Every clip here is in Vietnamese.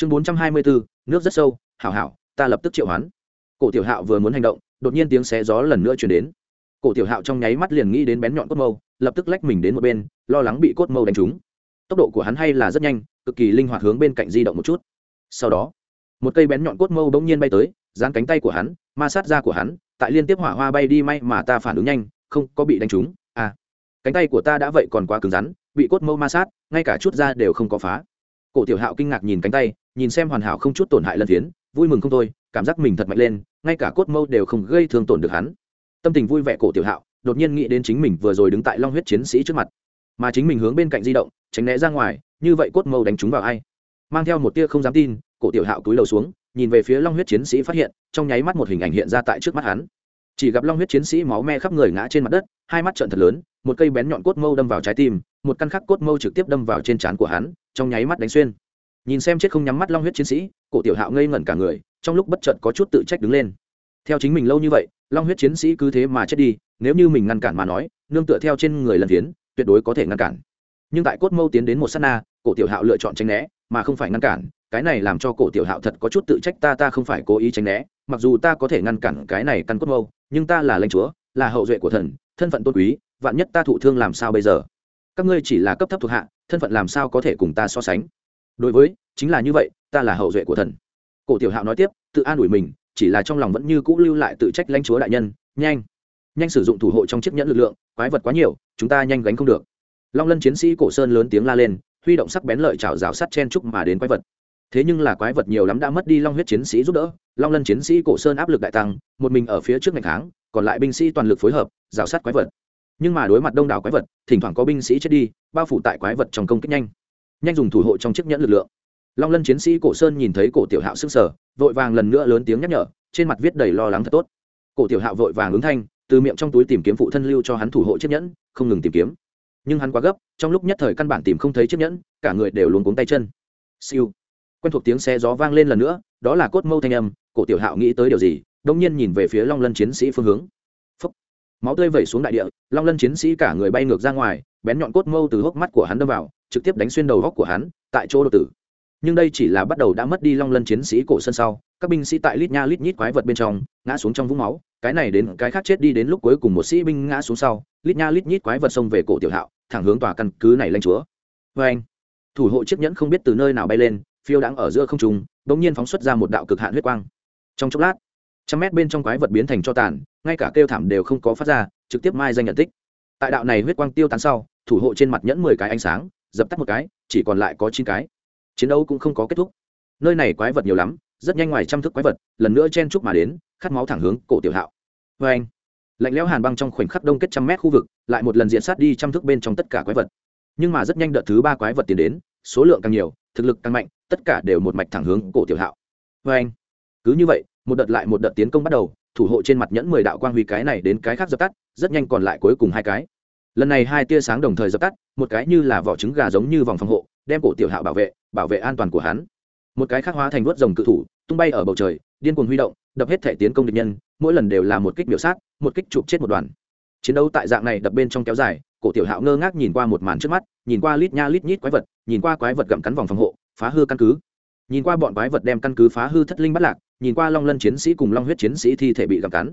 chương bốn trăm hai mươi bốn, nước rất sâu, hảo hảo, ta lập tức triệu hoán. Cổ tiểu hạo vừa muốn hành động, đột nhiên tiếng xé gió lần nữa chuyển đến. Cổ tiểu hạo trong nháy mắt liền nghĩ đến bén nhọn cốt mâu, lập tức lách mình đến một bên, lo lắng bị cốt mâu đánh trúng. Tốc độ của hắn hay là rất nhanh, cực kỳ linh hoạt hướng bên cạnh di động một chút. Sau đó, một cây bén nhọn cốt mâu bỗng nhiên bay tới, dán cánh tay của hắn, ma sát da của hắn, tại liên tiếp hỏa hoa bay đi may mà ta phản ứng nhanh, không có bị đánh trúng. À cánh tay của ta đã vậy còn quá cứng rắn, bị cốt mâu ma sát, ngay cả chút da đều không có phá. Cổ tiểu hạo kinh ngạc nhìn cánh tay nhìn xem hoàn hảo không chút tổn hại lân phiến, vui mừng không thôi, cảm giác mình thật mạnh lên, ngay cả cốt mâu đều không gây thương tổn được hắn. Tâm tình vui vẻ cổ tiểu hạo, đột nhiên nghĩ đến chính mình vừa rồi đứng tại long huyết chiến sĩ trước mặt. Mà chính mình hướng bên cạnh di động, tránh né ra ngoài, như vậy cốt mâu đánh trúng vào ai? Mang theo một tia không dám tin, cổ tiểu hạo túi đầu xuống, nhìn về phía long huyết chiến sĩ phát hiện, trong nháy mắt một hình ảnh hiện ra tại trước mắt hắn. Chỉ gặp long huyết chiến sĩ máu me khắp người ngã trên mặt đất, hai mắt trợn thật lớn, một cây bén nhọn cốt mâu đâm vào trái tim, một căn khắc cốt mâu trực tiếp đâm vào trên trán của hắn, trong nháy mắt đánh xuyên nhìn xem chết không nhắm mắt long huyết chiến sĩ, cổ tiểu hạo ngây ngẩn cả người, trong lúc bất chợt có chút tự trách đứng lên. Theo chính mình lâu như vậy, long huyết chiến sĩ cứ thế mà chết đi, nếu như mình ngăn cản mà nói, nương tựa theo trên người lần tiến, tuyệt đối có thể ngăn cản. Nhưng tại cốt mâu tiến đến một s á t na, cổ tiểu hạo lựa chọn tránh né, mà không phải ngăn cản, cái này làm cho cổ tiểu hạo thật có chút tự trách ta ta không phải cố ý tránh né, mặc dù ta có thể ngăn cản cái này căn cốt mâu, nhưng ta là lãnh chúa, là hậu duệ của thần, thân phận tôn quý, vạn nhất ta thụ thương làm sao bây giờ? Các ngươi chỉ là cấp thấp thuộc hạ, thân phận làm sao có thể cùng ta so sánh? Đối với, chính là như vậy, ta là hậu duệ của thần. Cổ tiểu hạo nói tiếp, tự an ủi mình, chỉ là trong lòng vẫn như cũ lưu lại tự trách lãnh chúa đại nhân, nhanh. Nhanh sử dụng thủ hộ trong chiếc nhẫn lực lượng, quái vật quá nhiều, chúng ta nhanh gánh không được. Long lân chiến sĩ cổ sơn lớn tiếng la lên, huy động sắc bén lợi chảo rào sắt chen trúc mà đến quái vật. Thế nhưng là quái vật nhiều lắm đã mất đi long huyết chiến sĩ giúp đỡ, long lân chiến sĩ cổ sơn áp lực đại tăng, một mình ở phía trước ngày tháng còn lại binh sĩ toàn lực phối hợp, rào sát quái vật. Nhưng mà đối mặt đông đảo quái vật, thỉnh thoảng có binh sĩ chết đi, bao phủ tại quái vật trong công kích nhanh nhanh dùng thủ hộ trong chiếc nhẫn lực lượng. Long lân chiến sĩ cổ sơn nhìn thấy cổ tiểu hạo sức sở vội vàng lần nữa lớn tiếng nhắc nhở, trên mặt viết đầy lo lắng thật tốt. Cổ tiểu hạo vội vàng ứng thanh, từ miệng trong túi tìm kiếm phụ thân lưu cho hắn thủ hộ chiếc nhẫn, không ngừng tìm kiếm. Nhưng hắn quá gấp, trong lúc nhất thời căn bản tìm không thấy chiếc nhẫn, cả người đều luống cuống tay chân. Siêu. Quen thuộc tiếng xe gió vang lên lần nữa, đó là cốt mâu thanh âm, cổ tiểu hạo nghĩ tới điều gì đông nhiên nhìn về phía long lân chiến sĩ phương hướng. Phúc. máu tươi vẩy xuống đại địa, long lân chiến sĩ cả người bay ngược ra ngoài, bén nhọn cốt mâu từ hốc mắt của hắn đâm vào trực tiếp đánh xuyên đầu góc của hắn tại chỗ đột tử. Nhưng đây chỉ là bắt đầu đã mất đi long lân chiến sĩ cổ sân sau, các binh sĩ tại lít nha lít nhít quái vật bên trong ngã xuống trong vũng máu, cái này đến cái khác chết đi đến lúc cuối cùng một sĩ binh ngã xuống sau, lít nha lít nhít quái vật xông về cổ tiểu hạo, thẳng hướng tòa căn cứ này lanh chúa. Vê anh. Thủ hộ chiếc nhẫn không biết từ nơi nào bay lên, phiêu đáng ở giữa không trung g nhiên phóng xuất ra một đạo cực hạn huyết quang. Trong chốc lát, trăm mét bên trong quái vật biến thành cho tàn, ngay cả kêu thảm đều không có phát ra, trực tiếp mai danh nhận tích. Tại đạo này huyết quang tiêu tán sau, thủ hộ trên mặt nhẫn mười cái ánh sáng dập tắt một cái, chỉ còn lại có chín cái. Chiến đấu cũng không có kết thúc. Nơi này quái vật nhiều lắm, rất nhanh ngoài trăm thức quái vật, lần nữa chen chúc mà đến, khát máu thẳng hướng cổ tiểu hạo. Vê anh, lạnh lẽo hàn băng trong khoảnh khắc đông kết trăm mét khu vực, lại một lần diện sát đi trăm thước bên trong tất cả quái vật. Nhưng mà rất nhanh đợt thứ ba quái vật tiến đến, số lượng càng nhiều, thực lực càng mạnh, tất cả đều một mạch thẳng hướng cổ tiểu hạo. Vê anh, cứ như vậy, một đợt lại một đợt tiến công bắt đầu, thủ hộ trên mặt nhẫn mười đạo quang huy cái này đến cái khác dập tắt, rất nhanh còn lại cuối cùng hai cái lần này hai tia sáng đồng thời dập tắt, một cái như là vỏ trứng gà giống như vòng phòng hộ, đem cổ tiểu hạo bảo vệ bảo vệ an toàn của hắn. Một cái khác hóa thành vớt rồng cự thủ, tung bay ở bầu trời, điên cuồng huy động, đập hết thể tiến công địch nhân, mỗi lần đều là một kích biểu sát, một kích chụp chết một đoàn. Chiến đấu tại dạng này đập bên trong kéo dài, cổ tiểu hạo ngơ ngác nhìn qua một màn trước mắt, nhìn qua lít nha lít nhít quái vật, nhìn qua quái vật gặm cắn vòng phòng hộ, phá hư căn cứ. Nhìn qua bọn quái vật đem căn cứ phá hư thất linh bắt lạc, nhìn qua long lân chiến sĩ cùng long huyết chiến sĩ thi thể bị gặm cắn.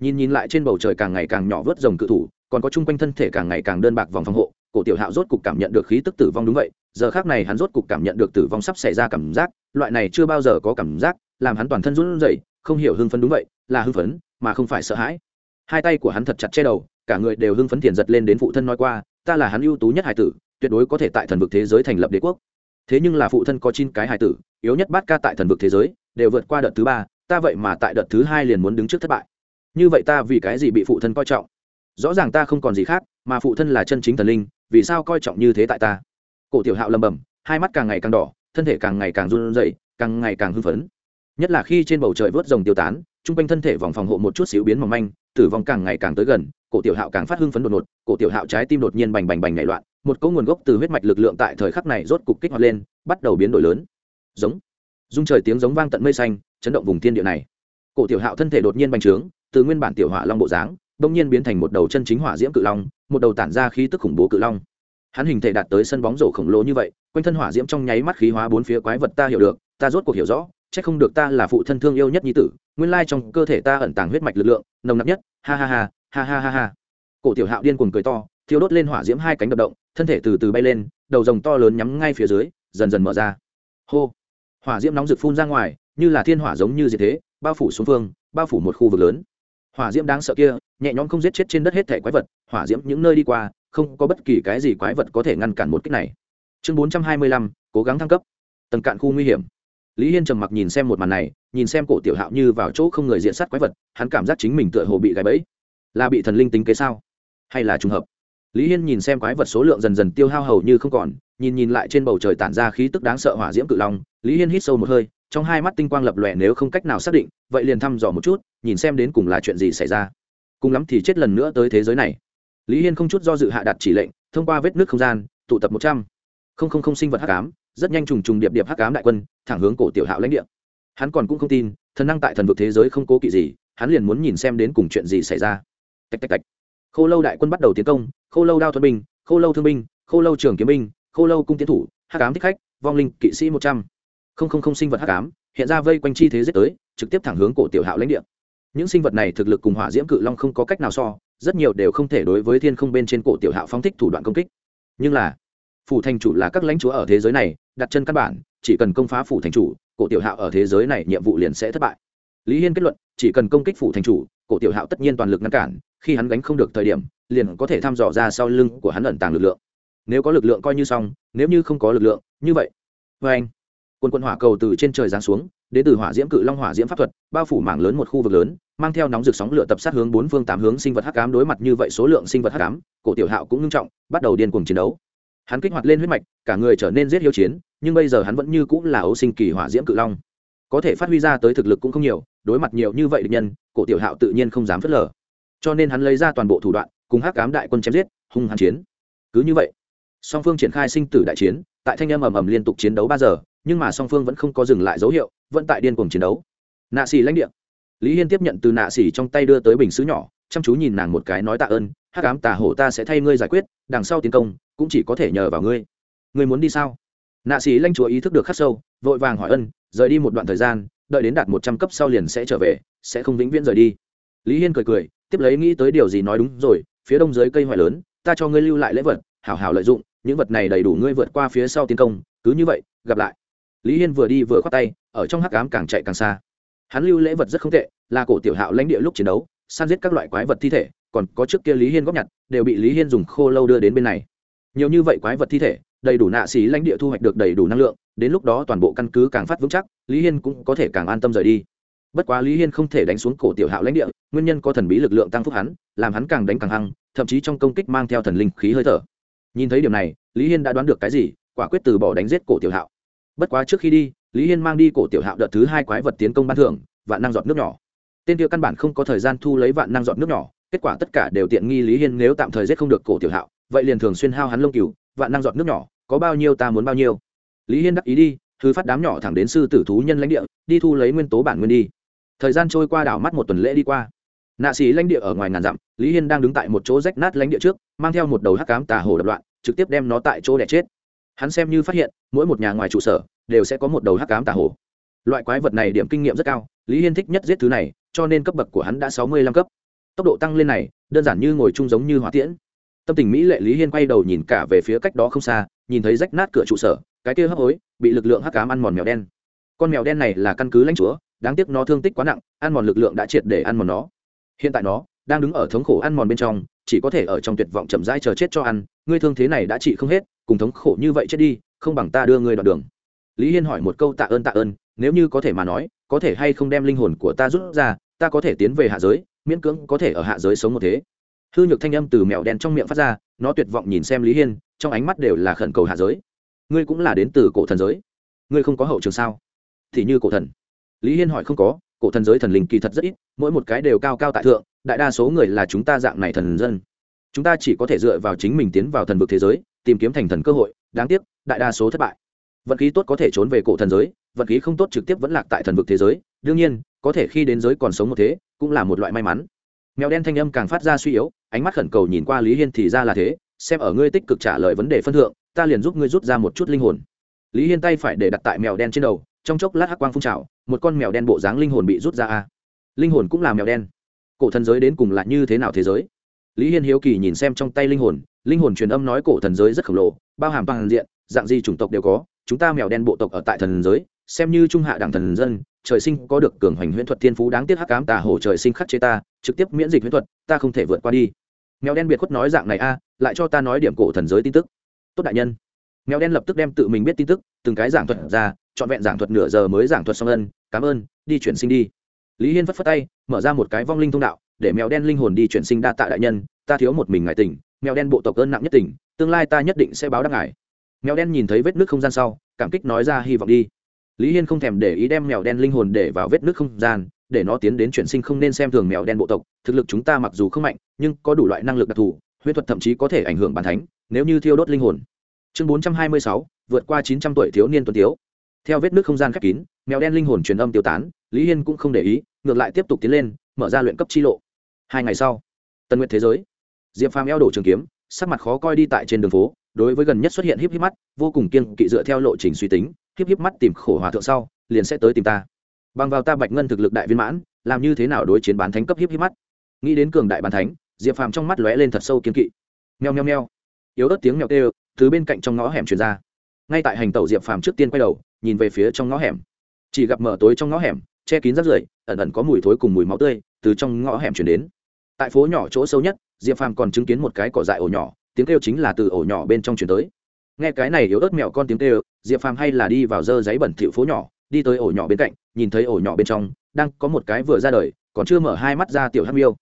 Nhìn nhìn lại trên bầu trời càng ngày càng nhỏ vớt rồng cự thủ còn có chung quanh thân thể càng ngày càng đơn bạc vòng phòng hộ, cổ tiểu hạo rốt cục cảm nhận được khí tức tử vong đúng vậy, giờ khác này hắn rốt cục cảm nhận được tử vong sắp xảy ra cảm giác, loại này chưa bao giờ có cảm giác, làm hắn toàn thân run rẩy, không hiểu hưng phấn đúng vậy, là hưng phấn, mà không phải sợ hãi. Hai tay của hắn thật chặt che đầu, cả người đều hưng phấn thiền giật lên đến phụ thân nói qua, ta là hắn ưu tú nhất hải tử, tuyệt đối có thể tại thần vực thế giới thành lập đế quốc. Thế nhưng là phụ thân có chín cái hải tử, yếu nhất bát ca tại thần vực thế giới, đều vượt qua đợt thứ ba, ta vậy mà tại đợt thứ hai liền muốn đứng trước thất bại. Như vậy ta vì cái gì bị phụ thân coi trọng? Rõ ràng ta không còn gì khác, mà phụ thân là chân chính thần linh, vì sao coi trọng như thế tại ta? Cổ tiểu hạo lầm bầm hai mắt càng ngày càng đỏ, thân thể càng ngày càng run rẩy, càng ngày càng hưng phấn. Nhất là khi trên bầu trời vớt rồng tiêu tán, trung quanh thân thể vòng phòng hộ một chút xíu biến mỏng manh, tử vong càng ngày càng tới gần, cổ tiểu hạo càng phát hưng phấn đột ngột, cổ tiểu hạo trái tim đột nhiên bành bành bành nảy loạn, một cỗ nguồn gốc từ huyết mạch lực lượng tại thời khắc này rốt cục kích hoạt lên, bắt đầu biến đổi lớn. Giống. Dung trời tiếng giống vang tận mây xanh, chấn động vùng thiên địa này. Cổ tiểu hạo thân thể đột nhiên bành trướng, từ nguyên bản tiểu hỏa long bộ dáng đông nhiên biến thành một đầu chân chính hỏa diễm cự long, một đầu tản ra khí tức khủng bố cự long. Hắn hình thể đạt tới sân bóng rổ khổng lồ như vậy, quanh thân hỏa diễm trong nháy mắt khí hóa bốn phía quái vật ta hiểu được, ta rốt cuộc hiểu rõ, chắc không được ta là phụ thân thương yêu nhất nhi tử, nguyên lai trong cơ thể ta ẩn tàng huyết mạch lực lượng, nồng nặc nhất, ha ha ha ha ha ha ha. Cổ tiểu hạo điên cuồng cười to, thiêu đốt lên hỏa diễm hai cánh đập động, thân thể từ từ bay lên, đầu rồng to lớn nhắm ngay phía dưới, dần dần mở ra. Hô! Hỏa diễm nóng rực phun ra ngoài, như là thiên hỏa giống như gì thế, bao phủ xuống phương, bao phủ một khu vực lớn hỏa diễm đáng sợ kia, nhẹ nhõm không giết chết trên đất hết thể quái vật, hỏa diễm những nơi đi qua, không có bất kỳ cái gì quái vật có thể ngăn cản một cách này. Chương bốn trăm hai mươi lăm, cố gắng thăng cấp. Tầng cạn khu nguy hiểm. Lý hiên trầm mặc nhìn xem một màn này, nhìn xem cổ tiểu hạo như vào chỗ không người diện sát quái vật, hắn cảm giác chính mình tựa hồ bị gáy bẫy. Là bị thần linh tính kế sao? Hay là trùng hợp? Lý hiên nhìn xem quái vật số lượng dần dần tiêu hao hầu như không còn, nhìn nhìn lại trên bầu trời tản ra khí tức đáng sợ hỏa diễm cự long, lý hiên hít sâu một hơi, trong hai mắt tinh quang lập lòe nếu không cách nào xác định, vậy liền thăm dò một chút nhìn xem đến cùng là chuyện gì xảy ra. Cùng lắm thì chết lần nữa tới thế giới này. Lý hiên không chút do dự hạ đặt chỉ lệnh, thông qua vết nước không gian, tụ tập một trăm. Linh sinh vật hắc ám, rất nhanh trùng trùng điệp điệp hắc ám đại quân, thẳng hướng cổ tiểu hạo lãnh địa. Hắn còn cũng không tin, thần năng tại thần vực thế giới không cố kỵ gì, hắn liền muốn nhìn xem đến cùng chuyện gì xảy ra. Tạch tạch tạch. Khô lâu đại quân bắt đầu tiến công, khô lâu đao thuận binh, khô lâu thương binh, khô lâu trường kiếm binh, khô lâu cung tiến thủ, hắc ám thích khách, vong linh, kỵ sĩ một trăm. Linh sinh vật hắc ám, hiện ra vây quanh chi thế giết tới, trực tiếp thẳng hướng cổ tiểu hạo lãnh địa những sinh vật này thực lực cùng hỏa diễm cự long không có cách nào so, rất nhiều đều không thể đối với thiên không bên trên cổ tiểu hạo phóng thích thủ đoạn công kích. Nhưng là, phủ thành chủ là các lãnh chúa ở thế giới này, đặt chân căn bản, chỉ cần công phá phủ thành chủ, cổ tiểu hạo ở thế giới này nhiệm vụ liền sẽ thất bại. Lý hiên kết luận, chỉ cần công kích phủ thành chủ, cổ tiểu hạo tất nhiên toàn lực ngăn cản, khi hắn gánh không được thời điểm, liền có thể thăm dò ra sau lưng của hắn ẩn tàng lực lượng. Nếu có lực lượng coi như xong, nếu như không có lực lượng, như vậy vê anh quân quân hỏa cầu từ trên trời giáng xuống đến từ hỏa diễm cự long hỏa diễm pháp thuật, bao phủ mảng lớn một khu vực lớn, mang theo nóng rực sóng lửa tập sát hướng bốn phương tám hướng sinh vật hắc ám đối mặt như vậy số lượng sinh vật hắc ám, cổ tiểu hạo cũng nghiêm trọng, bắt đầu điên cuồng chiến đấu. Hắn kích hoạt lên huyết mạch, cả người trở nên giết hiếu chiến, nhưng bây giờ hắn vẫn như cũng là ấu sinh kỳ hỏa diễm cự long. Có thể phát huy ra tới thực lực cũng không nhiều, đối mặt nhiều như vậy địch nhân, cổ tiểu hạo tự nhiên không dám phớt lờ. Cho nên hắn lấy ra toàn bộ thủ đoạn, cùng hắc ám đại quân chém giết, hung hãn chiến. Cứ như vậy, song phương triển khai sinh tử đại chiến, tại thanh âm ầm ầm liên tục chiến đấu ba giờ, nhưng mà song phương vẫn không có dừng lại dấu hiệu vẫn tại điên cuồng chiến đấu. Nạ xỉ lãnh địa. Lý hiên tiếp nhận từ nạ xỉ trong tay đưa tới bình xứ nhỏ, chăm chú nhìn nàng một cái nói tạ ơn, hắc ám tà hổ ta sẽ thay ngươi giải quyết, đằng sau tiến công, cũng chỉ có thể nhờ vào ngươi. Ngươi muốn đi sao? Nạ xỉ lanh chúa ý thức được khắc sâu, vội vàng hỏi ân, rời đi một đoạn thời gian, đợi đến đạt một trăm cấp sau liền sẽ trở về, sẽ không vĩnh viễn rời đi. Lý hiên cười cười, tiếp lấy nghĩ tới điều gì nói đúng rồi, phía đông dưới cây hoại lớn, ta cho ngươi lưu lại lễ vật, hảo hảo lợi dụng, những vật này đầy đủ ngươi vượt qua phía sau tiến công, cứ như vậy, gặp lại. Lý hiên vừa đi vừa khoác tay ở trong hắc ám càng chạy càng xa. Hắn lưu lễ vật rất không tệ, là cổ tiểu hạo lãnh địa lúc chiến đấu săn giết các loại quái vật thi thể, còn có trước kia lý hiên góp nhặt, đều bị lý hiên dùng khô lâu đưa đến bên này. Nhiều như vậy quái vật thi thể, đầy đủ nạ xí lãnh địa thu hoạch được đầy đủ năng lượng, đến lúc đó toàn bộ căn cứ càng phát vững chắc, lý hiên cũng có thể càng an tâm rời đi. Bất quá lý hiên không thể đánh xuống cổ tiểu hạo lãnh địa, nguyên nhân có thần bí lực lượng tăng phúc hắn, làm hắn càng đánh càng hăng, thậm chí trong công kích mang theo thần linh khí hơi thở. Nhìn thấy điểm này, lý hiên đã đoán được cái gì, quả quyết từ bỏ đánh giết cổ tiểu hạo. Bất quá trước khi đi lý hiên mang đi cổ tiểu hạo đợt thứ hai quái vật tiến công ban thưởng, vạn năng giọt nước nhỏ. Tên kia căn bản không có thời gian thu lấy vạn năng giọt nước nhỏ, kết quả tất cả đều tiện nghi lý hiên nếu tạm thời giết không được cổ tiểu hạo, vậy liền thường xuyên hao hắn lông cừu, vạn năng giọt nước nhỏ, có bao nhiêu ta muốn bao nhiêu. Lý hiên đắc ý đi thứ phát đám nhỏ thẳng đến sư tử thú nhân lãnh địa, đi thu lấy nguyên tố bản nguyên đi. Thời gian trôi qua đảo mắt một tuần lễ đi qua. Nạ sĩ lãnh địa ở ngoài ngàn dặm, lý hiên đang đứng tại một chỗ rách nát lãnh địa trước, mang theo một đầu hắc cám tà hồ đập loạn, trực tiếp đem nó tại chỗ đẻ chết. Hắn xem như phát hiện, mỗi một nhà ngoài trụ sở đều sẽ có một đầu hắc cám tà hồ. Loại quái vật này điểm kinh nghiệm rất cao, lý hiên thích nhất giết thứ này, cho nên cấp bậc của hắn đã sáu mươi lăm cấp. Tốc độ tăng lên này, đơn giản như ngồi chung giống như hỏa tiễn. Tâm tình mỹ lệ lý hiên quay đầu nhìn cả về phía cách đó không xa, nhìn thấy rách nát cửa trụ sở, cái kia hấp hối, bị lực lượng hắc cám ăn mòn mèo đen. Con mèo đen này là căn cứ lãnh chúa, đáng tiếc nó thương tích quá nặng, ăn mòn lực lượng đã triệt để ăn mòn nó. Hiện tại nó đang đứng ở thống khổ ăn mòn bên trong, chỉ có thể ở trong tuyệt vọng chậm rãi chờ chết cho ăn. Ngươi thương thế này đã trị không hết, cùng thống khổ như vậy chết đi, không bằng ta đưa ngươi đoạn đường lý hiên hỏi một câu tạ ơn tạ ơn, nếu như có thể mà nói, có thể hay không đem linh hồn của ta rút ra, ta có thể tiến về hạ giới, miễn cưỡng có thể ở hạ giới sống một thế. Hư nhược thanh âm từ mẹo đen trong miệng phát ra, nó tuyệt vọng nhìn xem lý hiên, trong ánh mắt đều là khẩn cầu hạ giới. Ngươi cũng là đến từ cổ thần giới. Ngươi không có hậu trường sao? Thì như cổ thần. Lý hiên hỏi không có, cổ thần giới thần linh kỳ thật rất ít, mỗi một cái đều cao cao tại thượng, đại đa số người là chúng ta dạng này thần dân. Chúng ta chỉ có thể dựa vào chính mình tiến vào thần vực thế giới, tìm kiếm thành thần cơ hội, đáng tiếc, đại đa số thất bại vận khí tốt có thể trốn về cổ thần giới, vận khí không tốt trực tiếp vẫn lạc tại thần vực thế giới. Đương nhiên, có thể khi đến giới còn sống một thế, cũng là một loại may mắn. Mèo đen thanh âm càng phát ra suy yếu, ánh mắt khẩn cầu nhìn qua lý hiên thì ra là thế, xem ở ngươi tích cực trả lời vấn đề phân thượng, ta liền giúp ngươi rút ra một chút linh hồn. Lý hiên tay phải để đặt tại mèo đen trên đầu, trong chốc lát hắc quang phun trào, một con mèo đen bộ dáng linh hồn bị rút ra a. Linh hồn cũng là mèo đen. Cổ thần giới đến cùng là như thế nào thế giới? Lý hiên hiếu kỳ nhìn xem trong tay linh hồn linh hồn truyền âm nói cổ thần giới rất khổng lồ, bao hàm toàn diện, dạng gì chủng tộc đều có chúng ta mèo đen bộ tộc ở tại thần giới, xem như trung hạ đẳng thần dân, trời sinh có được cường hoành huyễn thuật thiên phú đáng tiếc hắc cám tà hổ trời sinh khắc chế ta, trực tiếp miễn dịch huyễn thuật, ta không thể vượt qua đi. Mèo đen biệt khuất nói dạng này a, lại cho ta nói điểm cổ thần giới tin tức. Tốt đại nhân. Mèo đen lập tức đem tự mình biết tin tức, từng cái giảng thuật ra, trọn vẹn giảng thuật nửa giờ mới giảng thuật xong ân, cảm ơn, đi chuyển sinh đi. Lý hiên phất phất tay, mở ra một cái vong linh thông đạo, để mèo đen linh hồn đi chuyển sinh đa tạ đại nhân, ta thiếu một mình ngài tỉnh, mèo đen bộ tộc ơn nặng nhất tỉnh, tương lai ta nhất định sẽ báo đáp ngài mèo đen nhìn thấy vết nước không gian sau, cảm kích nói ra hy vọng đi. Lý hiên không thèm để ý đem mèo đen linh hồn để vào vết nước không gian, để nó tiến đến chuyển sinh không nên xem thường mèo đen bộ tộc. Thực lực chúng ta mặc dù không mạnh, nhưng có đủ loại năng lực đặc thù, huyễn thuật thậm chí có thể ảnh hưởng bản thánh, nếu như thiêu đốt linh hồn. Chương bốn trăm hai mươi sáu, vượt qua chín trăm tuổi thiếu niên tuấn tiếu. Theo vết nước không gian khép kín, mèo đen linh hồn truyền âm tiêu tán, lý hiên cũng không để ý, ngược lại tiếp tục tiến lên, mở ra luyện cấp chi lộ. Hai ngày sau tân nguyện thế giới. Diệp phàm eo đổ trường kiếm, sắc mặt khó coi đi tại trên đường phố đối với gần nhất xuất hiện híp híp mắt, vô cùng kiên kỵ dựa theo lộ trình suy tính, híp híp mắt tìm khổ hòa thượng sau, liền sẽ tới tìm ta. Bằng vào ta bạch ngân thực lực đại viên mãn, làm như thế nào đối chiến bán thánh cấp híp híp mắt? Nghĩ đến cường đại bán thánh, diệp phàm trong mắt lóe lên thật sâu kiên kỵ. Nheo nheo nheo yếu ớt tiếng mèo tê, từ bên cạnh trong ngõ hẻm truyền ra. Ngay tại hành tẩu diệp phàm trước tiên quay đầu, nhìn về phía trong ngõ hẻm. Chỉ gặp mở tối trong ngõ hẻm, che kín rác rưởi, ẩn ẩn có mùi thối cùng mùi máu tươi từ trong ngõ hẻm chuyển đến. Tại phố nhỏ chỗ sâu nhất, diệp phàm còn chứng kiến một cái cỏ dại ổ nhỏ tiếng kêu chính là từ ổ nhỏ bên trong chuyển tới. Nghe cái này yếu ớt mẹo con tiếng kêu, diệp phàm hay là đi vào dơ giấy bẩn thịu phố nhỏ, đi tới ổ nhỏ bên cạnh, nhìn thấy ổ nhỏ bên trong, đang có một cái vừa ra đời, còn chưa mở hai mắt ra tiểu hắc miêu.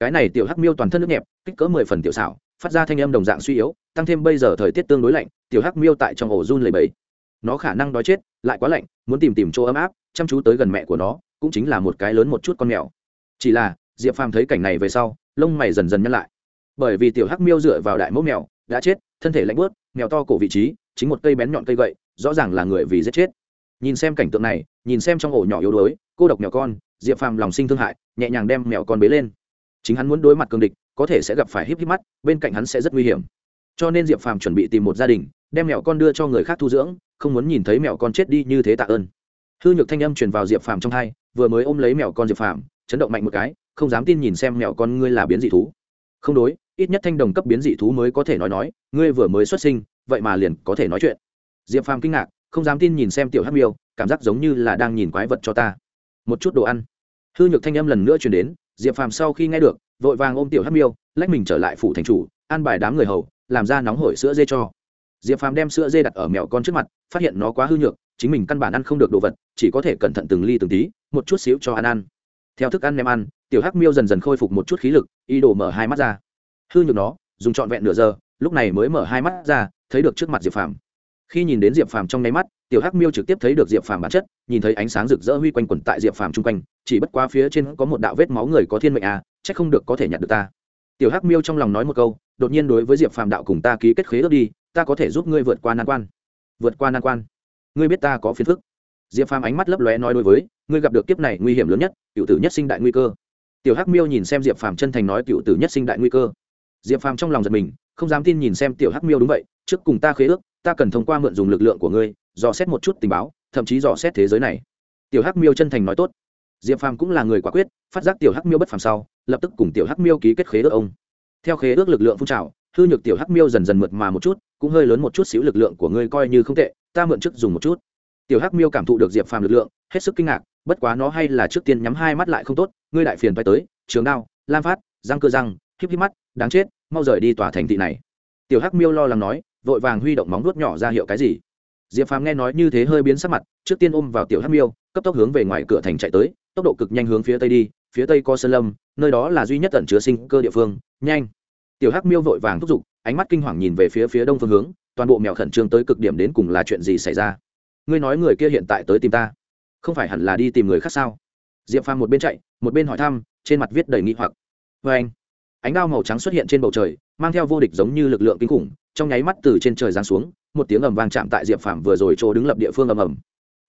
Cái này tiểu hắc miêu toàn thân nước nhẹp, kích cỡ mười phần tiểu xảo, phát ra thanh âm đồng dạng suy yếu, tăng thêm bây giờ thời tiết tương đối lạnh, tiểu hắc miêu tại trong ổ run lầy bẫy nó khả năng đói chết, lại quá lạnh, muốn tìm tìm chỗ ấm áp, chăm chú tới gần mẹ của nó, cũng chính là một cái lớn một chút con mèo. Chỉ là, diệp phàm thấy cảnh này về sau, lông mày dần dần nhăn lại bởi vì tiểu hắc miêu dựa vào đại mẫu mèo, đã chết, thân thể lạnh bớt mèo to cổ vị trí, chính một cây bén nhọn cây gậy, rõ ràng là người vì giết chết. Nhìn xem cảnh tượng này, nhìn xem trong ổ nhỏ yếu đuối, cô độc mèo con, diệp phàm lòng sinh thương hại, nhẹ nhàng đem mèo con bế lên. Chính hắn muốn đối mặt cường địch, có thể sẽ gặp phải híp híp mắt, bên cạnh hắn sẽ rất nguy hiểm. Cho nên diệp phàm chuẩn bị tìm một gia đình, đem mèo con đưa cho người khác thu dưỡng, không muốn nhìn thấy mèo con chết đi như thế tạ ơn. Hư nhược thanh âm truyền vào diệp phàm trong hai, vừa mới ôm lấy mèo con diệp phàm, chấn động mạnh một cái, không dám tin nhìn xem mèo con ngươi là biến dị thú. Không đối ít nhất thanh đồng cấp biến dị thú mới có thể nói nói, ngươi vừa mới xuất sinh, vậy mà liền có thể nói chuyện. Diệp phàm kinh ngạc, không dám tin nhìn xem tiểu hắc miêu, cảm giác giống như là đang nhìn quái vật cho ta. Một chút đồ ăn. Hư nhược thanh âm lần nữa truyền đến, diệp phàm sau khi nghe được, vội vàng ôm tiểu hắc miêu, lách mình trở lại phủ thành chủ, an bài đám người hầu, làm ra nóng hổi sữa dê cho. Diệp phàm đem sữa dê đặt ở mèo con trước mặt, phát hiện nó quá hư nhược, chính mình căn bản ăn không được đồ vật, chỉ có thể cẩn thận từng ly từng tí, một chút xíu cho ăn ăn. Theo thức ăn nem ăn, tiểu hắc miêu dần dần khôi phục một chút khí lực y đổ mở hai mắt ra hư nhược nó, dùng trọn vẹn nửa giờ, lúc này mới mở hai mắt ra, thấy được trước mặt diệp phàm. Khi nhìn đến diệp phàm trong nháy mắt, tiểu hắc miêu trực tiếp thấy được diệp phàm bản chất, nhìn thấy ánh sáng rực rỡ huy quanh quẩn tại diệp phàm chung quanh, chỉ bất qua phía trên có một đạo vết máu người có thiên mệnh à c h ắ c không được có thể nhặt được ta. Tiểu hắc miêu trong lòng nói một câu, đột nhiên đối với diệp phàm đạo cùng ta ký kết khế ước đi, ta có thể giúp ngươi vượt qua nan quan. Vượt qua nan quan. Ngươi biết ta có phiền phức. Diệp phàm ánh mắt lấp lóe nói đối với, ngươi gặp được kiếp này nguy hiểm lớn nhất, cựu tử nhất sinh đại nguy cơ. Tiểu hắc miêu nhìn xem diệp phàm chân thành nói cựu tử nhất sinh đại nguy cơ diệp phàm trong lòng giật mình, không dám tin nhìn xem tiểu hắc miêu đúng vậy, trước cùng ta khế ước, ta cần thông qua mượn dùng lực lượng của ngươi, dò xét một chút tình báo, thậm chí dò xét thế giới này. Tiểu hắc miêu chân thành nói tốt. Diệp phàm cũng là người quả quyết, phát giác tiểu hắc miêu bất phàm sau, lập tức cùng tiểu hắc miêu ký kết khế ước ông. Theo khế ước lực lượng phun trào, hư nhược tiểu hắc miêu dần dần mượt mà một chút, cũng hơi lớn một chút xíu lực lượng của ngươi coi như không tệ, ta mượn trước dùng một chút. Tiểu hắc miêu cảm thụ được diệp phàm lực lượng, hết sức kinh ngạc, bất quá nó hay là trước tiên nhắm hai mắt lại không tốt, ngươi đại phiền bay tới, trường đao, lam phát, răng cơ răng, híp híp mắt, đáng chết mau rời đi tòa thành thị này. Tiểu hắc miêu lo lắng nói, vội vàng huy động móng nuốt nhỏ ra hiệu cái gì. Diệp phàm nghe nói như thế hơi biến sắc mặt, trước tiên ôm vào tiểu hắc miêu, cấp tốc hướng về ngoài cửa thành chạy tới, tốc độ cực nhanh hướng phía tây đi, phía tây có sơn lâm, nơi đó là duy nhất tận chứa sinh cơ địa phương, nhanh. Tiểu hắc miêu vội vàng thúc giục, ánh mắt kinh hoàng nhìn về phía phía đông phương hướng, toàn bộ mèo khẩn trương tới cực điểm đến cùng là chuyện gì xảy ra? Ngươi nói người kia hiện tại tới tìm ta, không phải hẳn là đi tìm người khác sao? Diệp phàm một bên chạy, một bên hỏi thăm, trên mặt viết đầy nghi hoặc. Vê anh ánh đao màu trắng xuất hiện trên bầu trời, mang theo vô địch giống như lực lượng kinh khủng, trong nháy mắt từ trên trời giáng xuống, một tiếng ầm vang chạm tại diệp phàm vừa rồi chỗ đứng lập địa phương ầm ầm.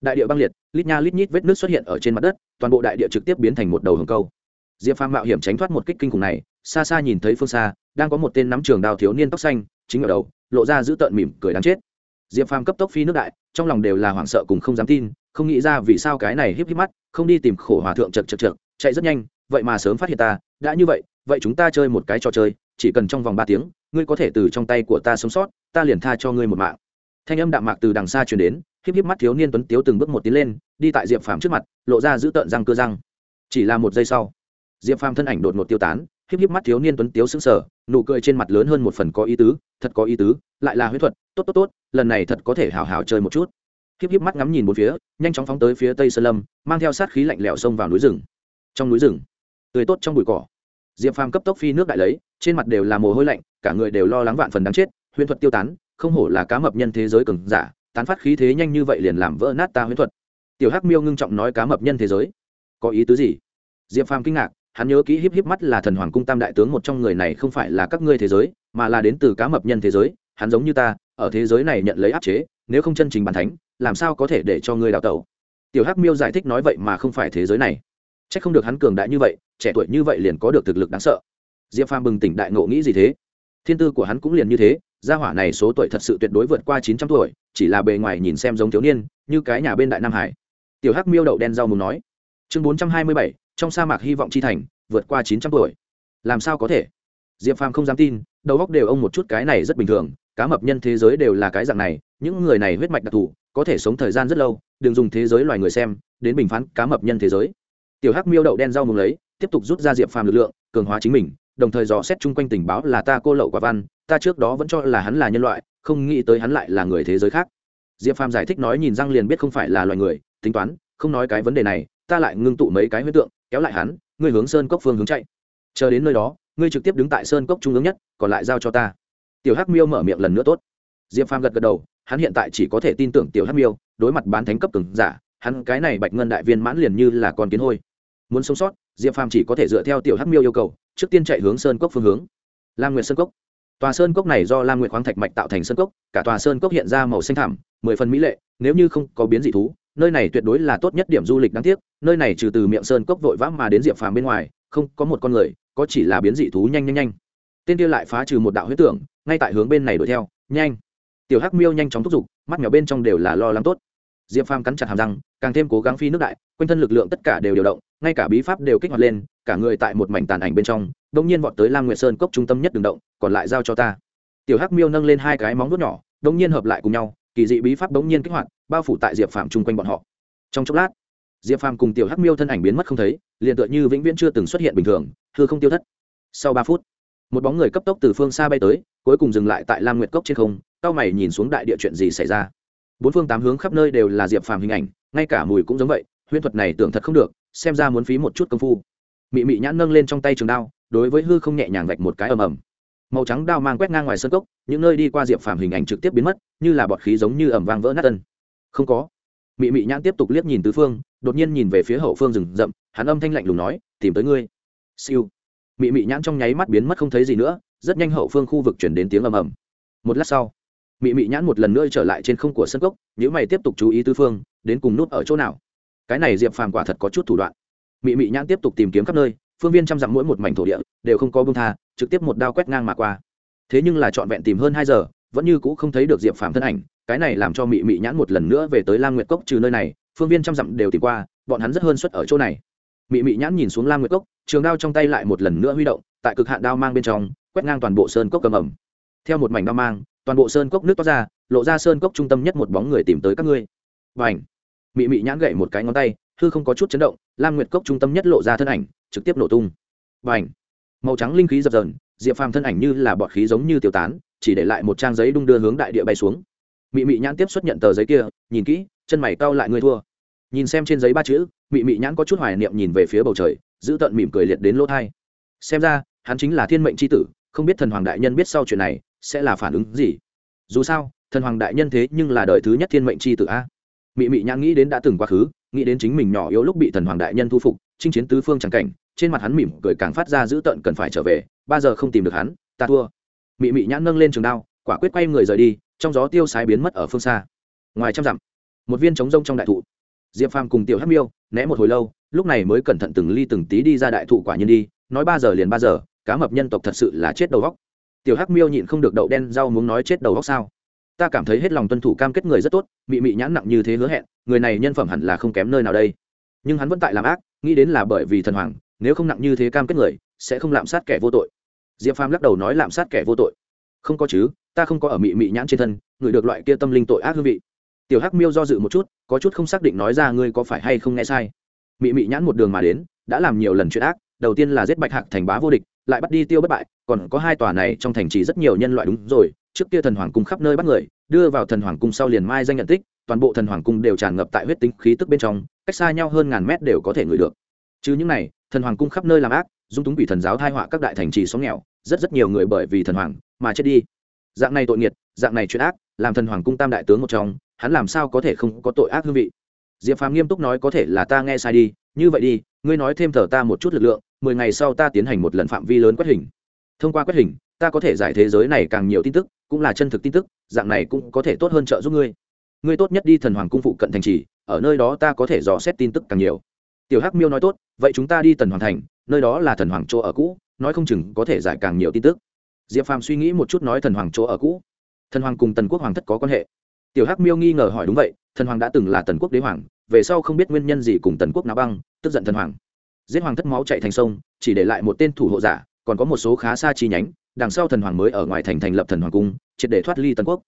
Đại địa băng liệt, lít nha lít nhít vết nước xuất hiện ở trên mặt đất, toàn bộ đại địa trực tiếp biến thành một đầu hồng câu. Diệp phàm mạo hiểm tránh thoát một kích kinh khủng này, xa xa nhìn thấy phương xa, đang có một tên nắm trường đao thiếu niên tóc xanh, chính ở đầu, lộ ra giữ tợn mỉm cười đáng chết. Diệp phàm cấp tốc phi nước đại, trong lòng đều là hoảng sợ cùng không dám tin, không nghĩ ra vì sao cái này híp híp mắt, không đi tìm khổ hòa thượng chật chật chật, chạy rất nhanh vậy mà sớm phát hiện ta, đã như vậy vậy chúng ta chơi một cái trò chơi, chỉ cần trong vòng ba tiếng, ngươi có thể từ trong tay của ta sống sót, ta liền tha cho ngươi một mạng. Thanh âm đạm mạc từ đằng xa truyền đến híp híp mắt thiếu niên tuấn tiếu từng bước một tiến lên, đi tại diệp phàm trước mặt, lộ ra giữ tợn răng cơ răng. Chỉ là một giây sau, diệp phàm thân ảnh đột ngột tiêu tán híp híp mắt thiếu niên tuấn tiếu sững sờ, nụ cười trên mặt lớn hơn một phần có ý tứ, thật có ý tứ, lại là huyết thuật, tốt tốt tốt, lần này thật có thể hào hào chơi một chút. Híp híp mắt ngắm nhìn một phía, nhanh chóng phóng tới phía tây sơn lâm, mang theo sát khí lạnh lẽo xông vào núi rừng. Trong núi rừng tươi tốt trong bụi cỏ. Diệp phàm cấp tốc phi nước đại lấy, trên mặt đều là mồ hôi lạnh, cả người đều lo lắng vạn phần đáng chết huyễn thuật tiêu tán, không hổ là cá mập nhân thế giới cường giả, tán phát khí thế nhanh như vậy liền làm vỡ nát ta huyễn thuật. Tiểu hắc miêu ngưng trọng nói cá mập nhân thế giới. Có ý tứ gì? Diệp phàm kinh ngạc, hắn nhớ kỹ híp híp mắt là thần hoàng cung tam đại tướng một trong người này không phải là các ngươi thế giới, mà là đến từ cá mập nhân thế giới, hắn giống như ta, ở thế giới này nhận lấy áp chế, nếu không chân chính bàn thánh, làm sao có thể để cho ngươi đào tẩu? Tiểu hắc miêu giải thích nói vậy mà không phải thế giới này c h ắ c không được hắn cường đại như vậy, trẻ tuổi như vậy liền có được thực lực đáng sợ. Diệp phàm bừng tỉnh đại ngộ nghĩ gì thế? Thiên tư của hắn cũng liền như thế, gia hỏa này số tuổi thật sự tuyệt đối vượt qua chín trăm tuổi, chỉ là bề ngoài nhìn xem giống thiếu niên, như cái nhà bên đại nam hải. Tiểu hắc miêu đậu đen rau mùng nói, chương bốn trăm hai mươi bảy, trong sa mạc hy vọng chi thành, vượt qua chín trăm tuổi. Làm sao có thể? Diệp phàm không dám tin, đầu góc đều ông một chút cái này rất bình thường, cá mập nhân thế giới đều là cái dạng này, những người này huyết mạch đặc thù, có thể sống thời gian rất lâu, đừng dùng thế giới loài người xem, đến bình phán cá mập nhân thế giới tiểu hắc miêu đậu đen rau mùng lấy, tiếp tục rút ra diệp phàm lực lượng, cường hóa chính mình, đồng thời dò xét chung quanh tình báo là ta cô lậu quả văn, ta trước đó vẫn cho là hắn là nhân loại, không nghĩ tới hắn lại là người thế giới khác. Diệp phàm giải thích nói nhìn răng liền biết không phải là loài người, tính toán, không nói cái vấn đề này, ta lại ngưng tụ mấy cái huyết tượng, kéo lại hắn, ngươi hướng sơn cốc phương hướng chạy. Chờ đến nơi đó, ngươi trực tiếp đứng tại sơn cốc trung ương nhất, còn lại giao cho ta. Tiểu hắc miêu mở miệng lần nữa tốt. Diệp phàm gật gật đầu, hắn hiện tại chỉ có thể tin tưởng tiểu hắc miêu, đối mặt bán thánh cấp cường giả hắn cái này bạch ngân đại viên mãn liền như là con kiến hôi. Muốn sống sót, diệp phàm chỉ có thể dựa theo tiểu hắc miêu yêu cầu, trước tiên chạy hướng sơn cốc phương hướng. Lam nguyệt sơn cốc. Tòa sơn cốc này do lam nguyệt khoáng thạch mạch tạo thành sơn cốc, cả tòa sơn cốc hiện ra màu xanh thảm mười phần mỹ lệ, nếu như không có biến dị thú, nơi này tuyệt đối là tốt nhất điểm du lịch đáng tiếc, nơi này trừ từ miệng sơn cốc vội vã mà đến diệp phàm bên ngoài, không có một con người, có chỉ là biến dị thú nhanh nhanh nhanh. Tên kia lại phá trừ một đạo huyết tưởng, ngay tại hướng bên này đuổi theo, nhanh. Tiểu hắc miêu nhanh chóng thúc giục, mắt nhỏ bên trong đều là lo lắng tốt diệp phàm cắn chặt hàm răng, càng thêm cố gắng phi nước đại, quanh thân lực lượng tất cả đều điều động, ngay cả bí pháp đều kích hoạt lên, cả người tại một mảnh tàn ảnh bên trong đông nhiên vọt tới lam nguyệt sơn cốc trung tâm nhất đường động, còn lại giao cho ta. Tiểu hắc miêu nâng lên hai cái móng vuốt nhỏ đông nhiên hợp lại cùng nhau, kỳ dị bí pháp đông nhiên kích hoạt, bao phủ tại diệp phàm chung quanh bọn họ. Trong chốc lát, diệp phàm cùng tiểu hắc miêu thân ảnh biến mất không thấy, liền tựa như vĩnh viễn chưa từng xuất hiện bình thường thưa không tiêu thất. Sau ba phút, một bóng người cấp tốc từ phương xa bay tới, cuối cùng dừng lại tại lam nguyệt cốc trên không, cao mày nhìn xuống đại địa chuyện gì xảy ra bốn phương tám hướng khắp nơi đều là diệp phàm hình ảnh, ngay cả mùi cũng giống vậy, huyễn thuật này tưởng thật không được, xem ra muốn phí một chút công phu. Mị mị nhãn nâng lên trong tay trường đao, đối với hư không nhẹ nhàng gạch một cái ầm ầm. Màu trắng đao mang quét ngang ngoài sân cốc, những nơi đi qua diệp phàm hình ảnh trực tiếp biến mất, như là bọt khí giống như ẩm vang vỡ nát tân không có. Mị mị nhãn tiếp tục liếc nhìn tứ phương, đột nhiên nhìn về phía hậu phương rừng rậm, hắn âm thanh lạnh lùng nói, tìm tới ngươi. Siêu. Mị mị nhãn trong nháy mắt biến mất không thấy gì nữa, rất nhanh hậu phương khu vực chuyển đến tiếng ầm ầm. Một lát sau mị mị nhãn một lần nữa trở lại trên không của sân cốc nếu mày tiếp tục chú ý Tư phương, đến cùng nút ở chỗ nào. Cái này diệp phàm quả thật có chút thủ đoạn. Mị mị nhãn tiếp tục tìm kiếm khắp nơi, phương viên chăm dặm mỗi một mảnh thổ địa, đều không có bông tha, trực tiếp một đao quét ngang mà qua. Thế nhưng là trọn vẹn tìm hơn hai giờ, vẫn như cũ không thấy được diệp phàm thân ảnh, cái này làm cho mị mị nhãn một lần nữa về tới lam nguyệt cốc trừ nơi này, phương viên trăm dặm đều tìm qua, bọn hắn rất hơn suất ở chỗ này. Mị mị nhãn nhìn xuống lam nguyệt cốc, trường đao trong tay lại một lần nữa huy động, tại cực hạn đao mang bên trong, quét ngang toàn bộ sơn cốc cầm ẩm. Theo một mảnh đao mang toàn bộ sơn cốc nước toát ra, lộ ra sơn cốc trung tâm nhất một bóng người tìm tới các ngươi. Và ảnh mị mị nhãn gậy một cái ngón tay, hư không có chút chấn động, lam nguyệt cốc trung tâm nhất lộ ra thân ảnh, trực tiếp nổ tung. Và ảnh màu trắng linh khí dập dờn, diệp phàm thân ảnh như là bọt khí giống như tiêu tán, chỉ để lại một trang giấy đung đưa hướng đại địa bay xuống. Mị mị nhãn tiếp xuất nhận tờ giấy kia, nhìn kỹ, chân mày cau lại ngươi thua. Nhìn xem trên giấy ba chữ, mị mị nhãn có chút hoài niệm nhìn về phía bầu trời, giữ tận mỉm cười liệt đến lỗ thai xem ra, hắn chính là thiên mệnh c h i tử, không biết thần hoàng đại nhân biết sau chuyện này sẽ là phản ứng gì? Dù sao, thần hoàng đại nhân thế nhưng là đời thứ nhất thiên mệnh c h i tử a. Mị mị nhãn nghĩ đến đã từng quá khứ, nghĩ đến chính mình nhỏ yếu lúc bị thần hoàng đại nhân thu phục, chinh chiến tứ phương c cảnh, trên mặt hắn mỉm cười càng phát ra dữ tợn cần phải trở về, ba giờ không tìm được hắn, ta thua. Mị mị nhãn nâng lên trường đao, quả quyết quay người rời đi, trong gió tiêu sái biến mất ở phương xa. Ngoài trăm dặm, một viên trống rông trong đại thụ. Diệp phàm cùng tiểu hắc miêu né một hồi lâu, lúc này mới cẩn thận từng ly từng tí đi ra đại thụ quả nhiên đi, nói ba giờ liền ba giờ, cá mập nhân tộc thật sự là chết đầu góc tiểu hắc miêu nhịn không được đậu đen rau muốn nói chết đầu góc sao? Ta cảm thấy hết lòng tuân thủ cam kết người rất tốt, mị mị nhãn nặng như thế hứa hẹn, người này nhân phẩm hẳn là không kém nơi nào đây. Nhưng hắn vẫn tại làm ác, nghĩ đến là bởi vì thần hoàng, nếu không nặng như thế cam kết người, sẽ không lạm sát kẻ vô tội. Diệp phàm lắc đầu nói lạm sát kẻ vô tội. Không có chứ, ta không có ở mị mị nhãn trên thân, người được loại kia tâm linh tội ác hương vị. Tiểu hắc miêu do dự một chút, có chút không xác định nói ra ngươi có phải hay không nghe sai. Mị mị nhãn một đường mà đến, đã làm nhiều lần chuyện ác đầu tiên là giết bạch hạc thành bá vô địch, lại bắt đi tiêu bất bại, còn có hai tòa này trong thành trì rất nhiều nhân loại đúng rồi, trước kia thần hoàng cung khắp nơi bắt người, đưa vào thần hoàng cung sau liền mai danh nhận tích, toàn bộ thần hoàng cung đều tràn ngập tại huyết tính khí tức bên trong, cách xa nhau hơn ngàn mét đều có thể ngửi được. Chứ những này, thần hoàng cung khắp nơi làm ác, dung túng bị thần giáo thai họa các đại thành trì xóm nghèo, rất rất nhiều người bởi vì thần hoàng mà chết đi. Dạng này tội nghiệt, dạng này chuyện ác, làm thần hoàng cung tam đại tướng một trong, hắn làm sao có thể không có tội ác hương vị? Diệp phàm nghiêm túc nói có thể là ta nghe sai đi, như vậy đi, ngươi nói thêm thở ta một chút lực lượng mười ngày sau ta tiến hành một lần phạm vi lớn quét hình. Thông qua quét hình, ta có thể giải thế giới này càng nhiều tin tức, cũng là chân thực tin tức, dạng này cũng có thể tốt hơn trợ giúp ngươi. Ngươi tốt nhất đi thần hoàng cung phụ cận thành trì, ở nơi đó ta có thể dò xét tin tức càng nhiều. Tiểu hắc miêu nói tốt, vậy chúng ta đi tần hoàng thành, nơi đó là thần hoàng chỗ ở cũ, nói không chừng có thể giải càng nhiều tin tức. Diệp phàm suy nghĩ một chút nói thần hoàng chỗ ở cũ. Thần hoàng cùng tần quốc hoàng thất có quan hệ. Tiểu hắc miêu nghi ngờ hỏi đúng vậy, thần hoàng đã từng là tần quốc đế hoàng, về sau không biết nguyên nhân gì cùng tần quốc náo băng, tức giận thần hoàng giết hoàng thất máu chạy thành sông, chỉ để lại một tên thủ hộ giả, còn có một số khá xa chi nhánh, đằng sau thần hoàng mới ở ngoài thành thành lập thần hoàng cung, triệt để thoát ly tần quốc.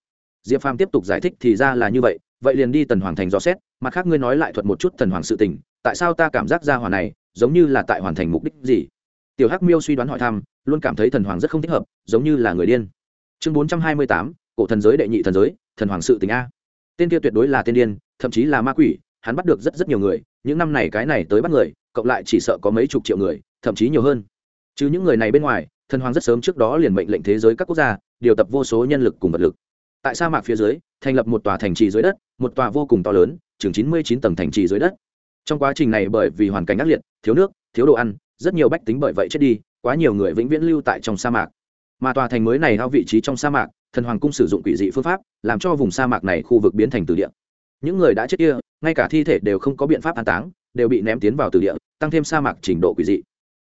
Diệp phàm tiếp tục giải thích thì ra là như vậy vậy liền đi tần hoàng thành dò xét, mặt khác ngươi nói lại thuật một chút thần hoàng sự tình, tại sao ta cảm giác ra hòa này, giống như là tại hoàn thành mục đích gì? Tiểu hắc miêu suy đoán hỏi thăm, luôn cảm thấy thần hoàng rất không thích hợp, giống như là người điên. Chương bốn trăm hai mươi tám, cổ thần giới đệ nhị thần giới, thần hoàng sự tình a. Tên kia tuyệt đối là tên điên, thậm chí là ma quỷ hắn bắt được rất rất nhiều người, những năm này cái này tới bắt người, cộng lại chỉ sợ có mấy chục triệu người, thậm chí nhiều hơn. Chứ những người này bên ngoài, thần hoàng rất sớm trước đó liền mệnh lệnh thế giới các quốc gia, điều tập vô số nhân lực cùng vật lực. Tại sa mạc phía dưới, thành lập một tòa thành trì dưới đất, một tòa vô cùng to lớn, chừng chín mươi chín tầng thành trì dưới đất. Trong quá trình này bởi vì hoàn cảnh ác liệt, thiếu nước, thiếu đồ ăn, rất nhiều bách tính bởi vậy chết đi, quá nhiều người vĩnh viễn lưu tại trong sa mạc. Mà tòa thành mới này hao vị trí trong sa mạc, thần hoàng cung sử dụng quỷ dị phương pháp, làm cho vùng sa mạc này khu vực biến thành từ địa những người đã chết kia, ngay cả thi thể đều không có biện pháp an táng, đều bị ném tiến vào từ địa, tăng thêm sa mạc trình độ quỷ dị.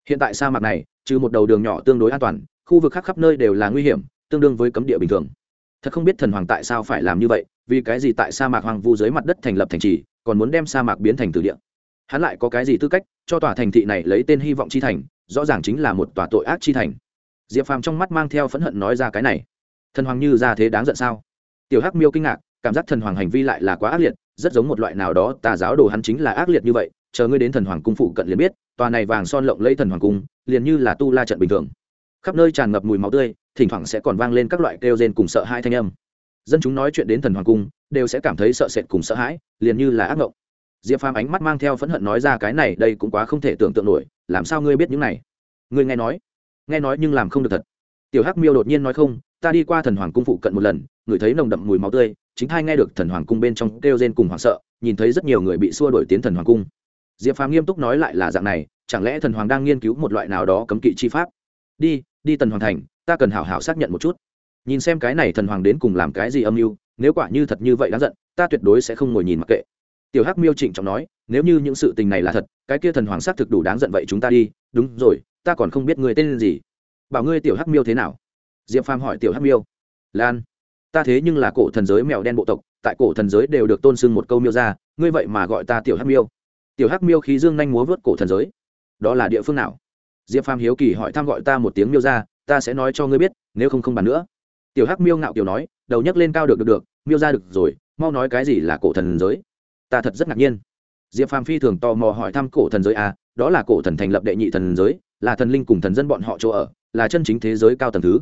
Hiện tại sa mạc này, trừ một đầu đường nhỏ tương đối an toàn, khu vực khác khắp nơi đều là nguy hiểm, tương đương với cấm địa bình thường. Thật không biết thần hoàng tại sao phải làm như vậy, vì cái gì tại sa mạc hoang vu dưới mặt đất thành lập thành trì, còn muốn đem sa mạc biến thành từ địa? Hắn lại có cái gì tư cách, cho tòa thành thị này lấy tên hy vọng chi thành, rõ ràng chính là một tòa tội ác chi thành. Diệp phàm trong mắt mang theo phẫn hận nói ra cái này. Thần hoàng như ra thế đáng giận sao? Tiểu hắc miêu kinh ngạc cảm giác thần hoàng hành vi lại là quá ác liệt, rất giống một loại nào đó tà giáo đồ hắn chính là ác liệt như vậy, chờ ngươi đến thần hoàng cung phụ cận liền biết, tòa này vàng son lộng lấy thần hoàng cung, liền như là tu la trận bình thường. Khắp nơi tràn ngập mùi máu tươi, thỉnh thoảng sẽ còn vang lên các loại kêu rên cùng sợ hãi thanh âm. Dân chúng nói chuyện đến thần hoàng cung, đều sẽ cảm thấy sợ sệt cùng sợ hãi, liền như là ác ngộng. Diệp phàm ánh mắt mang theo phẫn hận nói ra cái này, đây cũng quá không thể tưởng tượng nổi, làm sao ngươi biết những này? Ngươi nghe nói. Nghe nói nhưng làm không được thật. Tiểu hắc miêu đột nhiên nói không ta đi qua thần hoàng cung phụ cận một lần, ngửi thấy nồng đậm mùi máu tươi, chính thai nghe được thần hoàng cung bên trong kêu rên cùng hoảng sợ, nhìn thấy rất nhiều người bị xua đổi tiến thần hoàng cung. Diệp phàm nghiêm túc nói lại là dạng này, chẳng lẽ thần hoàng đang nghiên cứu một loại nào đó cấm kỵ chi pháp? Đi đi tần hoàng thành, ta cần hảo hảo xác nhận một chút. Nhìn xem cái này thần hoàng đến cùng làm cái gì âm mưu, nếu quả như thật như vậy đáng giận, ta tuyệt đối sẽ không ngồi nhìn mặc kệ. Tiểu hắc miêu trịnh trọng nói, nếu như những sự tình này là thật, cái kia thần hoàng xác thực đủ đáng giận vậy chúng ta đi. Đúng rồi, ta còn không biết người tên gì. Bảo ngươi tiểu hắc miêu thế nào? Diệp phàm hỏi tiểu hắc miêu lan ta thế nhưng là cổ thần giới mèo đen bộ tộc tại cổ thần giới đều được tôn sưng một câu miêu ra ngươi vậy mà gọi ta tiểu hắc miêu. Tiểu hắc miêu khí dương nhanh múa vớt cổ thần giới. Đó là địa phương nào? Diệp phàm hiếu kỳ hỏi thăm gọi ta một tiếng miêu ra ta sẽ nói cho ngươi biết nếu không không bàn nữa. Tiểu hắc miêu ngạo kiểu nói đầu nhấc lên cao được được được miêu ra được rồi mau nói cái gì là cổ thần giới? Ta thật rất ngạc nhiên. Diệp phàm phi thường tò mò hỏi thăm cổ thần giới à, đó là cổ thần thành lập đệ nhị thần giới là thần linh cùng thần dân bọn họ chỗ ở là chân chính thế giới cao tầng thứ?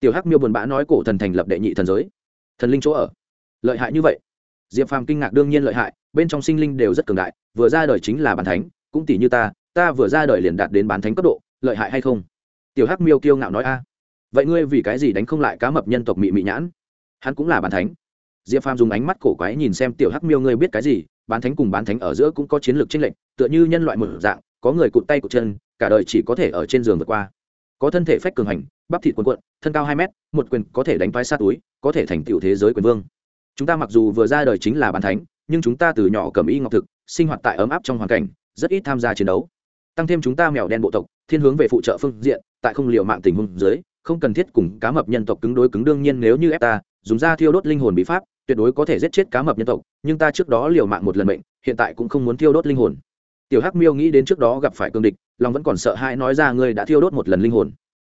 Tiểu hắc miêu buồn bã nói cổ thần thành lập đệ nhị thần giới. Thần linh chỗ ở. Lợi hại như vậy. Diệp phàm kinh ngạc đương nhiên lợi hại, bên trong sinh linh đều rất cường đại, vừa ra đời chính là bàn thánh, cũng tỷ như ta ta vừa ra đời liền đạt đến bán thánh cấp độ, lợi hại hay không? Tiểu hắc miêu kiêu ngạo nói, a, vậy ngươi vì cái gì đánh không lại cá mập nhân tộc mị mị nhãn? Hắn cũng là bán thánh. Diệp phàm dùng ánh mắt cổ quái nhìn xem tiểu hắc miêu, ngươi biết cái gì? Bán thánh cùng bán thánh ở giữa cũng có chiến lược tranh lệch, tựa như nhân loại một dạng, có người cụt tay cụt chân, cả đời chỉ có thể ở trên giường vượt qua. Có thân thể phách cường hành bắp thịt quần quận thân cao hai mét, một quyền có thể đánh vai sát túi, có thể thành tựu thế giới quyền vương. Chúng ta mặc dù vừa ra đời chính là bàn thánh, nhưng chúng ta từ nhỏ cầm y ngọc thực, sinh hoạt tại ấm áp trong hoàn cảnh, rất ít tham gia chiến đấu. Tăng thêm chúng ta mèo đen bộ tộc, thiên hướng về phụ trợ phương diện, tại không liệu mạng tình huống dưới, không cần thiết cùng cá mập nhân tộc cứng đối cứng đương nhiên nếu như ép ta, dùng da thiêu đốt linh hồn bí pháp, tuyệt đối có thể giết chết cá mập nhân tộc, nhưng ta trước đó liều mạng một lần bệnh hiện tại cũng không muốn thiêu đốt linh hồn. Tiểu hắc miêu nghĩ đến trước đó gặp phải cương địch, lòng vẫn còn sợ hãi nói ra ngươi đã thiêu đốt một lần linh hồn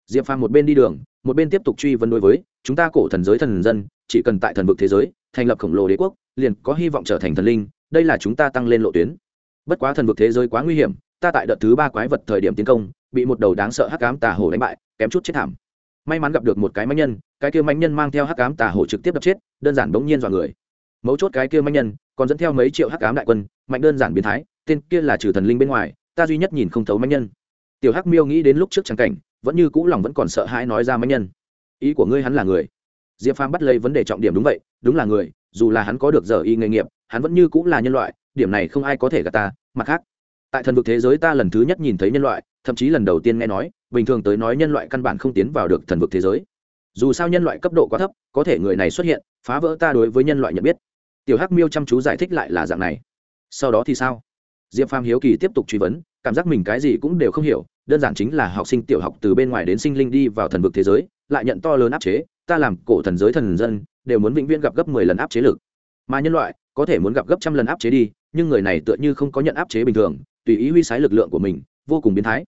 diệp phàm một bên đi đường, một bên tiếp tục truy vấn đối với, chúng ta cổ thần giới thần dân, chỉ cần tại thần vực thế giới, thành lập khổng lồ đế quốc, liền có hy vọng trở thành thần linh, đây là chúng ta tăng lên lộ tuyến. Bất quá thần vực thế giới quá nguy hiểm, ta tại đợt thứ ba quái vật thời điểm tiến công, bị một đầu đáng sợ hắc ám tà hổ đánh bại, kém chút chết thảm. May mắn gặp được một cái manh nhân, cái kia manh nhân mang theo hắc ám tà hổ trực tiếp đập chết, đơn giản bỗng nhiên dọa người. Mấu chốt cái kia manh nhân, còn dẫn theo mấy triệu hắc ám đại quân, mạnh đơn giản biến thái, tên kia là trừ thần linh bên ngoài, ta duy nhất nhìn không thấu manh nhân. Tiểu hắc miêu nghĩ đến lúc trước trắng cảnh vẫn như cũ lòng vẫn còn sợ hãi nói ra mấy nhân. Ý của ngươi hắn là người. Diệp phàm bắt lấy vấn đề trọng điểm đúng vậy, đúng là người, dù là hắn có được giờ y nghề nghiệp, hắn vẫn như cũng là nhân loại, điểm này không ai có thể gạt ta, mặt khác. Tại thần vực thế giới ta lần thứ nhất nhìn thấy nhân loại, thậm chí lần đầu tiên nghe nói, bình thường tới nói nhân loại căn bản không tiến vào được thần vực thế giới. Dù sao nhân loại cấp độ quá thấp, có thể người này xuất hiện, phá vỡ ta đối với nhân loại nhận biết. Tiểu hắc miêu chăm chú giải thích lại là dạng này. Sau đó thì sao? Diệp phàm hiếu kỳ tiếp tục truy vấn, cảm giác mình cái gì cũng đều không hiểu đơn giản chính là học sinh tiểu học từ bên ngoài đến sinh linh đi vào thần vực thế giới, lại nhận to lớn áp chế, ta làm cổ thần giới thần dân, đều muốn vĩnh viễn gặp gấp mười lần áp chế lực. Mà nhân loại, có thể muốn gặp gấp trăm lần áp chế đi, nhưng người này tựa như không có nhận áp chế bình thường, tùy ý huy sái lực lượng của mình, vô cùng biến thái.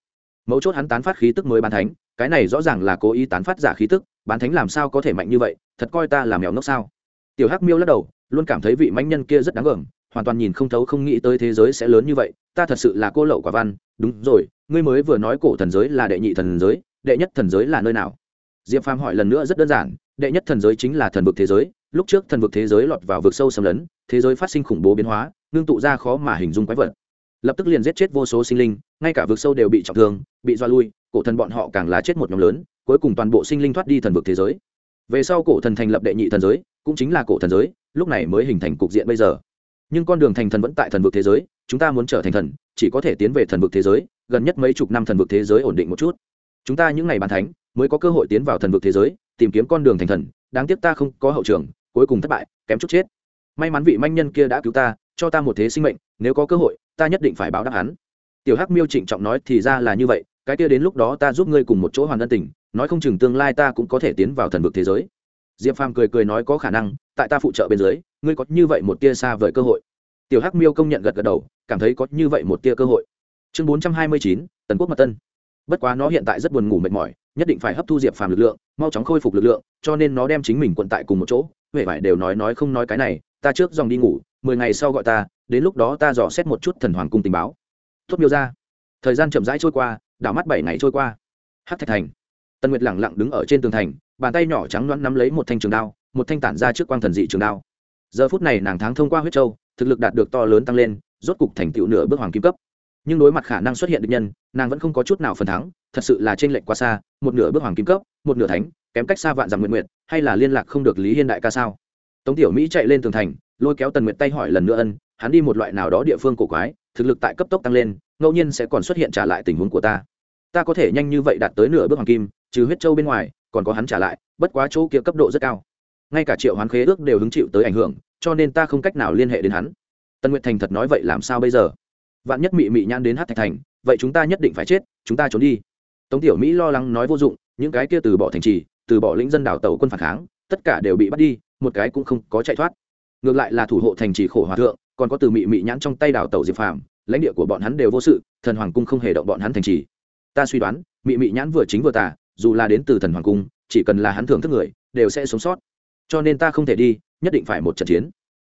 Mấu chốt hắn tán phát khí tức mới bán thánh, cái này rõ ràng là cố ý tán phát giả khí tức, bán thánh làm sao có thể mạnh như vậy, thật coi ta là mèo ngốc sao? Tiểu hắc miêu lắc đầu, luôn cảm thấy vị mãnh nhân kia rất đáng gờm hoàn toàn nhìn không thấu, không nghĩ tới thế giới sẽ lớn như vậy. Ta thật sự là cô lậu quả văn. Đúng rồi, ngươi mới vừa nói cổ thần giới là đệ nhị thần giới, đệ nhất thần giới là nơi nào? Diệp phàm hỏi lần nữa rất đơn giản. Đệ nhất thần giới chính là thần vực thế giới. Lúc trước thần vực thế giới lọt vào vực sâu xâm lấn, thế giới phát sinh khủng bố biến hóa, ngưng tụ ra khó mà hình dung quái vật. Lập tức liền giết chết vô số sinh linh, ngay cả vực sâu đều bị trọng thương, bị doa lui, cổ thần bọn họ càng là chết một nhóm lớn, cuối cùng toàn bộ sinh linh thoát đi thần vực thế giới. Về sau cổ thần thành lập đệ nhị thần giới, cũng chính là cổ thần giới, lúc này mới hình thành cục diện bây giờ nhưng con đường thành thần vẫn tại thần vực thế giới, chúng ta muốn trở thành thần, chỉ có thể tiến về thần vực thế giới, gần nhất mấy chục năm thần vực thế giới ổn định một chút. Chúng ta những ngày bàn thánh, mới có cơ hội tiến vào thần vực thế giới, tìm kiếm con đường thành thần, đáng tiếc ta không có hậu trường, cuối cùng thất bại, kém chút chết. May mắn vị manh nhân kia đã cứu ta, cho ta một thế sinh mệnh, nếu có cơ hội, ta nhất định phải báo đáp hắn. Tiểu hắc miêu trịnh trọng nói thì ra là như vậy, cái kia đến lúc đó ta giúp ngươi cùng một chỗ hoàn ân tình, nói không chừng tương lai ta cũng có thể tiến vào thần vực thế giới diệp phàm cười cười nói có khả năng, tại ta phụ trợ bên dưới, ngươi có như vậy một tia xa vời cơ hội. Tiểu hắc miêu công nhận gật gật đầu, cảm thấy có như vậy một tia cơ hội. Chương bốn trăm hai mươi chín, tần quốc mật tân. Bất quá nó hiện tại rất buồn ngủ mệt mỏi, nhất định phải hấp thu diệp phàm lực lượng, mau chóng khôi phục lực lượng, cho nên nó đem chính mình quận tại cùng một chỗ. Huệ vải đều nói nói không nói cái này, ta trước dòng đi ngủ, mười ngày sau gọi ta, đến lúc đó ta dò xét một chút thần hoàng cung tình báo. Tốt miêu ra. Thời gian chậm rãi trôi qua, đảo mắt bảy ngày trôi qua. Hát thạch thành. Tân nguyệt lẳng lặng đứng ở trên tường thành bàn tay nhỏ trắng loãng nắm lấy một thanh trường đao, một thanh tản ra trước quang thần dị trường đao. Giờ phút này nàng tháng thông qua huyết châu, thực lực đạt được to lớn tăng lên, rốt cục thành tựu nửa bước hoàng kim cấp. Nhưng đối mặt khả năng xuất hiện được nhân, nàng vẫn không có chút nào phần thắng, thật sự là trên lệnh quá xa, một nửa bước hoàng kim cấp, một nửa thánh, kém cách xa vạn dặm nguyện nguyện, hay là liên lạc không được lý hiên đại ca sao? Tống tiểu mỹ chạy lên tường thành, lôi kéo tần nguyệt tay hỏi lần nữa ân, hắn đi một loại nào đó địa phương cổ quái, thực lực tại cấp tốc tăng lên, ngẫu nhiên sẽ còn xuất hiện trả lại tình huống của ta. Ta có thể nhanh như vậy đạt tới nửa bước hoàng kim, trừ huyết châu bên ngoài còn có hắn trả lại, bất quá chỗ kia cấp độ rất cao. Ngay cả triệu hoán khế ước đều hứng chịu tới ảnh hưởng, cho nên ta không cách nào liên hệ đến hắn. Tân nguyệt thành thật nói vậy làm sao bây giờ? Vạn nhất mị mị nhãn đến hát thạch thành, vậy chúng ta nhất định phải chết, chúng ta trốn đi. Tống tiểu mỹ lo lắng nói vô dụng, những cái kia từ bỏ thành trì, từ bỏ lĩnh dân đảo tàu quân phản kháng, tất cả đều bị bắt đi, một cái cũng không có chạy thoát. Ngược lại là thủ hộ thành trì khổ hòa thượng, còn có từ mị mị nhãn trong tay đảo tàu diệp phàm, lãnh địa của bọn hắn đều vô sự, thần hoàng cung không hề động bọn hắn thành trì. Ta suy đoán, mị mị nhãn vừa chính vừa tà dù là đến từ thần hoàng cung, chỉ cần là hắn thưởng thức người, đều sẽ sống sót. Cho nên ta không thể đi, nhất định phải một trận chiến.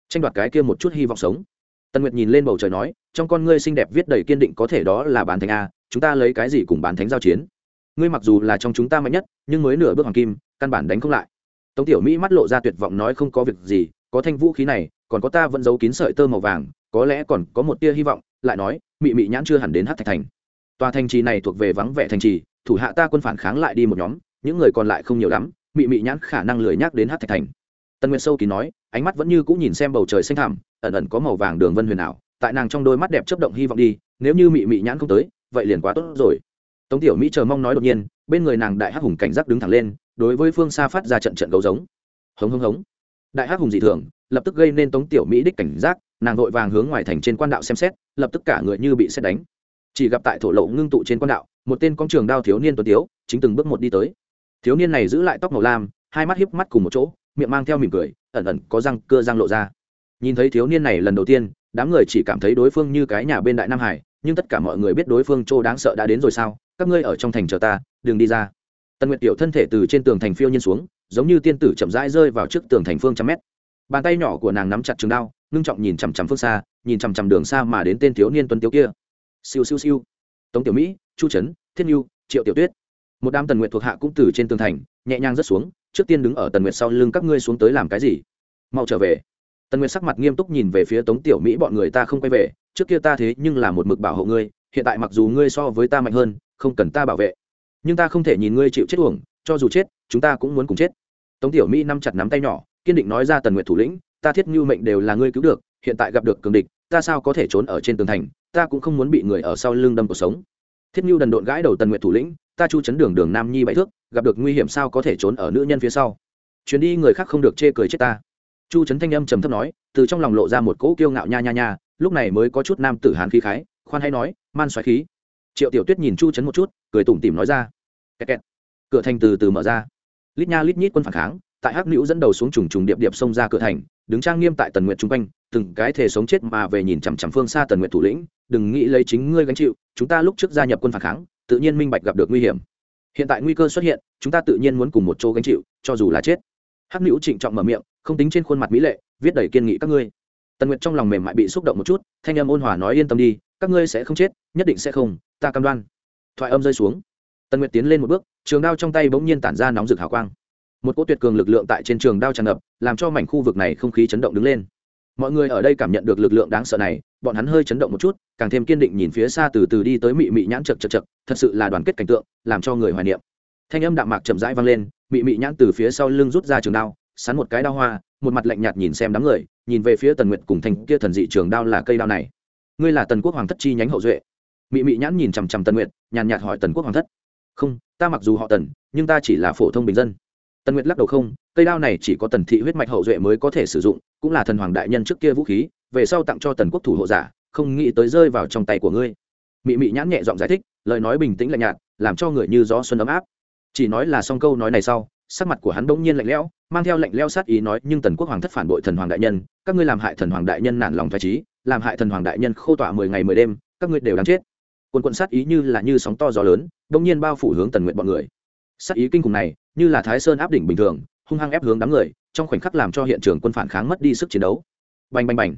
Tranh đoạt cái kia một chút hy vọng sống. Tần nguyệt nhìn lên bầu trời nói, trong con ngươi xinh đẹp viết đầy kiên định có thể đó là bán thánh a, chúng ta lấy cái gì cùng bán thánh giao chiến? Ngươi mặc dù là trong chúng ta mạnh nhất, nhưng mới nửa bước hoàng kim, căn bản đánh không lại. Tống tiểu mỹ mắt lộ ra tuyệt vọng nói không có việc gì, có thanh vũ khí này, còn có ta vẫn giấu kín sợi tơ màu vàng, có lẽ còn có một tia hy vọng, lại nói, mị mị nhãn chưa hẳn đến hát thạch thành tòa thành trì này thuộc về vắng vẻ thành trì, thủ hạ ta quân phản kháng lại đi một nhóm, những người còn lại không nhiều lắm, mị mị nhãn khả năng lười nhắc đến hát thạch thành. Tân nguyệt sâu kỳ nói, ánh mắt vẫn như cũng nhìn xem bầu trời xanh thẳm, ẩn ẩn có màu vàng đường vân huyền ảo, tại nàng trong đôi mắt đẹp chấp động hy vọng đi, nếu như mị mị nhãn không tới, vậy liền quá tốt rồi. Tống tiểu mỹ chờ mong nói đột nhiên, bên người nàng đại hắc hùng cảnh giác đứng thẳng lên, đối với phương xa phát ra trận trận gấu giống. Hống hống hống. Đại hắc hùng dị thường, lập tức gây nên tống tiểu mỹ đích cảnh giác, nàng vội vàng hướng ngoài thành trên quan đạo xem xét, lập tức cả người như bị xét đánh chỉ gặp tại thổ lộ ngưng tụ trên quan đạo, một tên con trường đao thiếu niên tuấn tiếu, chính từng bước một đi tới. Thiếu niên này giữ lại tóc màu lam, hai mắt hiếp mắt cùng một chỗ, miệng mang theo mỉm cười, ẩn ẩn có răng, cưa răng lộ ra. Nhìn thấy thiếu niên này lần đầu tiên, đám người chỉ cảm thấy đối phương như cái nhà bên đại nam hải, nhưng tất cả mọi người biết đối phương chỗ đáng sợ đã đến rồi sao? Các ngươi ở trong thành chờ ta, đừng đi ra. Tần nguyệt tiểu thân thể từ trên tường thành phiêu nhiên xuống, giống như tiên tử chậm rãi rơi vào trước tường thành phương trăm mét. Bàn tay nhỏ của nàng nắm chặt trường đao, ngưng trọng nhìn chằm chằm phương xa, nhìn chằm chằm đường xa mà đến tên thiếu niên tuấn tiếu kia siêu siêu siêu. Tống tiểu mỹ, chu trấn thiên nhu, triệu tiểu tuyết. Một đám tần nguyện thuộc hạ cũng từ trên tường thành, nhẹ nhàng rớt xuống, trước tiên đứng ở tần nguyện sau lưng các ngươi xuống tới làm cái gì? Mau trở về. Tần nguyện sắc mặt nghiêm túc nhìn về phía tống tiểu mỹ, bọn người ta không quay về, trước kia ta thế nhưng là một mực bảo hộ ngươi, hiện tại mặc dù ngươi so với ta mạnh hơn, không cần ta bảo vệ. Nhưng ta không thể nhìn ngươi chịu chết uổng, cho dù chết, chúng ta cũng muốn cùng chết. Tống tiểu mỹ nắm chặt nắm tay nhỏ, kiên định nói ra tần nguyện thủ lĩnh, ta thiết Như mệnh đều là ngươi cứu được, hiện tại gặp được cường địch ta sao có thể trốn ở trên tường thành, ta cũng không muốn bị người ở sau lưng đâm cuộc sống. Thiết ngưu đần độn gãi đầu tần nguyện thủ lĩnh, ta chu chấn đường đường nam nhi bãi thước, gặp được nguy hiểm sao có thể trốn ở nữ nhân phía sau? Chuyến đi người khác không được chê cười chết ta. Chu trấn thanh âm trầm thấp nói, từ trong lòng lộ ra một cỗ kiêu ngạo nha nha nha, lúc này mới có chút nam tử hán khí khái, khoan hay nói, man xoáy khí. Triệu tiểu tuyết nhìn chu trấn một chút, cười tủm tỉm nói ra, kẹt kẹt. cửa thành từ từ mở ra. Lít nha lít nhít quân phản kháng tại hắc nữ dẫn đầu xuống trùng trùng điệp điệp xông ra cửa thành, đứng trang nghiêm tại tần nguyện chung quanh, từng cái thể sống chết mà về nhìn chằm chằm phương xa tần nguyện thủ lĩnh, đừng nghĩ lấy chính ngươi gánh chịu, chúng ta lúc trước gia nhập quân phản kháng, tự nhiên minh bạch gặp được nguy hiểm. Hiện tại nguy cơ xuất hiện, chúng ta tự nhiên muốn cùng một chỗ gánh chịu, cho dù là chết. Hắc nữ trịnh trọng mở miệng, không tính trên khuôn mặt mỹ lệ, viết đầy kiên nghị các ngươi. Tần nguyệt trong lòng mềm mại bị xúc động một chút, thanh âm ôn hòa nói yên tâm đi, các ngươi sẽ không chết, nhất định sẽ không, ta cam đoan. Thoại âm rơi xuống. Tần nguyệt tiến lên một bước, trường đao trong tay bỗng nhiên tản ra nóng rực hào quang một cỗ tuyệt cường lực lượng tại trên trường đao tràn ngập, làm cho mảnh khu vực này không khí chấn động đứng lên. Mọi người ở đây cảm nhận được lực lượng đáng sợ này, bọn hắn hơi chấn động một chút, càng thêm kiên định nhìn phía xa từ từ đi tới mị mị nhãn chật chật chật, thật sự là đoàn kết cảnh tượng, làm cho người hoài niệm. Thanh âm đạm mạc chậm rãi vang lên, mị mị nhãn từ phía sau lưng rút ra trường đao, sắn một cái đao hoa, một mặt lạnh nhạt nhìn xem đám người, nhìn về phía tần nguyệt cùng thành kia thần dị trường đao là cây đao này. Ngươi là tần quốc hoàng thất chi nhánh hậu duệ. Mị mị nhãn nhìn chằm chằm tần nguyệt, nhàn nhạt hỏi tần quốc hoàng thất. Không, ta mặc dù họ tần, nhưng ta chỉ là phổ thông bình dân tần nguyệt lắc đầu không, cây đao này chỉ có tần thị huyết mạch hậu duệ mới có thể sử dụng, cũng là thần hoàng đại nhân trước kia vũ khí, về sau tặng cho tần quốc thủ hộ giả, không nghĩ tới rơi vào trong tay của ngươi. Mị mị nhãn nhẹ giọng giải thích, lời nói bình tĩnh lạnh nhạt, làm cho người như gió xuân ấm áp. Chỉ nói là xong câu nói này sau, sắc mặt của hắn bỗng nhiên lạnh lẽo, mang theo lạnh lẽo sát ý nói, nhưng tần quốc hoàng thất phản bội thần hoàng đại nhân, các ngươi làm hại thần hoàng đại nhân nản lòng thoái trí làm hại thần hoàng đại nhân khô tỏa mười ngày mười đêm, các ngươi đều đáng chết. Quân quận sát ý như là như sóng to gió lớn, bỗng nhiên bao phủ hướng tần nguyện bọn người. Sát ý kinh khủng này như là thái sơn áp đỉnh bình thường, hung hăng ép hướng đám người, trong khoảnh khắc làm cho hiện trường quân phản kháng mất đi sức chiến đấu. Bành bành bành.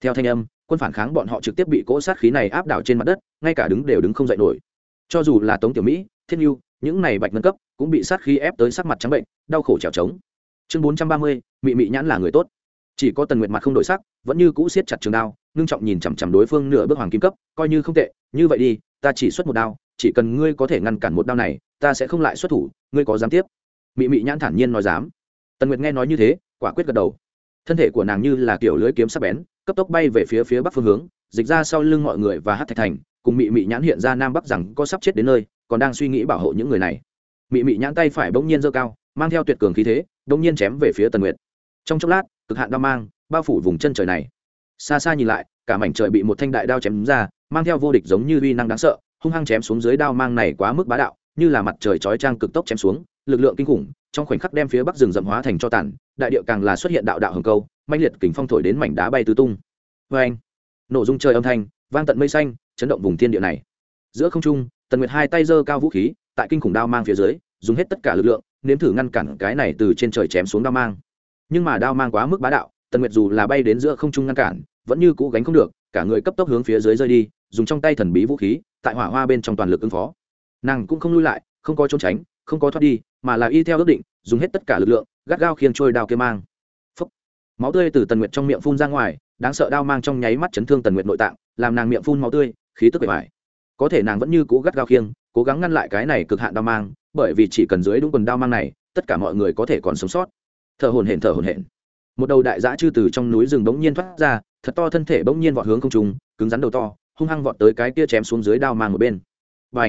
Theo thanh âm, quân phản kháng bọn họ trực tiếp bị cỗ sát khí này áp đảo trên mặt đất, ngay cả đứng đều đứng không dậy nổi. Cho dù là tống tiểu mỹ thiên yêu những này bạch ngân cấp cũng bị sát khí ép tới sắc mặt trắng bệnh, đau khổ trèo trống. Chương bốn trăm ba mươi, mị mị nhãn là người tốt. Chỉ có tần nguyệt mặt không đổi sắc, vẫn như cũ siết chặt trường đao, ngưng trọng nhìn chằm chằm đối phương nửa bước hoàng kim cấp, coi như không tệ, như vậy đi, ta chỉ xuất một đao chỉ cần ngươi có thể ngăn cản một đao này, ta sẽ không lại xuất thủ, ngươi có dám tiếp? Mị mị nhãn thản nhiên nói dám. Tần nguyệt nghe nói như thế, quả quyết gật đầu. Thân thể của nàng như là kiểu lưới kiếm sắc bén, cấp tốc bay về phía phía bắc phương hướng, dịch ra sau lưng mọi người và hát thạch thành, cùng mị mị nhãn hiện ra nam bắc rằng có sắp chết đến nơi, còn đang suy nghĩ bảo hộ những người này. Mị mị nhãn tay phải bỗng nhiên giơ cao, mang theo tuyệt cường khí thế, bỗng nhiên chém về phía tần nguyệt. Trong chốc lát, cực hạn đao mang bao phủ vùng chân trời này. Xa xa nhìn lại, cả mảnh trời bị một thanh đại đao chém ra, mang theo vô địch giống như uy năng đáng sợ hung hăng chém xuống dưới đao mang này quá mức bá đạo, như là mặt trời chói trang cực tốc chém xuống, lực lượng kinh khủng, trong khoảnh khắc đem phía bắc rừng rậm hóa thành cho tàn, đại điệu càng là xuất hiện đạo đạo hồng câu manh liệt kính phong thổi đến mảnh đá bay tứ tung. Vê anh, nổ dung trời âm thanh, vang tận mây xanh, chấn động vùng thiên địa này. Giữa không trung, tần nguyệt hai tay giơ cao vũ khí, tại kinh khủng đao mang phía dưới, dùng hết tất cả lực lượng, nếm thử ngăn cản cái này từ trên trời chém xuống đao mang. Nhưng mà đao mang quá mức bá đạo, tần nguyệt dù là bay đến giữa không trung ngăn cản, vẫn như cũ gánh không được, cả người cấp tốc hướng phía dưới rơi đi dùng trong tay thần bí vũ khí, tại hỏa hoa bên trong toàn lực ứng phó. Nàng cũng không lui lại, không có trốn tránh, không có thoát đi, mà là y theo ước định, dùng hết tất cả lực lượng, gắt gao khiêng trôi đao kia mang. Phốc. máu tươi từ tần nguyệt trong miệng phun ra ngoài, đáng sợ đao mang trong nháy mắt chấn thương tần nguyệt nội tạng, làm nàng miệng phun máu tươi, khí tức bề mải có thể nàng vẫn như cố gắt gao khiêng, cố gắng ngăn lại cái này cực hạn đao mang, bởi vì chỉ cần dưới đúng quần đao mang này, tất cả mọi người có thể còn sống sót. Thở hồn hển, thở hồn hển. Một đầu đại dã chư từ trong núi rừng bỗng nhiên thoát ra, thật to thân thể bỗng nhiên vọt hướng không trung, cứng rắn đầu to hung hăng vọt tới cái kia chém xuống dưới đao mang một bên. Và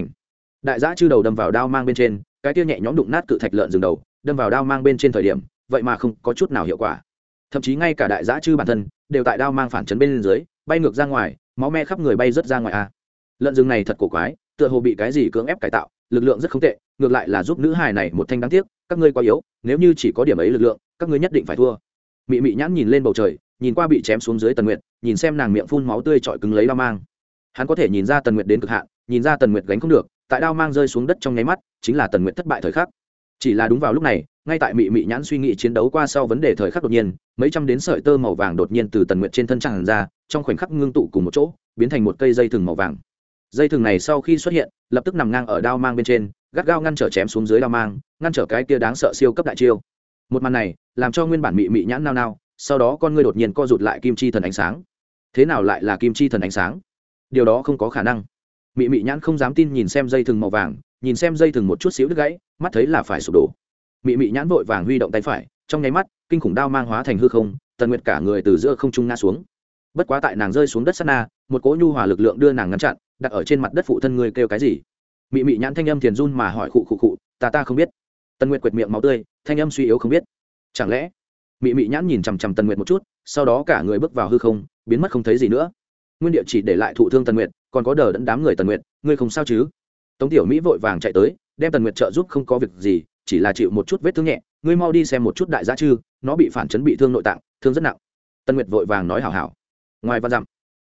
đại dã chư đầu đâm vào đao mang bên trên, cái kia nhẹ nhõm đụng nát cự thạch lợn rừng đầu, đâm vào đao mang bên trên thời điểm, vậy mà không có chút nào hiệu quả. Thậm chí ngay cả đại dã chư bản thân, đều tại đao mang phản chấn bên dưới, bay ngược ra ngoài, máu me khắp người bay rớt ra ngoài a. Lợn rừng này thật cổ quái, tựa hồ bị cái gì cưỡng ép cải tạo, lực lượng rất không tệ, ngược lại là giúp nữ hài này một thanh đáng tiếc, các ngươi quá yếu, nếu như chỉ có điểm ấy lực lượng, các ngươi nhất định phải thua. Mị mị nhãn nhìn lên bầu trời, nhìn qua bị chém xuống dưới tần nguyệt, nhìn xem nàng miệng phun máu tươi trọi cứng lấy đao mang hắn có thể nhìn ra tần nguyệt đến cực hạn, nhìn ra tần nguyệt gánh không được, tại đao mang rơi xuống đất trong nháy mắt, chính là tần nguyệt thất bại thời khắc. Chỉ là đúng vào lúc này, ngay tại mị mị nhãn suy nghĩ chiến đấu qua sau vấn đề thời khắc đột nhiên, mấy trăm đến sợi tơ màu vàng đột nhiên từ tần nguyệt trên thân tràn ra, trong khoảnh khắc ngưng tụ cùng một chỗ, biến thành một cây dây thừng màu vàng. Dây thừng này sau khi xuất hiện, lập tức nằm ngang ở đao mang bên trên, gắt gao ngăn trở chém xuống dưới đao mang, ngăn trở cái kia đáng sợ siêu cấp đại chiêu. Một màn này, làm cho nguyên bản mị mị nhãn nao nao, sau đó con ngươi đột nhiên co rụt lại kim chi thần ánh sáng. Thế nào lại là kim chi thần ánh sáng? Điều đó không có khả năng. Mị mị nhãn không dám tin nhìn xem dây thừng màu vàng, nhìn xem dây thừng một chút xíu đứt gãy, mắt thấy là phải sụp đổ. Mị mị nhãn vội vàng huy động tay phải, trong nháy mắt, kinh khủng đao mang hóa thành hư không, tần nguyệt cả người từ giữa không trung ngã xuống. Bất quá tại nàng rơi xuống đất sắt na, một cỗ nhu hòa lực lượng đưa nàng ngăn chặn, đặt ở trên mặt đất phụ thân người kêu cái gì? Mị mị nhãn thanh âm thiền run mà hỏi khụ khụ khụ, ta ta không biết. Tần nguyệt quệt miệng máu tươi, thanh âm suy yếu không biết. Chẳng lẽ? Mị mị nhãn nhìn chằm chằm tần nguyệt một chút, sau đó cả người bước vào hư không, biến mất không thấy gì nữa nguyên địa chỉ để lại thụ thương tần nguyệt, còn có đờ đẫn đám người tần nguyệt, ngươi không sao chứ? Tống tiểu mỹ vội vàng chạy tới, đem tần nguyệt trợ giúp không có việc gì, chỉ là chịu một chút vết thương nhẹ, ngươi mau đi xem một chút đại gia chư nó bị phản chấn bị thương nội tạng, thương rất nặng. Tần nguyệt vội vàng nói hảo hảo. Ngoài văn dặm,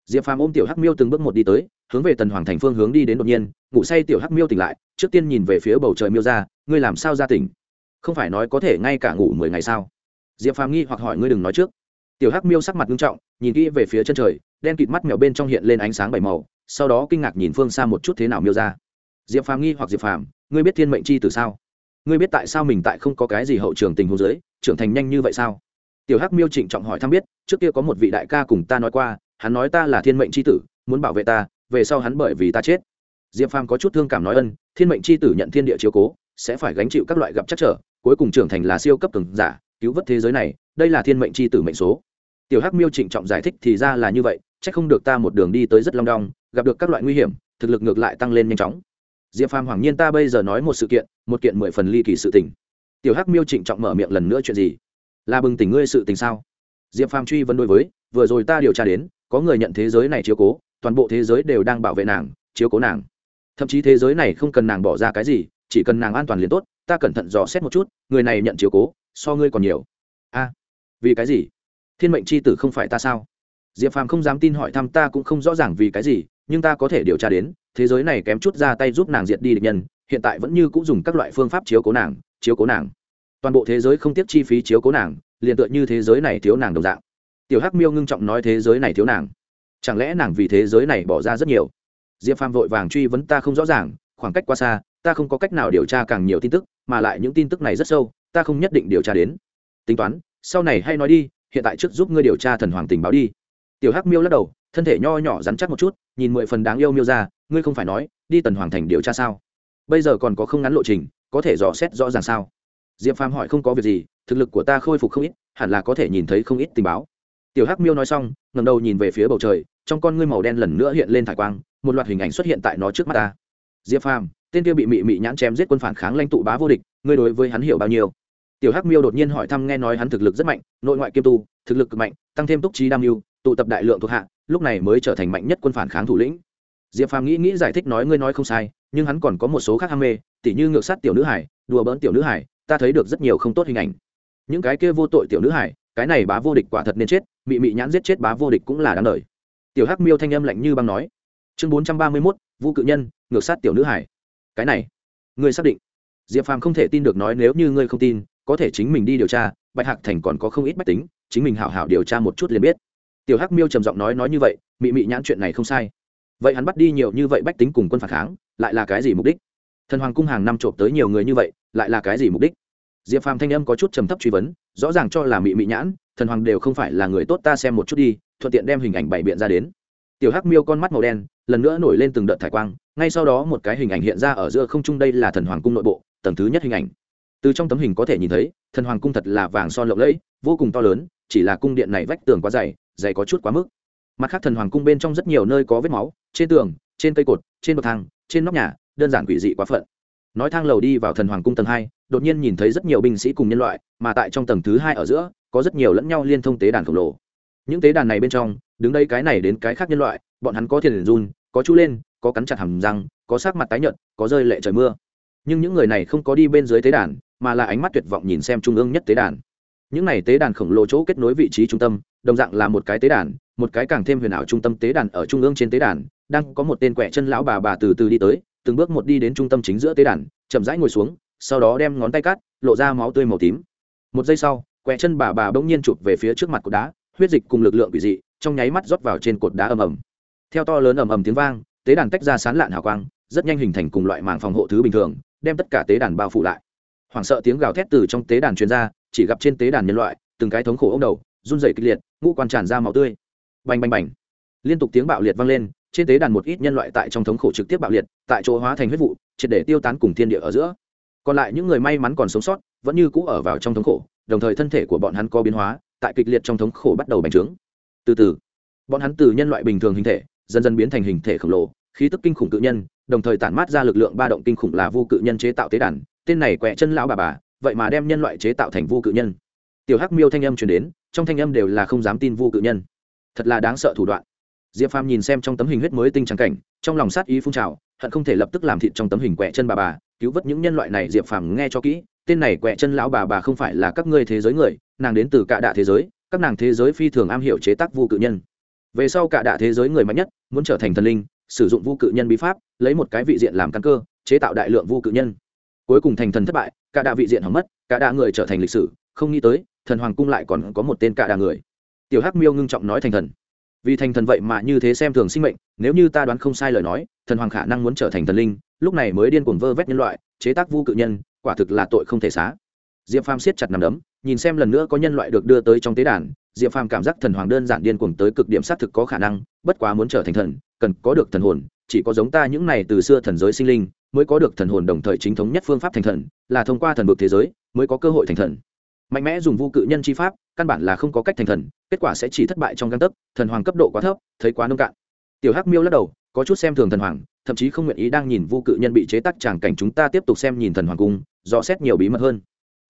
diệp phàm ôm tiểu hắc miêu từng bước một đi tới, hướng về tần hoàng thành phương hướng đi đến đột nhiên, ngủ say tiểu hắc miêu tỉnh lại, trước tiên nhìn về phía bầu trời miêu ra, ngươi làm sao ra tỉnh? Không phải nói có thể ngay cả ngủ mười ngày sao? Diệp phàm nghi hoặc hỏi ngươi đừng nói trước tiểu hắc miêu sắc mặt nghiêm trọng nhìn kỹ về phía chân trời đen kịt mắt mèo bên trong hiện lên ánh sáng bảy màu sau đó kinh ngạc nhìn phương xa một chút thế nào miêu ra. Diệp phàm nghi hoặc diệp phàm ngươi biết thiên mệnh chi từ sao? Ngươi biết tại sao mình tại không có cái gì hậu trường tình huống dưới, trưởng thành nhanh như vậy sao? Tiểu hắc miêu trịnh trọng hỏi thăm biết trước kia có một vị đại ca cùng ta nói qua hắn nói ta là thiên mệnh chi tử muốn bảo vệ ta về sau hắn bởi vì ta chết. Diệp phàm có chút thương cảm nói ân thiên mệnh chi tử nhận thiên địa chiếu cố sẽ phải gánh chịu các loại gặp chắc trở cuối cùng trưởng thành là siêu cấp cường giả cứu vớt thế giới này, đây là thiên mệnh chi tử mệnh số. Tiểu hắc miêu trịnh trọng giải thích thì ra là như vậy, chắc không được ta một đường đi tới rất long đong, gặp được các loại nguy hiểm, thực lực ngược lại tăng lên nhanh chóng. Diệp phàm hoàng nhiên ta bây giờ nói một sự kiện, một kiện mười phần ly kỳ sự tình. Tiểu hắc miêu trịnh trọng mở miệng lần nữa chuyện gì? Là bừng tỉnh ngươi sự tình sao? Diệp phàm truy vấn đối với, vừa rồi ta điều tra đến, có người nhận thế giới này chiếu cố, toàn bộ thế giới đều đang bảo vệ nàng, chiếu cố nàng. Thậm chí thế giới này không cần nàng bỏ ra cái gì, chỉ cần nàng an toàn liền tốt, ta cẩn thận dò xét một chút, người này nhận chiếu cố so ngươi còn nhiều. A, vì cái gì? Thiên mệnh c h i tử không phải ta sao? Diệp phàm không dám tin hỏi thăm ta cũng không rõ ràng vì cái gì, nhưng ta có thể điều tra đến, thế giới này kém chút ra tay giúp nàng diệt đi địch nhân, hiện tại vẫn như cũng dùng các loại phương pháp chiếu cố nàng, chiếu cố nàng. Toàn bộ thế giới không tiếc chi phí chiếu cố nàng, liền tựa như thế giới này thiếu nàng đồng dạng. Tiểu hắc miêu ngưng trọng nói thế giới này thiếu nàng. Chẳng lẽ nàng vì thế giới này bỏ ra rất nhiều? Diệp phàm vội vàng truy vấn ta không rõ ràng khoảng cách quá xa, ta không có cách nào điều tra càng nhiều tin tức, mà lại những tin tức này rất sâu, ta không nhất định điều tra đến. Tính toán, sau này hay nói đi, hiện tại trước giúp ngươi điều tra thần hoàng tình báo đi. Tiểu hắc miêu lắc đầu, thân thể nho nhỏ rắn chắc một chút, nhìn mười phần đáng yêu miêu ra, ngươi không phải nói, đi tần hoàng thành điều tra sao? Bây giờ còn có không ngắn lộ trình, có thể dò xét rõ ràng sao? Diệp phàm hỏi không có việc gì, thực lực của ta khôi phục không ít, hẳn là có thể nhìn thấy không ít tình báo. Tiểu hắc miêu nói xong ngầm đầu nhìn về phía bầu trời, trong con ngươi màu đen lần nữa hiện lên thải quang, một loạt hình ảnh xuất hiện tại nó trước mắt ta diệp phàm, tên kia bị mị mị nhãn chém giết quân phản kháng lãnh tụ bá vô địch, ngươi đối với hắn hiểu bao nhiêu? Tiểu hắc miêu đột nhiên hỏi thăm nghe nói hắn thực lực rất mạnh, nội ngoại kiêm tu, thực lực cực mạnh, tăng thêm túc trí đam mưu, tụ tập đại lượng thuộc hạ, lúc này mới trở thành mạnh nhất quân phản kháng thủ lĩnh. Diệp phàm nghĩ nghĩ giải thích nói ngươi nói không sai, nhưng hắn còn có một số khác ham mê, tỉ như ngược sát tiểu nữ hải, đùa bỡn tiểu nữ hải, ta thấy được rất nhiều không tốt hình ảnh. Những cái kia vô tội tiểu nữ hải, cái này bá vô địch quả thật nên chết, mị mị nhãn giết chết bá vô địch cũng là đáng đời. Tiểu hắc miêu thanh âm lạnh như băng nói. Chương bốn trăm ba mươi mốt vu cự nhân, ngược sát tiểu nữ hải. Cái này, ngươi xác định? Diệp phàm không thể tin được nói nếu như ngươi không tin, có thể chính mình đi điều tra, bạch hạc thành còn có không ít bách tính, chính mình hảo hảo điều tra một chút liền biết. Tiểu hắc miêu trầm giọng nói nói như vậy, mị mị nhãn chuyện này không sai. Vậy hắn bắt đi nhiều như vậy bách tính cùng quân phản kháng, lại là cái gì mục đích? Thần hoàng cung hàng năm trộm tới nhiều người như vậy, lại là cái gì mục đích? Diệp phàm thanh âm có chút trầm thấp truy vấn, rõ ràng cho là mị mị nhãn, thần hoàng đều không phải là người tốt ta xem một chút đi, thuận tiện đem hình ảnh bày biện ra đến. Tiểu hắc miêu con mắt màu đen lần nữa nổi lên từng đợt thải quang, ngay sau đó một cái hình ảnh hiện ra ở giữa không trung đây là thần hoàng cung nội bộ, tầng thứ nhất hình ảnh. Từ trong tấm hình có thể nhìn thấy, thần hoàng cung thật là vàng son lộng lẫy, vô cùng to lớn, chỉ là cung điện này vách tường quá dày dày có chút quá mức. Mặt khác thần hoàng cung bên trong rất nhiều nơi có vết máu, trên tường, trên cây cột, trên bậc thang, trên nóc nhà, đơn giản quỷ dị quá phận. Nói thang lầu đi vào thần hoàng cung tầng hai, đột nhiên nhìn thấy rất nhiều binh sĩ cùng nhân loại, mà tại trong tầng thứ hai ở giữa, có rất nhiều lẫn nhau liên thông tế đàn khổng lồ. Những tế đàn này bên trong, đứng đây cái này đến cái khác nhân loại, bọn hắn có thiền run có chú lên, có cắn chặt hầm răng, có sát mặt tái nhợt, có rơi lệ trời mưa. Nhưng những người này không có đi bên dưới tế đàn, mà là ánh mắt tuyệt vọng nhìn xem trung ương nhất tế đàn. Những này tế đàn khổng lồ chỗ kết nối vị trí trung tâm, đồng dạng là một cái tế đàn, một cái càng thêm huyền ảo trung tâm tế đàn ở trung ương trên tế đàn, đang có một tên quẹ chân lão bà bà từ từ đi tới, từng bước một đi đến trung tâm chính giữa tế đàn, chậm rãi ngồi xuống, sau đó đem ngón tay cắt, lộ ra máu tươi màu tím. Một giây sau quẹ chân bà bà bỗng nhiên chụp về phía trước mặt cột đá, huyết dịch cùng lực lượng quỷ dị, trong nháy mắt rót vào trên cột đá ầm ầm theo to lớn ầm ầm tiếng vang, tế đàn tách ra sán lạn hào quang, rất nhanh hình thành cùng loại màng phòng hộ thứ bình thường, đem tất cả tế đàn bao phủ lại. Hoảng sợ tiếng gào thét từ trong tế đàn truyền ra, chỉ gặp trên tế đàn nhân loại, từng cái thống khổ ông đầu, run rẩy kịch liệt, ngũ quan tràn ra máu tươi. Bành bành bành. Liên tục tiếng bạo liệt vang lên, trên tế đàn một ít nhân loại tại trong thống khổ trực tiếp bạo liệt, tại chỗ hóa thành huyết vụ, triệt để tiêu tán cùng thiên địa ở giữa. Còn lại những người may mắn còn sống sót, vẫn như cũ ở vào trong thống khổ, đồng thời thân thể của bọn hắn có biến hóa, tại kịch liệt trong thống khổ bắt đầu bành trướng. Từ từ, bọn hắn từ nhân loại bình thường hình thể dần dần biến thành hình thể khổng lồ, khí tức kinh khủng cự nhân, đồng thời tản mát ra lực lượng ba động kinh khủng là vu cự nhân chế tạo tế đàn, tên này quẹ chân lão bà bà, vậy mà đem nhân loại chế tạo thành vu cự nhân. Tiểu hắc miêu thanh âm truyền đến, trong thanh âm đều là không dám tin vu cự nhân. Thật là đáng sợ thủ đoạn. Diệp phàm nhìn xem trong tấm hình huyết mới tinh trắng cảnh, trong lòng sát ý phun trào, hận không thể lập tức làm thịt trong tấm hình quẹ chân bà bà, cứu vớt những nhân loại này, diệp phàm nghe cho kỹ, tên này quẹ chân lão bà bà không phải là các ngươi thế giới người, nàng đến từ cả đạ thế giới, các nàng thế giới phi thường am hiểu chế tác vu cự nhân về sau cả đạ thế giới người mạnh nhất muốn trở thành thần linh, sử dụng vu cự nhân bí pháp, lấy một cái vị diện làm căn cơ, chế tạo đại lượng vu cự nhân. Cuối cùng thành thần thất bại, cả đạ vị diện hỏng mất, cả đạ người trở thành lịch sử, không nghĩ tới, thần hoàng cung lại còn có một tên cả đạ người. Tiểu hắc miêu ngưng trọng nói thành thần. Vì thành thần vậy mà như thế xem thường sinh mệnh, nếu như ta đoán không sai lời nói, thần hoàng khả năng muốn trở thành thần linh, lúc này mới điên cuồng vơ vét nhân loại, chế tác vu cự nhân, quả thực là tội không thể xá. Diệp phàm siết chặt nằm đấm, nhìn xem lần nữa có nhân loại được đưa tới trong tế đàn diệp phàm cảm giác thần hoàng đơn giản điên cuồng tới cực điểm xác thực có khả năng, bất quá muốn trở thành thần, cần có được thần hồn, chỉ có giống ta những này từ xưa thần giới sinh linh, mới có được thần hồn đồng thời chính thống nhất phương pháp thành thần, là thông qua thần vực thế giới, mới có cơ hội thành thần. Mạnh mẽ dùng vu cự nhân chi pháp, căn bản là không có cách thành thần, kết quả sẽ chỉ thất bại trong găng tấc, thần hoàng cấp độ quá thấp, thấy quá nông cạn. Tiểu hắc miêu lắc đầu, có chút xem thường thần hoàng, thậm chí không nguyện ý đang nhìn vu cự nhân bị chế tác tràng cảnh chúng ta tiếp tục xem nhìn thần hoàng cung dò xét nhiều bí mật hơn.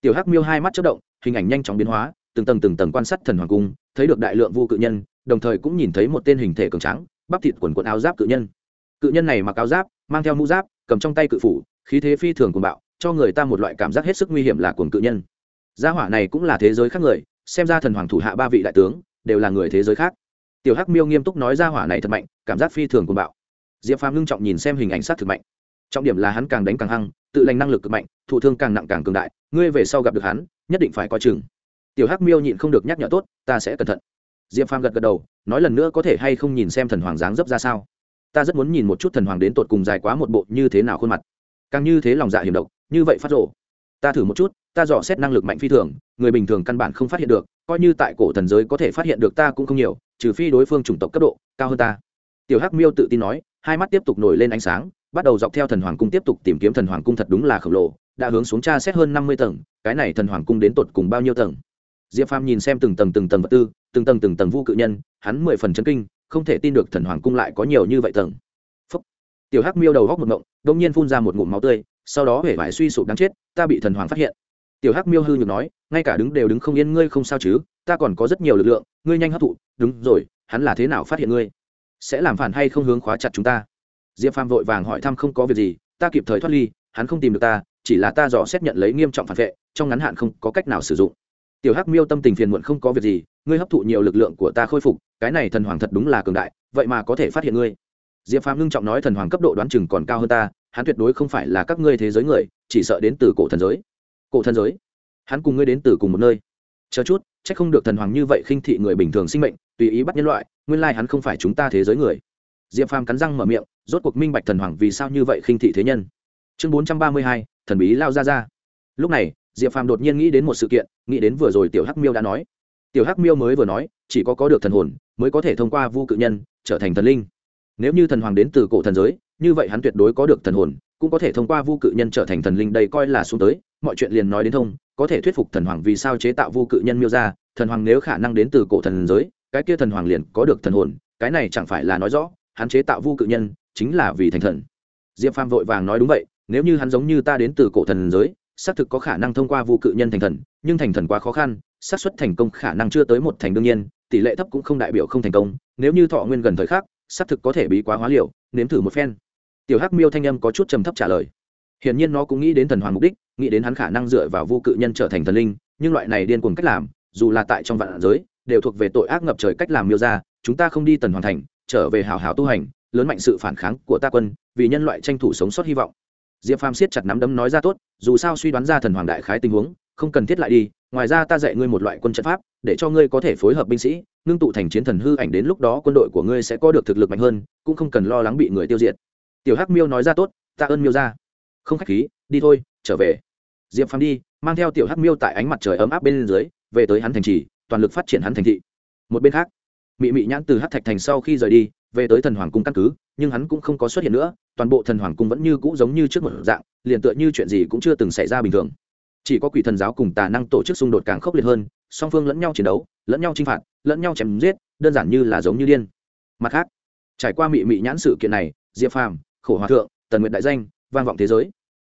Tiểu hắc miêu hai mắt chất động, hình ảnh nhanh chóng biến hóa từng tầng từng tầng quan sát thần hoàng cung, thấy được đại lượng vu cự nhân, đồng thời cũng nhìn thấy một tên hình thể cường trắng bắp thịt quần quần áo giáp cự nhân. Cự nhân này mặc áo giáp, mang theo mũ giáp, cầm trong tay cự phủ, khí thế phi thường cuồng bạo, cho người ta một loại cảm giác hết sức nguy hiểm là cuồng cự nhân. Gia hỏa này cũng là thế giới khác người, xem ra thần hoàng thủ hạ ba vị đại tướng, đều là người thế giới khác. Tiểu hắc miêu nghiêm túc nói gia hỏa này thật mạnh, cảm giác phi thường cuồng bạo. Diệp phàm ngưng trọng nhìn xem hình ảnh sát thực mạnh. Trọng điểm là hắn càng đánh càng hăng, tự lành năng lực cực mạnh, thụ thương càng nặng càng cường đại, ngươi về sau gặp được hắn, nhất định phải coi chừng tiểu hắc miêu nhịn không được nhắc nhở tốt, ta sẽ cẩn thận. Diệp phàm gật gật đầu, nói lần nữa có thể hay không nhìn xem thần hoàng dáng dấp ra sao? Ta rất muốn nhìn một chút thần hoàng đến tột cùng dài quá một bộ như thế nào khuôn mặt. Càng như thế lòng dạ hiểm độc, như vậy phát rộ ta thử một chút, ta dò xét năng lực mạnh phi thường, người bình thường căn bản không phát hiện được, coi như tại cổ thần giới có thể phát hiện được ta cũng không nhiều, trừ phi đối phương chủng tộc cấp độ cao hơn ta. Tiểu hắc miêu tự tin nói, hai mắt tiếp tục nổi lên ánh sáng, bắt đầu dọc theo thần hoàng cung tiếp tục tìm kiếm thần hoàng cung thật đúng là khổng lồ, đã hướng xuống tra xét hơn năm mươi tầng, cái này thần hoàng cung đến tột cùng bao nhiêu tầng? Diệp phàm nhìn xem từng tầng từng tầng vật tư, từng tầng từng tầng vu cự nhân, hắn mười phần chân kinh, không thể tin được thần hoàng cung lại có nhiều như vậy tầng. Phúc. tiểu hắc miêu đầu góc một ngộng đ ỗ n g nhiên phun ra một ngụm máu tươi, sau đó hể vải suy sụp đáng chết, ta bị thần hoàng phát hiện. Tiểu hắc miêu hư nhược nói, ngay cả đứng đều đứng không yên ngươi không sao chứ, ta còn có rất nhiều lực lượng, ngươi nhanh hấp thụ, đúng rồi, hắn là thế nào phát hiện ngươi? Sẽ làm phản hay không hướng khóa chặt chúng ta? Diệp phàm vội vàng hỏi thăm không có việc gì, ta kịp thời thoát ly, hắn không tìm được ta, chỉ là ta dò xét nhận lấy nghiêm trọng phản vệ, trong ngắn hạn không có cách nào sử dụng tiểu hắc miêu tâm tình phiền muộn không có việc gì, ngươi hấp thụ nhiều lực lượng của ta khôi phục, cái này thần hoàng thật đúng là cường đại, vậy mà có thể phát hiện ngươi. Diệp phàm ngưng trọng nói thần hoàng cấp độ đoán chừng còn cao hơn ta, hắn tuyệt đối không phải là các ngươi thế giới người, chỉ sợ đến từ cổ thần giới. Cổ thần giới? Hắn cùng ngươi đến từ cùng một nơi. Chờ chút c h ắ c không được thần hoàng như vậy khinh thị người bình thường sinh mệnh, tùy ý bắt nhân loại, nguyên lai hắn không phải chúng ta thế giới người. Diệp phàm cắn răng mở miệng, rốt cuộc minh bạch thần hoàng vì sao như vậy khinh thị thế nhân. Chương bốn trăm ba mươi hai, thần bí lao ra ra lúc này diệp phàm đột nhiên nghĩ đến một sự kiện, nghĩ đến vừa rồi tiểu hắc miêu đã nói. Tiểu hắc miêu mới vừa nói, chỉ có có được thần hồn, mới có thể thông qua vu cự nhân trở thành thần linh. Nếu như thần hoàng đến từ cổ thần giới, như vậy hắn tuyệt đối có được thần hồn, cũng có thể thông qua vu cự nhân trở thành thần linh đây coi là xuống tới. Mọi chuyện liền nói đến thông, có thể thuyết phục thần hoàng vì sao chế tạo vu cự nhân miêu ra, thần hoàng nếu khả năng đến từ cổ thần giới, cái kia thần hoàng liền có được thần hồn, cái này chẳng phải là nói rõ, hắn chế tạo vu cự nhân chính là vì thành thần. Diệp phàm vội vàng nói đúng vậy, nếu như hắn giống như ta đến từ cổ thần giới xác thực có khả năng thông qua vu cự nhân thành thần, nhưng thành thần quá khó khăn, xác suất thành công khả năng chưa tới một thành đương nhiên, tỷ lệ thấp cũng không đại biểu không thành công, nếu như thọ nguyên gần thời khắc, xác thực có thể bí quá hóa liều, nếm thử một phen. Tiểu hắc miêu thanh âm có chút trầm thấp trả lời. Hiển nhiên nó cũng nghĩ đến thần hoàng mục đích, nghĩ đến hắn khả năng dựa vào vu cự nhân trở thành thần linh, nhưng loại này điên cuồng cách làm, dù là tại trong vạn giới, đều thuộc về tội ác ngập trời cách làm miêu ra, chúng ta không đi tần hoàn thành, trở về hào hào tu hành, lớn mạnh sự phản kháng của ta quân, vì nhân loại tranh thủ sống sót hy vọng diệp phàm siết chặt nắm đấm nói ra tốt, dù sao suy đoán ra thần hoàng đại khái tình huống, không cần thiết lại đi, ngoài ra ta dạy ngươi một loại quân trận pháp, để cho ngươi có thể phối hợp binh sĩ, ngưng tụ thành chiến thần hư ảnh đến lúc đó quân đội của ngươi sẽ có được thực lực mạnh hơn, cũng không cần lo lắng bị người tiêu diệt. Tiểu hắc miêu nói ra tốt, ta ơn miêu ra. Không khách khí, đi thôi, trở về. Diệp phàm đi, mang theo tiểu hắc miêu tại ánh mặt trời ấm áp bên dưới, về tới hắn thành trì, toàn lực phát triển hắn thành thị. Một bên khác, mị mị nhãn từ hát thạch thành sau khi rời đi, về tới thần hoàng cung căn cứ nhưng hắn cũng không có xuất hiện nữa, toàn bộ thần hoàng cung vẫn như cũ giống như trước một dạng, liền tựa như chuyện gì cũng chưa từng xảy ra bình thường. Chỉ có quỷ thần giáo cùng tà năng tổ chức xung đột càng khốc liệt hơn, song phương lẫn nhau chiến đấu, lẫn nhau chinh phạt, lẫn nhau chém giết, đơn giản như là giống như điên. Mặt khác, trải qua mị mị nhãn sự kiện này, diệp phàm, khổ hòa thượng, tần nguyệt đại danh, vang vọng thế giới.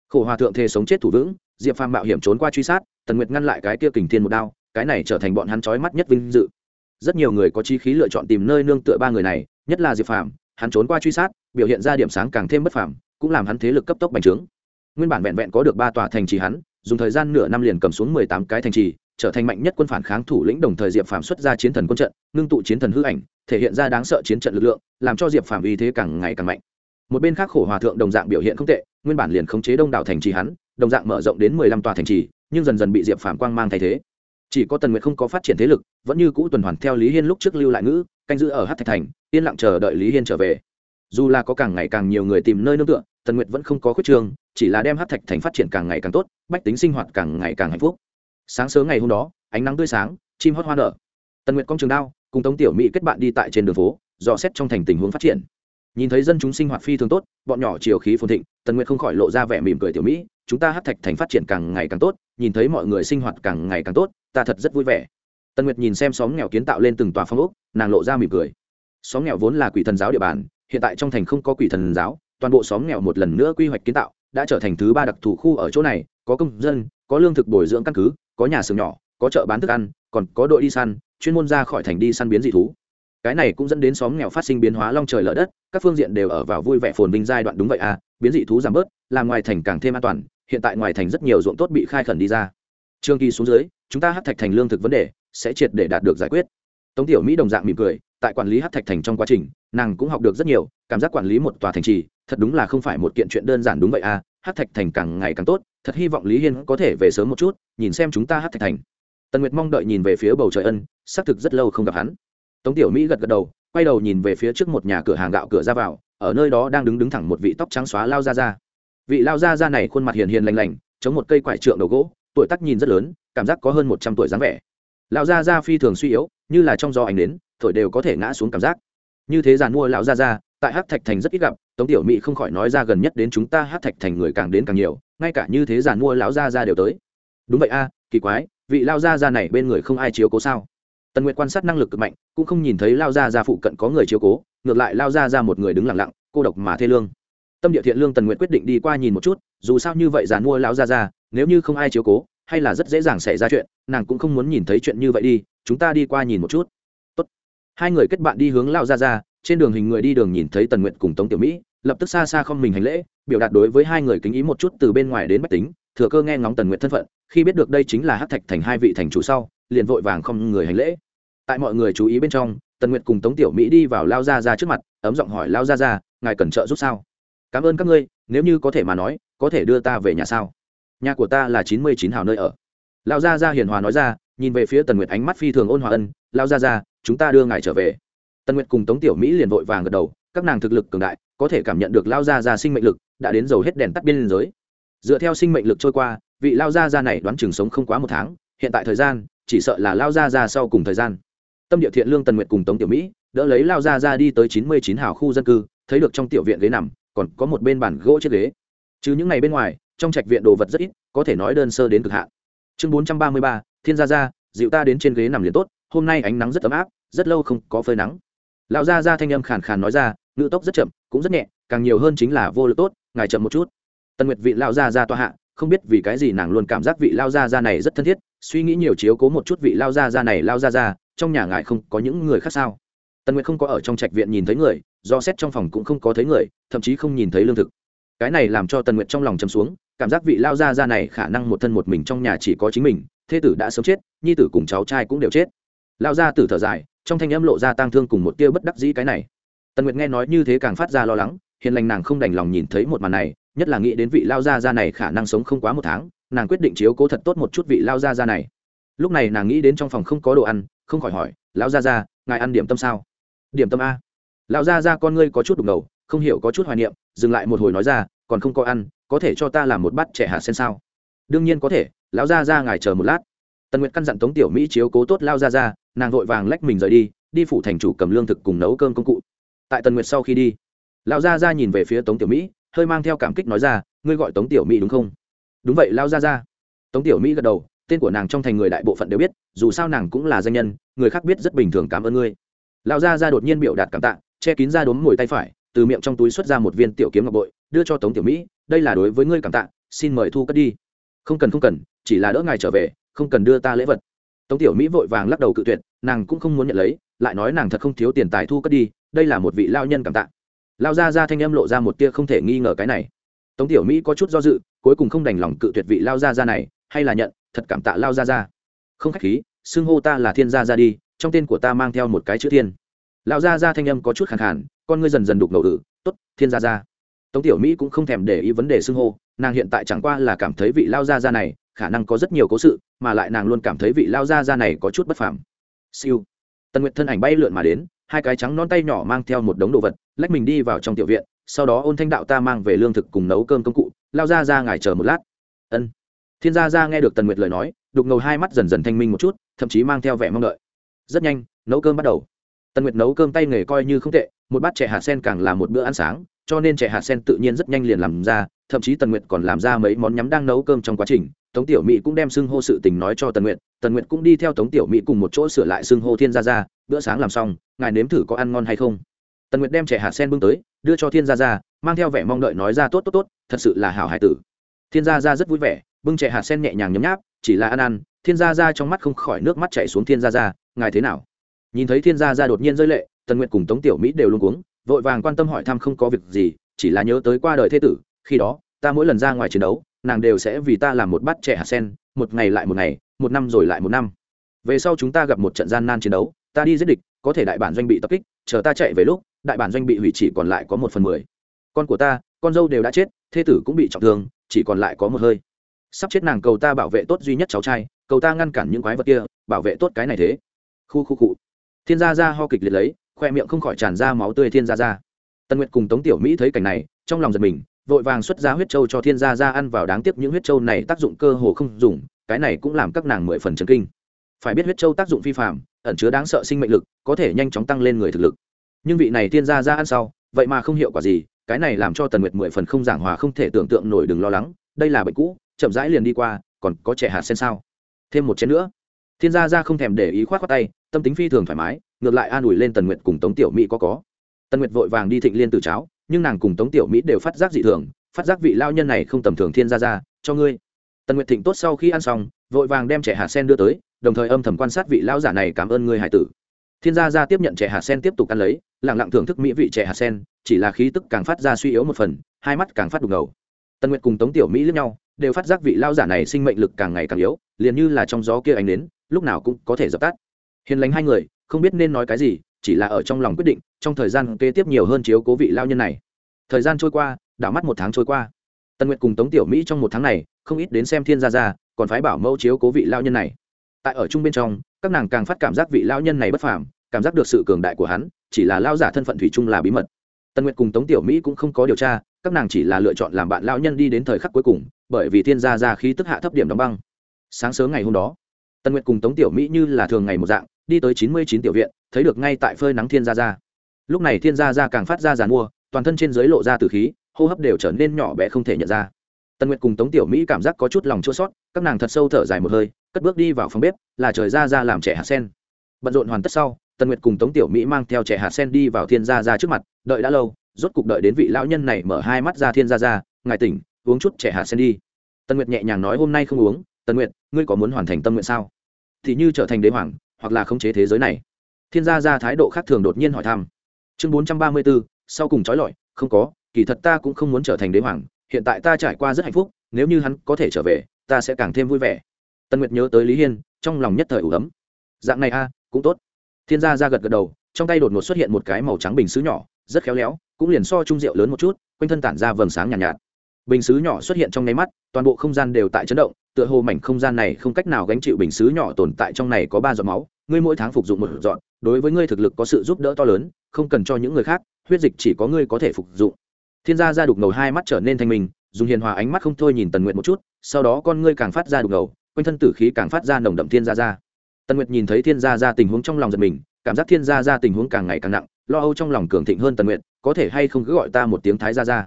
Khổ hòa thượng thề sống chết thủ vững, diệp phàm mạo hiểm trốn qua truy sát, tần nguyệt ngăn lại cái kia kình thiên một đao, cái này trở thành bọn hắn trói mắt nhất vinh dự. Rất nhiều người có chi khí lựa chọn tìm nơi nương tựa ba người này, nhất là diệp phàm hắn trốn qua truy sát, biểu hiện ra điểm sáng càng thêm bất phàm, cũng làm hắn thế lực cấp tốc bành trướng. Nguyên bản vẹn vẹn có được ba tòa thành trì hắn, dùng thời gian nửa năm liền cầm xuống mười tám cái thành trì, trở thành mạnh nhất quân phản kháng thủ lĩnh đồng thời diệp phàm xuất ra chiến thần quân trận, ngưng tụ chiến thần hư ảnh, thể hiện ra đáng sợ chiến trận lực lượng, làm cho diệp phàm uy thế càng ngày càng mạnh. Một bên khác khổ hòa thượng đồng dạng biểu hiện không tệ, nguyên bản liền khống chế đông đảo thành trì hắn, đồng dạng mở rộng đến mười lăm tòa thành trì, nhưng dần dần bị diệp phàm quang mang thay thế. Chỉ có tần nguyệt không có phát triển thế lực, vẫn như cũ tuần hoàn theo lý hiên lúc trước lưu lại ngữ canh giữ ở hát thạch thành, yên lặng chờ đợi lý hiên trở về. Dù là có càng ngày càng nhiều người tìm nơi nương tựa, tần nguyệt vẫn không có khuyết trường chỉ là đem hát thạch thành phát triển càng ngày càng tốt, bách tính sinh hoạt càng ngày càng hạnh phúc. Sáng sớm ngày hôm đó, ánh nắng tươi sáng, chim hót hoa nở. Tần nguyệt công trường đao, cùng tống tiểu mỹ kết bạn đi tại trên đường phố, dò xét trong thành tình huống phát triển. Nhìn thấy dân chúng sinh hoạt phi thường tốt, bọn nhỏ chiều khí phồn thịnh, tần nguyệt không khỏi lộ ra vẻ mỉm cười tiểu mỹ, chúng ta hát thạch thành phát triển càng ngày càng tốt, nhìn thấy mọi người sinh hoạt càng ngày càng tốt, ta thật rất vui vẻ tần nguyệt nhìn xem xóm nghèo kiến tạo lên từng tòa phong ốc, nàng lộ ra mỉm cười. Xóm nghèo vốn là quỷ thần giáo địa bàn, hiện tại trong thành không có quỷ thần giáo, toàn bộ xóm nghèo một lần nữa quy hoạch kiến tạo, đã trở thành thứ ba đặc thù khu ở chỗ này, có công dân, có lương thực bồi dưỡng căn cứ, có nhà xưởng nhỏ, có chợ bán thức ăn, còn có đội đi săn, chuyên môn ra khỏi thành đi săn biến dị thú. Cái này cũng dẫn đến xóm nghèo phát sinh biến hóa long trời lở đất, các phương diện đều ở vào vui vẻ phồn vinh giai đoạn đúng vậy à biến dị thú giảm bớt, làm ngoài thành càng thêm an toàn, hiện tại ngoài thành rất nhiều ruộng tốt bị khai khẩn đi ra. Trường kỳ xuống dưới, chúng ta hát thạch thành lương thực vấn đề sẽ triệt để đạt được giải quyết. Tống tiểu mỹ đồng dạng mỉm cười, tại quản lý hát thạch thành trong quá trình, nàng cũng học được rất nhiều, cảm giác quản lý một tòa thành trì, thật đúng là không phải một kiện chuyện đơn giản đúng vậy à hát thạch thành càng ngày càng tốt, thật hy vọng lý hiên có thể về sớm một chút, nhìn xem chúng ta hát thạch thành. Tần nguyệt mong đợi nhìn về phía bầu trời ân, xác thực rất lâu không gặp hắn. Tống tiểu mỹ gật gật đầu, quay đầu nhìn về phía trước một nhà cửa hàng gạo cửa ra vào, ở nơi đó đang đứng đứng thẳng một vị tóc trắng xóa lao ra ra vị lao ra ra này khuôn mặt hiền hiền lành lành, chống một cây quải trượng đầu gỗ, tuổi tác nhìn rất lớn, cảm giác có hơn một trăm tuổi dáng vẻ lão gia gia phi thường suy yếu, như là trong gió ảnh đến, thổi đều có thể ngã xuống cảm giác. Như thế giàn mua lão gia gia, tại hát thạch thành rất ít gặp, tống tiểu mỹ không khỏi nói ra gần nhất đến chúng ta hát thạch thành người càng đến càng nhiều, ngay cả như thế giàn mua lão gia gia đều tới. Đúng vậy a, kỳ quái, vị lao gia gia này bên người không ai chiếu cố sao? Tần nguyệt quan sát năng lực cực mạnh, cũng không nhìn thấy lao gia gia phụ cận có người chiếu cố, ngược lại lao gia gia một người đứng lặng lặng, cô độc mà thê lương. Tâm địa thiện lương tần nguyệt quyết định đi qua nhìn một chút, dù sao như vậy giàn mua lão gia gia, nếu như không ai chiếu cố hay là rất dễ dàng xảy ra chuyện, nàng cũng không muốn nhìn thấy chuyện như vậy đi, chúng ta đi qua nhìn một chút. Tốt. hai người kết bạn đi hướng lao ra ra trên đường hình người đi đường nhìn thấy tần nguyện cùng tống tiểu mỹ, lập tức xa xa không mình hành lễ, biểu đạt đối với hai người kính ý một chút từ bên ngoài đến bách tính, thừa cơ nghe ngóng tần nguyện thân phận, khi biết được đây chính là hát thạch thành hai vị thành chủ sau, liền vội vàng không người hành lễ. Tại mọi người chú ý bên trong, tần nguyện cùng tống tiểu mỹ đi vào lao ra ra trước mặt, ấm giọng hỏi lao ra ra ngài cần trợ giúp sao? Cảm ơn các ngươi, nếu như có thể mà nói, có thể đưa ta về nhà sao? Nhà của ta là chín mươi chín hào nơi ở. Lão gia gia hiền hòa nói ra, nhìn về phía tần nguyệt ánh mắt phi thường ôn hòa ân, lão gia gia, chúng ta đưa ngài trở về. Tần nguyệt cùng tống tiểu mỹ liền vội vàng gật đầu, các nàng thực lực cường đại, có thể cảm nhận được Lão gia gia sinh mệnh lực đã đến dầu hết đèn tắt biên giới. Dựa theo sinh mệnh lực trôi qua, vị Lão gia gia này đoán chừng sống không quá một tháng, hiện tại thời gian, chỉ sợ là Lão gia gia sau cùng thời gian. Tâm địa thiện lương tần nguyệt cùng tống tiểu mỹ, đỡ lấy Lão gia gia đi tới chín mươi chín hào khu dân cư, thấy được trong tiểu viện ghế nằm, còn có một bên bàn gỗ chiếc ghế. Chứ những ngày bên ngoài trong trạch viện đồ vật rất ít, có thể nói đơn sơ đến cực hạn. Chương bốn trăm ba mươi ba, thiên gia gia, dịu ta đến trên ghế nằm liền tốt, hôm nay ánh nắng rất ấm áp, rất lâu không có phơi nắng. Lão gia gia thanh âm khàn khàn nói ra, ngữ tốc rất chậm, cũng rất nhẹ, càng nhiều hơn chính là vô lực tốt, ngài chậm một chút. Tần nguyệt vị lão gia gia tọa hạ, không biết vì cái gì nàng luôn cảm giác vị lao gia gia này rất thân thiết, suy nghĩ nhiều chiếu cố một chút vị lao gia gia này lao gia gia, trong nhà ngài không có những người khác sao? Tần nguyệt không có ở trong trạch viện nhìn thấy người, do xét trong phòng cũng không có thấy người, thậm chí không nhìn thấy lương thực. Cái này làm cho tần nguyệt trong lòng chầm xuống cảm giác vị lao gia gia này khả năng một thân một mình trong nhà chỉ có chính mình, thê tử đã sớm chết, nhi tử cùng cháu trai cũng đều chết. Lao gia tử thở dài, trong thanh âm lộ ra tang thương cùng một tia bất đắc dĩ cái này. Tần nguyệt nghe nói như thế càng phát ra lo lắng, hiền lành nàng không đành lòng nhìn thấy một màn này, nhất là nghĩ đến vị lao gia gia này khả năng sống không quá một tháng, nàng quyết định chiếu cố thật tốt một chút vị lao gia gia này. Lúc này nàng nghĩ đến trong phòng không có đồ ăn, không khỏi hỏi, lão gia gia, ngài ăn điểm tâm sao? Điểm tâm a. Lão gia gia con ngươi có chút đục ngầu, không hiểu có chút hoài niệm, dừng lại một hồi nói ra, còn không có ăn có thể cho ta làm một bát trẻ hạt sen sao? Đương nhiên có thể, lão gia gia ngài chờ một lát. Tần nguyệt căn dặn tống tiểu mỹ chiếu cố tốt lao gia gia, nàng vội vàng lách mình rời đi đi phủ thành chủ cầm lương thực cùng nấu cơm công cụ. Tại tần nguyệt sau khi đi, lão gia gia nhìn về phía tống tiểu mỹ, hơi mang theo cảm kích nói ra, ngươi gọi tống tiểu mỹ đúng không? Đúng vậy lao gia gia. Tống tiểu mỹ gật đầu, tên của nàng trong thành người đại bộ phận đều biết, dù sao nàng cũng là danh nhân, người khác biết rất bình thường cảm ơn ngươi. Lão gia gia đột nhiên biểu đạt cảm tạ, che kín ra đốm mồi tay phải, từ miệng trong túi xuất ra một viên tiểu kiếm ngọc bội đưa cho tống tiểu mỹ đây là đối với ngươi cảm tạ xin mời thu cất đi. Không cần không cần chỉ là đỡ ngài trở về không cần đưa ta lễ vật. Tống tiểu mỹ vội vàng lắc đầu cự tuyệt nàng cũng không muốn nhận lấy lại nói nàng thật không thiếu tiền tài thu cất đi đây là một vị lao nhân cảm tạ. Lao ra ra thanh âm lộ ra một tia không thể nghi ngờ cái này. Tống tiểu mỹ có chút do dự cuối cùng không đành lòng cự tuyệt vị lao ra ra này hay là nhận thật cảm tạ lao ra ra. Không khách khí xưng hô ta là thiên gia ra đi trong tên của ta mang theo một cái chữ thiên. Lão gia gia thanh âm có chút khẳng khàn, con ngươi dần dần đục ngầu ử t ố t thiên gia gia tống tiểu mỹ cũng không thèm để ý vấn đề xưng hô, nàng hiện tại chẳng qua là cảm thấy vị lao gia gia này khả năng có rất nhiều cố sự, mà lại nàng luôn cảm thấy vị lao gia gia này có chút bất phàm. Siêu. Tần nguyệt thân ảnh bay lượn mà đến, hai cái trắng non tay nhỏ mang theo một đống đồ vật, lách mình đi vào trong tiểu viện, sau đó ôn thanh đạo ta mang về lương thực cùng nấu cơm công cụ, lao ra ra ngài chờ một lát. Ân. Thiên gia ra nghe được tần nguyệt lời nói, đục ngầu hai mắt dần dần thanh minh một chút, thậm chí mang theo vẻ mong đợi. Rất nhanh, nấu cơm bắt đầu. Tần nguyệt nấu cơm tay nghề coi như không tệ, một bát chè hạt sen càng là một bữa ăn sáng cho nên trẻ hạt sen tự nhiên rất nhanh liền làm ra, thậm chí tần nguyệt còn làm ra mấy món nhắm đang nấu cơm trong quá trình. Tống tiểu mỹ cũng đem xưng hô sự tình nói cho tần nguyệt. Tần nguyệt cũng đi theo tống tiểu mỹ cùng một chỗ sửa lại xưng hô thiên gia ra bữa sáng làm xong, ngài nếm thử có ăn ngon hay không? Tần nguyệt đem trẻ hạt sen bưng tới, đưa cho thiên gia ra mang theo vẻ mong đợi nói ra tốt tốt tốt, thật sự là hảo hải tử. Thiên gia ra rất vui vẻ, bưng trẻ hạt sen nhẹ nhàng nhấm nháp, chỉ là ăn ăn, thiên gia ra trong mắt không khỏi nước mắt chảy xuống thiên gia ra ngài thế nào? Nhìn thấy thiên gia ra đột nhiên rơi lệ, tần nguyệt cùng tống tiểu mỹ đều luôn cuống vội vàng quan tâm hỏi thăm không có việc gì, chỉ là nhớ tới qua đời thế tử, khi đó, ta mỗi lần ra ngoài chiến đấu, nàng đều sẽ vì ta làm một bát trẻ hạt sen, một ngày lại một ngày, một năm rồi lại một năm. Về sau chúng ta gặp một trận gian nan chiến đấu, ta đi giết địch, có thể đại bản doanh bị tập kích, chờ ta chạy về lúc, đại bản doanh bị hủy chỉ còn lại có một phần mười. Con của ta, con dâu đều đã chết thê tử cũng bị trọng thương, chỉ còn lại có một hơi. Sắp chết nàng cầu ta bảo vệ tốt duy nhất cháu trai, cầu ta ngăn cản những quái vật kia, bảo vệ tốt cái này thế. Khu khu cụ thiên gia ra ho kịch liệt lấy khoe miệng không khỏi tràn ra máu tươi thiên gia ra tân nguyệt cùng tống tiểu mỹ thấy cảnh này, trong lòng giật mình, vội vàng xuất ra huyết trâu cho thiên gia ra ăn vào đáng tiếc những huyết trâu này tác dụng cơ hồ không dùng, cái này cũng làm các nàng mười phần chấn kinh. Phải biết huyết trâu tác dụng phi phạm ẩn chứa đáng sợ sinh mệnh lực, có thể nhanh chóng tăng lên người thực lực. Nhưng vị này thiên gia ra ăn sau, vậy mà không hiệu quả gì, cái này làm cho tần nguyệt mười phần không giảng hòa không thể tưởng tượng nổi đừng lo lắng, đây là bệnh cũ, chậm rãi liền đi qua, còn có trẻ hạt sen sao? Thêm một chén nữa. Thiên gia ra không thèm để ý khoát khoát tay, tâm tính phi thường thoải mái ngược lại an ủi lên tần nguyệt cùng tống tiểu mỹ có có. Tần nguyệt vội vàng đi thịnh liên từ cháo, nhưng nàng cùng tống tiểu mỹ đều phát giác dị thường, phát giác vị lao nhân này không tầm thường thiên gia ra cho ngươi. Tần nguyệt thịnh tốt sau khi ăn xong, vội vàng đem trẻ hạt sen đưa tới, đồng thời âm thầm quan sát vị lao giả này cảm ơn ngươi hải tử. Thiên gia ra tiếp nhận trẻ hạt sen tiếp tục ăn lấy lẳng lặng thưởng thức mỹ vị trẻ hạt sen, chỉ là khí tức càng phát ra suy yếu một phần, hai mắt càng phát đục ngầu. Tần nguyệt cùng tống tiểu mỹ lướt nhau, đều phát giác vị lao giả này sinh mệnh lực càng ngày càng yếu, liền như là trong gió kia ánh đến lúc nào cũng có thể dập tắt. Hiền lành hai người không biết nên nói cái gì, chỉ là ở trong lòng quyết định, trong thời gian kế tiếp nhiều hơn chiếu cố vị lao nhân này. Thời gian trôi qua, đảo mắt một tháng trôi qua. Tần nguyệt cùng tống tiểu mỹ trong một tháng này, không ít đến xem thiên gia gia, còn phái bảo mẫu chiếu cố vị lao nhân này. Tại ở chung bên trong, các nàng càng phát cảm giác vị lao nhân này bất phàm, cảm giác được sự cường đại của hắn, chỉ là lao giả thân phận thủy chung là bí mật. Tần nguyệt cùng tống tiểu mỹ cũng không có điều tra, các nàng chỉ là lựa chọn làm bạn lao nhân đi đến thời khắc cuối cùng, bởi vì thiên gia gia khí tức hạ thấp điểm đóng băng. Sáng sớm ngày hôm đó tần nguyệt cùng tống tiểu mỹ như là thường ngày một dạng, đi tới chín mươi chín tiểu viện, thấy được ngay tại phơi nắng thiên gia gia. Lúc này thiên gia gia càng phát ra giàn mua, toàn thân trên dưới lộ ra từ khí, hô hấp đều trở nên nhỏ bé không thể nhận ra. Tần nguyệt cùng tống tiểu mỹ cảm giác có chút lòng chua sót các nàng thật sâu thở dài một hơi, cất bước đi vào phòng bếp, là trời ra ra làm trẻ hạt sen. Bận rộn hoàn tất sau, tần nguyệt cùng tống tiểu mỹ mang theo trẻ hạt sen đi vào thiên gia ra trước mặt, đợi đã lâu, rốt cục đợi đến vị lão nhân này mở hai mắt ra thiên gia ra ngài tỉnh, uống chút trẻ hạt sen đi. Tần nguyệt nhẹ nhàng nói, hôm nay không uống. Tần nguyệt, ngươi có muốn hoàn thành tâm nguyện sao? Thì như trở thành đế hoàng hoặc là khống chế thế giới này. Thiên gia ra thái độ khác thường đột nhiên hỏi thăm. Chương bốn trăm ba mươi bốn sau cùng trói lọi không có kỳ thật ta cũng không muốn trở thành đế hoàng hiện tại ta trải qua rất hạnh phúc nếu như hắn có thể trở về ta sẽ càng thêm vui vẻ. Tân nguyệt nhớ tới lý hiên trong lòng nhất thời ủ ấm. Dạng này a cũng tốt. Thiên gia ra gật gật đầu trong tay đột ngột xuất hiện một cái màu trắng bình xứ nhỏ rất khéo léo cũng liền so trung rượu lớn một chút quanh thân tản ra vầng sáng nhàn nhạt, nhạt bình xứ nhỏ xuất hiện trong nháy mắt, toàn bộ không gian đều tại chấn động, tựa hồ mảnh không gian này không cách nào gánh chịu bình xứ nhỏ tồn tại trong này có ba giọt máu, ngươi mỗi tháng phục dụng một giọt, đối với ngươi thực lực có sự giúp đỡ to lớn, không cần cho những người khác, huyết dịch chỉ có ngươi có thể phục dụng. Thiên gia ra đục ngầu hai mắt trở nên thanh minh, dùng hiền hòa ánh mắt không thôi nhìn tần nguyện một chút, sau đó con ngươi càng phát ra đục ngầu, quanh thân tử khí càng phát ra nồng đậm thiên gia ra tần nguyệt nhìn thấy thiên gia ra tình huống trong lòng giật mình, cảm giác thiên gia ra tình huống càng ngày càng nặng, lo âu trong lòng cường thịnh hơn tần nguyệt, có thể hay không cứ gọi ta một tiếng thái gia ra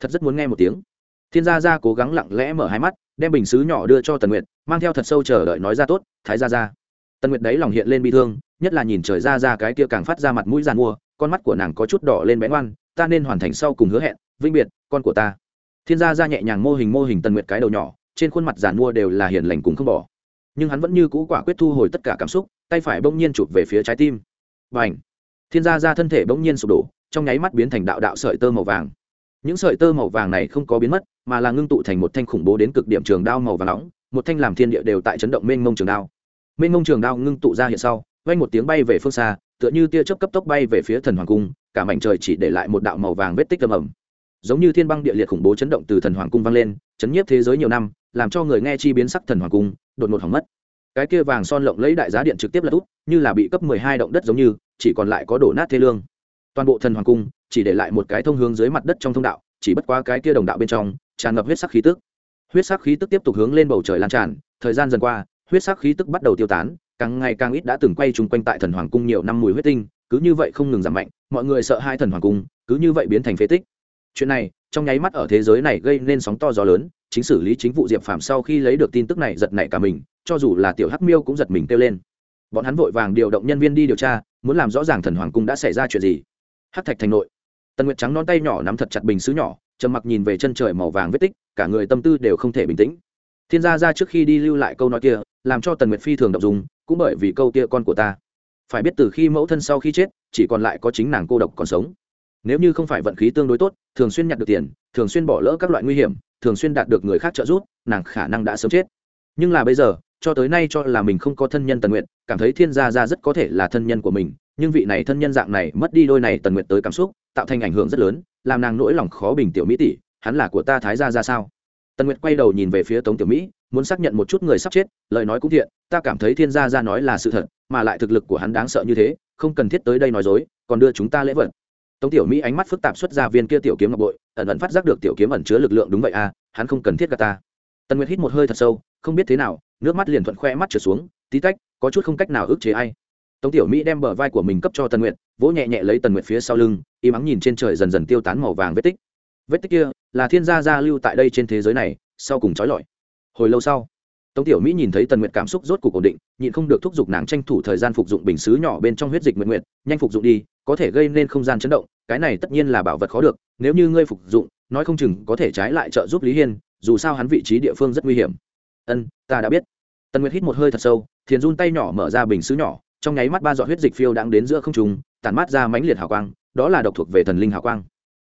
thật rất muốn nghe một tiếng thiên gia gia cố gắng lặng lẽ mở hai mắt, đem bình xứ nhỏ đưa cho tần nguyệt, mang theo thật sâu chờ đợi nói ra tốt, thái gia gia. Tần nguyệt đấy lòng hiện lên bi thương, nhất là nhìn trời ra ra cái kia càng phát ra mặt mũi giàn mua, con mắt của nàng có chút đỏ lên bén ngoan ta nên hoàn thành sau cùng hứa hẹn vĩnh biệt, con của ta. Thiên gia gia nhẹ nhàng mô hình mô hình tần nguyệt cái đầu nhỏ, trên khuôn mặt giàn mua đều là hiền lành cùng không bỏ. Nhưng hắn vẫn như cũ quả quyết thu hồi tất cả cảm xúc, tay phải bỗng nhiên chụp về phía trái tim. Và ảnh thiên gia gia thân thể bỗng nhiên sụp đổ, trong nháy mắt biến thành đạo đạo sợi tơ màu vàng những sợi tơ màu vàng này không có biến mất, mà là ngưng tụ thành một thanh khủng bố đến cực điểm trường đao màu vàng nóng, một thanh làm thiên địa đều tại chấn động mênh mông trường đao. Mênh mông trường đao ngưng tụ ra hiện sau, vang một tiếng bay về phương xa, tựa như tia chớp cấp tốc bay về phía thần hoàng cung, cả mảnh trời chỉ để lại một đạo màu vàng vết tích âm ẩm giống như thiên băng địa liệt khủng bố chấn động từ thần hoàng cung vang lên, chấn nhiếp thế giới nhiều năm, làm cho người nghe chi biến sắc thần hoàng cung, đột ngột hỏng mất. Cái kia vàng son lộng lấy đại giá điện trực tiếp là út, như là bị cấp mười hai động đất giống như, chỉ còn lại có đổ nát thế lương. Toàn bộ thần hoàng cung chỉ để lại một cái thông hướng dưới mặt đất trong thông đạo, chỉ bất quá cái kia đồng đạo bên trong, tràn ngập huyết sắc khí tức. Huyết sắc khí tức tiếp tục hướng lên bầu trời lan tràn, thời gian dần qua, huyết sắc khí tức bắt đầu tiêu tán, càng ngày càng ít đã từng quay chung quanh tại thần hoàng cung nhiều năm mùi huyết tinh, cứ như vậy không ngừng giảm mạnh, mọi người sợ hai thần hoàng cung, cứ như vậy biến thành phế tích. Chuyện này, trong nháy mắt ở thế giới này gây nên sóng to gió lớn, chính xử lý chính vụ diệp phàm sau khi lấy được tin tức này giật nảy cả mình, cho dù là tiểu hắc miêu cũng giật mình kêu lên. Bọn hắn vội vàng điều động nhân viên đi điều tra, muốn làm rõ ràng thần hoàng cung đã xảy ra chuyện gì. Hắc thạch thành nội tần nguyệt trắng non tay nhỏ nắm thật chặt bình xứ nhỏ, trầm mặc nhìn về chân trời màu vàng vết tích, cả người tâm tư đều không thể bình tĩnh. Thiên gia ra trước khi đi lưu lại câu nói kia, làm cho tần nguyệt phi thường động dùng cũng bởi vì câu kia con của ta. Phải biết từ khi mẫu thân sau khi chết, chỉ còn lại có chính nàng cô độc còn sống. Nếu như không phải vận khí tương đối tốt, thường xuyên nhặt được tiền, thường xuyên bỏ lỡ các loại nguy hiểm, thường xuyên đạt được người khác trợ giúp, nàng khả năng đã sớm chết. Nhưng là bây giờ, cho tới nay cho là mình không có thân nhân tần nguyện cảm thấy thiên gia ra rất có thể là thân nhân của mình nhưng vị này thân nhân dạng này mất đi đôi này tần nguyệt tới cảm xúc, tạo thành ảnh hưởng rất lớn, làm nàng nỗi lòng khó bình tiểu mỹ tỷ, hắn là của ta thái gia ra sao? Tần nguyệt quay đầu nhìn về phía tống tiểu mỹ, muốn xác nhận một chút người sắp chết, lời nói cũng thiện, ta cảm thấy thiên gia ra nói là sự thật, mà lại thực lực của hắn đáng sợ như thế, không cần thiết tới đây nói dối, còn đưa chúng ta lễ vật. Tống tiểu mỹ ánh mắt phức tạp xuất ra viên kia tiểu kiếm ngọc bội, ẩn ẩn phát giác được tiểu kiếm ẩn chứa lực lượng đúng vậy à hắn không cần thiết gà ta. Tần nguyệt hít một hơi thật sâu, không biết thế nào, nước mắt liền thuận khoe mắt trở xuống, tí tách, có chút không cách nào ức chế ai tống tiểu mỹ đem bờ vai của mình cấp cho tần nguyệt, vỗ nhẹ nhẹ lấy tần nguyệt phía sau lưng, im ắng nhìn trên trời dần dần tiêu tán màu vàng vết tích. Vết tích kia là thiên gia gia lưu tại đây trên thế giới này, sau cùng trói lọi. Hồi lâu sau, tống tiểu mỹ nhìn thấy tần nguyệt cảm xúc rốt cuộc ổn định, nhịn không được thúc giục nàng tranh thủ thời gian phục dụng bình xứ nhỏ bên trong huyết dịch nguyện nguyện nhanh phục dụng đi, có thể gây nên không gian chấn động, cái này tất nhiên là bảo vật khó được, nếu như ngươi phục dụng, nói không chừng có thể trái lại trợ giúp lý hiên, dù sao hắn vị trí địa phương rất nguy hiểm. Ân, ta đã biết. Tần nguyệt hít một hơi thật sâu, thiền run tay nhỏ mở ra bình xứ nhỏ trong nháy mắt ba giọt huyết dịch phiêu đang đến giữa không trung, tản mát ra mãnh liệt hào quang, đó là độc thuộc về thần linh hào quang.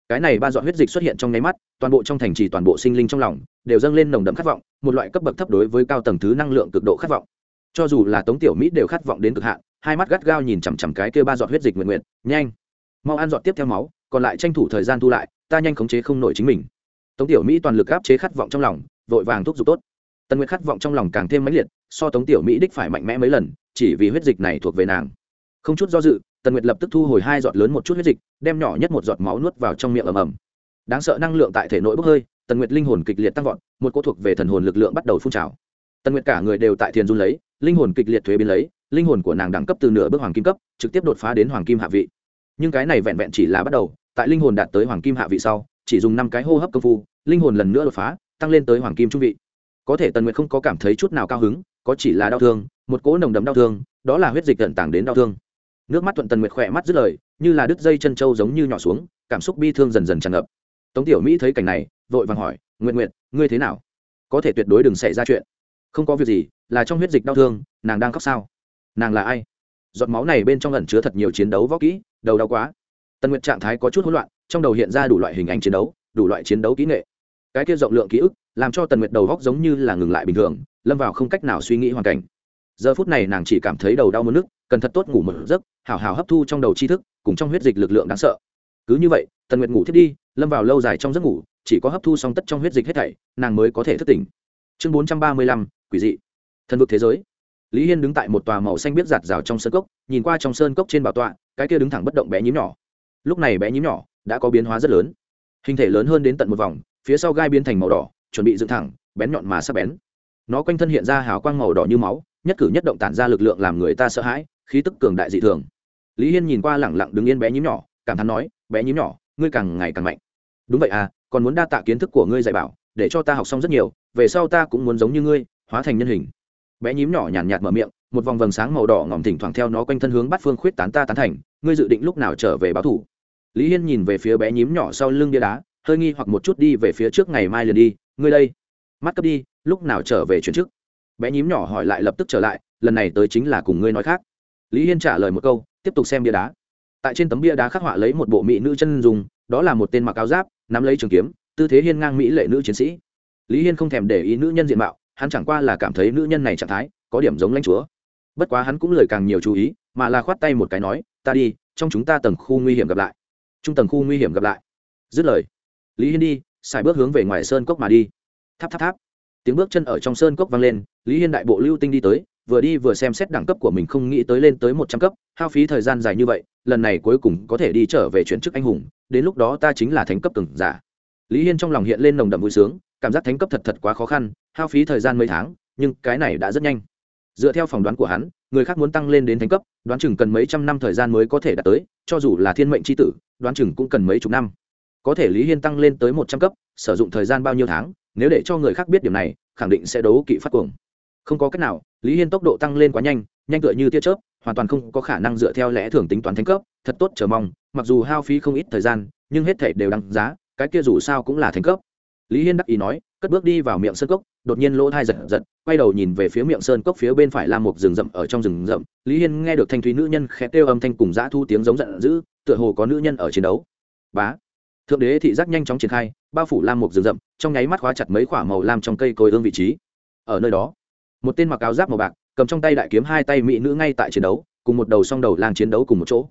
Cái này ba giọt huyết dịch xuất hiện trong nháy mắt, toàn bộ trong thành trì, toàn bộ sinh linh trong lòng, đều dâng lên nồng đậm khát vọng, một loại cấp bậc thấp đối với cao tầng thứ năng lượng cực độ khát vọng. Cho dù là tống tiểu mỹ đều khát vọng đến cực hạn, hai mắt gắt gao nhìn chằm chằm cái kia ba giọt huyết dịch nguyện nguyện, nhanh, mau ăn giọt tiếp theo máu, còn lại tranh thủ thời gian thu lại, ta nhanh khống chế không nổi chính mình. Tống tiểu mỹ toàn lực áp chế khát vọng trong lòng, vội vàng thúc giục tốt tần nguyệt khát vọng trong lòng càng thêm mãnh liệt, so tống tiểu mỹ đích phải mạnh mẽ mấy lần, chỉ vì huyết dịch này thuộc về nàng. Không chút do dự, tần nguyệt lập tức thu hồi hai giọt lớn một chút huyết dịch, đem nhỏ nhất một giọt máu nuốt vào trong miệng ầm ầm. Đáng sợ năng lượng tại thể nội bốc hơi, tần nguyệt linh hồn kịch liệt tăng vọt, một cô thuộc về thần hồn lực lượng bắt đầu phun trào. Tần nguyệt cả người đều tại thiền run lấy, linh hồn kịch liệt thuế biến lấy, linh hồn của nàng đẳng cấp từ nửa bước hoàng kim cấp, trực tiếp đột phá đến hoàng kim hạ vị. Nhưng cái này vẹn vẹn chỉ là bắt đầu, tại linh hồn đạt tới hoàng kim hạ vị sau, chỉ dùng năm cái hô hấp công phu, linh hồn lần nữa đột phá, tăng lên tới hoàng kim trung vị có thể tần nguyệt không có cảm thấy chút nào cao hứng, có chỉ là đau thương, một cỗ nồng đấm đau thương, đó là huyết dịch tận tàng đến đau thương. Nước mắt thuận tần nguyệt khỏe mắt dứt lời, như là đứt dây chân trâu giống như nhỏ xuống, cảm xúc bi thương dần dần tràn ngập. Tống tiểu mỹ thấy cảnh này, vội vàng hỏi nguyện nguyện ngươi thế nào? Có thể tuyệt đối đừng xảy ra chuyện. Không có việc gì, là trong huyết dịch đau thương, nàng đang khóc sao? Nàng là ai? Giọt máu này bên trong ẩn chứa thật nhiều chiến đấu võ kỹ, đầu đau quá. Tần nguyệt trạng thái có chút hỗn loạn, trong đầu hiện ra đủ loại hình ảnh chiến đấu, đủ loại chiến đấu kỹ nghệ. Cái kia rộng lượng ký ức làm cho tần nguyệt đầu góc giống như là ngừng lại bình thường, lâm vào không cách nào suy nghĩ hoàn cảnh. Giờ phút này nàng chỉ cảm thấy đầu đau mất nước, cần thật tốt ngủ một giấc, hào hào hấp thu trong đầu tri thức, cùng trong huyết dịch lực lượng đáng sợ. Cứ như vậy, tần nguyệt ngủ thiết đi, lâm vào lâu dài trong giấc ngủ, chỉ có hấp thu xong tất trong huyết dịch hết thảy, nàng mới có thể thức tỉnh. Chương bốn trăm ba mươi lăm, quỷ dị. Thần vực thế giới. Lý hiên đứng tại một tòa màu xanh biết giạt rào trong sơn cốc, nhìn qua trong sơn cốc trên bảo tọa, cái kia đứng thẳng bất động bé nhím nhỏ. Lúc này bé nhím nhỏ đã có biến hóa rất lớn. Hình thể lớn hơn đến tận một vòng, phía sau gai biến thành màu đỏ chuẩn bị dựng thẳng bén nhọn mà sắp bén. Nó quanh thân hiện ra hào quang màu đỏ như máu nhất cử nhất động tản ra lực lượng làm người ta sợ hãi khí tức cường đại dị thường. Lý hiên nhìn qua lẳng lặng đứng yên bé nhím nhỏ cảm thán nói bé nhím nhỏ ngươi càng ngày càng mạnh. Đúng vậy à còn muốn đa tạ kiến thức của ngươi dạy bảo để cho ta học xong rất nhiều về sau ta cũng muốn giống như ngươi hóa thành nhân hình. Bé nhím nhỏ nhàn nhạt, nhạt mở miệng một vòng vầng sáng màu đỏ ngỏm thỉnh thoảng theo nó quanh thân hướng bắt phương khuyết tán ta tán thành ngươi dự định lúc nào trở về báo thủ? Lý hiên nhìn về phía bé nhím nhỏ sau lưng bia đá hơi nghi hoặc một chút đi về phía trước ngày mai liền đi ngươi đây. Mắt cấp đi, lúc nào trở về chuyển chức? Bé nhím nhỏ hỏi lại lập tức trở lại, lần này tới chính là cùng ngươi nói khác. Lý hiên trả lời một câu, tiếp tục xem bia đá. Tại trên tấm bia đá khắc họa lấy một bộ mỹ nữ chân dùng đó là một tên mặc áo giáp, nắm lấy trường kiếm, tư thế hiên ngang mỹ lệ nữ chiến sĩ. Lý hiên không thèm để ý nữ nhân diện mạo, hắn chẳng qua là cảm thấy nữ nhân này trạng thái, có điểm giống lãnh chúa. Bất quá hắn cũng lời càng nhiều chú ý, mà là khoát tay một cái nói, ta đi, trong chúng ta tầng khu nguy hiểm gặp lại. Trung tầng khu nguy hiểm gặp lại. Dứt lời, lý hiên đi xài bước hướng về ngoài sơn cốc mà đi. Tháp tháp tháp. Tiếng bước chân ở trong sơn cốc vang lên, lý hiên đại bộ lưu tinh đi tới, vừa đi vừa xem xét đẳng cấp của mình không nghĩ tới lên tới một trăm cấp, hao phí thời gian dài như vậy, lần này cuối cùng có thể đi trở về chuyển chức anh hùng, đến lúc đó ta chính là thánh cấp từng giả. Lý hiên trong lòng hiện lên nồng đậm vui sướng, cảm giác thánh cấp thật thật quá khó khăn, hao phí thời gian mấy tháng, nhưng cái này đã rất nhanh. Dựa theo phỏng đoán của hắn, người khác muốn tăng lên đến thánh cấp, đoán chừng cần mấy trăm năm thời gian mới có thể đạt tới, cho dù là thiên mệnh c h i tử, đoán chừng cũng cần mấy chục năm có thể lý hiên tăng lên tới một trăm cấp, sử dụng thời gian bao nhiêu tháng, nếu để cho người khác biết điểm này, khẳng định sẽ đấu kỵ phát cuồng. Không có cách nào, lý hiên tốc độ tăng lên quá nhanh nhanh tựa như tia chớp, hoàn toàn không có khả năng dựa theo lẽ thường tính toán thánh cấp, thật tốt chờ mong, mặc dù hao phí không ít thời gian, nhưng hết thể đều đăng giá, cái kia dù sao cũng là thánh cấp. Lý hiên đắc ý nói, cất bước đi vào miệng sơn cốc, đột nhiên lỗ thai giật giật, quay đầu nhìn về phía miệng sơn cốc phía bên phải là một rừng rậm, ở trong rừng rậm, lý hiên nghe được thanh thúy nữ nhân khẽ kêu âm thanh cùng dã thu tiếng giống giận dữ, tựa hồ có nữ nhân ở chiến đấu. Bá! Thượng đế thị giác nhanh chóng triển khai, bao phủ lam một rừng rậm, trong nháy mắt khóa chặt mấy khoả màu lam trong cây cối ương vị trí. Ở nơi đó, một tên mặc áo giáp màu bạc, cầm trong tay đại kiếm hai tay mỹ nữ ngay tại chiến đấu, cùng một đầu song đầu lang chiến đấu cùng một chỗ.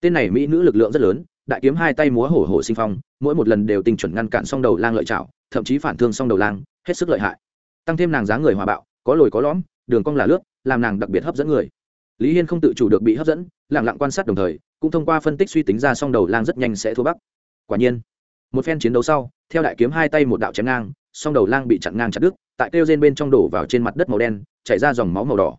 Tên này mỹ nữ lực lượng rất lớn, đại kiếm hai tay múa hổ hổ sinh phong, mỗi một lần đều tình chuẩn ngăn cản song đầu lang lợi chảo thậm chí phản thương song đầu lang, hết sức lợi hại. Tăng thêm nàng dáng người hòa bạo, có lồi có lõm, đường cong là lướt, làm nàng đặc biệt hấp dẫn người. Lý hiên không tự chủ được bị hấp dẫn lẳng lặng quan sát đồng thời, cũng thông qua phân tích suy tính ra song đầu lang rất nhanh sẽ thua bắc quả nhiên, một phen chiến đấu sau, theo đại kiếm hai tay một đạo chém ngang, song đầu lang bị chặn ngang chặt đứt, tại kêu rên bên trong đổ vào trên mặt đất màu đen, chảy ra dòng máu màu đỏ.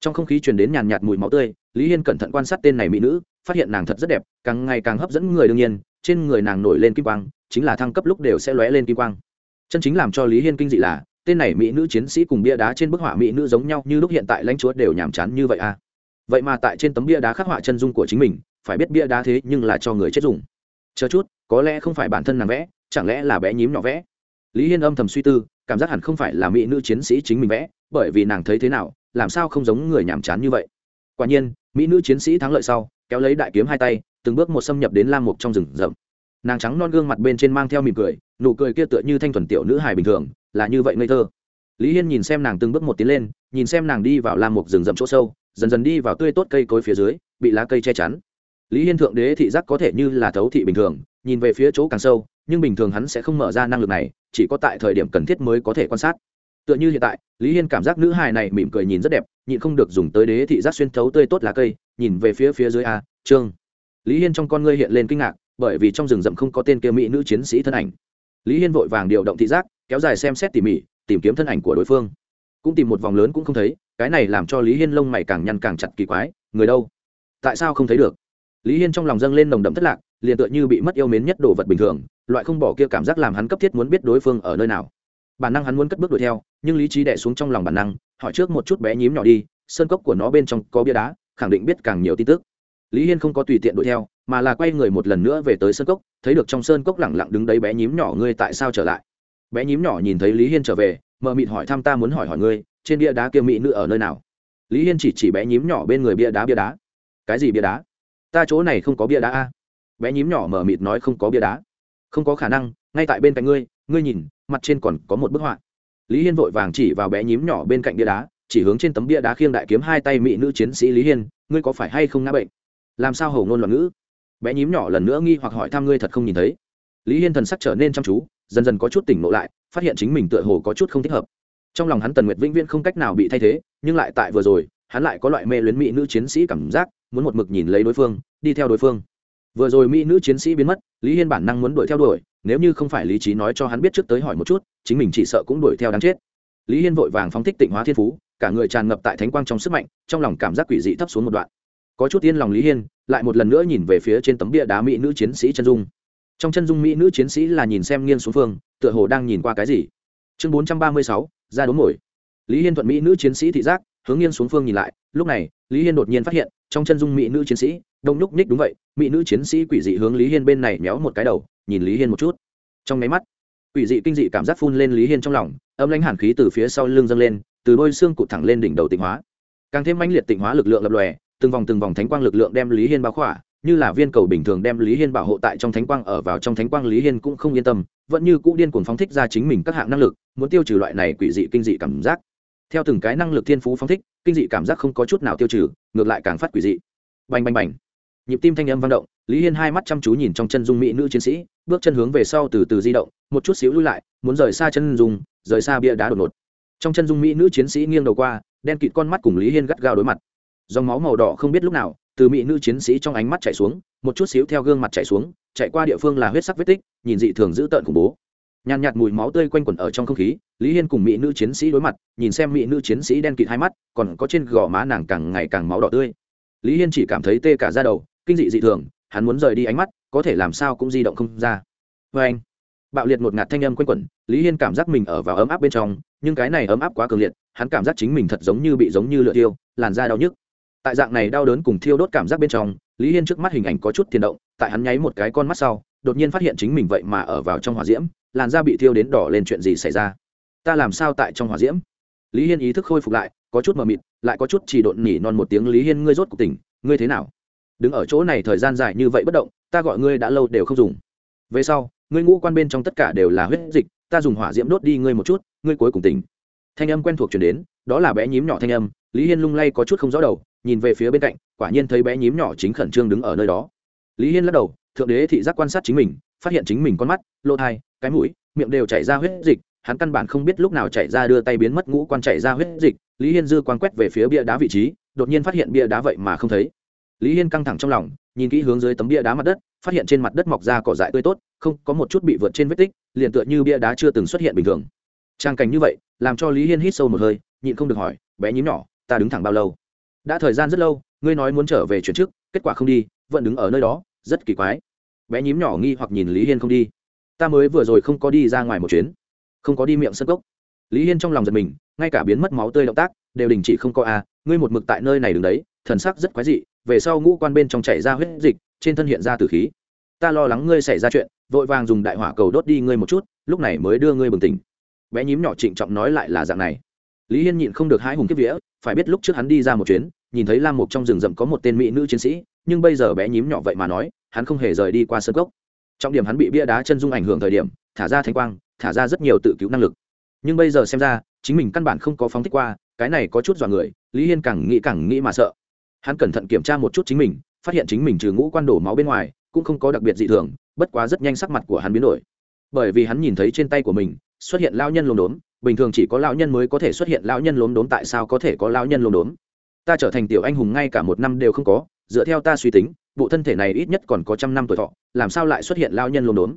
Trong không khí truyền đến nhàn nhạt mùi máu tươi, lý hiên cẩn thận quan sát tên này mỹ nữ, phát hiện nàng thật rất đẹp, càng ngày càng hấp dẫn người đương nhiên, trên người nàng nổi lên kim quang, chính là thăng cấp lúc đều sẽ lóe lên kim quang. Chân chính làm cho lý hiên kinh dị là, tên này mỹ nữ chiến sĩ cùng bia đá trên bức họa mỹ nữ giống nhau như lúc hiện tại lãnh chúa đều nhàm chán như vậy à. Vậy mà tại trên tấm bia đá khắc họa chân dung của chính mình, phải biết bia đá thế nhưng là cho người chết dùng chờ chút, có lẽ không phải bản thân nàng vẽ, chẳng lẽ là bé nhím nhỏ vẽ? Lý hiên âm thầm suy tư, cảm giác hẳn không phải là mỹ nữ chiến sĩ chính mình vẽ, bởi vì nàng thấy thế nào, làm sao không giống người nhàm chán như vậy. Quả nhiên, mỹ nữ chiến sĩ thắng lợi sau, kéo lấy đại kiếm hai tay, từng bước một xâm nhập đến lam mục trong rừng rậm. Nàng trắng non gương mặt bên trên mang theo mỉm cười, nụ cười kia tựa như thanh thuần tiểu nữ hài bình thường, là như vậy ngây thơ. Lý hiên nhìn xem nàng từng bước một tiến lên, nhìn xem nàng đi vào lam mục rừng rậm chỗ sâu, dần dần đi vào tươi tốt cây cối phía dưới, bị lá cây che chắn lý hiên thượng đế thị giác có thể như là thấu thị bình thường, nhìn về phía chỗ càng sâu, nhưng bình thường hắn sẽ không mở ra năng lực này, chỉ có tại thời điểm cần thiết mới có thể quan sát. Tựa như hiện tại, lý hiên cảm giác nữ hài này mỉm cười nhìn rất đẹp, nhịn không được dùng tới đế thị giác xuyên thấu tươi tốt lá cây, nhìn về phía phía dưới a, trương. Lý hiên trong con ngươi hiện lên kinh ngạc, bởi vì trong rừng rậm không có tên kia mỹ nữ chiến sĩ thân ảnh. Lý hiên vội vàng điều động thị giác, kéo dài xem xét tỉ mỉ, tìm kiếm thân ảnh của đối phương. Cũng tìm một vòng lớn cũng không thấy, cái này làm cho lý hiên lông mày càng nhăn càng chặt kỳ quái, người đâu? Tại sao không thấy được? Lý hiên trong lòng dâng lên nồng đậm thất lạc, liền tựa như bị mất yêu mến nhất đồ vật bình thường, loại không bỏ kia cảm giác làm hắn cấp thiết muốn biết đối phương ở nơi nào. Bản năng hắn muốn cất bước đuổi theo, nhưng lý trí đẻ xuống trong lòng bản năng, hỏi trước một chút bé nhím nhỏ đi, sơn cốc của nó bên trong có bia đá, khẳng định biết càng nhiều tin tức. Lý hiên không có tùy tiện đuổi theo, mà là quay người một lần nữa về tới sơn cốc, thấy được trong sơn cốc lẳng lặng đứng đấy bé nhím nhỏ, ngươi tại sao trở lại? Bé nhím nhỏ nhìn thấy lý hiên trở về mờ mịt hỏi thăm ta muốn hỏi hỏi ngươi, trên bia đá kia mỹ nữ ở nơi nào? Lý hiên chỉ chỉ bé nhím nhỏ bên người bia đá bia đá. Cái gì bia đá? Ta chỗ này không có bia đá a. Bé nhím nhỏ mở mịt nói không có bia đá. Không có khả năng, ngay tại bên cạnh ngươi ngươi nhìn, mặt trên còn có một bức họa. Lý hiên vội vàng chỉ vào bé nhím nhỏ bên cạnh bia đá, chỉ hướng trên tấm bia đá khiêng đại kiếm hai tay mỹ nữ chiến sĩ lý hiên, ngươi có phải hay không ngã bệnh? Làm sao hầu ngôn loạn ngữ? Bé nhím nhỏ lần nữa nghi hoặc hỏi thăm ngươi thật không nhìn thấy. Lý hiên thần sắc trở nên chăm chú, dần dần có chút tỉnh ngộ lại, phát hiện chính mình tựa hồ có chút không thích hợp. Trong lòng hắn tần nguyệt vĩnh viễn không cách nào bị thay thế, nhưng lại tại vừa rồi hắn lại có loại mê luyến mỹ nữ chiến sĩ cảm giác, muốn một mực nhìn lấy đối phương, đi theo đối phương. Vừa rồi mỹ nữ chiến sĩ biến mất, lý hiên bản năng muốn đuổi theo đuổi, nếu như không phải lý trí nói cho hắn biết trước tới hỏi một chút, chính mình chỉ sợ cũng đuổi theo đáng chết. Lý hiên vội vàng phóng thích tịnh hóa thiên phú, cả người tràn ngập tại thánh quang trong sức mạnh, trong lòng cảm giác quỷ dị thấp xuống một đoạn. Có chút yên lòng lý hiên, lại một lần nữa nhìn về phía trên tấm bia đá mỹ nữ chiến sĩ chân dung. Trong chân dung mỹ nữ chiến sĩ là nhìn xem nghiêng xuống phương, tựa hồ đang nhìn qua cái gì? Chương bốn trăm ba mươi sáu, ra đốn mồi. Lý hiên thuận mỹ nữ chiến sĩ thị giác hướng nghiêng xuống phương nhìn lại, lúc này, lý hiên đột nhiên phát hiện, trong chân dung mỹ nữ chiến sĩ, đông nhúc nhích đúng vậy, mỹ nữ chiến sĩ quỷ dị hướng lý hiên bên này méo một cái đầu, nhìn lý hiên một chút. Trong nháy mắt, quỷ dị kinh dị cảm giác phun lên lý hiên trong lòng, âm lãnh hàn khí từ phía sau lưng dâng lên, từ đôi xương cụt thẳng lên đỉnh đầu tịnh hóa. Càng thêm mãnh liệt tịnh hóa lực lượng lập lòe, từng vòng từng vòng thánh quang lực lượng đem lý hiên bao khỏa, như là viên cầu bình thường đem lý hiên bảo hộ tại trong thánh quang, ở vào trong thánh quang lý hiên cũng không yên tâm, vẫn như cũ điên cuồng phóng thích ra chính mình các hạng năng lực, muốn tiêu trừ loại này quỷ dị kinh dị cảm giác theo từng cái năng lực thiên phú phóng thích, kinh dị cảm giác không có chút nào tiêu trừ, ngược lại càng phát quỷ dị. Bành bành bành. Nhịp tim thanh âm vang động, lý hiên hai mắt chăm chú nhìn trong chân dung mỹ nữ chiến sĩ, bước chân hướng về sau từ từ di động, một chút xíu lui lại, muốn rời xa chân dung, rời xa bia đá đột ngột. Trong chân dung mỹ nữ chiến sĩ nghiêng đầu qua, đen kịt con mắt cùng lý hiên gắt gao đối mặt. Dòng máu màu đỏ không biết lúc nào, từ mỹ nữ chiến sĩ trong ánh mắt chạy xuống, một chút xíu theo gương mặt chạy xuống, chạy qua địa phương là huyết sắc vết tích, nhìn dị thường dữ tợn khủng bố nhàn nhạt mùi máu tươi quanh quẩn ở trong không khí, lý hiên cùng mỹ nữ chiến sĩ đối mặt, nhìn xem mỹ nữ chiến sĩ đen kịt hai mắt, còn có trên gò má nàng càng ngày càng máu đỏ tươi. Lý hiên chỉ cảm thấy tê cả ra đầu, kinh dị dị thường, hắn muốn rời đi ánh mắt, có thể làm sao cũng di động không ra. Vê anh, bạo liệt một ngạt thanh âm quanh quẩn, lý hiên cảm giác mình ở vào ấm áp bên trong, nhưng cái này ấm áp quá cường liệt, hắn cảm giác chính mình thật giống như bị giống như lựa tiêu làn da đau nhức. Tại dạng này đau đớn cùng thiêu đốt cảm giác bên trong, lý hiên trước mắt hình ảnh có chút tiền động, tại hắn nháy một cái con mắt sau, đột nhiên phát hiện chính mình vậy mà ở vào trong hỏa diễm làn da bị thiêu đến đỏ lên chuyện gì xảy ra? Ta làm sao tại trong hỏa diễm? Lý hiên ý thức khôi phục lại, có chút mờ mịt, lại có chút chỉ độn nỉ non một tiếng, lý hiên, ngươi rốt cuộc tỉnh, ngươi thế nào? Đứng ở chỗ này thời gian dài như vậy bất động, ta gọi ngươi đã lâu đều không dùng. Về sau, ngươi ngũ quan bên trong tất cả đều là huyết dịch, ta dùng hỏa diễm đốt đi ngươi một chút, ngươi cuối cùng tỉnh. Thanh âm quen thuộc chuyển đến, đó là bé nhím nhỏ thanh âm, lý hiên lung lay có chút không rõ đầu, nhìn về phía bên cạnh, quả nhiên thấy bé nhím nhỏ chính khẩn trương đứng ở nơi đó. Lý hiên lắc đầu, thượng đế thị giác quan sát chính mình, phát hiện chính mình con mắt, lỗ thai cái mũi, miệng đều chảy ra huyết dịch, hắn căn bản không biết lúc nào chảy ra đưa tay biến mất ngũ quan chảy ra huyết dịch, lý hiên dư quan quét về phía bia đá vị trí, đột nhiên phát hiện bia đá vậy mà không thấy. Lý hiên căng thẳng trong lòng, nhìn kỹ hướng dưới tấm bia đá mặt đất, phát hiện trên mặt đất mọc ra cỏ dại tươi tốt, không, có một chút bị vượt trên vết tích, liền tựa như bia đá chưa từng xuất hiện bình thường. Trang cảnh như vậy, làm cho lý hiên hít sâu một hơi, nhịn không được hỏi, bé nhím nhỏ, ta đứng thẳng bao lâu? Đã thời gian rất lâu, ngươi nói muốn trở về chuyển trước, kết quả không đi, vẫn đứng ở nơi đó, rất kỳ quái. Bé nhím nhỏ nghi hoặc nhìn lý hiên không đi ta mới vừa rồi không có đi ra ngoài một chuyến. Không có đi miệng sân cốc. Lý hiên trong lòng giật mình ngay cả biến mất máu tươi động tác đều đình chỉ không có a à, ngươi một mực tại nơi này đứng đấy thần sắc rất quái dị về sau ngũ quan bên trong chảy ra huyết dịch trên thân hiện ra từ khí. Ta lo lắng ngươi xảy ra chuyện vội vàng dùng đại hỏa cầu đốt đi ngươi một chút lúc này mới đưa ngươi bừng tỉnh. Bé nhím nhỏ trịnh trọng nói lại là dạng này. Lý hiên nhịn không được hái hùng kiếp vía phải biết lúc trước hắn đi ra một chuyến nhìn thấy lam mục trong rừng rậm có một tên mỹ nữ chiến sĩ nhưng bây giờ bé nhím nhỏ vậy mà nói hắn không hề rời đi qua sân cốc trọng điểm hắn bị bia đá chân dung ảnh hưởng thời điểm, thả ra thanh quang, thả ra rất nhiều tự cứu năng lực. Nhưng bây giờ xem ra, chính mình căn bản không có phóng thích qua, cái này có chút dọa người, lý hiên càng nghĩ càng nghĩ mà sợ. Hắn cẩn thận kiểm tra một chút chính mình, phát hiện chính mình trừ ngũ quan đổ máu bên ngoài, cũng không có đặc biệt dị thường, bất quá rất nhanh sắc mặt của hắn biến đổi. Bởi vì hắn nhìn thấy trên tay của mình, xuất hiện lao nhân lốm đốm, bình thường chỉ có lão nhân mới có thể xuất hiện lão nhân lốm đốm tại sao có thể có lão nhân lốm đốm? Ta trở thành tiểu anh hùng ngay cả một năm đều không có, dựa theo ta suy tính bộ thân thể này ít nhất còn có trăm năm tuổi thọ, làm sao lại xuất hiện lao nhân lốm đốm?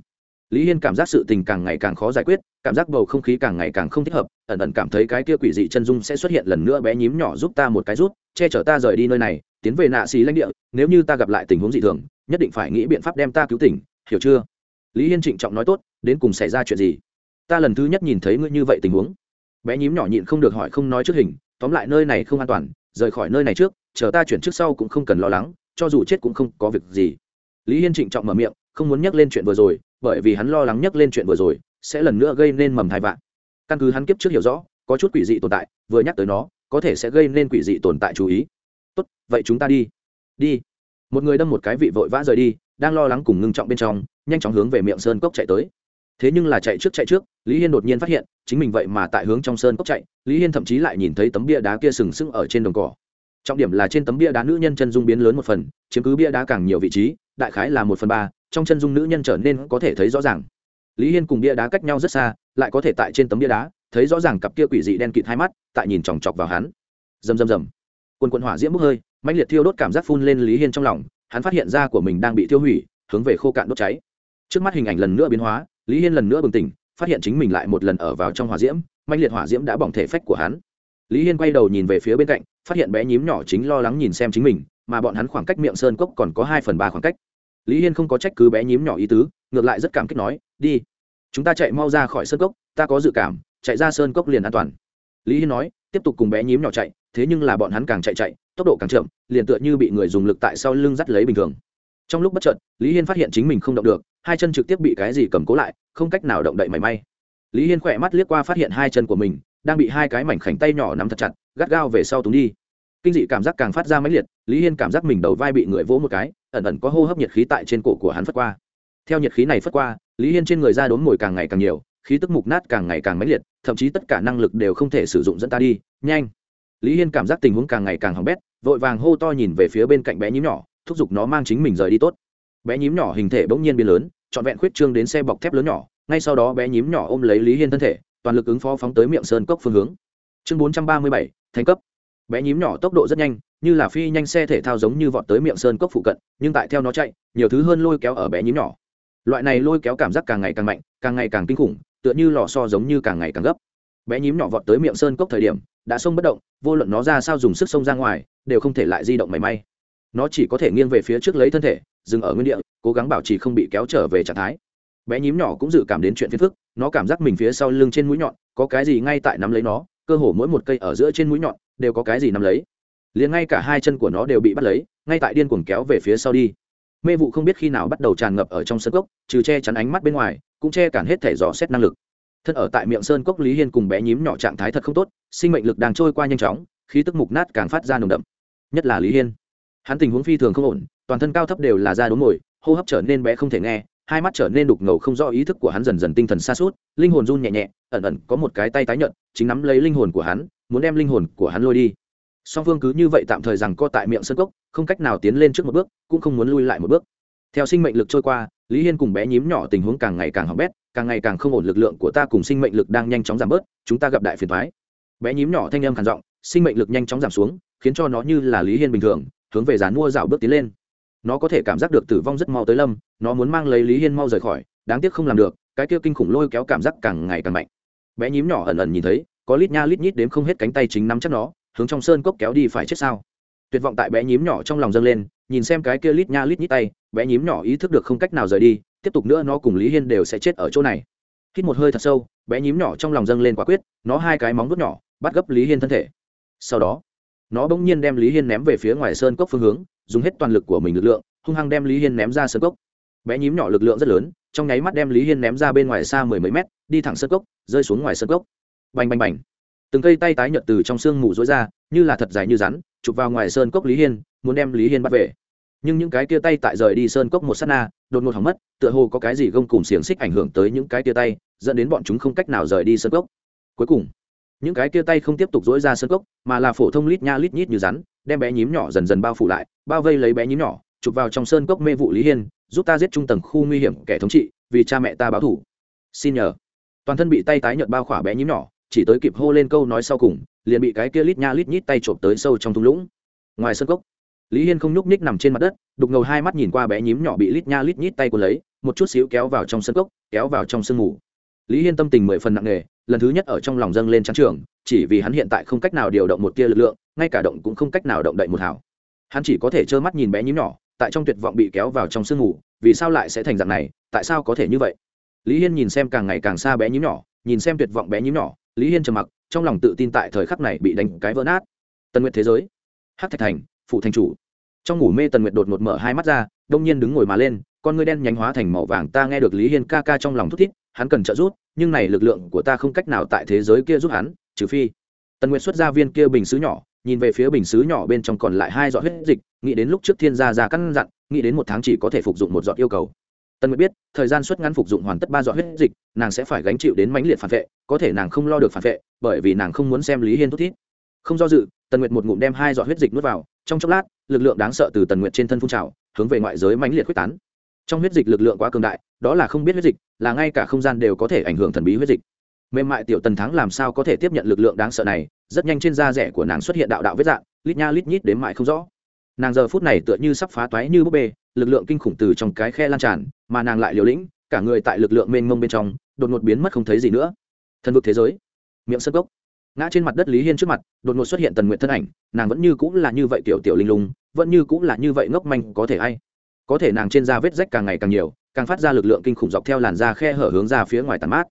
Lý hiên cảm giác sự tình càng ngày càng khó giải quyết, cảm giác bầu không khí càng ngày càng không thích hợp, ẩn ẩn cảm thấy cái kia quỷ dị chân dung sẽ xuất hiện lần nữa bé nhím nhỏ giúp ta một cái rút, che chở ta rời đi nơi này, tiến về nạ xì lãnh địa, nếu như ta gặp lại tình huống dị thường, nhất định phải nghĩ biện pháp đem ta cứu tỉnh, hiểu chưa? Lý hiên trịnh trọng nói tốt, đến cùng xảy ra chuyện gì? Ta lần thứ nhất nhìn thấy ngươi như vậy tình huống. Bé nhím nhỏ nhịn không được hỏi không nói trước hình, tóm lại nơi này không an toàn, rời khỏi nơi này trước, chờ ta chuyển trước sau cũng không cần lo lắng cho dù chết cũng không có việc gì. Lý hiên trịnh trọng mở miệng, không muốn nhắc lên chuyện vừa rồi, bởi vì hắn lo lắng nhắc lên chuyện vừa rồi sẽ lần nữa gây nên mầm thai vạn. Căn cứ hắn kiếp trước hiểu rõ, có chút quỷ dị tồn tại, vừa nhắc tới nó, có thể sẽ gây nên quỷ dị tồn tại chú ý. Tốt, vậy chúng ta đi. Đi. Một người đâm một cái vị vội vã rời đi, đang lo lắng cùng ngưng trọng bên trong, nhanh chóng hướng về miệng sơn cốc chạy tới. Thế nhưng là chạy trước chạy trước, lý hiên đột nhiên phát hiện, chính mình vậy mà tại hướng trong sơn cốc chạy, lý hiên thậm chí lại nhìn thấy tấm bia đá kia sừng sững ở trên đồng cỏ trọng điểm là trên tấm bia đá nữ nhân chân dung biến lớn một phần, chiếm cứ bia đá càng nhiều vị trí, đại khái là một phần ba, trong chân dung nữ nhân trở nên có thể thấy rõ ràng. Lý hiên cùng bia đá cách nhau rất xa, lại có thể tại trên tấm bia đá, thấy rõ ràng cặp kia quỷ dị đen kịt hai mắt, tại nhìn chòng chọc vào hắn. Rầm rầm rầm. Quần quần hỏa diễm bốc hơi mạnh liệt thiêu đốt cảm giác phun lên lý hiên trong lòng, hắn phát hiện ra của mình đang bị tiêu hủy, hướng về khô cạn đốt cháy. Trước mắt hình ảnh lần nữa biến hóa, lý hiên lần nữa bừng tỉnh, phát hiện chính mình lại một lần ở vào trong hỏa diễm mạnh liệt hỏa diễm đã bỏng thể phách của hắn. Lý hiên quay đầu nhìn về phía bên cạnh phát hiện bé nhím nhỏ chính lo lắng nhìn xem chính mình, mà bọn hắn khoảng cách miệng sơn cốc còn có hai phần ba khoảng cách. Lý hiên không có trách cứ bé nhím nhỏ ý tứ, ngược lại rất cảm kích nói, đi, chúng ta chạy mau ra khỏi sơn cốc, ta có dự cảm, chạy ra sơn cốc liền an toàn. Lý hiên nói, tiếp tục cùng bé nhím nhỏ chạy, thế nhưng là bọn hắn càng chạy chạy, tốc độ càng chậm, liền tựa như bị người dùng lực tại sau lưng dắt lấy bình thường. Trong lúc bất chợt, lý hiên phát hiện chính mình không động được, hai chân trực tiếp bị cái gì cầm cố lại, không cách nào động đậy mảy may. Lý hiên khỏe mắt liếc qua phát hiện hai chân của mình đang bị hai cái mảnh khảnh tay nhỏ nắm thật chặt, gắt gao về sau túng đi. Kinh dị cảm giác càng phát ra mãnh liệt, lý hiên cảm giác mình đầu vai bị người vỗ một cái, ẩn ẩn có hô hấp nhiệt khí tại trên cổ của hắn phất qua. Theo nhiệt khí này phất qua, lý hiên trên người ra đốn mồi càng ngày càng nhiều, khí tức mục nát càng ngày càng mãnh liệt, thậm chí tất cả năng lực đều không thể sử dụng dẫn ta đi. Nhanh! Lý hiên cảm giác tình huống càng ngày càng hỏng bét, vội vàng hô to nhìn về phía bên cạnh bé nhím nhỏ, thúc giục nó mang chính mình rời đi tốt. Bé nhím nhỏ hình thể bỗng nhiên biến lớn, trọn vẹn khuyết trương đến xe bọc thép lớn nhỏ, ngay sau đó bé nhím nhỏ ôm lấy lý hiên thân thể toàn lực ứng phó phóng tới miệng sơn cốc phương hướng. Chương bốn trăm ba mươi bảy, thành cấp. Bé nhím nhỏ tốc độ rất nhanh, như là phi nhanh xe thể thao giống như vọt tới miệng sơn cốc phụ cận, nhưng tại theo nó chạy, nhiều thứ hơn lôi kéo ở bé nhím nhỏ. Loại này lôi kéo cảm giác càng ngày càng mạnh, càng ngày càng kinh khủng, tựa như lò so giống như càng ngày càng gấp. Bé nhím nhỏ vọt tới miệng sơn cốc thời điểm, đã xông bất động, vô luận nó ra sao dùng sức xông ra ngoài, đều không thể lại di động mảy may. Nó chỉ có thể nghiêng về phía trước lấy thân thể, dừng ở nguyên địa, cố gắng bảo trì không bị kéo trở về trạng thái bé nhím nhỏ cũng dự cảm đến chuyện phiền phức, nó cảm giác mình phía sau lưng trên mũi nhọn, có cái gì ngay tại nắm lấy nó, cơ hồ mỗi một cây ở giữa trên mũi nhọn đều có cái gì nắm lấy. Liền ngay cả hai chân của nó đều bị bắt lấy, ngay tại điên cuồng kéo về phía sau đi. Mê vụ không biết khi nào bắt đầu tràn ngập ở trong sân cốc, trừ che chắn ánh mắt bên ngoài, cũng che cản hết thể dò xét năng lực. Thân ở tại miệng sơn cốc lý hiên cùng bé nhím nhỏ trạng thái thật không tốt, sinh mệnh lực đang trôi qua nhanh chóng, khí tức mục nát càng phát ra nồng đậm. Nhất là lý hiên. Hắn tình huống phi thường không ổn, toàn thân cao thấp đều là da đốm mồi, hô hấp trở nên bé không thể nghe hai mắt trở nên đục ngầu không rõ ý thức của hắn dần dần tinh thần xa suốt linh hồn run nhẹ nhẹ, ẩn ẩn có một cái tay tái nhợt, chính nắm lấy linh hồn của hắn, muốn đem linh hồn của hắn lôi đi. Song phương cứ như vậy tạm thời rằng co tại miệng sân cốc, không cách nào tiến lên trước một bước, cũng không muốn lui lại một bước. Theo sinh mệnh lực trôi qua, lý hiên cùng bé nhím nhỏ tình huống càng ngày càng hỏng bét, càng ngày càng không ổn lực lượng của ta cùng sinh mệnh lực đang nhanh chóng giảm bớt, chúng ta gặp đại phiền thoái bé nhím nhỏ thanh âm khản giọng, sinh mệnh lực nhanh chóng giảm xuống, khiến cho nó như là lý hiên bình thường, hướng về dàn mua dạo bước tiến lên nó có thể cảm giác được tử vong rất mau tới lâm, nó muốn mang lấy lý hiên mau rời khỏi, đáng tiếc không làm được, cái kia kinh khủng lôi kéo cảm giác càng ngày càng mạnh. Bé nhím nhỏ ẩn ẩn nhìn thấy, có lít nha lít nhít đếm không hết cánh tay chính nắm chắc nó, hướng trong sơn cốc kéo đi phải chết sao. Tuyệt vọng tại bé nhím nhỏ trong lòng dâng lên, nhìn xem cái kia lít nha lít nhít tay, bé nhím nhỏ ý thức được không cách nào rời đi, tiếp tục nữa nó cùng lý hiên đều sẽ chết ở chỗ này. Hít một hơi thật sâu, bé nhím nhỏ trong lòng dâng lên quả quyết, nó hai cái móng vuốt nhỏ, bắt gấp lý hiên thân thể. Sau đó, nó bỗng nhiên đem lý hiên ném về phía ngoài sơn cốc phương hướng dùng hết toàn lực của mình lực lượng, hung hăng đem lý hiên ném ra sơn cốc. Bé nhím nhỏ lực lượng rất lớn, trong nháy mắt đem lý hiên ném ra bên ngoài xa mười mấy mét, đi thẳng sơn cốc, rơi xuống ngoài sơn cốc. Bành bành bành. Từng cây tay tái nhợt từ trong sương mù rối ra, như là thật dài như rắn, chụp vào ngoài sơn cốc lý hiên, muốn đem lý hiên bắt về. Nhưng những cái tia tay tại rời đi sơn cốc một s á t na, đột ngột hỏng mất, tựa hồ có cái gì gông cùng xiềng xích ảnh hưởng tới những cái tia tay, dẫn đến bọn chúng không cách nào rời đi sơn cốc. Cuối cùng, những cái tia tay không tiếp tục dối ra sơn cốc, mà là phổ thông lít nha lít nhít như rắn đem bé nhím nhỏ dần dần bao phủ lại, bao vây lấy bé nhím nhỏ, chụp vào trong sơn cốc mê vụ lý hiên, giúp ta giết trung tầng khu nguy hiểm kẻ thống trị, vì cha mẹ ta báo thủ. Xin nhờ. Toàn thân bị tay tái nhợt bao khỏa bé nhím nhỏ, chỉ tới kịp hô lên câu nói sau cùng, liền bị cái kia lít nha lít nhít tay trộm tới sâu trong thung lũng. Ngoài sân cốc, lý hiên không nhúc nhích nằm trên mặt đất, đục ngầu hai mắt nhìn qua bé nhím nhỏ bị lít nha lít nhít tay của lấy, một chút xíu kéo vào trong sân cốc, kéo vào trong sương mù. Lý hiên tâm tình mười phần nặng nề lần thứ nhất ở trong lòng dâng lên trắng trường, chỉ vì hắn hiện tại không cách nào điều động một tia lực lượng, ngay cả động cũng không cách nào động đậy một hảo hắn chỉ có thể trơ mắt nhìn bé nhím nhỏ, tại trong tuyệt vọng bị kéo vào trong sương ngủ, vì sao lại sẽ thành dạng này, tại sao có thể như vậy? Lý hiên nhìn xem càng ngày càng xa bé nhím nhỏ, nhìn xem tuyệt vọng bé nhím nhỏ, lý hiên trầm mặc, trong lòng tự tin tại thời khắc này bị đánh cái vỡ nát. Tần nguyện thế giới hát thạch thành phụ thành chủ. Trong ngủ mê tần nguyệt đột ngột mở hai mắt ra, đông nhiên đứng ngồi mà lên con ngươi đen nhánh hóa thành màu vàng, ta nghe được lý hiên ca ca trong lòng thút thít, hắn cần trợ giúp, nhưng này lực lượng của ta không cách nào tại thế giới kia giúp hắn, trừ phi. Tần nguyệt xuất ra viên kia bình xứ nhỏ, nhìn về phía bình xứ nhỏ bên trong còn lại hai giọt huyết dịch, nghĩ đến lúc trước thiên gia ra căn dặn, nghĩ đến một tháng chỉ có thể phục dụng một giọt yêu cầu. Tần nguyệt biết, thời gian xuất ngắn phục dụng hoàn tất ba giọt huyết dịch, nàng sẽ phải gánh chịu đến mãnh liệt phản vệ, có thể nàng không lo được phản vệ, bởi vì nàng không muốn xem lý hiên thút thít. Không do dự, tần nguyệt một ngụm đem hai giọt huyết dịch nuốt vào, trong chốc lát, lực lượng đáng sợ từ tần nguyệt trên thân phun trào, hướng về ngoại giới mãnh liệt quyết tán trong huyết dịch lực lượng quá cường đại, đó là không biết huyết dịch, là ngay cả không gian đều có thể ảnh hưởng thần bí huyết dịch. Mềm mại tiểu tần thắng làm sao có thể tiếp nhận lực lượng đáng sợ này, rất nhanh trên da rẻ của nàng xuất hiện đạo đạo vết dạng, lít nha lít nhít đến mại không rõ. Nàng giờ phút này tựa như sắp phá toái như búp bê, lực lượng kinh khủng từ trong cái khe lan tràn, mà nàng lại liều lĩnh, cả người tại lực lượng mênh mông bên trong, đột ngột biến mất không thấy gì nữa. Thần vực thế giới. Miệng sân gốc ngã trên mặt đất lý hiên trước mặt, đột ngột xuất hiện tần nguyện thân ảnh, nàng vẫn như cũng là như vậy tiểu tiểu linh lung, vẫn như cũng là như vậy ngốc manh có thể hay có thể nàng trên da vết rách càng ngày càng nhiều, càng phát ra lực lượng kinh khủng dọc theo làn da khe hở hướng ra phía ngoài tàn mát.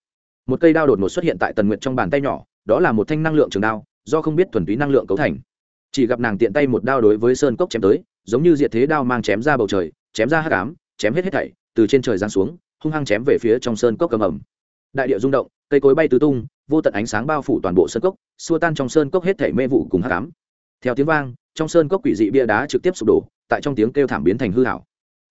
Một cây đao đột ngột xuất hiện tại tần nguyện trong bàn tay nhỏ, đó là một thanh năng lượng trường đao, do không biết thuần túy năng lượng cấu thành. Chỉ gặp nàng tiện tay một đao đối với sơn cốc chém tới, giống như diệt thế đao mang chém ra bầu trời, chém ra hắc ám, chém hết hết thảy, từ trên trời giáng xuống, hung hăng chém về phía trong sơn cốc cầm ẩm đại địa rung động, cây cối bay tứ tung, vô tận ánh sáng bao phủ toàn bộ sơn cốc, xua tan trong sơn cốc hết thảy mê vụ cùng hắc ám. Theo tiếng vang, trong sơn cốc quỷ dị bia đá trực tiếp sụp đổ, tại trong tiếng kêu thảm biến thành hư hảo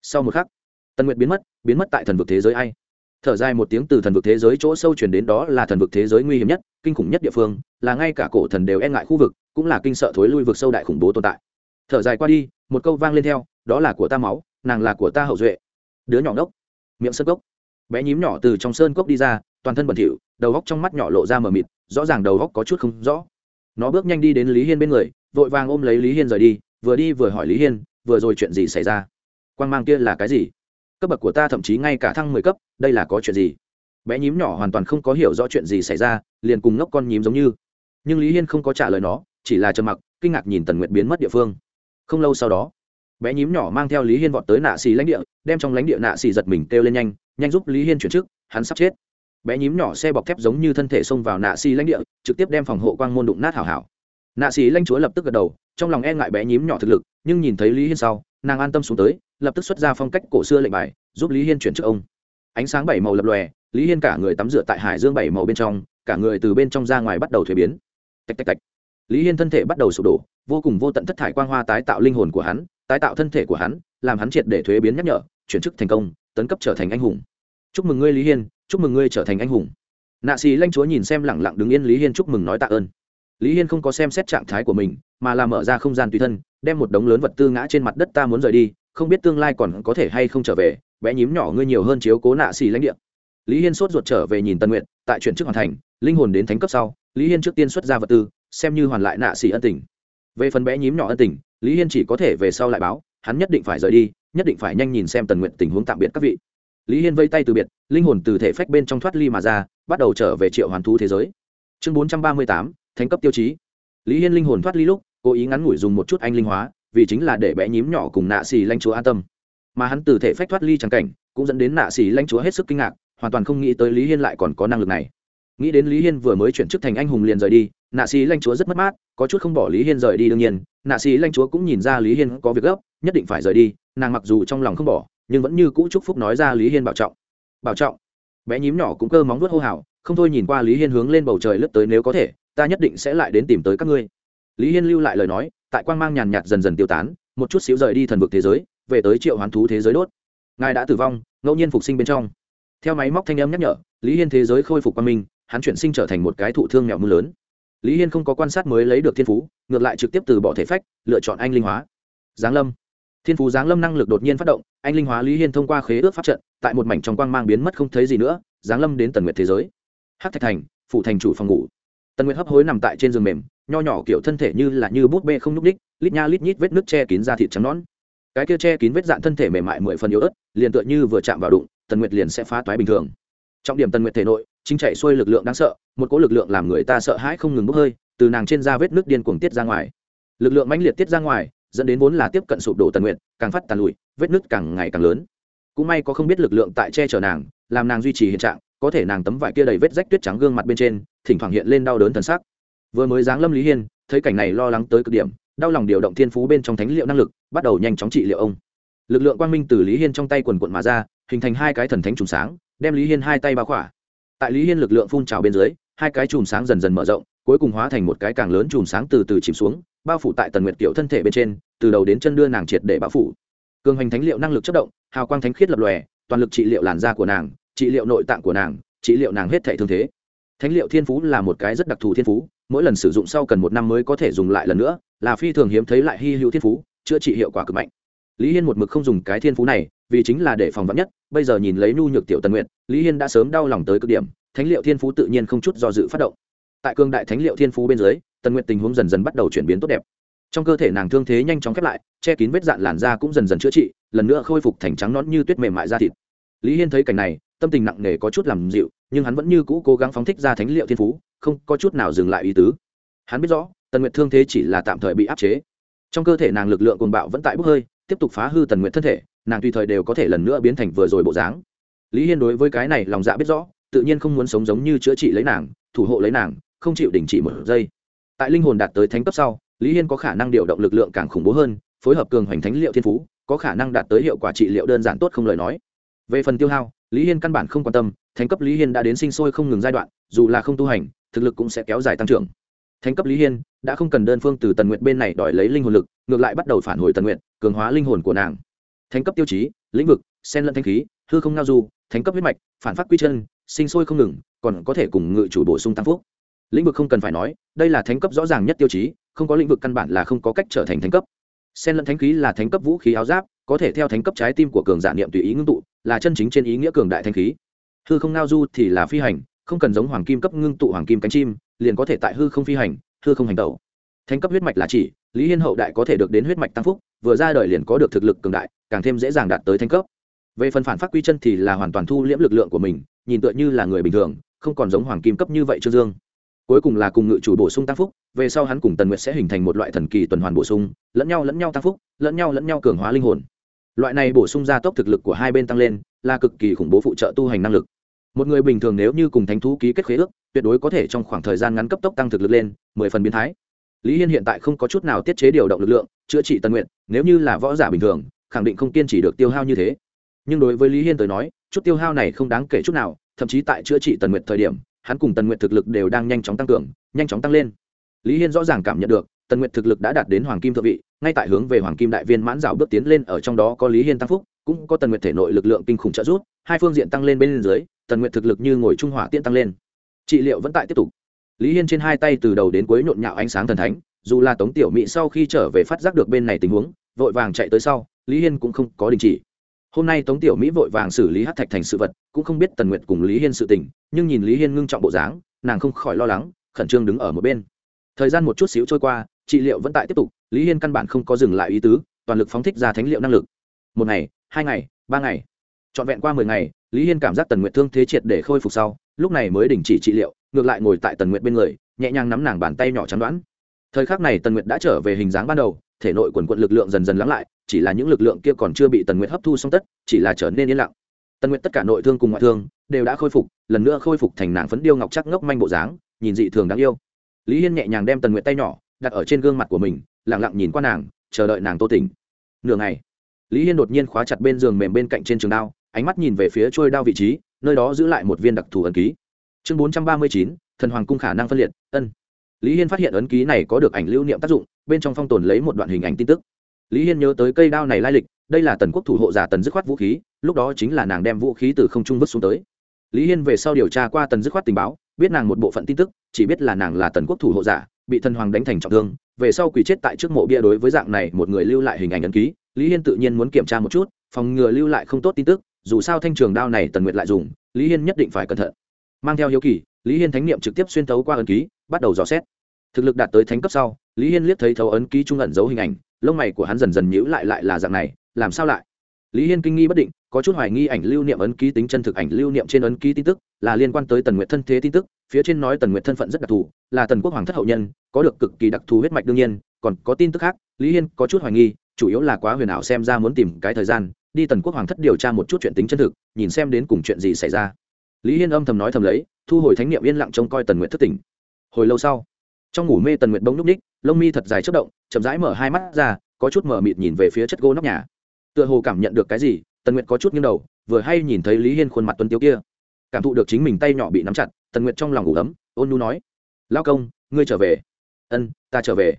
sau một khắc, tần nguyệt biến mất biến mất tại thần vực thế giới ai? Thở dài một tiếng từ thần vực thế giới chỗ sâu truyền đến đó là thần vực thế giới nguy hiểm nhất, kinh khủng nhất địa phương, là ngay cả cổ thần đều e ngại khu vực, cũng là kinh sợ thối lui vực sâu đại khủng bố tồn tại. Thở dài qua đi, một câu vang lên theo, đó là của ta máu, nàng là của ta hậu duệ. Đứa nhỏ ngốc, miệng sơn cốc. Bé nhím nhỏ từ trong sơn cốc đi ra, toàn thân bẩn thỉu, đầu góc trong mắt nhỏ lộ ra mờ mịt, rõ ràng đầu góc có chút không rõ. Nó bước nhanh đi đến lý hiên bên người, vội vàng ôm lấy lý hiên rời đi, vừa đi vừa hỏi lý hiên, vừa rồi chuyện gì xảy ra? Quan g mang kia là cái gì? Cấp bậc của ta thậm chí ngay cả thăng mười cấp, đây là có chuyện gì? Bé nhím nhỏ hoàn toàn không có hiểu rõ chuyện gì xảy ra, liền cùng ngốc con nhím giống như. Nhưng lý hiên không có trả lời nó, chỉ là trầm mặc, kinh ngạc nhìn tần nguyện biến mất địa phương. Không lâu sau đó, bé nhím nhỏ mang theo lý hiên vọt tới nạ xì lãnh địa, đem trong lãnh địa nạ xì giật mình kêu lên nhanh nhanh giúp lý hiên chuyển chức, hắn sắp chết. Bé nhím nhỏ xe bọc thép giống như thân thể xông vào nạ xì lãnh địa, trực tiếp đem phòng hộ quang môn đụng nát hảo hảo. Nạ xì lãnh chúa lập tức gật đầu, trong lòng e ngại bé nhím nhỏ thực lực, nhưng nhìn thấy lý hiên sau, nàng an tâm xuống tới lập tức xuất ra phong cách cổ xưa lệnh bài, giúp lý hiên chuyển chức ông. Ánh sáng bảy màu lập lòe, lý hiên cả người tắm rửa tại hải dương bảy màu bên trong, cả người từ bên trong ra ngoài bắt đầu thuế biến. Tạch tạch tạch. Lý hiên thân thể bắt đầu sụp đổ, vô cùng vô tận thất thải quang hoa tái tạo linh hồn của hắn, tái tạo thân thể của hắn, làm hắn triệt để thuế biến nhắc nhở, chuyển chức thành công, tấn cấp trở thành anh hùng. Chúc mừng ngươi, lý hiên, chúc mừng ngươi trở thành anh hùng. Nạ xì lanh chúa nhìn xem lẳng lặng đứng yên lý hiên chúc mừng nói tạ ơn. Lý hiên không có xem xét trạng thái của mình, mà là mở ra không gian tùy thân đem một đống lớn vật tư ngã trên mặt đất ta muốn rời đi, không biết tương lai còn có thể hay không trở về, bé nhím nhỏ ngươi nhiều hơn chiếu cố nạ xì lãnh địa. Lý hiên sốt ruột trở về nhìn tân nguyện tại chuyển chức hoàn thành, linh hồn đến thánh cấp sau, lý hiên trước tiên xuất ra vật tư, xem như hoàn lại nạ xì ân tình. Về phần bé nhím nhỏ ân tình, lý hiên chỉ có thể về sau lại báo, hắn nhất định phải rời đi, nhất định phải nhanh nhìn xem tần nguyện tình huống tạm biệt các vị. Lý hiên vây tay từ biệt, linh hồn từ thể phách bên trong thoát ly mà ra, bắt đầu trở về triệu hoàn thú thế giới. Chương bốn trăm ba mươi tám, thánh cấp tiêu chí. Lý hiên linh hồn thoát ly lúc cố ý ngắn ngủi dùng một chút anh linh hóa, vì chính là để bé nhím nhỏ cùng nạ xì lanh chúa an tâm. Mà hắn từ thể phách thoát ly trắng cảnh, cũng dẫn đến nạ xì lanh chúa hết sức kinh ngạc, hoàn toàn không nghĩ tới lý hiên lại còn có năng lực này. Nghĩ đến lý hiên vừa mới chuyển chức thành anh hùng liền rời đi, nạ xì lanh chúa rất mất mát, có chút không bỏ lý hiên rời đi đương nhiên, nạ xì lanh chúa cũng nhìn ra lý hiên có việc gấp, nhất định phải rời đi, nàng mặc dù trong lòng không bỏ, nhưng vẫn như cũ chúc phúc nói ra lý hiên bảo trọng. Bảo trọng? Bé nhím nhỏ cũng cơ móng vuốt hô hào, không thôi nhìn qua lý hiên hướng lên bầu trời lướt tới nếu có thể, ta nhất định sẽ lại đến tìm tới các ngươi lý hiên lưu lại lời nói, tại quang mang nhàn nhạt dần dần tiêu tán, một chút xíu rời đi thần vực thế giới, về tới triệu hoán thú thế giới đốt. Ngài đã tử vong, ngẫu nhiên phục sinh bên trong. Theo máy móc thanh âm nhắc nhở, lý hiên thế giới khôi phục quang minh, hắn chuyển sinh trở thành một cái thụ thương mẹo mưa lớn. Lý hiên không có quan sát mới lấy được thiên phú, ngược lại trực tiếp từ bỏ thể phách, lựa chọn anh linh hóa. Giáng lâm. Thiên phú giáng lâm năng lực đột nhiên phát động, anh linh hóa lý hiên thông qua khế ước pháp trận, tại một mảnh trong quang mang biến mất không thấy gì nữa, giáng lâm đến tần nguyệt thế giới. Hát thạch thành phụ thành chủ phòng ngủ. Tần nguyệt hấp hối nằm tại trên giường mềm nho nhỏ kiểu thân thể như là như bút bê không n ú c ních lít nha lít nhít vết nước che kín da thịt trắng nón cái kia che kín vết dạn thân thể mềm mại mười phần yếu ớt, liền tựa như vừa chạm vào đụng, tần nguyệt liền sẽ phá toái bình thường. Trọng điểm tần nguyệt thể nội, chính chạy xuôi lực lượng đáng sợ, một cỗ lực lượng làm người ta sợ hãi không ngừng bốc hơi, từ nàng trên da vết nước điên cuồng tiết ra ngoài. Lực lượng mãnh liệt tiết ra ngoài, dẫn đến vốn là tiếp cận sụp đổ tần nguyện càng phát tàn lụi, vết nứt càng ngày càng lớn. Cũng may có không biết lực lượng tại che chở nàng, làm nàng duy trì hiện trạng, có thể nàng tấm vải kia đầy vết rách tuyết trắng gương mặt bên trên, thỉnh thoảng hiện lên đau đớn thần sắc vừa mới giáng lâm lý hiên, thấy cảnh này lo lắng tới cực điểm, đau lòng điều động thiên phú bên trong thánh liệu năng lực, bắt đầu nhanh chóng trị liệu ông. Lực lượng quang minh từ lý hiên trong tay quần quận mà ra, hình thành hai cái thần thánh trùng sáng, đem lý hiên hai tay bao khỏa. Tại lý hiên lực lượng phun trào bên dưới, hai cái chùm sáng dần dần mở rộng, cuối cùng hóa thành một cái càng lớn chùm sáng từ từ chìm xuống, bao phủ tại tần nguyệt kiểu thân thể bên trên, từ đầu đến chân đưa nàng triệt để bao phủ. Cường hành thánh liệu năng lực chất động, hào quang thánh khiết lập lòe, toàn lực trị liệu làn da của nàng, trị liệu nội tạng của nàng, trị liệu nàng hết thể thương thế thánh liệu thiên phú là một cái rất đặc thù thiên phú, mỗi lần sử dụng sau cần một năm mới có thể dùng lại lần nữa, là phi thường hiếm thấy lại hy hữu thiên phú, chữa trị hiệu quả cực mạnh. Lý hiên một mực không dùng cái thiên phú này, vì chính là để phòng vắn nhất, bây giờ nhìn lấy nhu nhược tiểu tần nguyện lý hiên đã sớm đau lòng tới cực điểm, thánh liệu thiên phú tự nhiên không chút do dự phát động. Tại cương đại thánh liệu thiên phú bên dưới, tần nguyện tình huống dần dần bắt đầu chuyển biến tốt đẹp. Trong cơ thể nàng thương thế nhanh chóng khép lại, che kín vết dạn làn da cũng dần dần chữa trị, lần nữa khôi phục thành trắng nón như tuyết mềm mại da thịt. Lý hiên thấy cảnh này, tâm tình nặng nề có chút làm dịu nhưng hắn vẫn như cũ cố gắng phóng thích ra thánh liệu thiên phú, không có chút nào dừng lại ý tứ. Hắn biết rõ, tần nguyệt thương thế chỉ là tạm thời bị áp chế. Trong cơ thể nàng lực lượng cồn bạo vẫn tại bốc hơi, tiếp tục phá hư tần nguyệt thân thể, nàng tùy thời đều có thể lần nữa biến thành vừa rồi bộ dáng. Lý hiên đối với cái này lòng dạ biết rõ, tự nhiên không muốn sống giống như chữa trị lấy nàng, thủ hộ lấy nàng, không chịu đình chỉ một giây. Tại linh hồn đạt tới thánh cấp sau, lý hiên có khả năng điều động lực lượng càng khủng bố hơn, phối hợp cường hoành thánh liệu thiên phú, có khả năng đạt tới hiệu quả trị liệu đơn giản tốt không lời nói. Về phần tiêu hao, lý hiên căn bản không quan tâm thánh cấp lý hiên đã đến sinh sôi không ngừng giai đoạn, dù là không tu hành, thực lực cũng sẽ kéo dài tăng trưởng. Thánh cấp lý hiên đã không cần đơn phương từ tần nguyện bên này đòi lấy linh hồn lực, ngược lại bắt đầu phản hồi tần nguyện cường hóa linh hồn của nàng. Thánh cấp tiêu chí, lĩnh vực sen lẫn thanh khí, hư không ngao du, thánh cấp huyết mạch, phản phát quy chân, sinh sôi không ngừng, còn có thể cùng ngự chủ bổ sung tăng phúc. Lĩnh vực không cần phải nói, đây là thánh cấp rõ ràng nhất tiêu chí, không có lĩnh vực căn bản là không có cách trở thành thánh cấp. Sen lẫn thánh khí là thánh cấp vũ khí áo giáp, có thể theo thánh cấp trái tim của cường giả niệm tùy ý ngưng tụ, là chân chính trên ý nghĩa cường đại thanh khí hư không ngao du thì là phi hành, không cần giống hoàng kim cấp ngưng tụ hoàng kim cánh chim, liền có thể tại hư không phi hành, hư không hành tẩu. Thánh cấp huyết mạch là chỉ, lý hiên hậu đại có thể được đến huyết mạch tăng phúc, vừa ra đời liền có được thực lực cường đại, càng thêm dễ dàng đạt tới thanh cấp. Về phần phản phát quy chân thì là hoàn toàn thu liễm lực lượng của mình, nhìn tựa như là người bình thường, không còn giống hoàng kim cấp như vậy trương dương. Cuối cùng là cùng ngự chủ bổ sung tăng phúc, về sau hắn cùng tần nguyệt sẽ hình thành một loại thần kỳ tuần hoàn bổ sung, lẫn nhau lẫn nhau tăng phúc, lẫn nhau lẫn nhau cường hóa linh hồn. Loại này bổ sung gia tốc thực lực của hai bên tăng lên, là cực kỳ khủng bố phụ trợ tu hành năng lực một người bình thường nếu như cùng thánh thú ký kết khế ước, tuyệt đối có thể trong khoảng thời gian ngắn cấp tốc tăng thực lực lên, mười phần biến thái. Lý hiên hiện tại không có chút nào tiết chế điều động lực lượng, chữa trị tân nguyện nếu như là võ giả bình thường, khẳng định không kiên trì được tiêu hao như thế. Nhưng đối với lý hiên tới nói, chút tiêu hao này không đáng kể chút nào, thậm chí tại chữa trị tần nguyện thời điểm, hắn cùng tần nguyện thực lực đều đang nhanh chóng tăng cường, nhanh chóng tăng lên. Lý hiên rõ ràng cảm nhận được, tần nguyện thực lực đã đạt đến hoàng kim thượng vị, ngay tại hướng về hoàng kim đại viên mãn rào bước tiến lên ở trong đó có lý hiên tăng phúc, cũng có tần nguyện thể nội lực lượng kinh khủng trợ giúp, hai phương diện tăng lên bên dưới tần nguyện thực lực như ngồi trung hỏa tiễn tăng lên. Trị liệu vẫn tại tiếp tục. Lý hiên trên hai tay từ đầu đến cuối nhộn nhạo ánh sáng thần thánh, dù là tống tiểu mỹ sau khi trở về phát giác được bên này tình huống, vội vàng chạy tới sau, lý hiên cũng không có đình chỉ. Hôm nay tống tiểu mỹ vội vàng xử lý hát thạch thành sự vật, cũng không biết tần nguyệt cùng lý hiên sự tình, nhưng nhìn lý hiên ngưng trọng bộ dáng, nàng không khỏi lo lắng, khẩn trương đứng ở một bên. Thời gian một chút xíu trôi qua, trị liệu vẫn tại tiếp tục, lý hiên căn bản không có dừng lại ý tứ, toàn lực phóng thích ra thánh liệu năng lực. Một ngày, hai ngày, ba ngày, trọn vẹn qua mười ngày lý hiên cảm giác tần nguyệt thương thế triệt để khôi phục sau, lúc này mới đình chỉ trị liệu, ngược lại ngồi tại tần nguyệt bên người, nhẹ nhàng nắm nàng bàn tay nhỏ chắn đoán. Thời khắc này tần nguyệt đã trở về hình dáng ban đầu, thể nội quần quận lực lượng dần dần lắng lại, chỉ là những lực lượng kia còn chưa bị tần nguyệt hấp thu xong tất, chỉ là trở nên yên lặng. Tần nguyệt tất cả nội thương cùng ngoại thương đều đã khôi phục, lần nữa khôi phục thành nàng phấn điêu ngọc chắc ngốc manh bộ dáng, nhìn dị thường đáng yêu. Lý hiên nhẹ nhàng đem tần nguyệt tay nhỏ đặt ở trên gương mặt của mình lẳng lặng nhìn qua nàng, chờ đợi nàng tô tỉnh. Nửa ngày, lý hiên đột nhiên khóa chặt bên giường mềm bên cạnh trên trường đao ánh mắt nhìn về phía trôi đao vị trí, nơi đó giữ lại một viên đặc thù ấn ký. Chương bốn trăm ba mươi chín, thần hoàng cung khả năng phân liệt, ân. Lý hiên phát hiện ấn ký này có được ảnh lưu niệm tác dụng, bên trong phong tồn lấy một đoạn hình ảnh tin tức. Lý hiên nhớ tới cây đao này lai lịch, đây là tần quốc thủ hộ giả tần dứt khoát vũ khí, lúc đó chính là nàng đem vũ khí từ không trung vứt xuống tới. Lý hiên về sau điều tra qua tần dứt khoát tình báo, biết nàng một bộ phận tin tức, chỉ biết là nàng là tần quốc thủ hộ giả, bị thần hoàng đánh thành trọng thương, về sau quỷ chết tại trước mộ bia đối với dạng này một người lưu lại hình ảnh ấn ký. Lý hiên tự nhiên muốn kiểm tra một chút, phòng ngừa lưu lại không tốt tin tức dù sao thanh trường đao này tần nguyệt lại dùng, lý hiên nhất định phải cẩn thận. Mang theo hiếu kỳ, lý hiên thánh niệm trực tiếp xuyên thấu qua ấn ký, bắt đầu dò xét. Thực lực đạt tới thánh cấp sau, lý hiên liếc thấy thấu ấn ký trung ẩn giấu hình ảnh, lông mày của hắn dần dần nhữ lại lại là dạng này, làm sao lại? Lý hiên kinh nghi bất định, có chút hoài nghi ảnh lưu niệm ấn ký tính chân thực ảnh lưu niệm trên ấn ký tin tức, là liên quan tới tần nguyệt thân thế tin tức, phía trên nói tần nguyệt thân phận rất đặc thù, là tần quốc hoàng thất hậu nhân, có được cực kỳ đặc thù huyết mạch đương nhiên, còn có tin tức khác, lý hiên có chút hoài nghi, chủ yếu là quá huyền ảo xem ra muốn tìm cái thời gian đi tần quốc hoàng thất điều tra một chút chuyện tính chân thực, nhìn xem đến cùng chuyện gì xảy ra. Lý hiên âm thầm nói thầm lấy, thu hồi thánh niệm yên lặng trông coi tần nguyệt thất tỉnh. Hồi lâu sau, trong ngủ mê tần nguyệt bỗng c ních, lông mi thật dài chất động, chậm rãi mở hai mắt ra, có chút mở mịt nhìn về phía chất gỗ nóc nhà. Tựa hồ cảm nhận được cái gì, tần nguyệt có chút nghiêng đầu, vừa hay nhìn thấy lý hiên khuôn mặt tuấn tiêu kia. Cảm thụ được chính mình tay nhỏ bị nắm chặt, tần nguyệt trong lòng ngủ ấm, ôn nu nói lao công, ngươi trở về. Ân, ta trở về.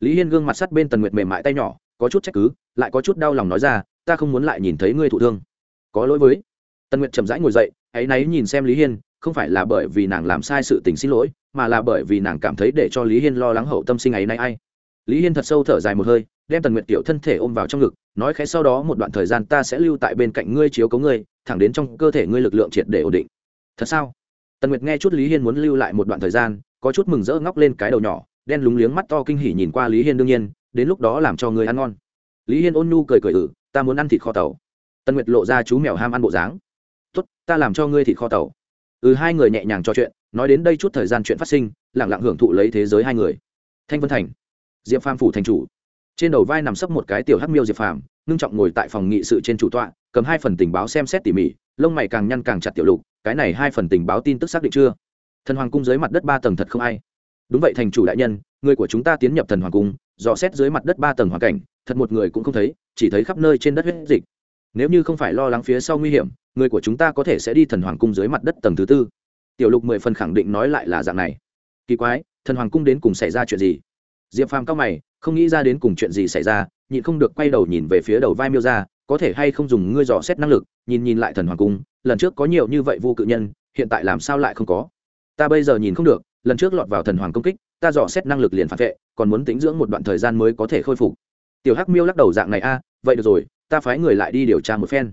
Lý hiên gương mặt sắt bên tần nguyệt mềm mại tay nhỏ, có chút trách cứ, lại có chút đau lòng nói ra ta không muốn lại nhìn thấy ngươi thụ thương. Có lỗi với. Tần nguyệt chậm rãi ngồi dậy hãy náy nhìn xem lý hiên, không phải là bởi vì nàng làm sai sự tình xin lỗi, mà là bởi vì nàng cảm thấy để cho lý hiên lo lắng hậu tâm sinh ấy nay ai. Lý hiên thật sâu thở dài một hơi, đem tần nguyệt tiểu thân thể ôm vào trong ngực, nói khẽ sau đó một đoạn thời gian ta sẽ lưu tại bên cạnh ngươi chiếu cấu ngươi, thẳng đến trong cơ thể ngươi lực lượng triệt để ổn định. Thật sao? Tần nguyệt nghe chút lý hiên muốn lưu lại một đoạn thời gian, có chút mừng rỡ ngóc lên cái đầu nhỏ, đen lúng liếng mắt to kinh hỉ nhìn qua lý hiên đương nhiên, đến lúc đó làm cho người ăn ngon. Lý hiên ôn nhu cười cười ử ta muốn ăn thịt kho tàu. Tần nguyệt lộ ra chú mèo ham ăn bộ dáng. Tốt, ta làm cho ngươi thịt kho tàu. Ừ hai người nhẹ nhàng trò chuyện, nói đến đây chút thời gian chuyện phát sinh lẳng lặng hưởng thụ lấy thế giới hai người. Thanh vân thành, diệp phàm phủ thành chủ. Trên đầu vai nằm sấp một cái tiểu hắc miêu diệp phàm, ngưng trọng ngồi tại phòng nghị sự trên chủ tọa, cầm hai phần tình báo xem xét tỉ mỉ, lông mày càng nhăn càng chặt tiểu lục, cái này hai phần tình báo tin tức xác định chưa? Thần hoàng cung dưới mặt đất ba tầng thật không ai. Đúng vậy, thành chủ đại nhân, người của chúng ta tiến nhập thần hoàng cung dò xét dưới mặt đất ba tầng hoàn cảnh, thật một người cũng không thấy, chỉ thấy khắp nơi trên đất huyết dịch. Nếu như không phải lo lắng phía sau nguy hiểm, người của chúng ta có thể sẽ đi thần hoàng cung dưới mặt đất tầng thứ tư. Tiểu lục mười phần khẳng định nói lại là dạng này. Kỳ quái, thần hoàng cung đến cùng xảy ra chuyện gì? Diệp phàm cao mày, không nghĩ ra đến cùng chuyện gì xảy ra, nhịn không được quay đầu nhìn về phía đầu vai miêu ra có thể hay không dùng ngươi dò xét năng lực, nhìn nhìn lại thần hoàng cung, lần trước có nhiều như vậy vô cự nhân, hiện tại làm sao lại không có? Ta bây giờ nhìn không được lần trước lọt vào thần hoàng công kích, ta dò xét năng lực liền phản vệ, còn muốn tính dưỡng một đoạn thời gian mới có thể khôi phục. Tiểu hắc miêu lắc đầu dạng này, a, vậy được rồi, ta phái người lại đi điều tra một phen.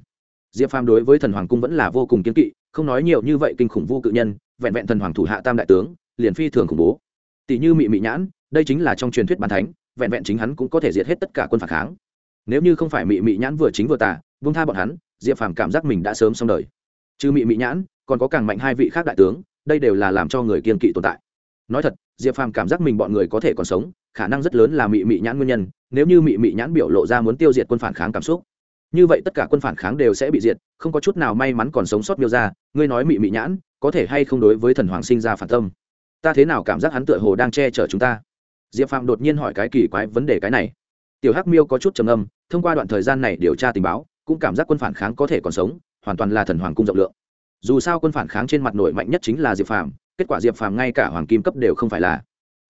Diệp phàm đối với thần hoàng cung vẫn là vô cùng kiên kỵ, không nói nhiều như vậy kinh khủng vô cự nhân, vẹn vẹn thần hoàng thủ hạ tam đại tướng, liền phi thường khủng bố. Tỷ như mị mị nhãn, đây chính là trong truyền thuyết bàn thánh, vẹn vẹn chính hắn cũng có thể diệt hết tất cả quân phản kháng. Nếu như không phải mị mị nhãn vừa chính vừa tà vung tha bọn hắn, diệp phàm cảm giác mình đã sớm xong đời. Trừ mị mị nhãn, còn có càng mạnh hai vị khác đại tướng đây đều là làm cho người kiên kỵ tồn tại. Nói thật, diệp phàm cảm giác mình bọn người có thể còn sống, khả năng rất lớn là mị mị nhãn nguyên nhân, nếu như mị mị nhãn biểu lộ ra muốn tiêu diệt quân phản kháng cảm xúc. Như vậy tất cả quân phản kháng đều sẽ bị diệt, không có chút nào may mắn còn sống sót miêu ra, ngươi nói mị mị nhãn, có thể hay không đối với thần hoàng sinh ra phản tâm? Ta thế nào cảm giác hắn tựa hồ đang che chở chúng ta? Diệp phạm đột nhiên hỏi cái kỳ quái vấn đề cái này. Tiểu hắc miêu có chút trầm âm thông qua đoạn thời gian này điều tra tình báo, cũng cảm giác quân phản kháng có thể còn sống, hoàn toàn là thần hoàng cung rộng lượng dù sao quân phản kháng trên mặt nổi mạnh nhất chính là diệp phàm, kết quả diệp phàm ngay cả hoàng kim cấp đều không phải là.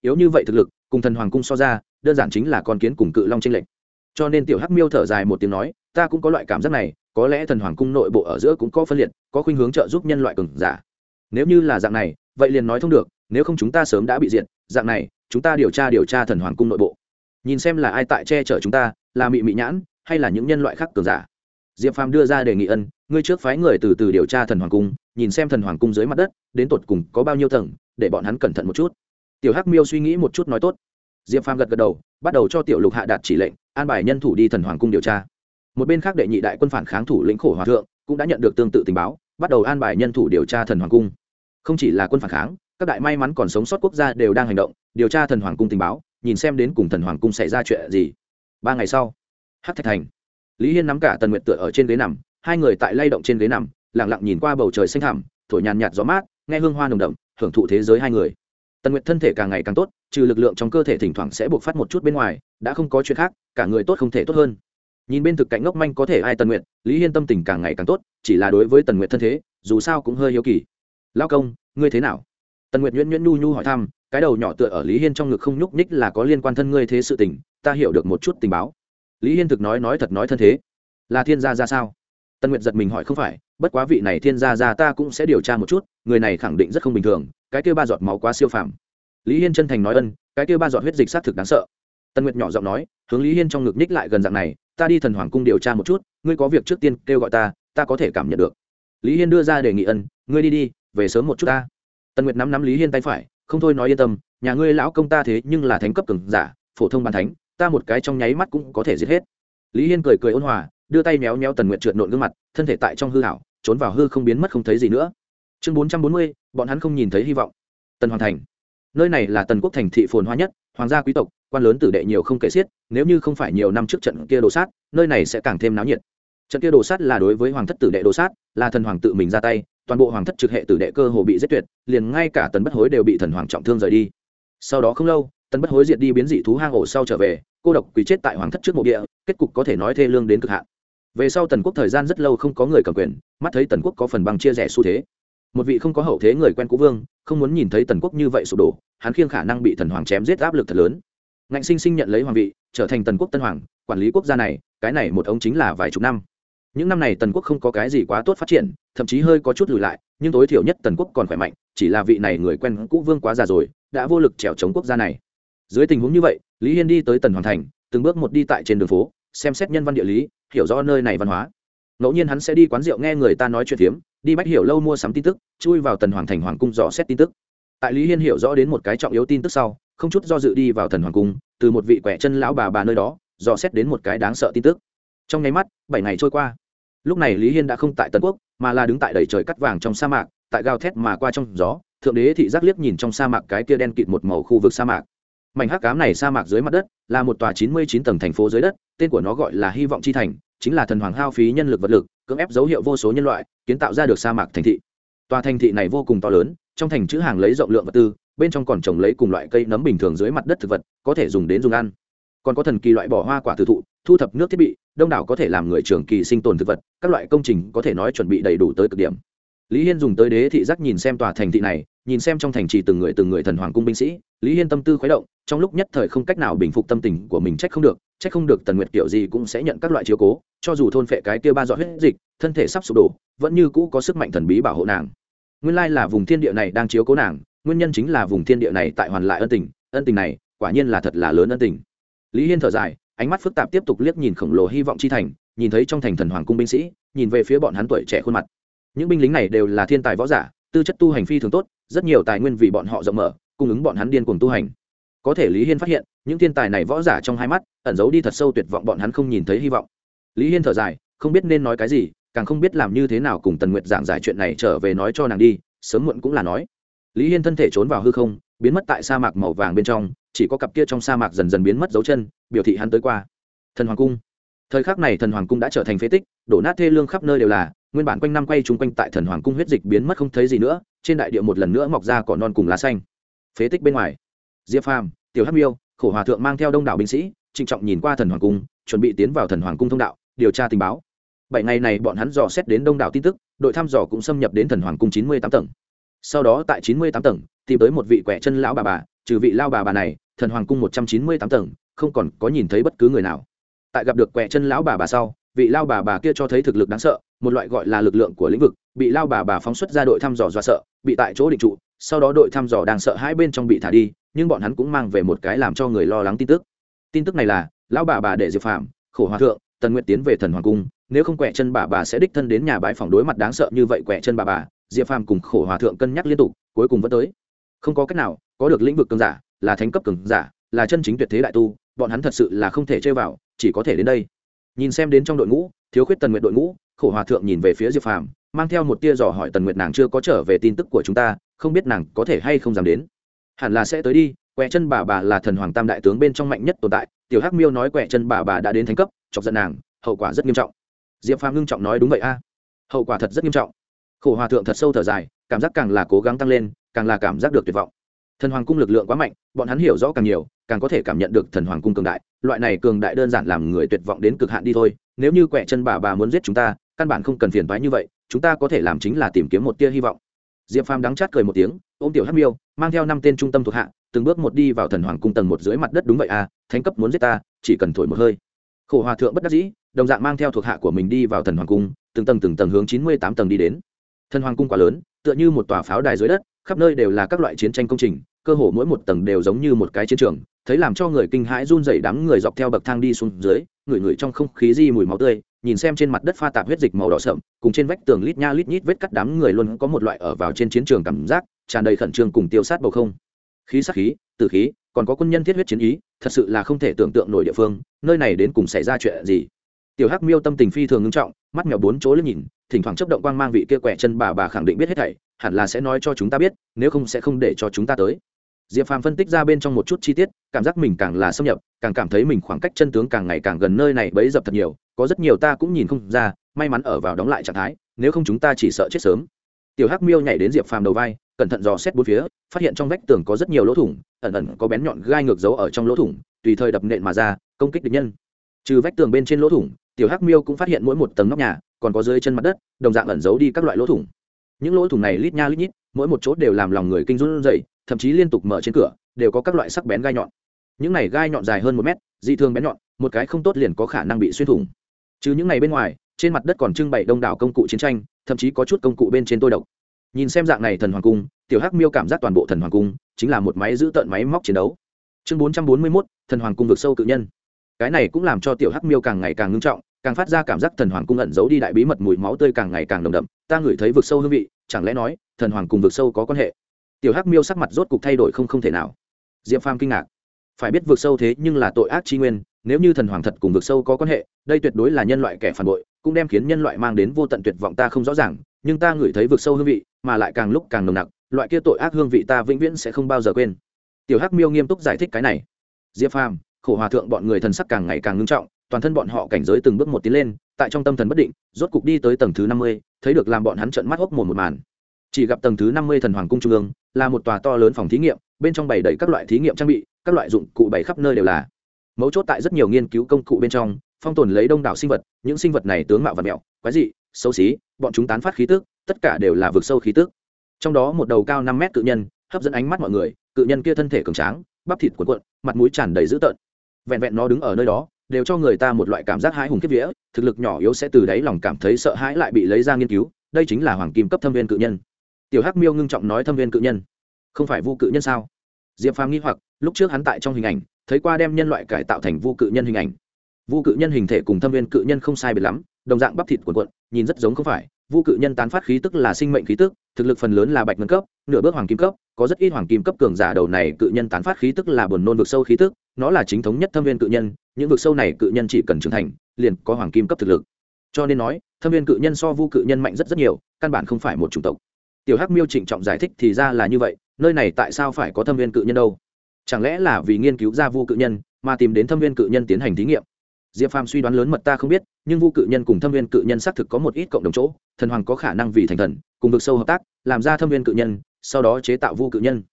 Yếu như vậy thực lực, cùng thần hoàng cung so ra, đơn giản chính là con kiến cùng cự long tranh lệch. Cho nên tiểu hắc miêu thở dài một tiếng nói, ta cũng có loại cảm giác này, có lẽ thần hoàng cung nội bộ ở giữa cũng có phân liệt, có khuynh hướng trợ giúp nhân loại cường giả. Nếu như là dạng này, vậy liền nói thông được, nếu không chúng ta sớm đã bị diệt, dạng này, chúng ta điều tra điều tra thần hoàng cung nội bộ. Nhìn xem là ai tại che chở chúng ta, là mị mị nhãn, hay là những nhân loại khác cường giả. Diệp phàm đưa ra đề nghị ân ngươi trước phái người từ từ điều tra thần hoàng cung, nhìn xem thần hoàng cung dưới mặt đất, đến tột cùng có bao nhiêu tầng, để bọn hắn cẩn thận một chút. Tiểu hắc miêu suy nghĩ một chút nói tốt. Diệp phàm gật gật đầu, bắt đầu cho tiểu lục hạ đạt chỉ lệnh, an bài nhân thủ đi thần hoàng cung điều tra. Một bên khác đệ nhị đại quân phản kháng thủ lĩnh khổ hòa thượng cũng đã nhận được tương tự tình báo, bắt đầu an bài nhân thủ điều tra thần hoàng cung. Không chỉ là quân phản kháng, các đại may mắn còn sống sót quốc gia đều đang hành động, điều tra thần hoàng cung tình báo, nhìn xem đến cùng thần hoàng cung xảy ra chuyện gì. Ba ngày sau hát thạch thành, lý hiên nắm cả tần nguyệt tựa ở trên ghế nằm hai người tại lay động trên ghế nằm lẳng lặng nhìn qua bầu trời xanh thẳm, thổi nhàn nhạt gió mát, nghe hương hoa nồng đậm, hưởng thụ thế giới hai người. Tần nguyệt thân thể càng ngày càng tốt, trừ lực lượng trong cơ thể thỉnh thoảng sẽ buộc phát một chút bên ngoài, đã không có chuyện khác, cả người tốt không thể tốt hơn. Nhìn bên thực cạnh ngốc manh có thể ai tần nguyệt, lý hiên tâm tình càng ngày càng tốt, chỉ là đối với tần nguyệt thân thế, dù sao cũng hơi hiếu kỳ. Lao công, ngươi thế nào? Tần nguyệt nhuyễn nhuyễn nhu nhu hỏi thăm, cái đầu nhỏ tựa ở lý hiên trong ngực không nhúc nhích là có liên quan thân ngươi thế sự tình, ta hiểu được một chút tình báo. Lý hiên thực nói nói thật nói thân thế. Là thiên gia ra sao? Tân nguyệt giật mình hỏi không phải, bất quá vị này thiên gia gia ta cũng sẽ điều tra một chút, người này khẳng định rất không bình thường, cái kêu ba giọt máu quá siêu phàm. Lý hiên chân thành nói ân, cái kêu ba giọt huyết dịch xác thực đáng sợ. Tân nguyệt nhỏ giọng nói, hướng lý hiên trong ngực ních lại gần dạng này, ta đi thần hoàng cung điều tra một chút, ngươi có việc trước tiên kêu gọi ta ta có thể cảm nhận được. Lý hiên đưa ra đề nghị ân, ngươi đi đi, về sớm một chút ta. Tân nguyệt nắm nắm lý hiên tay phải, không thôi nói yên tâm, nhà ngươi lão công ta thế nhưng là thánh cấp cường giả, phổ thông bàn thánh, ta một cái trong nháy mắt cũng có thể giết hết. Lý hiên cười cười ôn hòa đưa tay méo méo tần nguyện trượt nộn gương mặt, thân thể tại trong hư hảo trốn vào hư không biến mất không thấy gì nữa. Chương bốn trăm bốn mươi, bọn hắn không nhìn thấy hy vọng. Tần hoàn thành. Nơi này là tần quốc thành thị phồn hoa nhất, hoàng gia quý tộc, quan lớn tử đệ nhiều không kể xiết, nếu như không phải nhiều năm trước trận kia đồ sát, nơi này sẽ càng thêm náo nhiệt. Trận kia đồ sát là đối với hoàng thất tử đệ đồ sát, là thần hoàng tự mình ra tay, toàn bộ hoàng thất trực hệ tử đệ cơ hồ bị giết tuyệt, liền ngay cả tần bất hối đều bị thần hoàng trọng thương rời đi. Sau đó không lâu, tần bất hối diệt đi biến dị thú hang ổ sau trở về, cô độc quý chết tại hoàng thất trước mộ địa, kết cục có thể nói thê lương đến cực hạn về sau tần quốc thời gian rất lâu không có người cầm quyền, mắt thấy tần quốc có phần bằng chia rẽ xu thế. Một vị không có hậu thế người quen cũ vương, không muốn nhìn thấy tần quốc như vậy sụp đổ, hắn khiêng khả năng bị thần hoàng chém giết áp lực thật lớn. Ngạnh sinh sinh nhận lấy hoàng vị, trở thành tần quốc tân hoàng, quản lý quốc gia này, cái này một ông chính là vài chục năm. Những năm này tần quốc không có cái gì quá tốt phát triển, thậm chí hơi có chút lùi lại, nhưng tối thiểu nhất tần quốc còn khỏe mạnh, chỉ là vị này người quen cũ vương quá già rồi, đã vô lực trèo chống quốc gia này. Dưới tình huống như vậy, lý hiên đi tới tần hoàng thành, từng bước một đi tại trên đường phố xem xét nhân văn địa lý, hiểu rõ nơi này văn hóa. Ngẫu nhiên hắn sẽ đi quán rượu nghe người ta nói chuyện phiếm đi bách hiểu lâu mua sắm tin tức, chui vào tần hoàng thành hoàng cung dò xét tin tức. Tại lý hiên hiểu rõ đến một cái trọng yếu tin tức sau, không chút do dự đi vào thần hoàng cung, từ một vị quẻ chân lão bà bà nơi đó, dò xét đến một cái đáng sợ tin tức. Trong nháy mắt, bảy ngày trôi qua. Lúc này lý hiên đã không tại tân quốc, mà là đứng tại đầy trời cắt vàng trong sa mạc, tại gào thét mà qua trong gió, thượng đế thị giác liếc nhìn trong sa mạc cái kia đen kịt một màu khu vực sa mạc mảnh hắc cám này sa mạc dưới mặt đất là một tòa chín mươi chín tầng thành phố dưới đất, tên của nó gọi là hy vọng chi thành, chính là thần hoàng hao phí nhân lực vật lực, cưỡng ép dấu hiệu vô số nhân loại, kiến tạo ra được sa mạc thành thị. Tòa thành thị này vô cùng to lớn, trong thành chữ hàng lấy rộng lượng vật tư, bên trong còn trồng lấy cùng loại cây nấm bình thường dưới mặt đất thực vật, có thể dùng đến dùng ăn. Còn có thần kỳ loại bỏ hoa quả từ thụ, thu thập nước thiết bị, đông đảo có thể làm người trường kỳ sinh tồn thực vật, các loại công trình có thể nói chuẩn bị đầy đủ tới cực điểm lý hiên dùng tới đế thị giác nhìn xem tòa thành thị này, nhìn xem trong thành trì từng người từng người thần hoàng cung binh sĩ, lý hiên tâm tư khuấy động, trong lúc nhất thời không cách nào bình phục tâm tình của mình trách không được, trách không được tần nguyệt kiểu gì cũng sẽ nhận các loại chiếu cố, cho dù thôn phệ cái kia ba dọn huyết dịch, thân thể sắp sụp đổ, vẫn như cũ có sức mạnh thần bí bảo hộ nàng. Nguyên lai là vùng thiên địa này đang chiếu cố nàng, nguyên nhân chính là vùng thiên địa này tại hoàn lại ân tình ân tình này, quả nhiên là thật là lớn ân tình. Lý hiên thở dài, ánh mắt phức tạp tiếp tục liếc nhìn khổng lồ hy vọng chi thành, nhìn thấy trong thành thần hoàng cung binh sĩ, nhìn về phía bọn hắn tuổi trẻ khuôn mặt những binh lính này đều là thiên tài võ giả, tư chất tu hành phi thường tốt, rất nhiều tài nguyên vì bọn họ rộng mở, cung ứng bọn hắn điên cuồng tu hành. Có thể lý hiên phát hiện, những thiên tài này võ giả trong hai mắt, ẩn giấu đi thật sâu tuyệt vọng bọn hắn không nhìn thấy hy vọng. Lý hiên thở dài, không biết nên nói cái gì, càng không biết làm như thế nào cùng tần nguyệt giảng giải chuyện này trở về nói cho nàng đi, sớm muộn cũng là nói. Lý hiên thân thể trốn vào hư không, biến mất tại sa mạc màu vàng bên trong, chỉ có cặp kia trong sa mạc dần dần biến mất dấu chân, biểu thị hắn tới qua. Thần hoàng cung thời khắc này thần hoàng cung đã trở thành phế tích, đổ nát thê lương khắp nơi đều là, nguyên bản quanh năm quay trúng quanh tại thần hoàng cung huyết dịch biến mất không thấy gì nữa, trên đại địa một lần nữa mọc ra cỏ non cùng lá xanh. Phế tích bên ngoài, diệp phàm, tiểu hắc miêu, khổ hòa thượng mang theo đông đảo binh sĩ, trịnh trọng nhìn qua thần hoàng cung, chuẩn bị tiến vào thần hoàng cung thông đạo, điều tra tình báo. Bảy ngày này bọn hắn dò xét đến đông đảo tin tức, đội thăm dò cũng xâm nhập đến thần hoàng cung chín mươi tám tầng. Sau đó tại chín mươi tám tầng, tìm tới một vị quẻ chân lão bà bà, trừ vị lao bà bà này, thần hoàng cung một trăm chín mươi tám tầng, không còn có nhìn thấy bất cứ người nào tại gặp được quẹ chân lão bà bà sau, vị lao bà bà kia cho thấy thực lực đáng sợ, một loại gọi là lực lượng của lĩnh vực, bị lao bà bà phóng xuất ra đội thăm dò do sợ, bị tại chỗ định trụ, sau đó đội thăm dò đang sợ hai bên trong bị thả đi, nhưng bọn hắn cũng mang về một cái làm cho người lo lắng tin tức. Tin tức này là, lão bà bà để diệp phạm khổ hòa thượng, tần nguyện tiến về thần hoàng cung, nếu không quẹ chân bà bà sẽ đích thân đến nhà bãi phòng đối mặt đáng sợ như vậy quẹ chân bà bà, diệp phàm cùng khổ hòa thượng cân nhắc liên tục, cuối cùng vẫn tới. Không có cách nào, có được lĩnh vực cường giả, là thánh cấp cường giả, là chân chính tuyệt thế đại tu, bọn hắn thật sự là không thể chơi vào chỉ có thể đến đây. Nhìn xem đến trong đội ngũ, thiếu khuyết tần nguyện đội ngũ, khổ hòa thượng nhìn về phía diệp phàm, mang theo một tia dò hỏi tần nguyện nàng chưa có trở về tin tức của chúng ta, không biết nàng có thể hay không dám đến. Hẳn là sẽ tới đi quẹ chân bà bà là thần hoàng tam đại tướng bên trong mạnh nhất tồn tại, tiểu hắc miêu nói quẹ chân bà bà đã đến thánh cấp, chọc giận nàng, hậu quả rất nghiêm trọng. Diệp phàm ngưng trọng nói đúng vậy a. Hậu quả thật rất nghiêm trọng. Khổ hòa thượng thật sâu thở dài, cảm giác càng là cố gắng tăng lên, càng là cảm giác được tuyệt vọng. Thần hoàng cung lực lượng quá mạnh, bọn hắn hiểu rõ càng nhiều, càng có thể cảm nhận được thần hoàng cung cường đại loại này cường đại đơn giản làm người tuyệt vọng đến cực hạn đi thôi. Nếu như quẹ chân bà bà muốn giết chúng ta, căn bản không cần phiền thoái như vậy, chúng ta có thể làm chính là tìm kiếm một tia hy vọng. Diệp phàm đắng chát cười một tiếng, ôm tiểu hát miêu, mang theo năm tên trung tâm thuộc hạ, từng bước một đi vào thần hoàng cung tầng một dưới mặt đất đúng vậy à thánh cấp muốn giết ta, chỉ cần thổi một hơi. Khổ hòa thượng bất đắc dĩ, đồng dạng mang theo thuộc hạ của mình đi vào thần hoàng cung, từng tầng từng tầng hướng chín mươi tám tầng đi đến. Thần hoàng cung quá lớn, tựa như một tòa pháo đài dưới đất, khắp nơi đều là các loại chiến tranh công trình cơ hồ mỗi một tầng đều giống như một cái chiến trường, thấy làm cho người kinh hãi run rẩy đám người dọc theo bậc thang đi xuống dưới, ngửi ngửi trong không khí di mùi máu tươi, nhìn xem trên mặt đất pha tạp huyết dịch màu đỏ sậm, cùng trên vách tường lít nha lít nhít vết cắt đám người luôn có một loại ở vào trên chiến trường cảm giác, tràn đầy khẩn trương cùng tiêu sát bầu không. Khí sắc khí, tử khí, còn có quân nhân thiết huyết chiến ý, thật sự là không thể tưởng tượng nổi địa phương, nơi này đến cùng xảy ra chuyện gì. Tiểu hắc miêu tâm tình phi thường ngưng trọng, mắt mèo bốn chỗ lên nhìn, thỉnh thoảng chấp động quang mang vị kia quẻ chân bà bà khẳng định biết hết thảy, hẳn là sẽ nói cho chúng ta biết, nếu không sẽ không để cho chúng ta tới diệp phàm phân tích ra bên trong một chút chi tiết, cảm giác mình càng là xâm nhập, càng cảm thấy mình khoảng cách chân tướng càng ngày càng gần nơi này bấy dập thật nhiều, có rất nhiều ta cũng nhìn không ra, may mắn ở vào đóng lại trạng thái, nếu không chúng ta chỉ sợ chết sớm. Tiểu hắc miêu nhảy đến diệp phàm đầu vai, cẩn thận dò xét bốn phía, phát hiện trong vách tường có rất nhiều lỗ thủng, ẩn ẩn có bén nhọn gai ngược dấu ở trong lỗ thủng, tùy thời đập nện mà ra, công kích địch nhân. Trừ vách tường bên trên lỗ thủng, tiểu hắc miêu cũng phát hiện mỗi một tầng nóc nhà, còn có dưới chân mặt đất, đồng dạng ẩn giấu đi các loại lỗ thủng. Những lỗ thủng này lít nha lít nhít, mỗi một chốt đều làm lòng người kinh run dậy thậm chí liên tục mở trên cửa, đều có các loại sắc bén gai nhọn. Những này gai nhọn dài hơn một mét, dị thường bén nhọn, một cái không tốt liền có khả năng bị xuyên thủng. Trừ những này bên ngoài, trên mặt đất còn trưng bày đông đảo công cụ chiến tranh, thậm chí có chút công cụ bên trên tôi độc. Nhìn xem dạng này thần hoàng cung, tiểu hắc miêu cảm giác toàn bộ thần hoàng cung chính là một máy giữ tợn máy móc chiến đấu. Chương bốn trăm bốn mươi mốt, thần hoàng cung vực sâu cự nhân. Cái này cũng làm cho tiểu hắc miêu càng ngày càng ngưng trọng, càng phát ra cảm giác thần hoàng cung ẩn giấu đi đại bí mật mùi máu tươi càng ngày càng nồng đậm. Ta ngửi thấy vực sâu hương vị, chẳng lẽ nói thần hoàng cùng vực sâu có quan hệ? Tiểu hắc miêu sắc mặt rốt cục thay đổi không không thể nào. Diệp phàm kinh ngạc. Phải biết vượt sâu thế nhưng là tội ác chi nguyên, nếu như thần hoàng thật cùng vượt sâu có quan hệ, đây tuyệt đối là nhân loại kẻ phản bội, cũng đem khiến nhân loại mang đến vô tận tuyệt vọng ta không rõ ràng, nhưng ta ngửi thấy vượt sâu hương vị, mà lại càng lúc càng nồng nặc, loại kia tội ác hương vị ta vĩnh viễn sẽ không bao giờ quên. Tiểu hắc miêu nghiêm túc giải thích cái này. Diệp phàm, khổ hòa thượng bọn người thần sắc càng ngày càng ngưng trọng, toàn thân bọn họ cảnh giới từng bước một tiến lên, tại trong tâm thần bất định, rốt cục đi tới tầng thứ năm mươi, thấy được làm bọn hắn trợn mắt hốc mồm một màn. Chỉ gặp tầng thứ năm mươi thần hoàng cung trung ương là một tòa to lớn phòng thí nghiệm, bên trong bày đầy các loại thí nghiệm trang bị, các loại dụng cụ bày khắp nơi đều là. Mấu chốt tại rất nhiều nghiên cứu công cụ bên trong, phong tồn lấy đông đảo sinh vật, những sinh vật này tướng mạo và mẹo, quái dị, xấu xí, bọn chúng tán phát khí tức, tất cả đều là vực sâu khí tức. Trong đó một đầu cao năm mét cự nhân, hấp dẫn ánh mắt mọi người, cự nhân kia thân thể cường tráng, bắp thịt cuộn cuộn, mặt mũi tràn đầy dữ tợn. Vẹn vẹn nó đứng ở nơi đó, đều cho người ta một loại cảm giác hãi hùng kiếp vía, thực lực nhỏ yếu sẽ từ đáy lòng cảm thấy sợ hãi lại bị lấy ra nghiên cứu, đây chính là hoàng kim cấp thâm viên cự nhân tiểu hắc miêu ngưng trọng nói thâm viên cự nhân. Không phải vu cự nhân sao? Diệp phàm nghi hoặc, lúc trước hắn tại trong hình ảnh, thấy qua đem nhân loại cải tạo thành vu cự nhân hình ảnh. Vu cự nhân hình thể cùng thâm viên cự nhân không sai biệt lắm, đồng dạng bắp thịt cuộn cuộn, nhìn rất giống không phải. Vu cự nhân tán phát khí tức là sinh mệnh khí tức, thực lực phần lớn là bạch ngân cấp, nửa bước hoàng kim cấp, có rất ít hoàng kim cấp cường giả đầu này cự nhân tán phát khí tức là buồn nôn vực sâu khí tức, nó là chính thống nhất thâm viên cự nhân, những vực sâu này cự nhân chỉ cần trưởng thành, liền có hoàng kim cấp thực lực. Cho nên nói, thâm viên cự nhân so vu cự nhân mạnh rất rất nhiều, căn bản không phải một chủng tộc tiểu hắc miêu trịnh trọng giải thích thì ra là như vậy, nơi này tại sao phải có thâm viên cự nhân đâu? Chẳng lẽ là vì nghiên cứu ra vu cự nhân, mà tìm đến thâm viên cự nhân tiến hành thí nghiệm? Diệp phàm suy đoán lớn mật ta không biết, nhưng vu cự nhân cùng thâm viên cự nhân xác thực có một ít cộng đồng chỗ, thần hoàng có khả năng vì thành thần, cùng vực sâu hợp tác, làm ra thâm viên cự nhân, sau đó chế tạo vu cự nhân.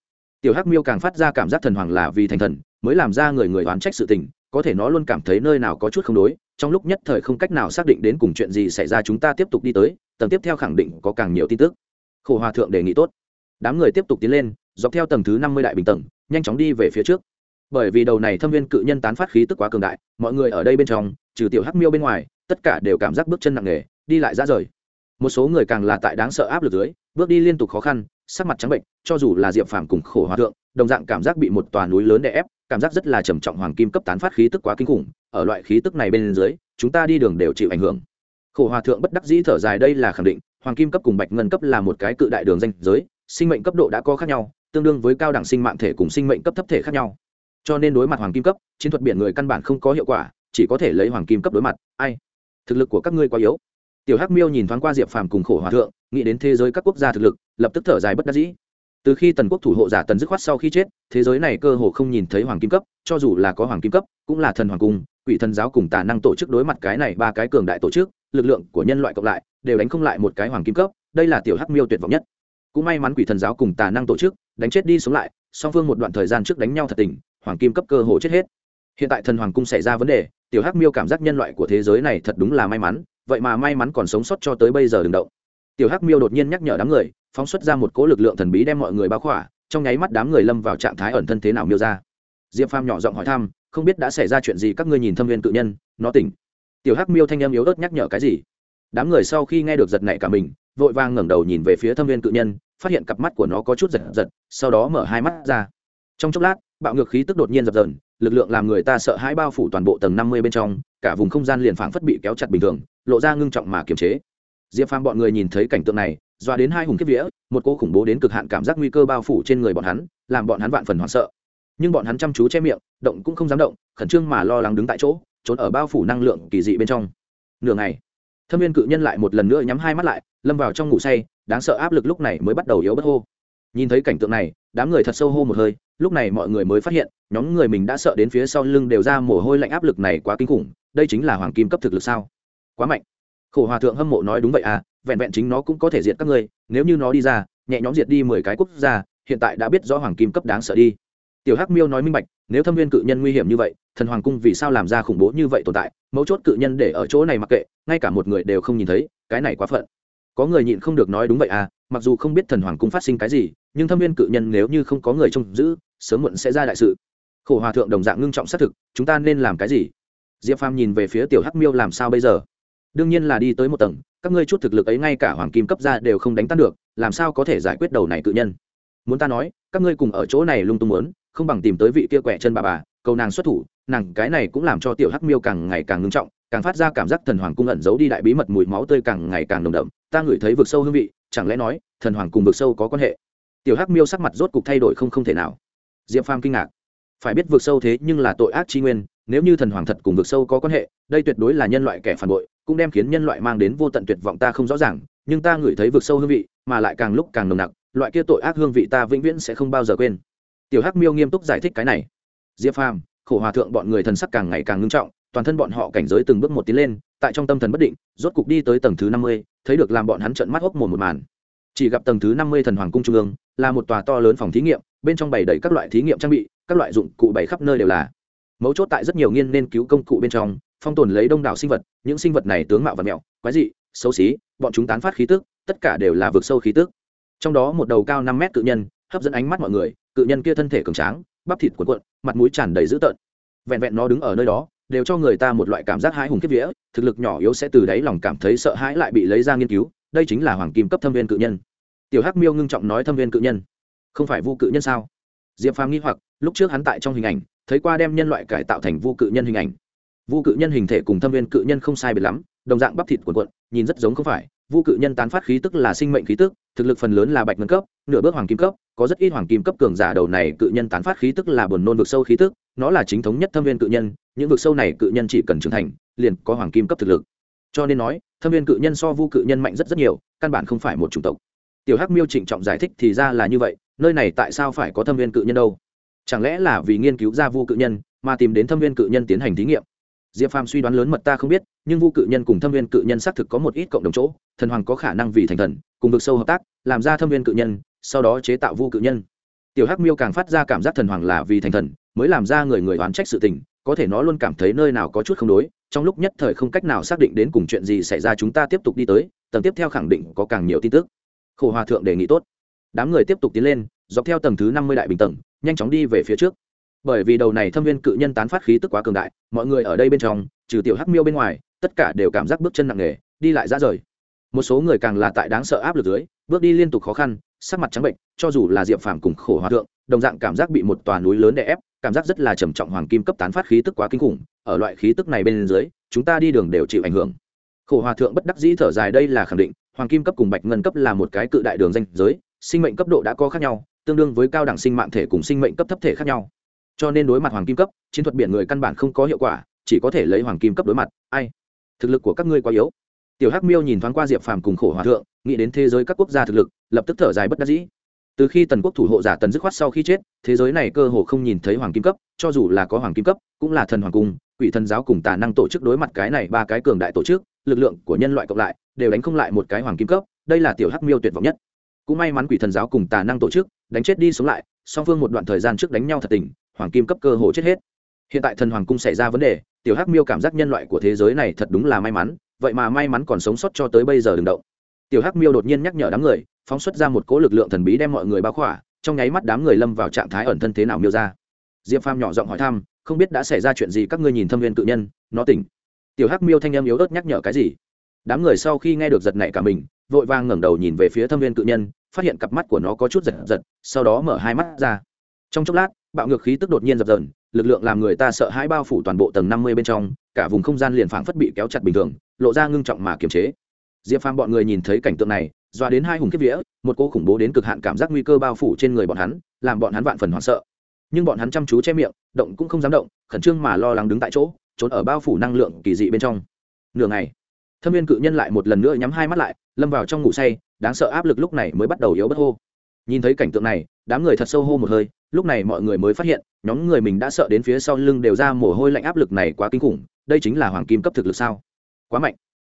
Tiểu hắc miêu càng phát ra cảm giác thần hoàng là vì thành thần, mới làm ra người người oán trách sự tình, có thể nó luôn cảm thấy nơi nào có chút không đối, trong lúc nhất thời không cách nào xác định đến cùng chuyện gì xảy ra chúng ta tiếp tục đi tới, tầng tiếp theo khẳng định có càng nhiều tin tức khổ hòa thượng đề nghị tốt. Đám người tiếp tục tiến lên, dọc theo tầng thứ năm mươi đại bình tầng, nhanh chóng đi về phía trước. Bởi vì đầu này thâm viên cự nhân tán phát khí tức quá cường đại, mọi người ở đây bên trong, trừ tiểu hắc miêu bên ngoài, tất cả đều cảm giác bước chân nặng nề, đi lại ra rời. Một số người càng là tại đáng sợ áp lực dưới, bước đi liên tục khó khăn, sắc mặt trắng bệnh, cho dù là diệp phàm cùng khổ hòa thượng, đồng dạng cảm giác bị một tòa núi lớn đè ép, cảm giác rất là trầm trọng hoàng kim cấp tán phát khí tức quá kinh khủng, ở loại khí tức này bên dưới, chúng ta đi đường đều chịu ảnh hưởng. Khổ hòa thượng bất đắc dĩ thở dài, đây là khẳng định hoàng kim cấp cùng bạch ngân cấp là một cái cự đại đường danh giới, sinh mệnh cấp độ đã có khác nhau, tương đương với cao đẳng sinh mạng thể cùng sinh mệnh cấp thấp thể khác nhau. Cho nên đối mặt hoàng kim cấp, chiến thuật biển người căn bản không có hiệu quả, chỉ có thể lấy hoàng kim cấp đối mặt. Ai? Thực lực của các ngươi quá yếu. Tiểu hắc miêu nhìn thoáng qua diệp phàm cùng khổ hòa thượng, nghĩ đến thế giới các quốc gia thực lực, lập tức thở dài bất đắc dĩ. Từ khi tần quốc thủ hộ giả tần dứt khoát sau khi chết, thế giới này cơ hồ không nhìn thấy hoàng kim cấp, cho dù là có hoàng kim cấp, cũng là thần hoàng cung, quỷ thần giáo cùng tà năng tổ chức đối mặt cái này ba cái cường đại tổ chức lực lượng của nhân loại cộng lại, đều đánh không lại một cái hoàng kim cấp, đây là tiểu hắc miêu tuyệt vọng nhất. Cũng may mắn quỷ thần giáo cùng tà năng tổ chức, đánh chết đi sống lại, song phương một đoạn thời gian trước đánh nhau thật tình, hoàng kim cấp cơ hồ chết hết. Hiện tại thần hoàng cung xảy ra vấn đề, tiểu hắc miêu cảm giác nhân loại của thế giới này thật đúng là may mắn, vậy mà may mắn còn sống sót cho tới bây giờ đừng động. Tiểu hắc miêu đột nhiên nhắc nhở đám người, phóng xuất ra một cỗ lực lượng thần bí đem mọi người bao khỏa, trong nháy mắt đám người lâm vào trạng thái ẩn thân thế nào miêu ra. Diệp phàm nhỏ giọng hỏi thăm, không biết đã xảy ra chuyện gì, các ngươi nhìn thâm viên tự nhân, nó tỉnh tiểu hắc miêu thanh em yếu ớt nhắc nhở cái gì? Đám người sau khi nghe được giật nảy cả mình, vội vàng ngẩng đầu nhìn về phía thâm viên cự nhân, phát hiện cặp mắt của nó có chút giật giật, sau đó mở hai mắt ra. Trong chốc lát, bạo ngược khí tức đột nhiên dập dờn, lực lượng làm người ta sợ hãi bao phủ toàn bộ tầng năm mươi bên trong, cả vùng không gian liền phảng phất bị kéo chặt bình thường, lộ ra ngưng trọng mà kiềm chế. Diệp phàm bọn người nhìn thấy cảnh tượng này, doa đến hai hùng kiếp vía, một cô khủng bố đến cực hạn cảm giác nguy cơ bao phủ trên người bọn hắn, làm bọn hắn vạn phần hoảng sợ. Nhưng bọn hắn chăm chú che miệng, động cũng không dám động, khẩn trương mà lo lắng đứng tại chỗ trốn ở bao phủ năng lượng kỳ dị bên trong. Nửa ngày, thâm viên cự nhân lại một lần nữa nhắm hai mắt lại, lâm vào trong ngủ say, đáng sợ áp lực lúc này mới bắt đầu yếu bất hô. Nhìn thấy cảnh tượng này, đám người thật sâu hô một hơi, lúc này mọi người mới phát hiện, nhóm người mình đã sợ đến phía sau lưng đều ra mồ hôi lạnh áp lực này quá kinh khủng, đây chính là hoàng kim cấp thực lực sao? Quá mạnh. Khổ hòa thượng hâm mộ nói đúng vậy à vẹn vẹn chính nó cũng có thể diệt các ngươi, nếu như nó đi ra, nhẹ nhóm diệt đi mười cái quốc gia, hiện tại đã biết rõ hoàng kim cấp đáng sợ đi tiểu hắc miêu nói minh bạch, nếu thâm viên cự nhân nguy hiểm như vậy, thần hoàng cung vì sao làm ra khủng bố như vậy tồn tại, mấu chốt cự nhân để ở chỗ này mặc kệ, ngay cả một người đều không nhìn thấy, cái này quá phận. Có người nhịn không được nói đúng vậy à mặc dù không biết thần hoàng cung phát sinh cái gì, nhưng thâm viên cự nhân nếu như không có người trông giữ, sớm muộn sẽ ra đại sự. Khổ hòa thượng đồng dạng ngưng trọng xác thực, chúng ta nên làm cái gì? Diệp phàm nhìn về phía tiểu hắc miêu làm sao bây giờ? Đương nhiên là đi tới một tầng, các ngươi chút thực lực ấy ngay cả hoàng kim cấp ra đều không đánh tan được, làm sao có thể giải quyết đầu này cự nhân? Muốn ta nói, các ngươi cùng ở chỗ này lung tung muốn không bằng tìm tới vị kia quẹ chân bà bà, cầu nàng xuất thủ, nàng cái này cũng làm cho tiểu hắc miêu càng ngày càng ngưng trọng, càng phát ra cảm giác thần hoàng cung ẩn giấu đi đại bí mật mùi máu tươi càng ngày càng nồng đậm, ta ngửi thấy vực sâu hương vị, chẳng lẽ nói, thần hoàng cùng vực sâu có quan hệ? Tiểu hắc miêu sắc mặt rốt cục thay đổi không không thể nào. Diệp phàm kinh ngạc. Phải biết vực sâu thế nhưng là tội ác chi nguyên, nếu như thần hoàng thật cùng vực sâu có quan hệ, đây tuyệt đối là nhân loại kẻ phản bội, cũng đem khiến nhân loại mang đến vô tận tuyệt vọng ta không rõ ràng, nhưng ta ngửi thấy vực sâu hương vị, mà lại càng lúc càng nồng nặc, loại kia tội ác hương vị ta vĩnh viễn sẽ không bao giờ quên tiểu hắc miêu nghiêm túc giải thích cái này. Diệp phàm, khổ hòa thượng bọn người thần sắc càng ngày càng ngưng trọng, toàn thân bọn họ cảnh giới từng bước một tiến lên, tại trong tâm thần bất định, rốt cục đi tới tầng thứ năm mươi, thấy được làm bọn hắn trận mắt hốc mồm một màn. Chỉ gặp tầng thứ năm mươi thần hoàng cung trung ương, là một tòa to lớn phòng thí nghiệm, bên trong bày đầy các loại thí nghiệm trang bị, các loại dụng cụ bày khắp nơi đều là. Mấu chốt tại rất nhiều nghiên nên cứu công cụ bên trong, phong tồn lấy đông đảo sinh vật, những sinh vật này tướng mạo và mẹo, quái dị, xấu xí, bọn chúng tán phát khí tức, tất cả đều là vực sâu khí tức. Trong đó một đầu cao năm mét tự nhân, hấp dẫn ánh mắt mọi người cự nhân kia thân thể cường tráng, bắp thịt cuộn cuộn, mặt mũi tràn đầy dữ tợn. Vẹn vẹn nó đứng ở nơi đó, đều cho người ta một loại cảm giác hãi hùng kiếp vía, thực lực nhỏ yếu sẽ từ đáy lòng cảm thấy sợ hãi lại bị lấy ra nghiên cứu, đây chính là hoàng kim cấp thâm viên cự nhân. Tiểu hắc miêu ngưng trọng nói thâm viên cự nhân. Không phải vu cự nhân sao? Diệp phàm nghi hoặc, lúc trước hắn tại trong hình ảnh, thấy qua đem nhân loại cải tạo thành vu cự nhân hình ảnh. Vu cự nhân hình thể cùng thâm viên cự nhân không sai biệt lắm, đồng dạng bắp thịt cuộn cuộn, nhìn rất giống không phải vu cự nhân tán phát khí tức là sinh mệnh khí tức, thực lực phần lớn là bạch ngân cấp, nửa bước hoàng kim cấp, có rất ít hoàng kim cấp cường giả đầu này cự nhân tán phát khí tức là buồn nôn vực sâu khí tức, nó là chính thống nhất thâm viên cự nhân, những vực sâu này cự nhân chỉ cần trưởng thành, liền có hoàng kim cấp thực lực. Cho nên nói, thâm viên cự nhân so vu cự nhân mạnh rất rất nhiều, căn bản không phải một chủng tộc. Tiểu hắc miêu trịnh trọng giải thích thì ra là như vậy, nơi này tại sao phải có thâm viên cự nhân đâu? Chẳng lẽ là vì nghiên cứu ra vu cự nhân, mà tìm đến thâm viên cự nhân tiến hành thí nghiệm? Diệp phàm suy đoán lớn mật ta không biết nhưng vu cự nhân cùng thâm viên cự nhân xác thực có một ít cộng đồng chỗ, thần hoàng có khả năng vì thành thần, cùng vực sâu hợp tác, làm ra thâm viên cự nhân, sau đó chế tạo vu cự nhân. Tiểu hắc miêu càng phát ra cảm giác thần hoàng là vì thành thần, mới làm ra người người oán trách sự tình, có thể nó luôn cảm thấy nơi nào có chút không đối, trong lúc nhất thời không cách nào xác định đến cùng chuyện gì xảy ra chúng ta tiếp tục đi tới, tầng tiếp theo khẳng định có càng nhiều tin tức. Khổ hòa thượng đề nghị tốt. Đám người tiếp tục tiến lên, dọc theo tầng thứ năm mươi đại bình tầng, nhanh chóng đi về phía trước. Bởi vì đầu này thâm viên cự nhân tán phát khí tức quá cường đại, mọi người ở đây bên trong, trừ tiểu hắc miêu bên ngoài tất cả đều cảm giác bước chân nặng nề, đi lại ra rời. Một số người càng là tại đáng sợ áp lực dưới, bước đi liên tục khó khăn, sắc mặt trắng bệnh, cho dù là diệp phàm cùng khổ hòa thượng, đồng dạng cảm giác bị một tòa núi lớn đè ép, cảm giác rất là trầm trọng hoàng kim cấp tán phát khí tức quá kinh khủng, ở loại khí tức này bên dưới, chúng ta đi đường đều chịu ảnh hưởng. Khổ hòa thượng bất đắc dĩ thở dài đây là khẳng định, hoàng kim cấp cùng bạch ngân cấp là một cái cự đại đường danh giới, sinh mệnh cấp độ đã có khác nhau, tương đương với cao đẳng sinh mạng thể cùng sinh mệnh cấp thấp thể khác nhau. Cho nên đối mặt hoàng kim cấp, chiến thuật biển người căn bản không có hiệu quả, chỉ có thể lấy hoàng kim cấp đối mặt, ai? Thực lực của các ngươi quá yếu. Tiểu hắc miêu nhìn thoáng qua diệp phàm cùng khổ hòa thượng, nghĩ đến thế giới các quốc gia thực lực, lập tức thở dài bất đắc dĩ. Từ khi tần quốc thủ hộ giả tần dứt khoát sau khi chết, thế giới này cơ hồ không nhìn thấy hoàng kim cấp, cho dù là có hoàng kim cấp, cũng là thần hoàng cung, quỷ thần giáo cùng tà năng tổ chức đối mặt cái này ba cái cường đại tổ chức, lực lượng của nhân loại cộng lại, đều đánh không lại một cái hoàng kim cấp, đây là tiểu hắc miêu tuyệt vọng nhất. Cũng may mắn quỷ thần giáo cùng tà năng tổ chức, đánh chết đi sống lại, song phương một đoạn thời gian trước đánh nhau thật tình, hoàng kim cấp cơ hồ chết hết. Hiện tại thần hoàng cung xảy ra vấn đề tiểu hắc miêu cảm giác nhân loại của thế giới này thật đúng là may mắn, vậy mà may mắn còn sống sót cho tới bây giờ đừng động. Tiểu hắc miêu đột nhiên nhắc nhở đám người, phóng xuất ra một cỗ lực lượng thần bí đem mọi người bao khỏa, trong nháy mắt đám người lâm vào trạng thái ẩn thân thế nào miêu ra. Diệp phàm nhỏ giọng hỏi thăm, không biết đã xảy ra chuyện gì các ngươi nhìn thâm viên cự nhân, nó tỉnh. Tiểu hắc miêu thanh em yếu ớt nhắc nhở cái gì? Đám người sau khi nghe được giật nảy cả mình, vội vàng ngẩng đầu nhìn về phía thâm viên cự nhân, phát hiện cặp mắt của nó có chút giật giật, sau đó mở hai mắt ra. Trong chốc lát bạo ngược khí tức đột nhiên dập dần lực lượng làm người ta sợ hãi bao phủ toàn bộ tầng năm mươi bên trong, cả vùng không gian liền phảng phất bị kéo chặt bình thường, lộ ra ngưng trọng mà kiềm chế. Diệp phàm bọn người nhìn thấy cảnh tượng này, doa đến hai hùng kiếp vía, một cô khủng bố đến cực hạn cảm giác nguy cơ bao phủ trên người bọn hắn, làm bọn hắn vạn phần hoảng sợ. Nhưng bọn hắn chăm chú che miệng, động cũng không dám động, khẩn trương mà lo lắng đứng tại chỗ, trốn ở bao phủ năng lượng kỳ dị bên trong. Nửa ngày, thâm viên cự nhân lại một lần nữa nhắm hai mắt lại, lâm vào trong ngủ say, đáng sợ áp lực lúc này mới bắt đầu yếu bất hô. Nhìn thấy cảnh tượng này, đám người thật sâu hô một hơi lúc này mọi người mới phát hiện, nhóm người mình đã sợ đến phía sau lưng đều ra mồ hôi lạnh áp lực này quá kinh khủng, đây chính là hoàng kim cấp thực lực sao? Quá mạnh.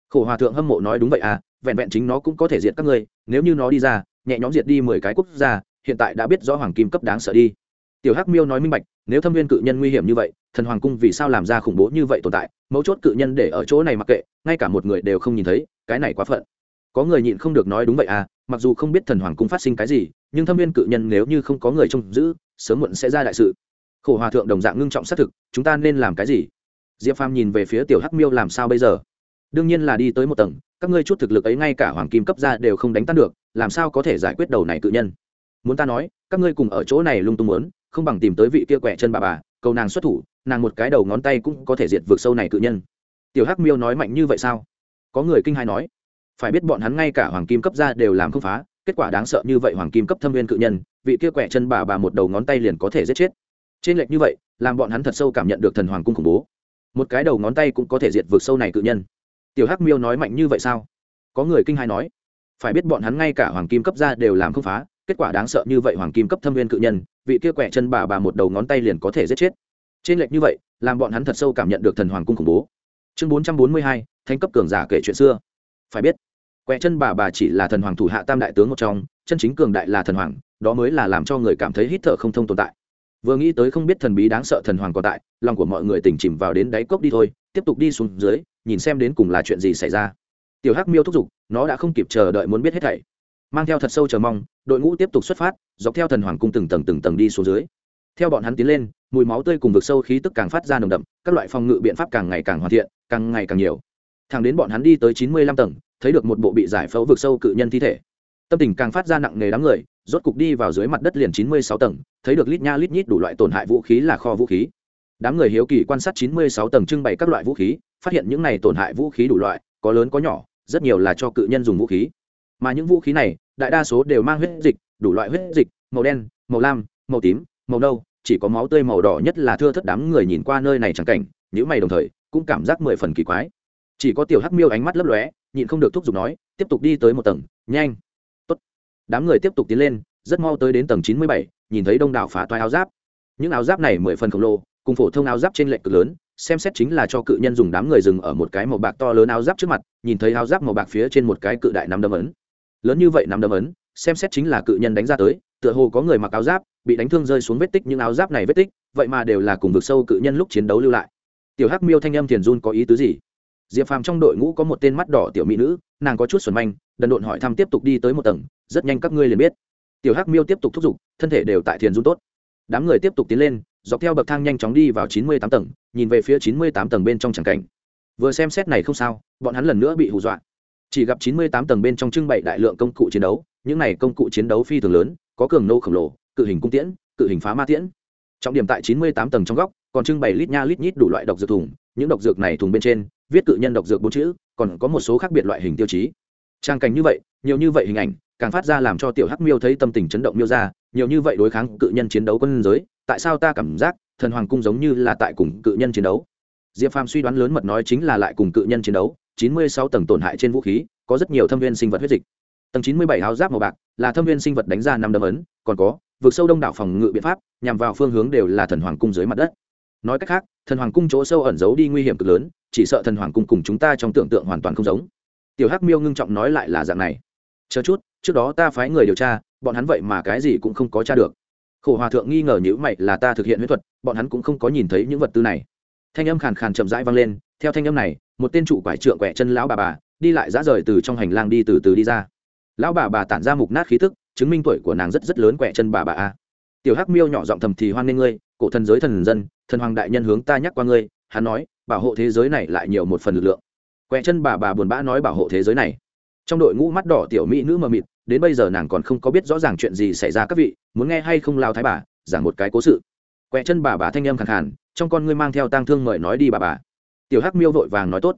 Khổ hòa thượng hâm mộ nói đúng vậy à vẹn vẹn chính nó cũng có thể diệt các ngươi, nếu như nó đi ra, nhẹ nhóm diệt đi mười cái quốc gia, hiện tại đã biết rõ hoàng kim cấp đáng sợ đi. Tiểu hắc miêu nói minh bạch, nếu thâm viên cự nhân nguy hiểm như vậy, thần hoàng cung vì sao làm ra khủng bố như vậy tồn tại, mấu chốt cự nhân để ở chỗ này mặc kệ, ngay cả một người đều không nhìn thấy, cái này quá phận. Có người nhịn không được nói đúng vậy à mặc dù không biết thần hoàng cung phát sinh cái gì, nhưng thâm viên cự nhân nếu như không có người trông giữ sớm muộn sẽ ra đại sự. Khổ hòa thượng đồng dạng ngưng trọng xác thực, chúng ta nên làm cái gì? Diệp phàm nhìn về phía tiểu hắc miêu làm sao bây giờ? Đương nhiên là đi tới một tầng, các ngươi chút thực lực ấy ngay cả hoàng kim cấp ra đều không đánh tan được, làm sao có thể giải quyết đầu này cự nhân? Muốn ta nói, các ngươi cùng ở chỗ này lung tung muốn, không bằng tìm tới vị kia quẹ chân bà bà, cầu nàng xuất thủ, nàng một cái đầu ngón tay cũng có thể diệt vượt sâu này cự nhân. Tiểu hắc miêu nói mạnh như vậy sao? Có người kinh hai nói. Phải biết bọn hắn ngay cả hoàng kim cấp ra đều làm không phá kết quả đáng sợ như vậy hoàng kim cấp thâm viên cự nhân, vị kia quẹ chân bà bà một đầu ngón tay liền có thể giết chết. Trên lệch như vậy, làm bọn hắn thật sâu cảm nhận được thần hoàng cung khủng bố. Một cái đầu ngón tay cũng có thể diệt vượt sâu này cự nhân. Tiểu hắc miêu nói mạnh như vậy sao? Có người kinh hai nói. Phải biết bọn hắn ngay cả hoàng kim cấp ra đều làm không phá, kết quả đáng sợ như vậy hoàng kim cấp thâm viên cự nhân, vị kia quẹ chân bà bà một đầu ngón tay liền có thể giết chết. Trên lệch như vậy, làm bọn hắn thật sâu cảm nhận được thần hoàng cung khủng bố. Chương bốn trăm bốn mươi hai thanh cấp cường giả kể chuyện xưa. Phải biết quẹ chân bà bà chỉ là thần hoàng thủ hạ tam đại tướng một trong, chân chính cường đại là thần hoàng, đó mới là làm cho người cảm thấy hít thở không thông tồn tại. Vừa nghĩ tới không biết thần bí đáng sợ thần hoàng còn tại, lòng của mọi người tỉnh chìm vào đến đáy cốc đi thôi, tiếp tục đi xuống dưới, nhìn xem đến cùng là chuyện gì xảy ra. Tiểu hắc miêu thúc giục, nó đã không kịp chờ đợi muốn biết hết thảy. Mang theo thật sâu chờ mong, đội ngũ tiếp tục xuất phát, dọc theo thần hoàng cung từng tầng từng tầng đi xuống dưới. Theo bọn hắn tiến lên, mùi máu tươi cùng vực sâu khí tức càng phát ra nồng đậm, các loại phòng ngự biện pháp càng ngày càng hoàn thiện, càng ngày càng nhiều. Thẳng đến bọn hắn đi tới chín mươi lăm tầng thấy được một bộ bị giải phẫu vực sâu cự nhân thi thể. Tâm tình càng phát ra nặng nề đám người, rốt cục đi vào dưới mặt đất liền chín mươi sáu tầng, thấy được lít nha lít nhít đủ loại tổn hại vũ khí là kho vũ khí. Đám người hiếu kỳ quan sát chín mươi sáu tầng trưng bày các loại vũ khí, phát hiện những này tổn hại vũ khí đủ loại, có lớn có nhỏ, rất nhiều là cho cự nhân dùng vũ khí. Mà những vũ khí này, đại đa số đều mang huyết dịch, đủ loại huyết dịch, màu đen, màu lam, màu tím, màu nâu, chỉ có máu tươi màu đỏ nhất là thưa thất đám người nhìn qua nơi này chẳng cảnh những mày đồng thời, cũng cảm giác mười phần kỳ quái chỉ có tiểu hắc miêu ánh mắt lấp lóe, nhịn không được thúc giục nói, tiếp tục đi tới một tầng, nhanh. Tốt. đám người tiếp tục tiến lên, rất mau tới đến tầng chín mươi bảy, nhìn thấy đông đảo phá toái áo giáp. Những áo giáp này mười phần khổng lồ, cùng phổ thông áo giáp trên lệnh cực lớn, xem xét chính là cho cự nhân dùng đám người dừng ở một cái màu bạc to lớn áo giáp trước mặt, nhìn thấy áo giáp màu bạc phía trên một cái cự đại nắm đấm ấn. Lớn như vậy nắm đấm ấn, xem xét chính là cự nhân đánh ra tới, tựa hồ có người mặc áo giáp, bị đánh thương rơi xuống vết tích, những áo giáp này vết tích, vậy mà đều là cùng vực sâu cự nhân lúc chiến đấu lưu lại. Tiểu hắc miêu thanh âm thiền run có ý tứ gì? Diệp phàm trong đội ngũ có một tên mắt đỏ tiểu mỹ nữ, nàng có chút xuẩn manh, đần độn hỏi thăm tiếp tục đi tới một tầng, rất nhanh các ngươi liền biết. Tiểu hắc miêu tiếp tục thúc giục, thân thể đều tại thiền run tốt. Đám người tiếp tục tiến lên, dọc theo bậc thang nhanh chóng đi vào chín mươi tám tầng, nhìn về phía chín mươi tám tầng bên trong tràng cảnh. Vừa xem xét này không sao, bọn hắn lần nữa bị hù dọa. Chỉ gặp chín mươi tám tầng bên trong trưng bày đại lượng công cụ chiến đấu, những này công cụ chiến đấu phi thường lớn, có cường nô khổng lồ, cự hình cung tiễn, cự hình phá ma tiễn. Trọng điểm tại chín mươi tám tầng trong góc, còn trưng bày lít nha lít nhít đủ loại độc dược thùng, những độc dược này thùng bên trên viết cự nhân độc dược bốn chữ, còn có một số khác biệt loại hình tiêu chí. Trang cảnh như vậy, nhiều như vậy hình ảnh, càng phát ra làm cho tiểu hắc miêu thấy tâm tình chấn động miêu ra, nhiều như vậy đối kháng cự nhân chiến đấu quân giới, tại sao ta cảm giác thần hoàng cung giống như là tại cùng cự nhân chiến đấu? Diệp phàm suy đoán lớn mật nói chính là lại cùng cự nhân chiến đấu, chín mươi sáu tầng tổn hại trên vũ khí, có rất nhiều thâm viên sinh vật huyết dịch. Tầng chín mươi bảy áo giáp màu bạc, là thâm viên sinh vật đánh ra năm đấm ấn, còn có, vượt sâu đông đảo phòng ngự biện pháp, nhằm vào phương hướng đều là thần hoàng cung dưới mặt đất. Nói cách khác thần hoàng cung chỗ sâu ẩn giấu đi nguy hiểm cực lớn chỉ sợ thần hoàng cung cùng chúng ta trong tưởng tượng hoàn toàn không giống. Tiểu hắc miêu ngưng trọng nói lại là dạng này. Chờ chút trước đó ta phái người điều tra bọn hắn vậy mà cái gì cũng không có tra được. Khổ hòa thượng nghi ngờ nhữ mày là ta thực hiện huyết thuật bọn hắn cũng không có nhìn thấy những vật tư này. Thanh âm khàn khàn chậm rãi vang lên theo thanh âm này một tên trụ quải trượng quẹ chân lão bà bà đi lại dã rời từ trong hành lang đi từ từ đi ra. Lão bà bà tản ra mục nát khí tức, chứng minh tuổi của nàng rất rất lớn quẹ chân bà bà a. Tiểu hắc miêu nhỏ giọng thầm thì hoan nghê ngươi cổ thần giới thần dân, thần hoàng đại nhân hướng ta nhắc qua ngươi, hắn nói, bảo hộ thế giới này lại nhiều một phần lực lượng. Quẹ chân bà bà buồn bã nói bảo hộ thế giới này. Trong đội ngũ mắt đỏ tiểu mỹ nữ mờ mịt, đến bây giờ nàng còn không có biết rõ ràng chuyện gì xảy ra các vị, muốn nghe hay không lao thái bà, giảng một cái cố sự. Quẹ chân bà bà thanh em khẳng khàn, trong con ngươi mang theo tang thương mời nói đi bà bà. Tiểu hắc miêu vội vàng nói tốt.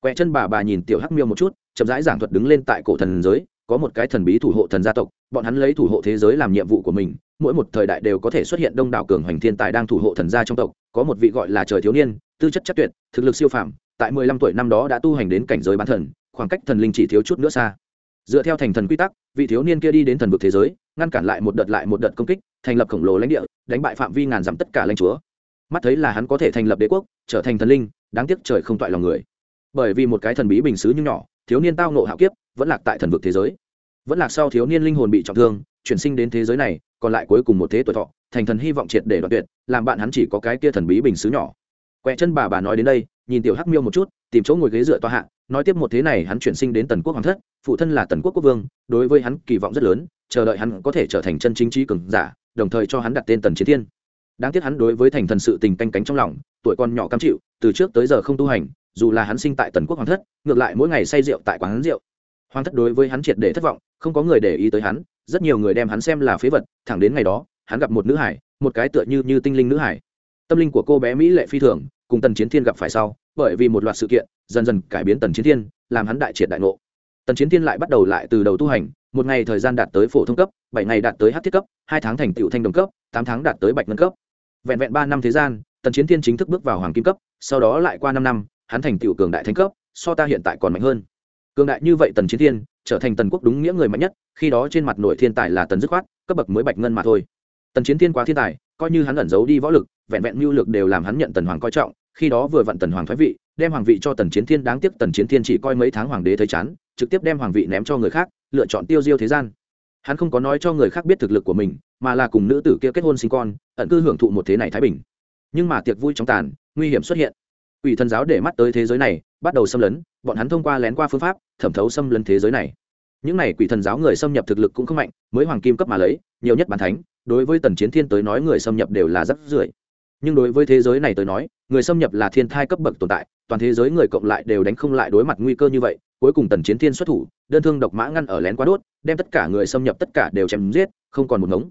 Quẹ chân bà bà nhìn tiểu hắc miêu một chút, chậm rãi giảng thuật đứng lên tại cổ thần giới, có một cái thần bí thủ hộ thần gia tộc, bọn hắn lấy thủ hộ thế giới làm nhiệm vụ của mình mỗi một thời đại đều có thể xuất hiện đông đảo cường hoành thiên tài đang thủ hộ thần gia trong tộc, có một vị gọi là trời thiếu niên, tư chất chắc tuyệt, thực lực siêu phàm, tại mười lăm tuổi năm đó đã tu hành đến cảnh giới bán thần, khoảng cách thần linh chỉ thiếu chút nữa xa. Dựa theo thành thần quy tắc, vị thiếu niên kia đi đến thần vực thế giới, ngăn cản lại một đợt lại một đợt công kích, thành lập khổng lồ lãnh địa, đánh bại phạm vi ngàn dặm tất cả lãnh chúa. Mắt thấy là hắn có thể thành lập đế quốc, trở thành thần linh, đáng tiếc trời không toại lòng người. Bởi vì một cái thần bí bình xứ như nhỏ, thiếu niên tao nộ hạo kiếp, vẫn lạc tại thần vực thế giới. Vẫn lạc sau thiếu niên linh hồn bị trọng thương chuyển sinh đến thế giới này, còn lại cuối cùng một thế tuổi thọ, thành thần hy vọng triệt để đoạn tuyệt, làm bạn hắn chỉ có cái kia thần bí bình xứ nhỏ. Quẹ chân bà bà nói đến đây, nhìn tiểu hắc miêu một chút, tìm chỗ ngồi ghế dựa toa hạ, nói tiếp một thế này hắn chuyển sinh đến tần quốc hoàng thất, phụ thân là tần quốc quốc vương, đối với hắn kỳ vọng rất lớn, chờ đợi hắn có thể trở thành chân chính trí cường giả, đồng thời cho hắn đặt tên tần chiến thiên. Đáng tiếc hắn đối với thành thần sự tình canh cánh trong lòng, tuổi con nhỏ cam chịu, từ trước tới giờ không tu hành, dù là hắn sinh tại tần quốc hoàng thất, ngược lại mỗi ngày say rượu tại quán rượu. Hoàng thất đối với hắn triệt để thất vọng, không có người để ý tới hắn rất nhiều người đem hắn xem là phế vật, thẳng đến ngày đó, hắn gặp một nữ hải, một cái tựa như như tinh linh nữ hải. Tâm linh của cô bé mỹ lệ phi thường, cùng tần chiến thiên gặp phải sau, bởi vì một loạt sự kiện, dần dần cải biến tần chiến thiên, làm hắn đại triệt đại ngộ. Tần chiến thiên lại bắt đầu lại từ đầu tu hành, một ngày thời gian đạt tới phổ thông cấp, bảy ngày đạt tới hát thiết cấp, hai tháng thành tựu thanh đồng cấp, tám tháng đạt tới bạch ngân cấp. Vẹn vẹn ba năm thế gian, tần chiến thiên chính thức bước vào hoàng kim cấp, sau đó lại qua năm năm, hắn thành tựu cường đại thánh cấp, so ta hiện tại còn mạnh hơn cường đại như vậy tần chiến thiên, trở thành tần quốc đúng nghĩa người mạnh nhất, khi đó trên mặt nội thiên tài là tần dứt khoát, cấp bậc mới bạch ngân mà thôi. Tần chiến thiên quá thiên tài, coi như hắn ẩn giấu đi võ lực, vẹn vẹn mưu lược đều làm hắn nhận tần hoàng coi trọng, khi đó vừa vặn tần hoàng thoái vị, đem hoàng vị cho tần chiến thiên, đáng tiếc tần chiến thiên chỉ coi mấy tháng hoàng đế thấy chán, trực tiếp đem hoàng vị ném cho người khác, lựa chọn tiêu diêu thế gian. Hắn không có nói cho người khác biết thực lực của mình, mà là cùng nữ tử kia kết hôn sinh con, ẩn cư hưởng thụ một thế này thái bình. Nhưng mà tiệc vui trong tàn, nguy hiểm xuất hiện. Quỷ thần giáo để mắt tới thế giới này, bắt đầu xâm lấn, bọn hắn thông qua lén qua phương pháp, thẩm thấu xâm lấn thế giới này. Những này quỷ thần giáo người xâm nhập thực lực cũng không mạnh, mới hoàng kim cấp mà lấy, nhiều nhất bàn thánh, đối với tần chiến thiên tới nói người xâm nhập đều là rất rưởi. Nhưng đối với thế giới này tới nói, người xâm nhập là thiên thai cấp bậc tồn tại, toàn thế giới người cộng lại đều đánh không lại đối mặt nguy cơ như vậy, cuối cùng tần chiến thiên xuất thủ, đơn thương độc mã ngăn ở lén quá đốt, đem tất cả người xâm nhập tất cả đều chém giết, không còn một ngống.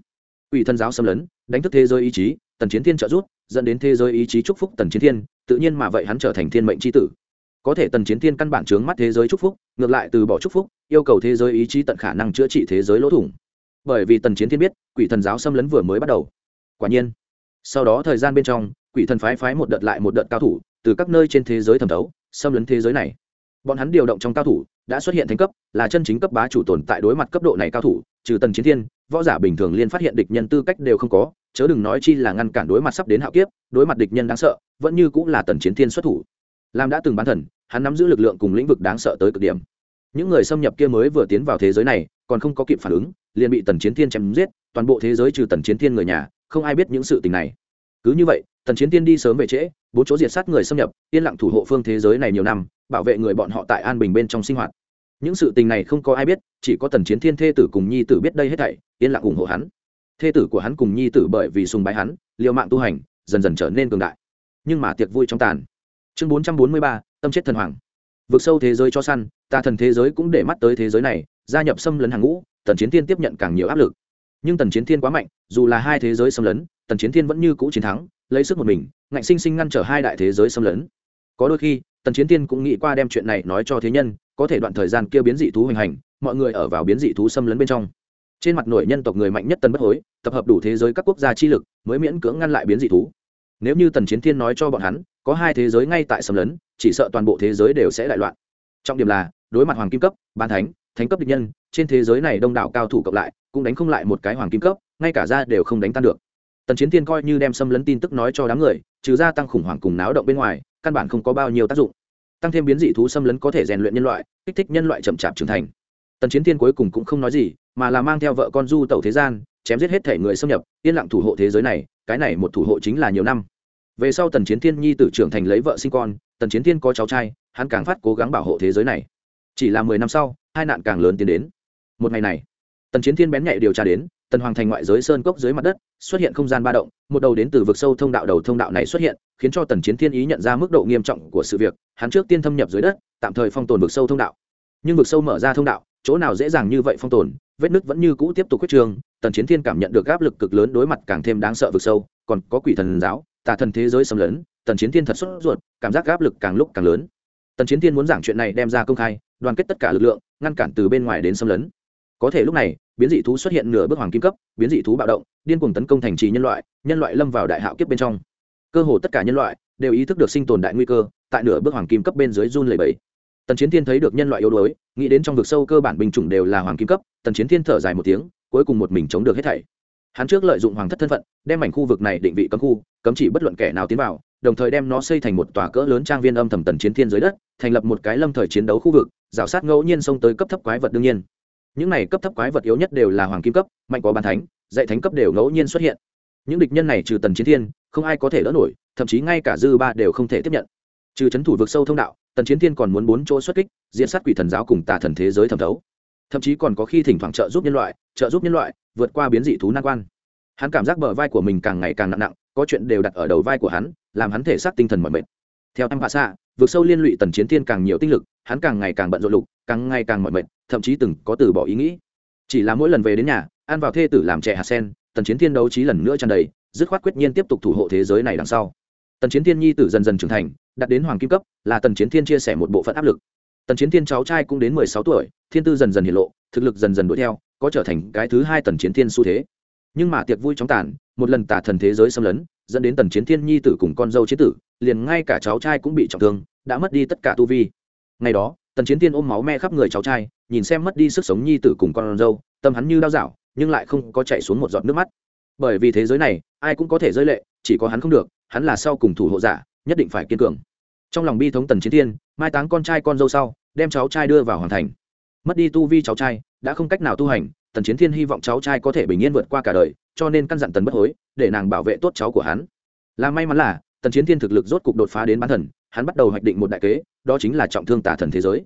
Quỷ thần giáo xâm lấn, đánh thức thế giới ý chí, tần chiến thiên trợ rút dẫn đến thế giới ý chí chúc phúc tần chiến thiên tự nhiên mà vậy hắn trở thành thiên mệnh c tử. Có thể tần chiến thiên căn bản trướng mắt thế giới chúc phúc, ngược lại từ bỏ chúc phúc, yêu cầu thế giới ý chí tận khả năng chữa trị thế giới lỗ thủng. Bởi vì tần chiến thiên biết, quỷ thần giáo xâm lấn vừa mới bắt đầu. Quả nhiên, sau đó thời gian bên trong, quỷ thần phái phái một đợt lại một đợt cao thủ từ các nơi trên thế giới thẩm thấu, xâm lấn thế giới này. Bọn hắn điều động trong cao thủ đã xuất hiện thành cấp, là chân chính cấp bá chủ tồn tại đối mặt cấp độ này cao thủ, trừ tần chiến thiên, võ giả bình thường liên phát hiện địch nhân tư cách đều không có, chớ đừng nói chi là ngăn cản đối mặt sắp đến hạo kiếp, đối mặt địch nhân đáng sợ vẫn như cũng là tần chiến thiên xuất thủ. Làm đã từng bán thần, hắn nắm giữ lực lượng cùng lĩnh vực đáng sợ tới cực điểm. Những người xâm nhập kia mới vừa tiến vào thế giới này, còn không có kịp phản ứng, liền bị tần chiến thiên chém giết, toàn bộ thế giới trừ tần chiến thiên người nhà, không ai biết những sự tình này. Cứ như vậy, tần chiến thiên đi sớm về trễ, bốn chỗ diệt sát người xâm nhập, yên lặng thủ hộ phương thế giới này nhiều năm, bảo vệ người bọn họ tại an bình bên trong sinh hoạt. Những sự tình này không có ai biết, chỉ có tần chiến thiên thê tử cùng nhi tử biết đây hết thảy, yên lặng ủng hộ hắn. Thê tử của hắn cùng nhi tử bởi vì sùng bái hắn, liều mạng tu hành, dần dần trở nên cường đại nhưng mà tiệc vui trong tàn. Chương bốn trăm bốn mươi ba, tâm chết thần hoàng. Vượt sâu thế giới cho săn tà thần thế giới cũng để mắt tới thế giới này, gia nhập xâm lấn hàng ngũ, tần chiến thiên tiếp nhận càng nhiều áp lực. Nhưng tần chiến thiên quá mạnh, dù là hai thế giới xâm lấn, tần chiến thiên vẫn như cũ chiến thắng, lấy sức một mình, ngạnh sinh sinh ngăn trở hai đại thế giới xâm lấn. Có đôi khi, tần chiến thiên cũng nghĩ qua đem chuyện này nói cho thế nhân, có thể đoạn thời gian kia biến dị thú hoành hành, mọi người ở vào biến dị thú xâm lấn bên trong. Trên mặt nổi nhân tộc người mạnh nhất tần bất hối, tập hợp đủ thế giới các quốc gia chi lực, mới miễn cưỡng ngăn lại biến dị thú nếu như tần chiến thiên nói cho bọn hắn, có hai thế giới ngay tại xâm lấn, chỉ sợ toàn bộ thế giới đều sẽ đại loạn. Trọng điểm là, đối mặt hoàng kim cấp ban thánh thánh cấp địch nhân, trên thế giới này đông đảo cao thủ cộng lại, cũng đánh không lại một cái hoàng kim cấp, ngay cả ra đều không đánh tan được. Tần chiến thiên coi như đem xâm lấn tin tức nói cho đám người, trừ ra tăng khủng hoảng cùng náo động bên ngoài, căn bản không có bao nhiêu tác dụng. Tăng thêm biến dị thú xâm lấn có thể rèn luyện nhân loại, kích thích nhân loại chậm chạp trưởng thành. Tần chiến thiên cuối cùng cũng không nói gì, mà là mang theo vợ con du tẩu thế gian, chém giết hết thể người xâm nhập, yên lặng thủ hộ thế giới này cái này một thủ hộ chính là nhiều năm. Về sau tần chiến thiên nhi tử trưởng thành lấy vợ sinh con, tần chiến thiên có cháu trai, hắn càng phát cố gắng bảo hộ thế giới này. Chỉ là mười năm sau, hai nạn càng lớn tiến đến. Một ngày này, tần chiến thiên bén nhạy điều tra đến, tần hoàng thành ngoại giới sơn cốc dưới mặt đất, xuất hiện không gian ba động, một đầu đến từ vực sâu thông đạo đầu thông đạo này xuất hiện, khiến cho tần chiến thiên ý nhận ra mức độ nghiêm trọng của sự việc, hắn trước tiên thâm nhập dưới đất, tạm thời phong tồn vực sâu thông đạo. Nhưng vực sâu mở ra thông đạo, chỗ nào dễ dàng như vậy phong tồn vết nứt vẫn như cũ tiếp tục quyết trường tần chiến thiên cảm nhận được áp lực cực lớn đối mặt càng thêm đáng sợ vực sâu, còn có quỷ thần giáo, tà thần thế giới xâm lấn, tần chiến thiên thật sốt ruột, cảm giác áp lực càng lúc càng lớn. Tần chiến thiên muốn giảng chuyện này đem ra công khai, đoàn kết tất cả lực lượng, ngăn cản từ bên ngoài đến xâm lấn. Có thể lúc này, biến dị thú xuất hiện nửa bước hoàng kim cấp, biến dị thú bạo động, điên cuồng tấn công thành trì nhân loại nhân loại lâm vào đại hạo kiếp bên trong. Cơ hồ tất cả nhân loại đều ý thức được sinh tồn đại nguy cơ, tại nửa bước hoàng kim cấp bên dưới run lầy bẫy tần chiến thiên thấy được nhân loại yếu đuối, nghĩ đến trong vực sâu cơ bản binh chủng đều là hoàng kim cấp, tần chiến thiên thở dài một tiếng, cuối cùng một mình chống được hết thảy. Hắn trước lợi dụng hoàng thất thân phận, đem mảnh khu vực này định vị cấm khu, cấm chỉ bất luận kẻ nào tiến vào, đồng thời đem nó xây thành một tòa cỡ lớn trang viên âm thầm tần chiến thiên dưới đất, thành lập một cái lâm thời chiến đấu khu vực, rào sát ngẫu nhiên xông tới cấp thấp quái vật đương nhiên. Những này cấp thấp quái vật yếu nhất đều là hoàng kim cấp, mạnh có bàn thánh, dạy thánh cấp đều ngẫu nhiên xuất hiện. Những địch nhân này trừ tần chiến thiên, không ai có thể đỡ nổi, thậm chí ngay cả dư ba đều không thể tiếp nhận trừ c h ấ n thủ vực sâu thông đạo, tần chiến thiên còn muốn bốn chỗ xuất kích diễn sát quỷ thần giáo cùng tà thần thế giới thẩm thấu. Thậm chí còn có khi thỉnh thoảng trợ giúp nhân loại, trợ giúp nhân loại vượt qua biến dị thú nan quan. Hắn cảm giác bờ vai của mình càng ngày càng nặng nặng, có chuyện đều đặt ở đầu vai của hắn, làm hắn thể xác tinh thần mọi mệt. Theo em hạ xạ vượt sâu liên lụy tần chiến thiên càng nhiều tinh lực, hắn càng ngày càng bận rộn lục, càng ngày càng mỏi mệt, thậm chí từng có từ bỏ ý nghĩ. Chỉ là mỗi lần về đến nhà, ăn vào thê tử làm trẻ hạt sen, tần chiến thiên đấu trí lần nữa tràn đầy, dứt khoát quyết nhiên tiếp tục thủ hộ thế giới này đằng sau tần chiến thiên nhi tử dần dần trưởng thành, đạt đến hoàng kim cấp, là tần chiến thiên chia sẻ một bộ phận áp lực. Tần chiến thiên cháu trai cũng đến mười sáu tuổi, thiên tư dần dần hiện lộ, thực lực dần dần đuổi theo, có trở thành cái thứ hai tần chiến thiên xu thế. Nhưng mà tiệc vui chóng tàn, một lần tả thần thế giới xâm lấn, dẫn đến tần chiến thiên nhi tử cùng con dâu chế tử, liền ngay cả cháu trai cũng bị trọng thương, đã mất đi tất cả tu vi. Ngày đó, tần chiến thiên ôm máu me khắp người cháu trai, nhìn xem mất đi sức sống nhi tử cùng con dâu, tâm hắn như đau dạo nhưng lại không có chạy xuống một giọt nước mắt. Bởi vì thế giới này, ai cũng có thể rơi lệ chỉ có hắn không được, hắn là sau cùng thủ hộ giả, nhất định phải kiên cường. Trong lòng bi thống tần chiến thiên, mai táng con trai con dâu sau, đem cháu trai đưa vào hoàn thành. Mất đi tu vi cháu trai, đã không cách nào tu hành, tần chiến thiên hy vọng cháu trai có thể bình yên vượt qua cả đời, cho nên căn dặn tần bất hối, để nàng bảo vệ tốt cháu của hắn. Là may mắn là, tần chiến thiên thực lực rốt cục đột phá đến bán thần, hắn bắt đầu hoạch định một đại kế, đó chính là trọng thương tà thần thế giới.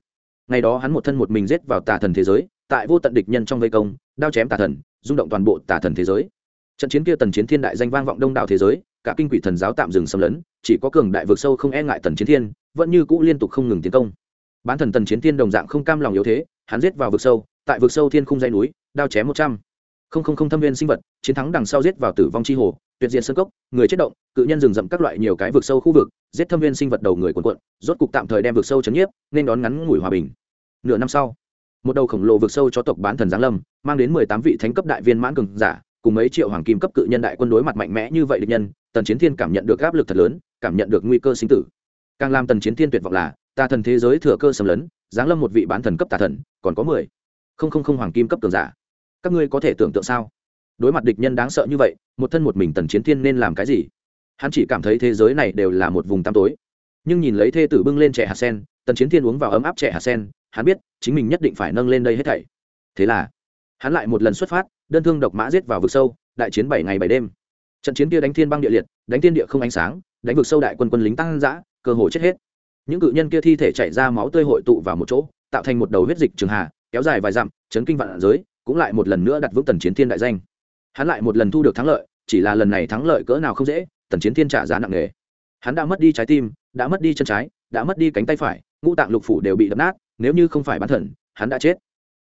Ngày đó hắn một thân một mình rết vào tà thần thế giới, tại vô tận địch nhân trong vây công, đao chém tà thần, rung động toàn bộ tà thần thế giới trận chiến kia tần chiến thiên đại danh vang vọng đông đảo thế giới, cả kinh quỷ thần giáo tạm dừng xâm lấn, chỉ có cường đại vực sâu không e ngại tần chiến thiên, vẫn như cũ liên tục không ngừng tiến công. Bán thần tần chiến thiên đồng dạng không cam lòng yếu thế, hắn giết vào vực sâu, tại vực sâu thiên khung dây núi, đao chém một trăm. Không không không thâm viên sinh vật, chiến thắng đằng sau giết vào tử vong chi hồ, tuyệt diện sân cốc, người chết động, cự nhân rừng rậm các loại nhiều cái vực sâu khu vực, giết thâm viên sinh vật đầu người quần quận rốt cục tạm thời đem vực sâu chấn nhiếp, nên đón ngắn ngủi hòa bình. Nửa năm sau, một đầu khổng lồ vực sâu cho tộc bán thần giáng lâm, mang đến mười tám vị thánh cấp đại viên mãn cường giả cùng mấy triệu hoàng kim cấp cự nhân đại quân đối mặt mạnh mẽ như vậy địch nhân, tần chiến thiên cảm nhận được áp lực thật lớn, cảm nhận được nguy cơ sinh tử. Càng làm tần chiến thiên tuyệt vọng là tà thần thế giới thừa cơ xâm lấn, giáng lâm một vị bán thần cấp tà thần, còn có mười. Không không không hoàng kim cấp cường giả. Các ngươi có thể tưởng tượng sao? Đối mặt địch nhân đáng sợ như vậy, một thân một mình tần chiến thiên nên làm cái gì? Hắn chỉ cảm thấy thế giới này đều là một vùng tăm tối. Nhưng nhìn lấy thê tử bưng lên trẻ hạt sen, tần chiến thiên uống vào ấm áp trẻ hạt sen, hắn biết, chính mình nhất định phải nâng lên đây hết thảy. Thế là, hắn lại một lần xuất phát đơn thương độc mã giết vào vực sâu, đại chiến bảy ngày bảy đêm. Trận chiến kia đánh thiên băng địa liệt, đánh thiên địa không ánh sáng, đánh vực sâu đại quân quân lính tăng giã cơ hồ chết hết. Những cự nhân kia thi thể chảy ra máu tươi hội tụ vào một chỗ, tạo thành một đầu huyết dịch trường hà, kéo dài vài dặm, chấn kinh vạn giới, cũng lại một lần nữa đặt vững tần chiến thiên đại danh. Hắn lại một lần thu được thắng lợi, chỉ là lần này thắng lợi cỡ nào không dễ, tần chiến thiên trả giá nặng nề. Hắn đã mất đi trái tim, đã mất đi chân trái, đã mất đi cánh tay phải, ngũ tạng lục phủ đều bị đập nát, nếu như không phải bán thần, hắn đã chết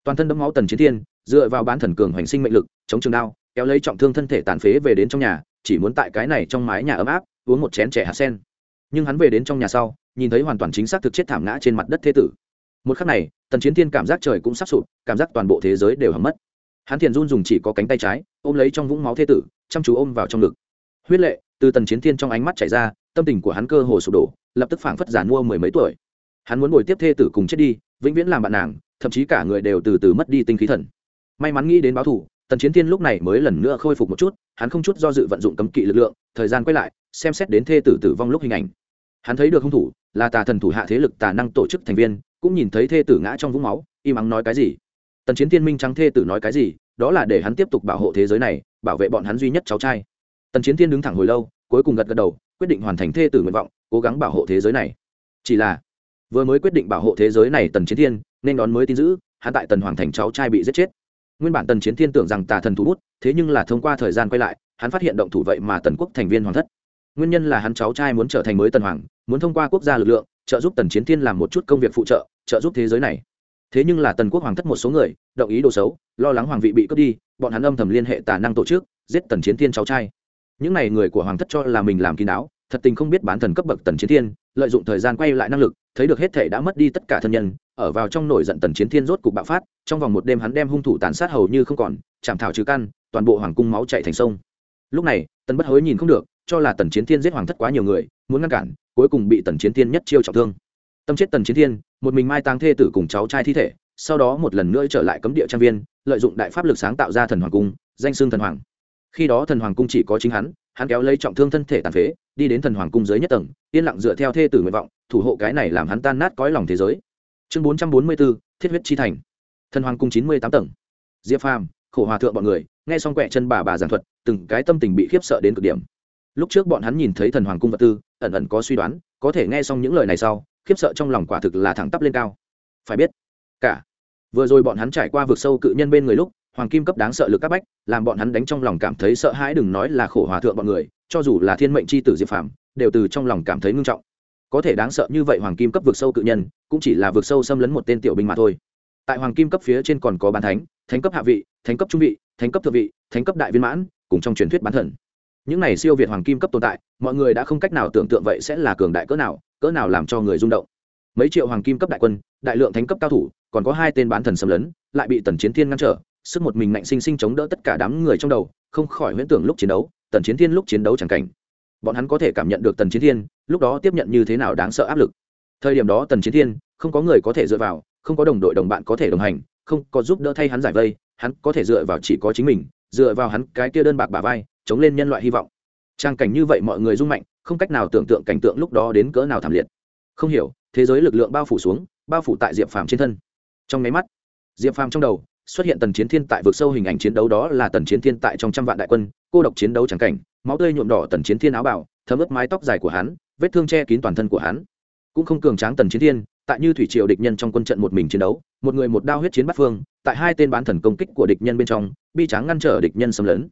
toàn thân đấm máu tần chiến thiên, dựa vào bán thần cường hoành sinh mệnh lực, chống trường đao, kéo lấy trọng thương thân thể tàn phế về đến trong nhà, chỉ muốn tại cái này trong mái nhà ấm áp, uống một chén trẻ hạt sen. Nhưng hắn về đến trong nhà sau, nhìn thấy hoàn toàn chính xác thực chết thảm ngã trên mặt đất thế tử. Một khắc này, tần chiến thiên cảm giác trời cũng sắp sụp, cảm giác toàn bộ thế giới đều hầm mất. Hắn thiền run dùng chỉ có cánh tay trái, ôm lấy trong vũng máu thế tử, chăm chú ôm vào trong ngực. Huyết lệ, từ tần chiến thiên trong ánh mắt chảy ra, tâm tình của hắn cơ hồ sụp đổ, lập tức phảng phất giàn mua mười mấy tuổi hắn muốn bồi tiếp thê tử cùng chết đi, vĩnh viễn làm bạn nàng, thậm chí cả người đều từ từ mất đi tinh khí thần. May mắn nghĩ đến báo thủ tần chiến thiên lúc này mới lần nữa khôi phục một chút, hắn không chút do dự vận dụng cấm kỵ lực lượng, thời gian quay lại, xem xét đến thê tử tử vong lúc hình ảnh. Hắn thấy được hung thủ, là tà thần thủ hạ thế lực tà năng tổ chức thành viên, cũng nhìn thấy thê tử ngã trong vũng máu, im ắng nói cái gì. Tần chiến thiên minh trắng thê tử nói cái gì, đó là để hắn tiếp tục bảo hộ thế giới này, bảo vệ bọn hắn duy nhất cháu trai. Tần chiến thiên đứng thẳng hồi lâu, cuối cùng gật gật đầu, quyết định hoàn thành thê tử nguyện vọng, cố gắng bảo hộ thế giới này. Chỉ là vừa mới quyết định bảo hộ thế giới này tần chiến thiên, nên đón mới tin giữ, hắn tại tần hoàng thành cháu trai bị giết chết. Nguyên bản tần chiến thiên tưởng rằng tà thần thủ bút, thế nhưng là thông qua thời gian quay lại, hắn phát hiện động thủ vậy mà tần quốc thành viên hoàng thất. Nguyên nhân là hắn cháu trai muốn trở thành mới tần hoàng, muốn thông qua quốc gia lực lượng, trợ giúp tần chiến thiên làm một chút công việc phụ trợ trợ giúp thế giới này. Thế nhưng là tần quốc hoàng thất một số người, động ý đồ xấu, lo lắng hoàng vị bị cướp đi, bọn hắn âm thầm liên hệ tà năng tổ chức, giết tần chiến thiên cháu trai. Những n à y người của hoàng thất cho là mình làm kín đáo, thật tình không biết bán thần cấp bậc tần chiến thiên, lợi dụng thời gian quay lại năng lực thấy được hết thể đã mất đi tất cả thân nhân, ở vào trong nổi giận tần chiến thiên rốt cục bạo phát, trong vòng một đêm hắn đem hung thủ tàn sát hầu như không còn, chạm thảo trừ căn, toàn bộ hoàng cung máu chạy thành sông. Lúc này, tần bất hối nhìn không được, cho là tần chiến thiên giết hoàng thất quá nhiều người, muốn ngăn cản, cuối cùng bị tần chiến thiên nhất chiêu trọng thương. Tâm chết tần chiến thiên, một mình mai tang thê tử cùng cháu trai thi thể, sau đó một lần nữa trở lại cấm địa trang viên, lợi dụng đại pháp lực sáng tạo ra thần hoàng cung, danh xưng thần hoàng. Khi đó thần hoàng cung chỉ có chính hắn hắn kéo lấy trọng thương thân thể tàn phế, đi đến thần hoàng cung dưới nhất tầng, yên lặng dựa theo thê tử nguyện vọng thủ hộ cái này làm hắn tan nát cõi lòng thế giới. Chương bốn trăm bốn mươi bốn thiết huyết chi thành. Thần hoàng cung chín mươi tám tầng. Diệp phàm, khổ hòa thượng bọn người, nghe xong quẹ chân bà bà giảng thuật, từng cái tâm tình bị khiếp sợ đến cực điểm. Lúc trước bọn hắn nhìn thấy thần hoàng cung vật tư, ẩn ẩn có suy đoán, có thể nghe xong những lời này sau, khiếp sợ trong lòng quả thực là thẳng tắp lên cao. Phải biết, cả, vừa rồi bọn hắn trải qua vực sâu cự nhân bên người lúc, hoàng kim cấp đáng sợ lực các bách, làm bọn hắn đánh trong lòng cảm thấy sợ hãi đừng nói là khổ hòa thượng bọn người, cho dù là thiên mệnh c h i tử diệp phàm, đều từ trong lòng cảm thấy ngưng trọng có thể đáng sợ như vậy hoàng kim cấp vượt sâu cự nhân, cũng chỉ là vượt sâu xâm lấn một tên tiểu binh mà thôi. Tại hoàng kim cấp phía trên còn có bán thánh thánh cấp hạ vị, thánh cấp trung vị, thánh cấp thượng vị, thánh cấp đại viên mãn, cùng trong truyền thuyết bán thần. Những này siêu việt hoàng kim cấp tồn tại, mọi người đã không cách nào tưởng tượng vậy sẽ là cường đại cỡ nào cỡ nào làm cho người rung động. Mấy triệu hoàng kim cấp đại quân, đại lượng thánh cấp cao thủ, còn có hai tên bán thần xâm lấn, lại bị tần chiến thiên ngăn trở, sức một mình mạnh sinh sinh chống đỡ tất cả đám người trong đầu, không khỏi huyễn tưởng lúc chiến đấu, tần chiến thiên lúc chiến đấu chẳng cảnh bọn hắn có thể cảm nhận được tần chiến thiên, lúc đó tiếp nhận như thế nào đáng sợ áp lực. Thời điểm đó tần chiến thiên, không có người có thể dựa vào, không có đồng đội đồng bạn có thể đồng hành, không có giúp đỡ thay hắn giải vây, hắn có thể dựa vào chỉ có chính mình, dựa vào hắn cái kia đơn bạc bà vai, chống lên nhân loại hy vọng. Trang cảnh như vậy mọi người rung mạnh, không cách nào tưởng tượng cảnh tượng lúc đó đến cỡ nào thảm liệt. Không hiểu, thế giới lực lượng bao phủ xuống, bao phủ tại diệp phàm trên thân. Trong máy mắt, diệp phàm trong đầu xuất hiện tần chiến thiên tại vực sâu hình ảnh chiến đấu đó là tần chiến thiên tại trong trăm vạn đại quân, cô độc chiến đấu trắng cảnh máu tươi nhuộm đỏ tần chiến thiên áo bảo thấm ướt mái tóc dài của hắn, vết thương che kín toàn thân của hắn. Cũng không cường tráng tần chiến thiên, tại như thủy triều địch nhân trong quân trận một mình chiến đấu, một người một đao huyết chiến bắt phương, tại hai tên bán thần công kích của địch nhân bên trong, bi tráng ngăn trở địch nhân xâm lấn.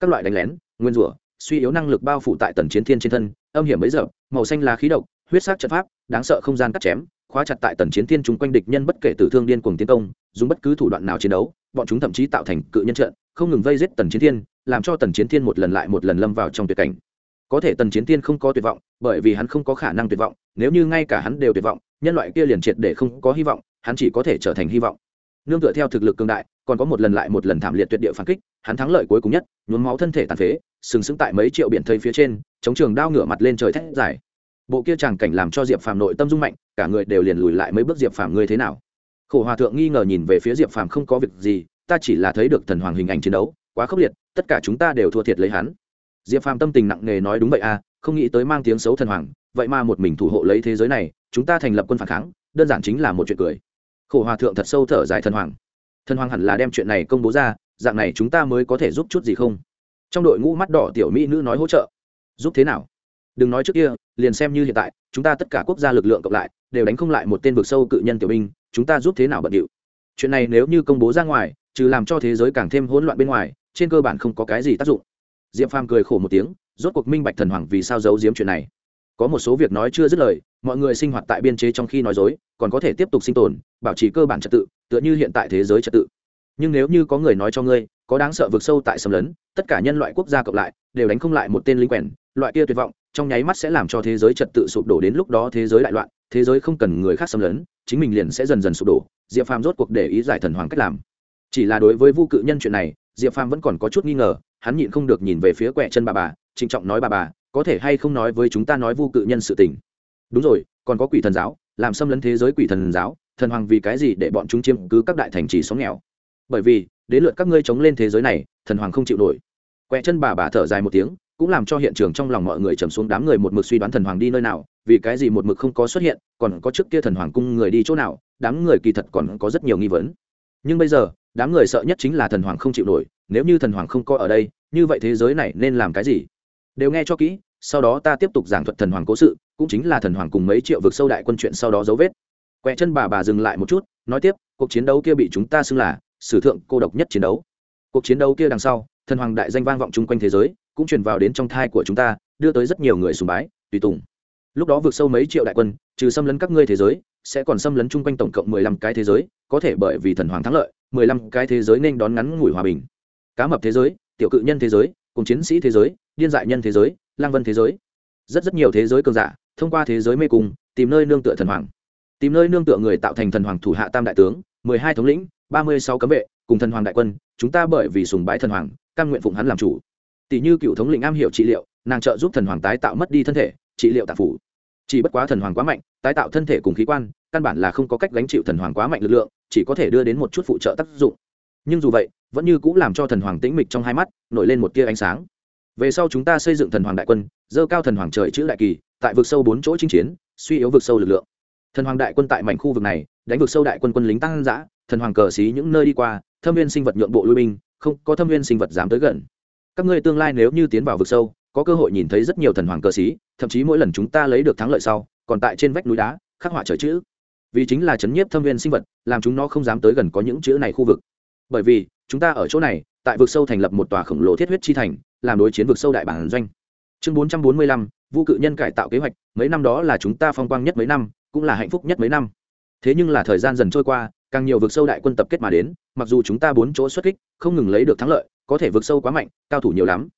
Các loại đánh lén, nguyên rủa, suy yếu năng lực bao phủ tại tần chiến thiên trên thân, âm hiểm bấy giờ, màu xanh là khí độc, huyết sắc trận pháp, đáng sợ không gian cắt chém khóa chặt tại tần chiến thiên chúng quanh địch nhân bất kể tử thương điên cuồng tiến công, dùng bất cứ thủ đoạn nào chiến đấu, bọn chúng thậm chí tạo thành cự nhân trận, không ngừng vây giết tần chiến thiên, làm cho tần chiến thiên một lần lại một lần lâm vào trong tuyệt cảnh. Có thể tần chiến thiên không có tuyệt vọng, bởi vì hắn không có khả năng tuyệt vọng, nếu như ngay cả hắn đều tuyệt vọng, nhân loại kia liền triệt để không có hy vọng, hắn chỉ có thể trở thành hy vọng. Nương tựa theo thực lực cường đại, còn có một lần lại một lần thảm liệt tuyệt địa phản kích, hắn thắng lợi cuối cùng nhất, nhuốm máu thân thể tàn phế, sừng sững tại mấy triệu biển thây phía trên, chống trường đao ngửa mặt lên trời thét dài bộ kia tràng cảnh làm cho diệp phàm nội tâm dung mạnh, cả người đều liền lùi lại mấy bước diệp phàm ngươi thế nào? Khổ hòa thượng nghi ngờ nhìn về phía diệp phàm không có việc gì, ta chỉ là thấy được thần hoàng hình ảnh chiến đấu, quá khốc liệt, tất cả chúng ta đều thua thiệt lấy hắn. Diệp phàm tâm tình nặng nề nói đúng vậy à không nghĩ tới mang tiếng xấu thần hoàng, vậy mà một mình thủ hộ lấy thế giới này, chúng ta thành lập quân phản kháng, đơn giản chính là một chuyện cười. Khổ hòa thượng thật sâu thở dài thần hoàng. Thần hoàng hẳn là đem chuyện này công bố ra, dạng này chúng ta mới có thể giúp chút gì không? Trong đội ngũ mắt đỏ tiểu mỹ nữ nói hỗ trợ. Giúp thế nào? Đừng nói trước kia liền xem như hiện tại, chúng ta tất cả quốc gia lực lượng cộng lại, đều đánh không lại một tên vực sâu cự nhân tiểu binh, chúng ta giúp thế nào bận điệu? Chuyện này nếu như công bố ra ngoài, trừ làm cho thế giới càng thêm hỗn loạn bên ngoài, trên cơ bản không có cái gì tác dụng. Diệp phàm cười khổ một tiếng, rốt cuộc minh bạch thần hoàng vì sao giấu giếm chuyện này. Có một số việc nói chưa dứt lời, mọi người sinh hoạt tại biên chế trong khi nói dối, còn có thể tiếp tục sinh tồn, bảo trì cơ bản trật tự, tựa như hiện tại thế giới trật tự. Nhưng nếu như có người nói cho ngươi, có đáng sợ vực sâu tại xâm lấn, tất cả nhân loại quốc gia cộng lại, đều đánh không lại một tên lính quèn, loại kia tuyệt vọng trong nháy mắt sẽ làm cho thế giới trật tự sụp đổ đến lúc đó thế giới đại loạn, thế giới không cần người khác xâm lấn, chính mình liền sẽ dần dần sụp đổ. Diệp phàm rốt cuộc để ý giải thần hoàng cách làm. Chỉ là đối với vu cự nhân chuyện này, diệp phàm vẫn còn có chút nghi ngờ, hắn nhịn không được nhìn về phía quẹ chân bà bà, trịnh trọng nói bà bà, có thể hay không nói với chúng ta nói vu cự nhân sự tình? Đúng rồi, còn có quỷ thần giáo, làm xâm lấn thế giới quỷ thần giáo, thần hoàng vì cái gì để bọn chúng chiếm cứ các đại thành trì xóm nghèo? Bởi vì, đến lượt các ngươi chống lên thế giới này, thần hoàng không chịu nổi. Quẹ chân bà bà thở dài một tiếng cũng làm cho hiện trường trong lòng mọi người trầm xuống đám người một mực suy đoán thần hoàng đi nơi nào, vì cái gì một mực không có xuất hiện, còn có trước kia thần hoàng cung người đi chỗ nào, đám người kỳ thật còn có rất nhiều nghi vấn. Nhưng bây giờ, đám người sợ nhất chính là thần hoàng không chịu nổi, nếu như thần hoàng không có ở đây, như vậy thế giới này nên làm cái gì? Đều nghe cho kỹ, sau đó ta tiếp tục giảng thuật thần hoàng cố sự, cũng chính là thần hoàng cùng mấy triệu vực sâu đại quân chuyện sau đó dấu vết. Quẹ chân bà bà dừng lại một chút, nói tiếp, cuộc chiến đấu kia bị chúng ta xưng là sử thượng cô độc nhất chiến đấu. Cuộc chiến đấu kia đằng sau, thần hoàng đại danh vang vọng chung quanh thế giới cũng truyền vào đến trong thai của chúng ta, đưa tới rất nhiều người sùng bái, tùy tùng. Lúc đó vượt sâu mấy triệu đại quân, trừ xâm lấn các ngươi thế giới, sẽ còn xâm lấn chung quanh tổng cộng mười lăm cái thế giới, có thể bởi vì thần hoàng thắng lợi, mười lăm cái thế giới nên đón ngắn ngủi hòa bình. Cá mập thế giới, tiểu cự nhân thế giới, cùng chiến sĩ thế giới, điên dại nhân thế giới, lang vân thế giới. Rất rất nhiều thế giới cường giả, thông qua thế giới mê cung, tìm nơi nương tựa thần hoàng. Tìm nơi nương tựa người tạo thành thần hoàng thủ hạ tam đại tướng, mười hai thống lĩnh, ba mươi sáu cấm vệ, cùng thần hoàng đại quân, chúng ta bởi vì sùng bái thần hoàng căn nguyện phụng hắn làm chủ tỷ như cựu thống lĩnh am hiểu trị liệu, nàng trợ giúp thần hoàng tái tạo mất đi thân thể, trị liệu tạp phủ. Chỉ bất quá thần hoàng quá mạnh, tái tạo thân thể cùng khí quan, căn bản là không có cách gánh chịu thần hoàng quá mạnh lực lượng, chỉ có thể đưa đến một chút phụ trợ tác dụng. Nhưng dù vậy, vẫn như cũng làm cho thần hoàng tĩnh mịch trong hai mắt, nổi lên một tia ánh sáng. Về sau chúng ta xây dựng thần hoàng đại quân, dơ cao thần hoàng trời chữ đại kỳ, tại vực sâu bốn chỗ chinh chiến, suy yếu vực sâu lực lượng. Thần hoàng đại quân tại mảnh khu vực này, đánh vực sâu đại quân quân lính tăng giã thần hoàng cờ xí những nơi đi qua, thâm viên sinh vật nhượng bộ lui binh, không có thâm viên sinh vật dám tới gần các ngươi tương lai nếu như tiến vào vực sâu, có cơ hội nhìn thấy rất nhiều thần hoàng cờ xí thậm chí mỗi lần chúng ta lấy được thắng lợi sau, còn tại trên vách núi đá, khắc họa trời chữ. Vì chính là chấn nhiếp thâm viên sinh vật, làm chúng nó không dám tới gần có những chữ này khu vực. Bởi vì, chúng ta ở chỗ này, tại vực sâu thành lập một tòa khổng lồ thiết huyết chi thành, làm đối chiến vực sâu đại bản doanh. Chương bốn trăm bốn mươi lăm, vũ cự nhân cải tạo kế hoạch, mấy năm đó là chúng ta phong quang nhất mấy năm, cũng là hạnh phúc nhất mấy năm. Thế nhưng là thời gian dần trôi qua, càng nhiều vực sâu đại quân tập kết mà đến, mặc dù chúng ta bốn chỗ xuất kích, không ngừng lấy được thắng lợi có thể vượt sâu quá mạnh, cao thủ nhiều lắm.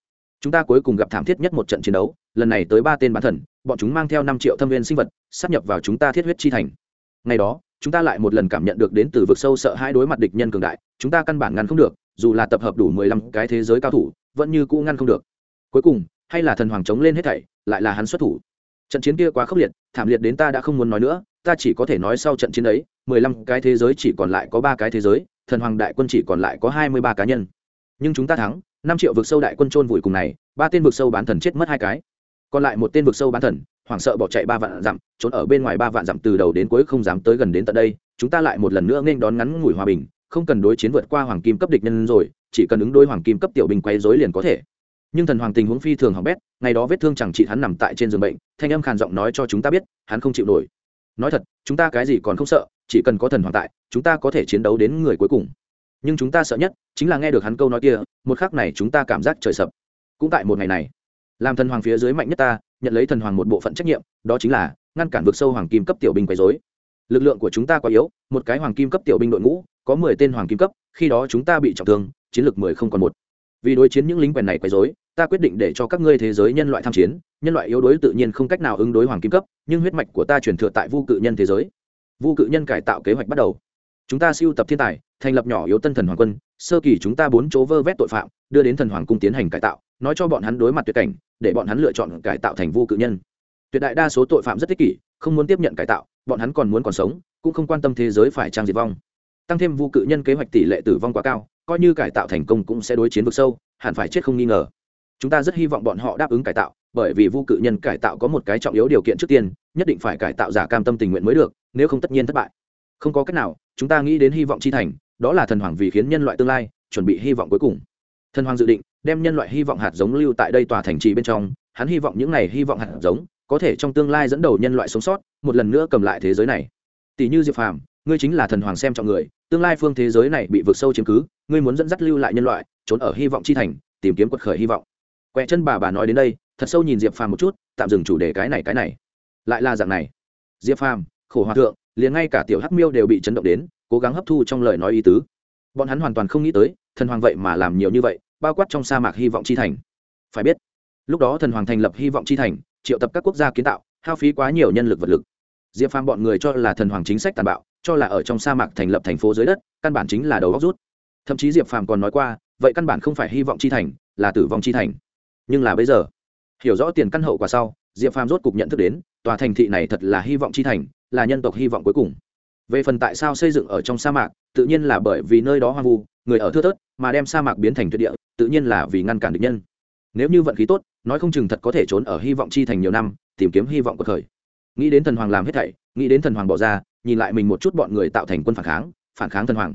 Chúng ta cuối cùng gặp thảm thiết nhất một trận chiến đấu, lần này tới ba tên bán thần, bọn chúng mang theo năm triệu thâm viên sinh vật sắp nhập vào chúng ta thiết huyết chi thành. Ngày đó, chúng ta lại một lần cảm nhận được đến từ vực sâu sợ hai đối mặt địch nhân cường đại, chúng ta căn bản ngăn không được, dù là tập hợp đủ mười lăm cái thế giới cao thủ, vẫn như cũ ngăn không được. Cuối cùng, hay là thần hoàng chống lên hết thảy, lại là hắn xuất thủ. Trận chiến kia quá khốc liệt, thảm liệt đến ta đã không muốn nói nữa, ta chỉ có thể nói sau trận chiến ấy, mười lăm cái thế giới chỉ còn lại có ba cái thế giới, thần hoàng đại quân chỉ còn lại có hai mươi ba cá nhân nhưng chúng ta thắng, năm triệu vực sâu đại quân trôn vùi cùng này, ba tên vực sâu bán thần chết mất hai cái. Còn lại một tên vực sâu bán thần, hoảng sợ bỏ chạy ba vạn dặm, trốn ở bên ngoài ba vạn dặm từ đầu đến cuối không dám tới gần đến tận đây, chúng ta lại một lần nữa nên đón ngắn ngủi hòa bình, không cần đối chiến vượt qua hoàng kim cấp địch nhân rồi, chỉ cần ứng đối hoàng kim cấp tiểu binh quay dối liền có thể. Nhưng thần hoàng tình huống phi thường hỏng bét, ngày đó vết thương chẳng chị hắn nằm tại trên giường bệnh, thanh âm khàn giọng nói cho chúng ta biết, hắn không chịu nổi. Nói thật, chúng ta cái gì còn không sợ, chỉ cần có thần hoàng tại, chúng ta có thể chiến đấu đến người cuối cùng nhưng chúng ta sợ nhất chính là nghe được hắn câu nói kia, một khắc này chúng ta cảm giác trời sập. Cũng tại một ngày này, làm thần hoàng phía dưới mạnh nhất ta, nhận lấy thần hoàng một bộ phận trách nhiệm, đó chính là ngăn cản vực sâu hoàng kim cấp tiểu binh quấy dối lực lượng của chúng ta quá yếu, một cái hoàng kim cấp tiểu binh đội ngũ, có mười tên hoàng kim cấp, khi đó chúng ta bị trọng thương, chiến lược mười không còn một. Vì đối chiến những lính quèn này quấy dối ta quyết định để cho các ngươi thế giới nhân loại tham chiến, nhân loại yếu đuối tự nhiên không cách nào ứng đối hoàng kim cấp, nhưng huyết mạch của ta truyền thừa tại vu cự nhân thế giới. Vu cự nhân cải tạo kế hoạch bắt đầu chúng ta siêu tập thiên tài, thành lập nhỏ yếu tân thần hoàng quân, sơ kỳ chúng ta bốn chỗ vơ vét tội phạm, đưa đến thần hoàng cung tiến hành cải tạo, nói cho bọn hắn đối mặt tuyệt cảnh, để bọn hắn lựa chọn cải tạo thành vu cự nhân. Tuyệt đại đa số tội phạm rất tích kỷ, không muốn tiếp nhận cải tạo, bọn hắn còn muốn còn sống, cũng không quan tâm thế giới phải trang diệt vong. Tăng thêm vu cự nhân kế hoạch tỷ lệ tử vong quá cao, coi như cải tạo thành công cũng sẽ đối chiến vực sâu, hẳn phải chết không nghi ngờ. Chúng ta rất hy vọng bọn họ đáp ứng cải tạo, bởi vì vu cự nhân cải tạo có một cái trọng yếu điều kiện trước tiên, nhất định phải cải tạo giả cam tâm tình nguyện mới được, nếu không tất nhiên thất bại không có cách nào, chúng ta nghĩ đến hy vọng chi thành, đó là thần hoàng vì khiến nhân loại tương lai, chuẩn bị hy vọng cuối cùng. Thần hoàng dự định, đem nhân loại hy vọng hạt giống lưu tại đây tòa thành trì bên trong, hắn hy vọng những này hy vọng hạt giống, có thể trong tương lai dẫn đầu nhân loại sống sót, một lần nữa cầm lại thế giới này. Tỷ như diệp phàm, ngươi chính là thần hoàng xem trọng người, tương lai phương thế giới này bị vượt sâu chiếm cứ, ngươi muốn dẫn dắt lưu lại nhân loại, trốn ở hy vọng chi thành, tìm kiếm quật khởi hy vọng. Quẹ chân bà bà nói đến đây, thật sâu nhìn diệp phàm một chút, tạm dừng chủ đề cái này cái này. Lại là dạng này. Diệp phàm, khổ hòa thượng liền ngay cả tiểu hắc miêu đều bị chấn động đến, cố gắng hấp thu trong lời nói ý tứ. Bọn hắn hoàn toàn không nghĩ tới, thần hoàng vậy mà làm nhiều như vậy, bao quát trong sa mạc hy vọng chi thành. Phải biết, lúc đó thần hoàng thành lập hy vọng chi thành, triệu tập các quốc gia kiến tạo, hao phí quá nhiều nhân lực vật lực. Diệp phàm bọn người cho là thần hoàng chính sách tàn bạo, cho là ở trong sa mạc thành lập thành phố dưới đất, căn bản chính là đầu góc rút. Thậm chí diệp phàm còn nói qua, vậy căn bản không phải hy vọng chi thành, là tử vong chi thành. Nhưng là bây giờ, hiểu rõ tiền căn hậu quả sau, diệp phàm rốt cục nhận thức đến, tòa thành thị này thật là hy vọng chi thành là nhân tộc hy vọng cuối cùng. Về phần tại sao xây dựng ở trong sa mạc, tự nhiên là bởi vì nơi đó hoang vu, người ở thưa thớt, mà đem sa mạc biến thành tuyệt địa, tự nhiên là vì ngăn cản địch nhân. Nếu như vận khí tốt, nói không chừng thật có thể trốn ở hy vọng chi thành nhiều năm, tìm kiếm hy vọng của thời. Nghĩ đến thần hoàng làm hết thảy, nghĩ đến thần hoàng bỏ ra, nhìn lại mình một chút bọn người tạo thành quân phản kháng phản kháng thần hoàng.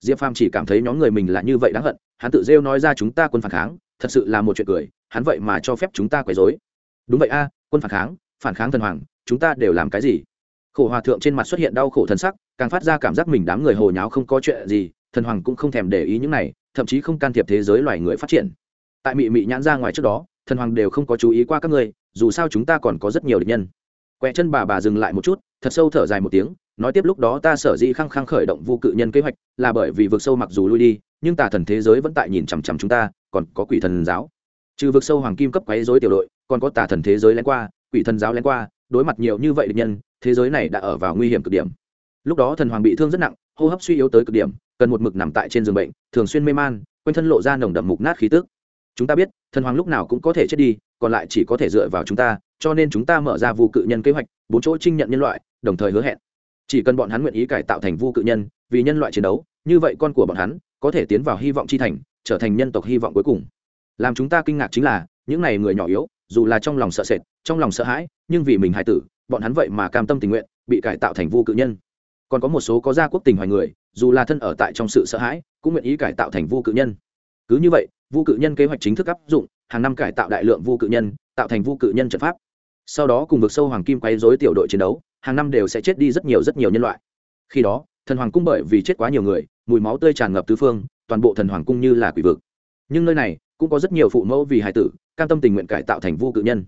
Diệp phàm chỉ cảm thấy nhóm người mình là như vậy đáng hận, hắn tự rêu nói ra chúng ta quân phản kháng, thật sự là một chuyện cười, hắn vậy mà cho phép chúng ta quấy rối. đúng vậy a, quân phản kháng phản kháng thần hoàng, chúng ta đều làm cái gì? Khổ hòa thượng trên mặt xuất hiện đau khổ thần sắc, càng phát ra cảm giác mình đám người hồ nháo không có chuyện gì, thần hoàng cũng không thèm để ý những này, thậm chí không can thiệp thế giới loài người phát triển. Tại mị mị nhãn ra ngoài trước đó, thần hoàng đều không có chú ý qua các ngươi, dù sao chúng ta còn có rất nhiều địch nhân. Quẹ chân bà bà dừng lại một chút, thật sâu thở dài một tiếng, nói tiếp lúc đó ta sở dĩ khăng khăng khởi động vô cự nhân kế hoạch, là bởi vì vực sâu mặc dù lui đi, nhưng tà thần thế giới vẫn tại nhìn chằm chằm chúng ta, còn có quỷ thần giáo. Trừ vực sâu hoàng kim cấp quấy dối tiểu đội, còn có tà thần thế giới lén qua, quỷ thần giáo lén qua, đối mặt nhiều như vậy địch nhân thế giới này đã ở vào nguy hiểm cực điểm. Lúc đó thần hoàng bị thương rất nặng, hô hấp suy yếu tới cực điểm, cần một mực nằm tại trên giường bệnh, thường xuyên mê man, quanh thân lộ ra nồng đậm mục nát khí tức. Chúng ta biết, thần hoàng lúc nào cũng có thể chết đi, còn lại chỉ có thể dựa vào chúng ta, cho nên chúng ta mở ra vu cự nhân kế hoạch, bốn chỗ trinh nhận nhân loại, đồng thời hứa hẹn. Chỉ cần bọn hắn nguyện ý cải tạo thành vu cự nhân, vì nhân loại chiến đấu, như vậy con của bọn hắn có thể tiến vào hy vọng chi thành, trở thành nhân tộc hy vọng cuối cùng. Làm chúng ta kinh ngạc chính là, những này người nhỏ yếu, dù là trong lòng sợ sệt, trong lòng sợ hãi, nhưng vì mình hài tử bọn hắn vậy mà cam tâm tình nguyện, bị cải tạo thành vu cự nhân. Còn có một số có gia quốc tình hoài người, dù là thân ở tại trong sự sợ hãi, cũng nguyện ý cải tạo thành vu cự nhân. Cứ như vậy, vu cự nhân kế hoạch chính thức áp dụng, hàng năm cải tạo đại lượng vu cự nhân, tạo thành vu cự nhân trận pháp. Sau đó cùng vực sâu hoàng kim quay dối tiểu đội chiến đấu, hàng năm đều sẽ chết đi rất nhiều rất nhiều nhân loại. Khi đó, thần hoàng cung bởi vì chết quá nhiều người, mùi máu tươi tràn ngập tứ phương, toàn bộ thần hoàng cung như là quỷ vực. Nhưng nơi này, cũng có rất nhiều phụ mẫu vì hải tử, cam tâm tình nguyện cải tạo thành vu cự nhân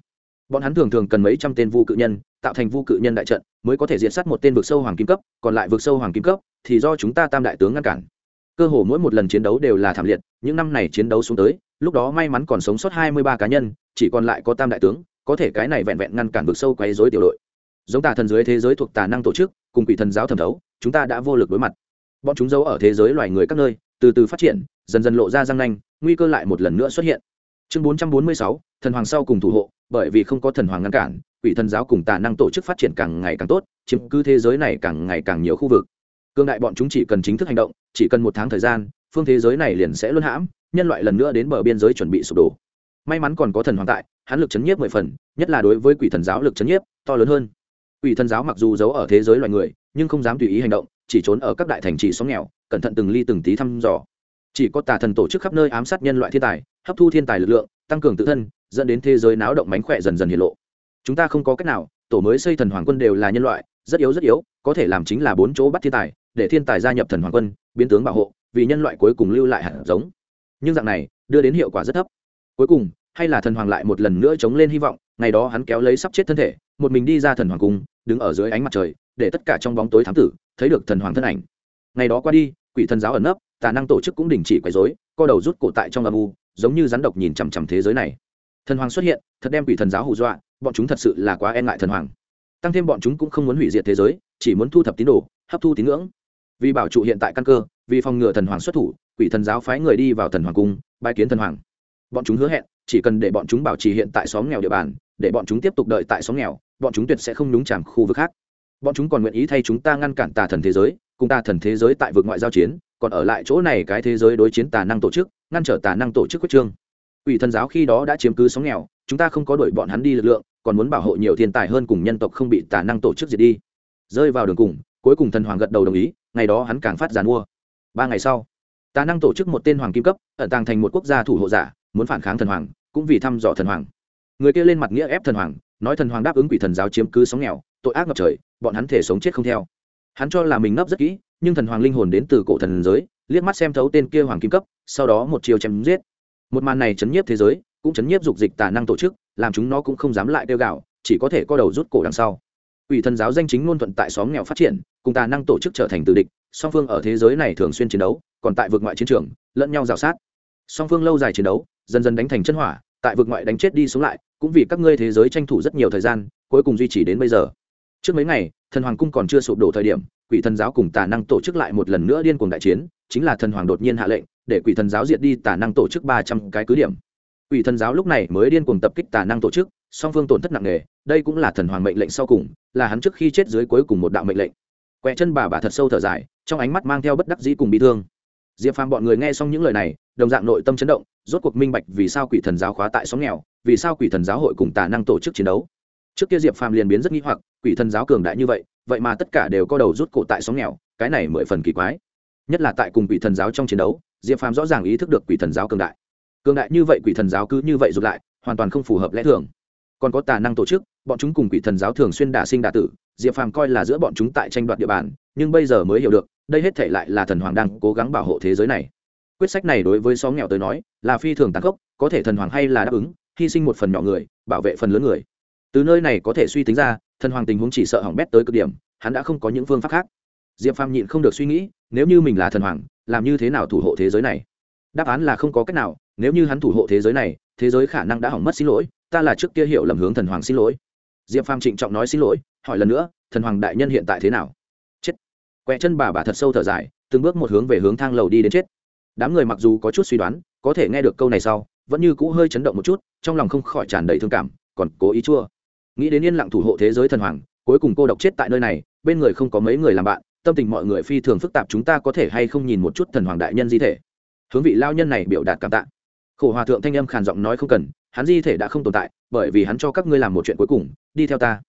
bọn hắn thường thường cần mấy trăm tên vu cự nhân, tạo thành vu cự nhân đại trận, mới có thể diệt sát một tên vực sâu hoàng kim cấp, còn lại vực sâu hoàng kim cấp thì do chúng ta tam đại tướng ngăn cản. Cơ hồ mỗi một lần chiến đấu đều là thảm liệt, những năm này chiến đấu xuống tới, lúc đó may mắn còn sống sót hai mươi ba cá nhân, chỉ còn lại có tam đại tướng, có thể cái này vẹn vẹn ngăn cản vực sâu quấy dối tiểu đội. Giống tà thần dưới thế giới thuộc tà năng tổ chức, cùng quỷ thần giáo thẩm thấu, chúng ta đã vô lực đối mặt. Bọn chúng giấu ở thế giới loài người các nơi, từ từ phát triển, dần dần lộ ra răng nanh, nguy cơ lại một lần nữa xuất hiện. Chương bốn trăm bốn mươi sáu, thần hoàng sau cùng thủ hộ bởi vì không có thần hoàng ngăn cản, quỷ thần giáo cùng tà năng tổ chức phát triển càng ngày càng tốt, chiếm cứ thế giới này càng ngày càng nhiều khu vực. Cương đại bọn chúng chỉ cần chính thức hành động, chỉ cần một tháng thời gian, phương thế giới này liền sẽ luân hãm, nhân loại lần nữa đến bờ biên giới chuẩn bị sụp đổ. May mắn còn có thần hoàng tại, hắn lực chấn nhiếp mười phần, nhất là đối với quỷ thần giáo lực chấn nhiếp, to lớn hơn. Quỷ thần giáo mặc dù giấu ở thế giới loài người, nhưng không dám tùy ý hành động, chỉ trốn ở các đại thành trì xóm nghèo, cẩn thận từng ly từng tí thăm dò. Chỉ có tà thần tổ chức khắp nơi ám sát nhân loại thiên tài, hấp thu thiên tài lực lượng, tăng cường tự thân dẫn đến thế giới náo động mánh khỏe dần dần hiện lộ. Chúng ta không có cách nào tổ mới xây thần hoàng quân đều là nhân loại rất yếu rất yếu có thể làm chính là bốn chỗ bắt thiên tài để thiên tài gia nhập thần hoàng quân biến tướng bảo hộ vì nhân loại cuối cùng lưu lại hạt giống. Nhưng dạng này đưa đến hiệu quả rất thấp. Cuối cùng hay là thần hoàng lại một lần nữa chống lên hy vọng ngày đó hắn kéo lấy sắp chết thân thể một mình đi ra thần hoàng cung đứng ở dưới ánh mặt trời để tất cả trong bóng tối thám tử thấy được thần hoàng thân ảnh. Ngày đó qua đi quỷ thần giáo ẩn nấp tà năng tổ chức cũng đình chỉ quấy rối, co đầu rút cổ tại trong âm u giống như rắn độc nhìn chằm chằm thế giới này thần hoàng xuất hiện, thật đem quỷ thần giáo hù dọa, bọn chúng thật sự là quá e ngại thần hoàng. Tăng thêm bọn chúng cũng không muốn hủy diệt thế giới, chỉ muốn thu thập tín đồ, hấp thu tín ngưỡng. Vì bảo trụ hiện tại căn cơ, vì phòng ngừa thần hoàng xuất thủ, quỷ thần giáo phái người đi vào thần hoàng cung bài kiến thần hoàng. Bọn chúng hứa hẹn, chỉ cần để bọn chúng bảo trì hiện tại xóm nghèo địa bàn, để bọn chúng tiếp tục đợi tại xóm nghèo, bọn chúng tuyệt sẽ không nhúng chàm khu vực khác. Bọn chúng còn nguyện ý thay chúng ta ngăn cản tà thần thế giới, cùng tà thần thế giới tại vực ngoại giao chiến, còn ở lại chỗ này cái thế giới đối chiến tà năng tổ chức, ngăn trở tà năng tổ chức quyết trương ủy thần giáo khi đó đã chiếm cứ sóng nghèo, chúng ta không có đuổi bọn hắn đi lực lượng, còn muốn bảo hộ nhiều thiên tài hơn cùng nhân tộc không bị tà năng tổ chức diệt đi. Rơi vào đường cùng, cuối cùng thần hoàng gật đầu đồng ý, ngày đó hắn càng phát giàn mua. Ba ngày sau, tà năng tổ chức một tên hoàng kim cấp, ẩn tàng thành một quốc gia thủ hộ giả, muốn phản kháng thần hoàng, cũng vì thăm dò thần hoàng. Người kia lên mặt nghĩa ép thần hoàng, nói thần hoàng đáp ứng quỷ thần giáo chiếm cứ sống nghèo, tội ác ngập trời, bọn hắn thể sống chết không theo. Hắn cho là mình nấp rất kỹ, nhưng thần hoàng linh hồn đến từ cổ thần giới, liếc mắt xem thấu tên kia hoàng kim cấp, sau đó một chiều chém giết một màn này chấn nhiếp thế giới, cũng chấn nhiếp dục dịch tà năng tổ chức, làm chúng nó cũng không dám lại đeo gạo chỉ có thể co đầu rút cổ đằng sau. Ủy thần giáo danh chính ngôn thuận tại xóm nghèo phát triển, cùng tà năng tổ chức trở thành từ địch, song phương ở thế giới này thường xuyên chiến đấu, còn tại vực ngoại chiến trường, lẫn nhau rào sát. Song phương lâu dài chiến đấu, dần dần đánh thành chân hỏa, tại vực ngoại đánh chết đi sống lại, cũng vì các ngươi thế giới tranh thủ rất nhiều thời gian, cuối cùng duy trì đến bây giờ. Trước mấy ngày, thần hoàng cung còn chưa sụp đổ thời điểm, quỷ thần giáo cùng tà năng tổ chức lại một lần nữa điên cuồng đại chiến, chính là thần hoàng đột nhiên hạ lệnh để quỷ thần giáo diệt đi tà năng tổ chức ba trăm cái cứ điểm. Quỷ thần giáo lúc này mới điên cuồng tập kích tà năng tổ chức, song phương tổn thất nặng nề, đây cũng là thần hoàng mệnh lệnh sau cùng, là hắn trước khi chết dưới cuối cùng một đạo mệnh lệnh. Quẹ chân bà bà thật sâu thở dài, trong ánh mắt mang theo bất đắc dĩ cùng bị thương. Diệp phàm bọn người nghe xong những lời này, đồng dạng nội tâm chấn động, rốt cuộc minh bạch vì sao quỷ thần giáo khóa tại xóm nghèo, vì sao quỷ thần giáo hội cùng tà năng tổ chức chiến đấu. Trước kia diệp phàm liền biến rất nghi hoặc, quỷ thần giáo cường đại như vậy vậy mà tất cả đều có đầu rút cổ tại xóm nghèo, cái này mười phần kỳ quái. Nhất là tại cùng quỷ thần giáo trong chiến đấu diệp phàm rõ ràng ý thức được quỷ thần giáo cường đại. Cường đại như vậy, quỷ thần giáo cứ như vậy rụt lại, hoàn toàn không phù hợp lẽ thường. Còn có tà năng tổ chức, bọn chúng cùng quỷ thần giáo thường xuyên đả sinh đả tử, diệp phàm coi là giữa bọn chúng tại tranh đoạt địa bàn, nhưng bây giờ mới hiểu được, đây hết thể lại là thần hoàng đang cố gắng bảo hộ thế giới này. Quyết sách này đối với xóm nghèo tới nói, là phi thường tàn khốc, có thể thần hoàng hay là đáp ứng, hy sinh một phần nhỏ người, bảo vệ phần lớn người. Từ nơi này có thể suy tính ra, thần hoàng tình huống chỉ sợ hỏng bét tới cực điểm, hắn đã không có những phương pháp khác. Diệp phàm nhịn không được suy nghĩ, nếu như mình là thần hoàng làm như thế nào thủ hộ thế giới này? Đáp án là không có cách nào, nếu như hắn thủ hộ thế giới này, thế giới khả năng đã hỏng mất xin lỗi, ta là trước kia hiểu lầm hướng thần hoàng xin lỗi. Diệp phàm trịnh trọng nói xin lỗi, hỏi lần nữa, thần hoàng đại nhân hiện tại thế nào? Chết. Quẹ chân bà bà thật sâu thở dài, từng bước một hướng về hướng thang lầu đi đến chết. Đám người mặc dù có chút suy đoán, có thể nghe được câu này sau, vẫn như cũ hơi chấn động một chút, trong lòng không khỏi tràn đầy thương cảm, còn cố ý chua. Nghĩ đến yên lặng thủ hộ thế giới thần hoàng, cuối cùng cô độc chết tại nơi này, bên người không có mấy người làm bạn tâm tình mọi người phi thường phức tạp, chúng ta có thể hay không nhìn một chút thần hoàng đại nhân di thể? Hướng vị lao nhân này biểu đạt cảm tạ. Khổ hòa thượng thanh âm khàn giọng nói không cần, hắn di thể đã không tồn tại, bởi vì hắn cho các ngươi làm một chuyện cuối cùng, đi theo ta.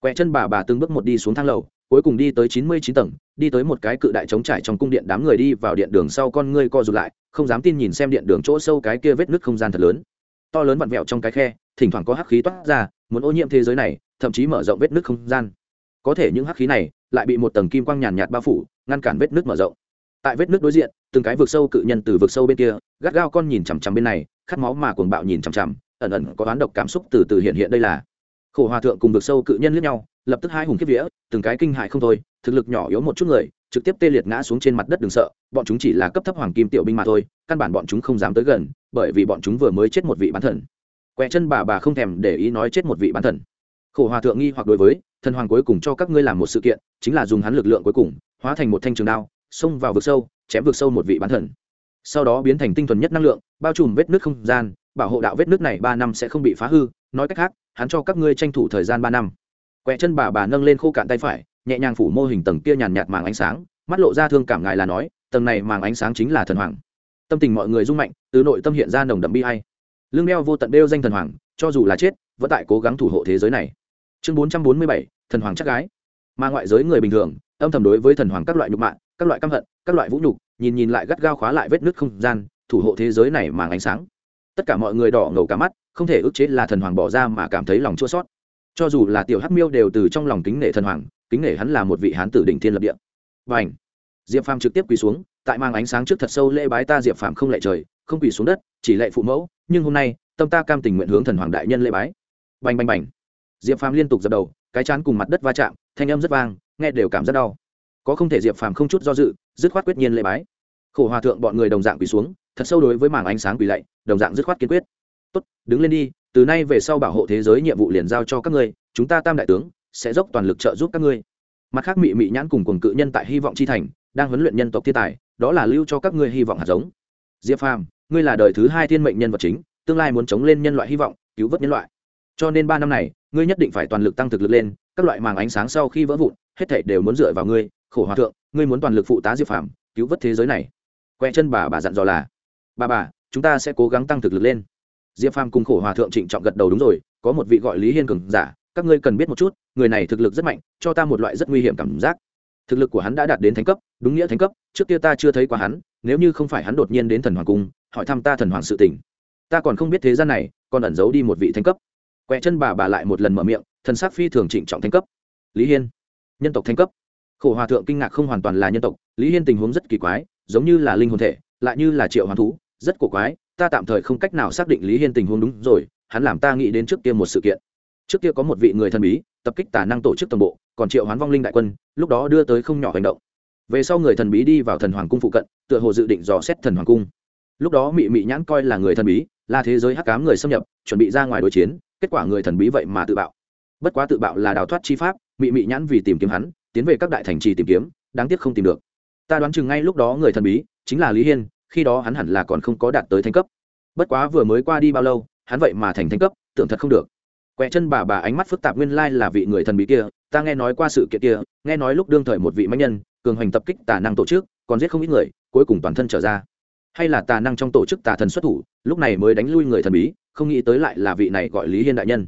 Quẹ chân bà bà từng bước một đi xuống thang lầu, cuối cùng đi tới chín mươi chín tầng, đi tới một cái cự đại trống trải trong cung điện, đám người đi vào điện đường sau con ngươi co rụt lại, không dám tin nhìn xem điện đường chỗ sâu cái kia vết nứt không gian thật lớn. To lớn vặn vẹo trong cái khe, thỉnh thoảng có hắc khí toát ra, muốn ô nhiễm thế giới này, thậm chí mở rộng vết nứt không gian có thể những hắc khí này lại bị một tầng kim quang nhàn nhạt bao phủ, ngăn cản vết nứt mở rộng. Tại vết nứt đối diện, từng cái vực sâu cự nhân từ vực sâu bên kia, gắt gao con nhìn chằm chằm bên này, khát máu mà cuồng bạo nhìn chằm chằm, ẩn ẩn có oán độc cảm xúc từ từ hiện hiện đây là. Khổ hòa thượng cùng vực sâu cự nhân lướt nhau, lập tức hai hùng kiếp vía, từng cái kinh hại không thôi, thực lực nhỏ yếu một chút người, trực tiếp tê liệt ngã xuống trên mặt đất đừng sợ, bọn chúng chỉ là cấp thấp hoàng kim tiểu binh mà thôi, căn bản bọn chúng không dám tới gần, bởi vì bọn chúng vừa mới chết một vị bán thần. Quẹ chân bà bà không thèm để ý nói chết một vị bán thần. Khổ hòa thượng nghi hoặc đối với thần hoàng cuối cùng cho các ngươi làm một sự kiện, chính là dùng hắn lực lượng cuối cùng, hóa thành một thanh trường đao, xông vào vực sâu, chém vực sâu một vị bán thần. Sau đó biến thành tinh thuần nhất năng lượng, bao trùm vết nước không gian, bảo hộ đạo vết nước này ba năm sẽ không bị phá hư, nói cách khác, hắn cho các ngươi tranh thủ thời gian ba năm. Quẹ chân bà bà nâng lên khô cạn tay phải, nhẹ nhàng phủ mô hình tầng kia nhàn nhạt màng ánh sáng, mắt lộ ra thương cảm ngài là nói, tầng này màng ánh sáng chính là thần hoàng. Tâm tình mọi người rung mạnh, từ nội tâm hiện ra nồng đậm bi hay lương đeo vô tận đeo danh thần hoàng, cho dù là chết, vẫn tại cố gắng thủ hộ thế giới này chương bốn trăm bốn mươi bảy, thần hoàng chắc gái. Mà ngoại giới người bình thường, âm thầm đối với thần hoàng các loại nhục mạng các loại căm hận, các loại vũ nhục, nhìn nhìn lại gắt gao khóa lại vết nứt không gian, thủ hộ thế giới này màng ánh sáng. Tất cả mọi người đỏ ngầu cả mắt, không thể ức chế là thần hoàng bỏ ra mà cảm thấy lòng chua sót cho dù là tiểu hắc miêu đều từ trong lòng kính nể thần hoàng, kính nể hắn là một vị hán tử đỉnh thiên lập địa. Và ảnh diệp phàm trực tiếp quỳ xuống, tại mang ánh sáng trước thật sâu lễ bái ta diệp phàm không lệ trời, không quỳ xuống đất, chỉ lệ phụ mẫu, nhưng hôm nay, tâm ta cam tình nguyện hướng thần hoàng đại nhân lễ bái. Bành bành bành! Diệp phàm liên tục dập đầu, cái chán cùng mặt đất va chạm, thanh âm rất vang, nghe đều cảm rất đau. Có không thể diệp phàm không chút do dự, dứt khoát quyết nhiên lễ bái. Khổ hòa thượng bọn người đồng dạng quỳ xuống, thật sâu đối với mảng ánh sáng quỳ lạy, đồng dạng dứt khoát kiên quyết. Tốt, đứng lên đi, từ nay về sau bảo hộ thế giới nhiệm vụ liền giao cho các ngươi, chúng ta tam đại tướng sẽ dốc toàn lực trợ giúp các ngươi. Mặt khác mị mị nhãn cùng cùng cự nhân tại hy vọng chi thành đang huấn luyện nhân tộc thiên tài, đó là lưu cho các ngươi hy vọng hạt giống. Diệp phàm, ngươi là đời thứ hai thiên mệnh nhân vật chính, tương lai muốn chống lên nhân loại hy vọng, cứu vớt nhân loại. Cho nên ba năm này ngươi nhất định phải toàn lực tăng thực lực lên các loại màng ánh sáng sau khi vỡ vụn hết thảy đều muốn dựa vào ngươi khổ hòa thượng ngươi muốn toàn lực phụ tá diệp phàm cứu vớt thế giới này. Quẹ chân bà bà dặn dò là bà bà chúng ta sẽ cố gắng tăng thực lực lên. Diệp phàm cùng khổ hòa thượng trịnh trọng gật đầu đúng rồi có một vị gọi lý hiên cường giả các ngươi cần biết một chút người này thực lực rất mạnh cho ta một loại rất nguy hiểm cảm giác. Thực lực của hắn đã đạt đến thánh cấp đúng nghĩa thánh cấp trước kia ta chưa thấy qua hắn nếu như không phải hắn đột nhiên đến thần hoàng cung hỏi thăm ta thần hoàng sự Tỉnh, ta còn không biết thế gian này còn ẩn giấu đi một vị thánh cấp quẹ chân bà bà lại một lần mở miệng, thần sắc phi thường trịnh trọng thanh cấp. Lý hiên, nhân tộc thanh cấp. Khổ hòa thượng kinh ngạc không hoàn toàn là nhân tộc, lý hiên tình huống rất kỳ quái, giống như là linh hồn thể, lại như là triệu hoàn thú, rất cổ quái, ta tạm thời không cách nào xác định lý hiên tình huống đúng rồi, hắn làm ta nghĩ đến trước kia một sự kiện. Trước kia có một vị người thần bí, tập kích tả năng tổ chức toàn bộ, còn triệu hoán vong linh đại quân, lúc đó đưa tới không nhỏ hành động. Về sau người thần bí đi vào thần hoàng cung phụ cận, tựa hồ dự định dò xét thần hoàng cung. Lúc đó mị mị nhãn coi là người thần bí, là thế giới hắc cám người xâm nhập, chuẩn bị ra ngoài đối chiến kết quả người thần bí vậy mà tự bạo. Bất quá tự bạo là đào thoát chi pháp, mị mị nhãn vì tìm kiếm hắn, tiến về các đại thành trì tìm kiếm, đáng tiếc không tìm được. Ta đoán chừng ngay lúc đó người thần bí chính là lý hiên, khi đó hắn hẳn là còn không có đạt tới thánh cấp. Bất quá vừa mới qua đi bao lâu, hắn vậy mà thành thánh cấp, tưởng thật không được. Quẹ chân bà bà ánh mắt phức tạp nguyên lai là vị người thần bí kia, ta nghe nói qua sự kiện kia, nghe nói lúc đương thời một vị mạnh nhân, cường hành tập kích tà năng tổ chức, còn giết không ít người, cuối cùng toàn thân trở ra. Hay là tà năng trong tổ chức tà thần xuất thủ, lúc này mới đánh lui người thần bí không nghĩ tới lại là vị này gọi lý hiên đại nhân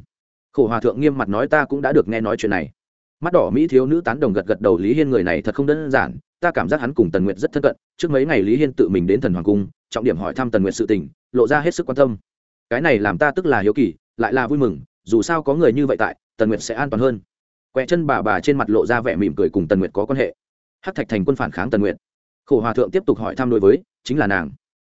khổ hòa thượng nghiêm mặt nói ta cũng đã được nghe nói chuyện này mắt đỏ mỹ thiếu nữ tán đồng gật gật đầu lý hiên người này thật không đơn giản ta cảm giác hắn cùng tần nguyệt rất thân cận trước mấy ngày lý hiên tự mình đến thần hoàng cung trọng điểm hỏi thăm tần nguyệt sự tình lộ ra hết sức quan tâm cái này làm ta tức là hiếu kỳ lại là vui mừng dù sao có người như vậy tại tần nguyệt sẽ an toàn hơn quẹ chân bà bà trên mặt lộ ra vẻ mỉm cười cùng tần nguyệt có quan hệ hát thạch thành quân phản kháng tần nguyệt khổ hòa thượng tiếp tục hỏi thăm đối với chính là nàng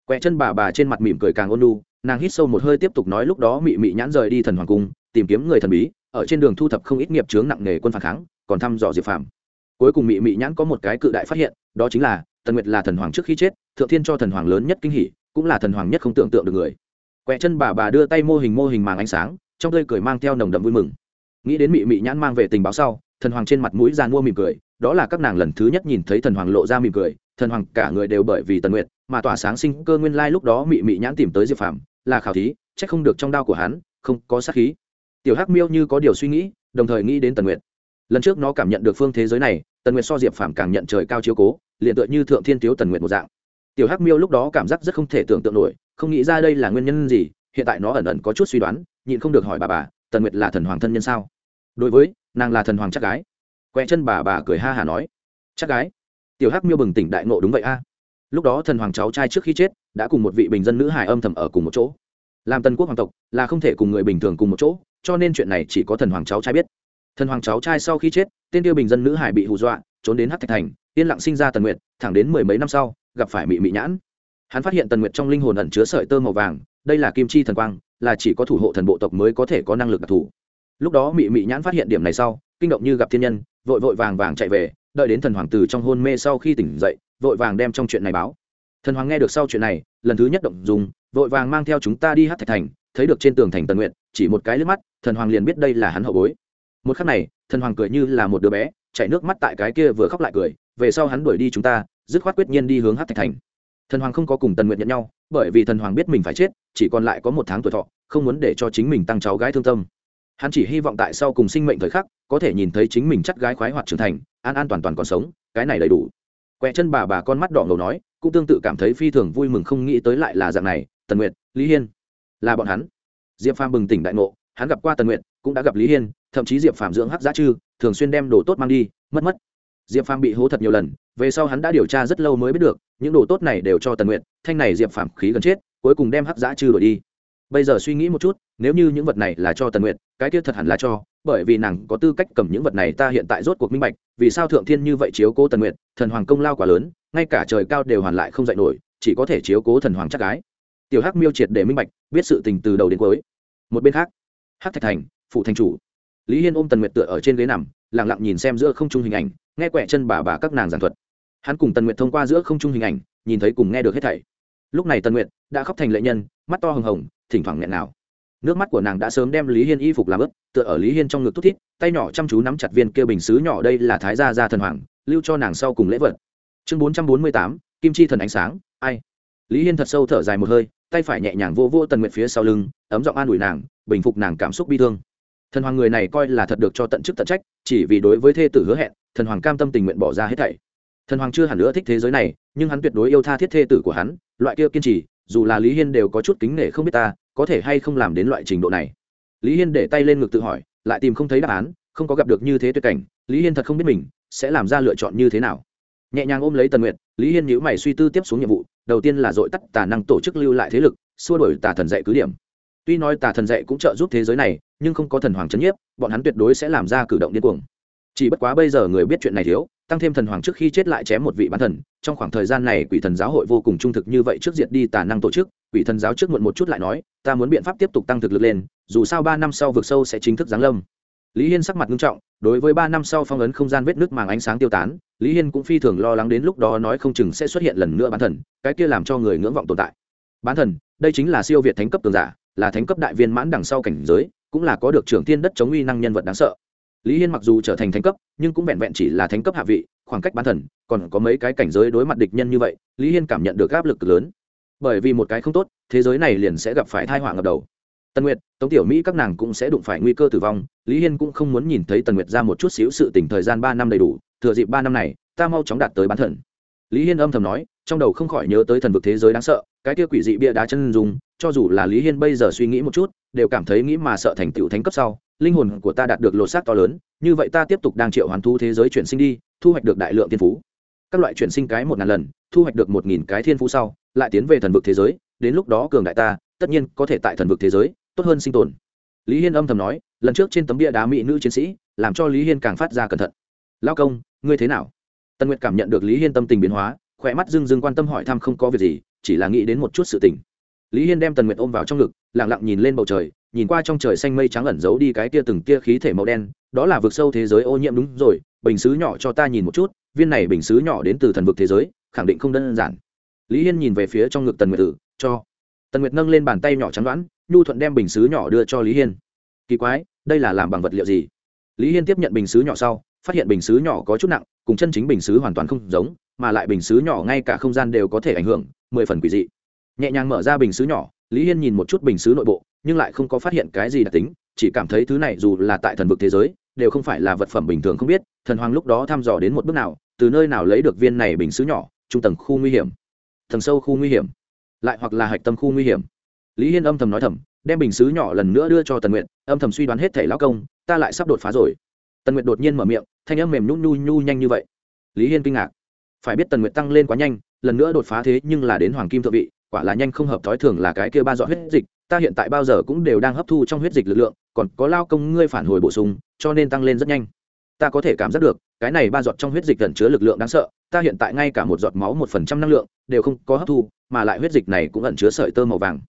quẹ chân bà bà trên mặt mỉm cười càng ôn lu nàng hít sâu một hơi tiếp tục nói lúc đó mị mị nhãn rời đi thần hoàng cung, tìm kiếm người thần bí, ở trên đường thu thập không ít nghiệp chướng nặng nề quân phản kháng, còn thăm dò diệp phàm. Cuối cùng mị mị nhãn có một cái cự đại phát hiện, đó chính là, tần nguyệt là thần hoàng trước khi chết, thượng thiên cho thần hoàng lớn nhất kinh hỷ cũng là thần hoàng nhất không tưởng tượng được người. Quẹ chân bà bà đưa tay mô hình mô hình màng ánh sáng, trong tươi cười mang theo nồng đậm vui mừng. Nghĩ đến mị mị nhãn mang về tình báo sau, thần hoàng trên mặt mũi ra mua mỉm cười, đó là các nàng lần thứ nhất nhìn thấy thần hoàng lộ ra mỉm cười, thần hoàng cả người đều bởi vì tần nguyệt mà tỏa sáng sinh cơ nguyên lai lúc đó mị mị nhãn tìm tới diệp phàm là khảo thí c h ắ c không được trong đao của hắn, không có sát khí. Tiểu hắc miêu như có điều suy nghĩ, đồng thời nghĩ đến tần nguyệt. Lần trước nó cảm nhận được phương thế giới này, tần nguyệt so diệp phàm càng nhận trời cao chiếu cố, liền tựa như thượng thiên tiếu tần nguyệt một dạng. Tiểu hắc miêu lúc đó cảm giác rất không thể tưởng tượng nổi, không nghĩ ra đây là nguyên nhân gì, hiện tại nó ẩn ẩn có chút suy đoán, nhịn không được hỏi bà bà, tần nguyệt là thần hoàng thân nhân sao? Đối với, nàng là thần hoàng chắc gái. Quẹ chân bà bà cười ha hả nói. Chắc gái? Tiểu hắc miêu bừng tỉnh đại ngộ, đúng vậy a lúc đó thần hoàng cháu trai trước khi chết, đã cùng một vị bình dân nữ hải âm thầm ở cùng một chỗ. Làm tần quốc hoàng tộc là không thể cùng người bình thường cùng một chỗ, cho nên chuyện này chỉ có thần hoàng cháu trai biết. Thần hoàng cháu trai sau khi chết, tên tiêu bình dân nữ hải bị hù dọa, trốn đến hát thạch thành, yên lặng sinh ra tần nguyệt, thẳng đến mười mấy năm sau, gặp phải mị mị nhãn. Hắn phát hiện tần nguyệt trong linh hồn ẩn chứa sợi tơ màu vàng, đây là kim chi thần quang, là chỉ có thủ hộ thần bộ tộc mới có thể có năng lực đặc thù. Lúc đó mị mị nhãn phát hiện điểm này sau, kinh động như gặp thiên nhân, vội vội vàng vàng chạy về, đợi đến thần hoàng tử trong hôn mê sau khi tỉnh dậy vội vàng đem trong chuyện này báo. Thần hoàng nghe được sau chuyện này, lần thứ nhất động dùng, vội vàng mang theo chúng ta đi hát thạch thành, thấy được trên tường thành tần nguyện chỉ một cái lướt mắt, thần hoàng liền biết đây là hắn hậu bối. Một khắc này, thần hoàng cười như là một đứa bé, chảy nước mắt tại cái kia vừa khóc lại cười, về sau hắn đuổi đi chúng ta, dứt khoát quyết nhiên đi hướng hát thạch thành. Thần hoàng không có cùng tần nguyện nhận nhau, bởi vì thần hoàng biết mình phải chết, chỉ còn lại có một tháng tuổi thọ, không muốn để cho chính mình tăng cháu gái thương tâm. Hắn chỉ hy vọng tại sau cùng sinh mệnh thời khắc, có thể nhìn thấy chính mình chắc gái khoái hoạt trưởng thành, an an toàn toàn còn sống, cái này đầy đủ quẹ chân bà bà con mắt đỏ ngầu nói, cũng tương tự cảm thấy phi thường vui mừng không nghĩ tới lại là dạng này, tần nguyệt, lý hiên. Là bọn hắn. Diệp phàm bừng tỉnh đại ngộ, hắn gặp qua tần nguyệt, cũng đã gặp lý hiên, thậm chí diệp phàm dưỡng hắc giá chư, thường xuyên đem đồ tốt mang đi, mất mất. Diệp phàm bị hố thật nhiều lần, về sau hắn đã điều tra rất lâu mới biết được, những đồ tốt này đều cho tần nguyệt, thanh này diệp phàm khí gần chết, cuối cùng đem hắc giá chư đổi đi. Bây giờ suy nghĩ một chút, nếu như những vật này là cho tần nguyệt, cái kia thật hẳn là cho bởi vì nàng có tư cách cầm những vật này, ta hiện tại rốt cuộc minh bạch, vì sao thượng thiên như vậy chiếu cố tần nguyệt, thần hoàng công lao quá lớn, ngay cả trời cao đều hoàn lại không dạy nổi, chỉ có thể chiếu cố thần hoàng chắc gái. Tiểu hắc miêu triệt để minh bạch, biết sự tình từ đầu đến cuối. Một bên khác, hắc thạch thành, phụ thành chủ. Lý hiên ôm tần nguyệt tựa ở trên ghế nằm lẳng lặng nhìn xem giữa không trung hình ảnh, nghe quẹ chân bà bà các nàng giảng thuật. Hắn cùng tần nguyệt thông qua giữa không trung hình ảnh, nhìn thấy cùng nghe được hết thảy. Lúc này tần nguyệt đã khóc thành lệ nhân, mắt to hồng hồng, thỉnh thoảng nghẹn nào nước mắt của nàng đã sớm đem lý hiên y phục làm ướt, tựa ở lý hiên trong ngực thút thít, tay nhỏ chăm chú nắm chặt viên kia bình xứ nhỏ đây là thái gia gia thần hoàng, lưu cho nàng sau cùng lễ vật. Chương bốn trăm bốn mươi tám, kim chi thần ánh sáng, ai? Lý hiên thật sâu thở dài một hơi, tay phải nhẹ nhàng vô vô tần nguyện phía sau lưng, ấm giọng an ủi nàng, bình phục nàng cảm xúc bi thương. Thần hoàng người này coi là thật được cho tận chức tận trách, chỉ vì đối với thê tử hứa hẹn, thần hoàng cam tâm tình nguyện bỏ ra hết thảy. Thần hoàng chưa hẳn nữa thích thế giới này, nhưng hắn tuyệt đối yêu tha thiết thê tử của hắn, loại kia kiên trì, dù là lý hiên đều có chút kính nể không biết ta có thể hay không làm đến loại trình độ này? Lý hiên để tay lên ngực tự hỏi, lại tìm không thấy đáp án, không có gặp được như thế tuyệt cảnh, lý hiên thật không biết mình sẽ làm ra lựa chọn như thế nào. Nhẹ nhàng ôm lấy tần nguyệt, lý hiên nhữ mày suy tư tiếp xuống nhiệm vụ, đầu tiên là dội tắt tà năng tổ chức lưu lại thế lực, xua đổi tà thần dạy cứ điểm. Tuy nói tà thần dạy cũng trợ giúp thế giới này, nhưng không có thần hoàng c nhiếp, bọn hắn tuyệt đối sẽ làm ra cử động điên cuồng. Chỉ bất quá bây giờ người biết chuyện này thiếu tăng thêm thần hoàng trước khi chết lại chém một vị bán thần. Trong khoảng thời gian này, quỷ thần giáo hội vô cùng trung thực như vậy trước diệt đi tà năng tổ chức. Quỷ thần giáo trước muộn một chút lại nói, ta muốn biện pháp tiếp tục tăng thực lực lên, dù sao ba năm sau vực sâu sẽ chính thức giáng lâm. Lý hiên sắc mặt nghiêm trọng, đối với ba năm sau phong ấn không gian vết nước màng ánh sáng tiêu tán, lý hiên cũng phi thường lo lắng đến lúc đó nói không chừng sẽ xuất hiện lần nữa bán thần, cái kia làm cho người ngưỡng vọng tồn tại. Bán thần, đây chính là siêu việt thánh cấp tường giả, là thánh cấp đại viên mãn đằng sau cảnh giới, cũng là có được trưởng thiên đất chống uy năng nhân vật đáng sợ lý hiên mặc dù trở thành thánh cấp, nhưng cũng vẹn vẹn chỉ là thánh cấp hạ vị, khoảng cách bán thần, còn có mấy cái cảnh giới đối mặt địch nhân như vậy, lý hiên cảm nhận được áp lực lớn. Bởi vì một cái không tốt, thế giới này liền sẽ gặp phải thai họa ngập đầu. Tần nguyệt, tống tiểu mỹ các nàng cũng sẽ đụng phải nguy cơ tử vong, lý hiên cũng không muốn nhìn thấy tần nguyệt ra một chút xíu sự tỉnh thời gian ba năm đầy đủ, thừa dịp ba năm này, ta mau chóng đạt tới bán thần. Lý hiên âm thầm nói, trong đầu không khỏi nhớ tới thần vực thế giới đáng sợ, cái kia quỷ dị bia đá chân dùng cho dù là lý hiên bây giờ suy nghĩ một chút, đều cảm thấy nghĩ mà sợ thành tựu thánh cấp sau linh hồn của ta đạt được lột xác to lớn, như vậy ta tiếp tục đang triệu hoàn thu thế giới chuyển sinh đi, thu hoạch được đại lượng thiên phú. Các loại chuyển sinh cái một ngàn lần, thu hoạch được một nghìn cái thiên phú sau, lại tiến về thần vực thế giới, đến lúc đó cường đại ta, tất nhiên có thể tại thần vực thế giới, tốt hơn sinh tồn. Lý hiên âm thầm nói, lần trước trên tấm bia đá mỹ nữ chiến sĩ, làm cho lý hiên càng phát ra cẩn thận. Lao công, ngươi thế nào? Tân nguyệt cảm nhận được lý hiên tâm tình biến hóa, khỏe mắt dưng dưng quan tâm hỏi thăm không có việc gì, chỉ là nghĩ đến một chút sự tình lý hiên đem tần nguyệt ôm vào trong ngực lẳng lặng nhìn lên bầu trời, nhìn qua trong trời xanh mây trắng ẩn giấu đi cái tia từng tia khí thể màu đen, đó là vực sâu thế giới ô nhiễm đúng rồi, bình xứ nhỏ cho ta nhìn một chút, viên này bình xứ nhỏ đến từ thần vực thế giới, khẳng định không đơn giản. Lý hiên nhìn về phía trong ngực tần nguyệt tử, cho. Tần nguyệt nâng lên bàn tay nhỏ chắn đoán, nhu thuận đem bình xứ nhỏ đưa cho lý hiên. Kỳ quái, đây là làm bằng vật liệu gì? Lý hiên tiếp nhận bình xứ nhỏ sau, phát hiện bình xứ nhỏ có chút nặng, cùng chân chính bình xứ hoàn toàn không giống, mà lại bình xứ nhỏ ngay cả không gian đều có thể ảnh hưởng, mười phần quỷ dị nhẹ nhàng mở ra bình xứ nhỏ, lý hiên nhìn một chút bình xứ nội bộ, nhưng lại không có phát hiện cái gì đặc tính, chỉ cảm thấy thứ này dù là tại thần vực thế giới, đều không phải là vật phẩm bình thường không biết, thần hoàng lúc đó thăm dò đến một bước nào, từ nơi nào lấy được viên này bình xứ nhỏ, trung tầng khu nguy hiểm. Tầng sâu khu nguy hiểm. Lại hoặc là hạch tâm khu nguy hiểm. Lý hiên âm thầm nói thầm, đem bình xứ nhỏ lần nữa đưa cho tần nguyện âm thầm suy đoán hết thẻ lão công, ta lại sắp đột phá rồi. Tần nguyện đột nhiên mở miệng, thanh âm mềm nhu nhu nhu nhanh như vậy. Lý hiên kinh ngạc. Phải biết tần nguyện tăng lên quá nhanh, lần nữa đột phá thế nhưng là đến hoàng kim thượng vị quả là nhanh không hợp thói thường là cái kia ba dọn huyết dịch, ta hiện tại bao giờ cũng đều đang hấp thu trong huyết dịch lực lượng, còn có lao công ngươi phản hồi bổ sung, cho nên tăng lên rất nhanh. Ta có thể cảm giác được, cái này ba giọt trong huyết dịch gần chứa lực lượng đáng sợ, ta hiện tại ngay cả một giọt máu một phần trăm năng lượng, đều không có hấp thu, mà lại huyết dịch này cũng ẩn chứa sợi tơ màu vàng.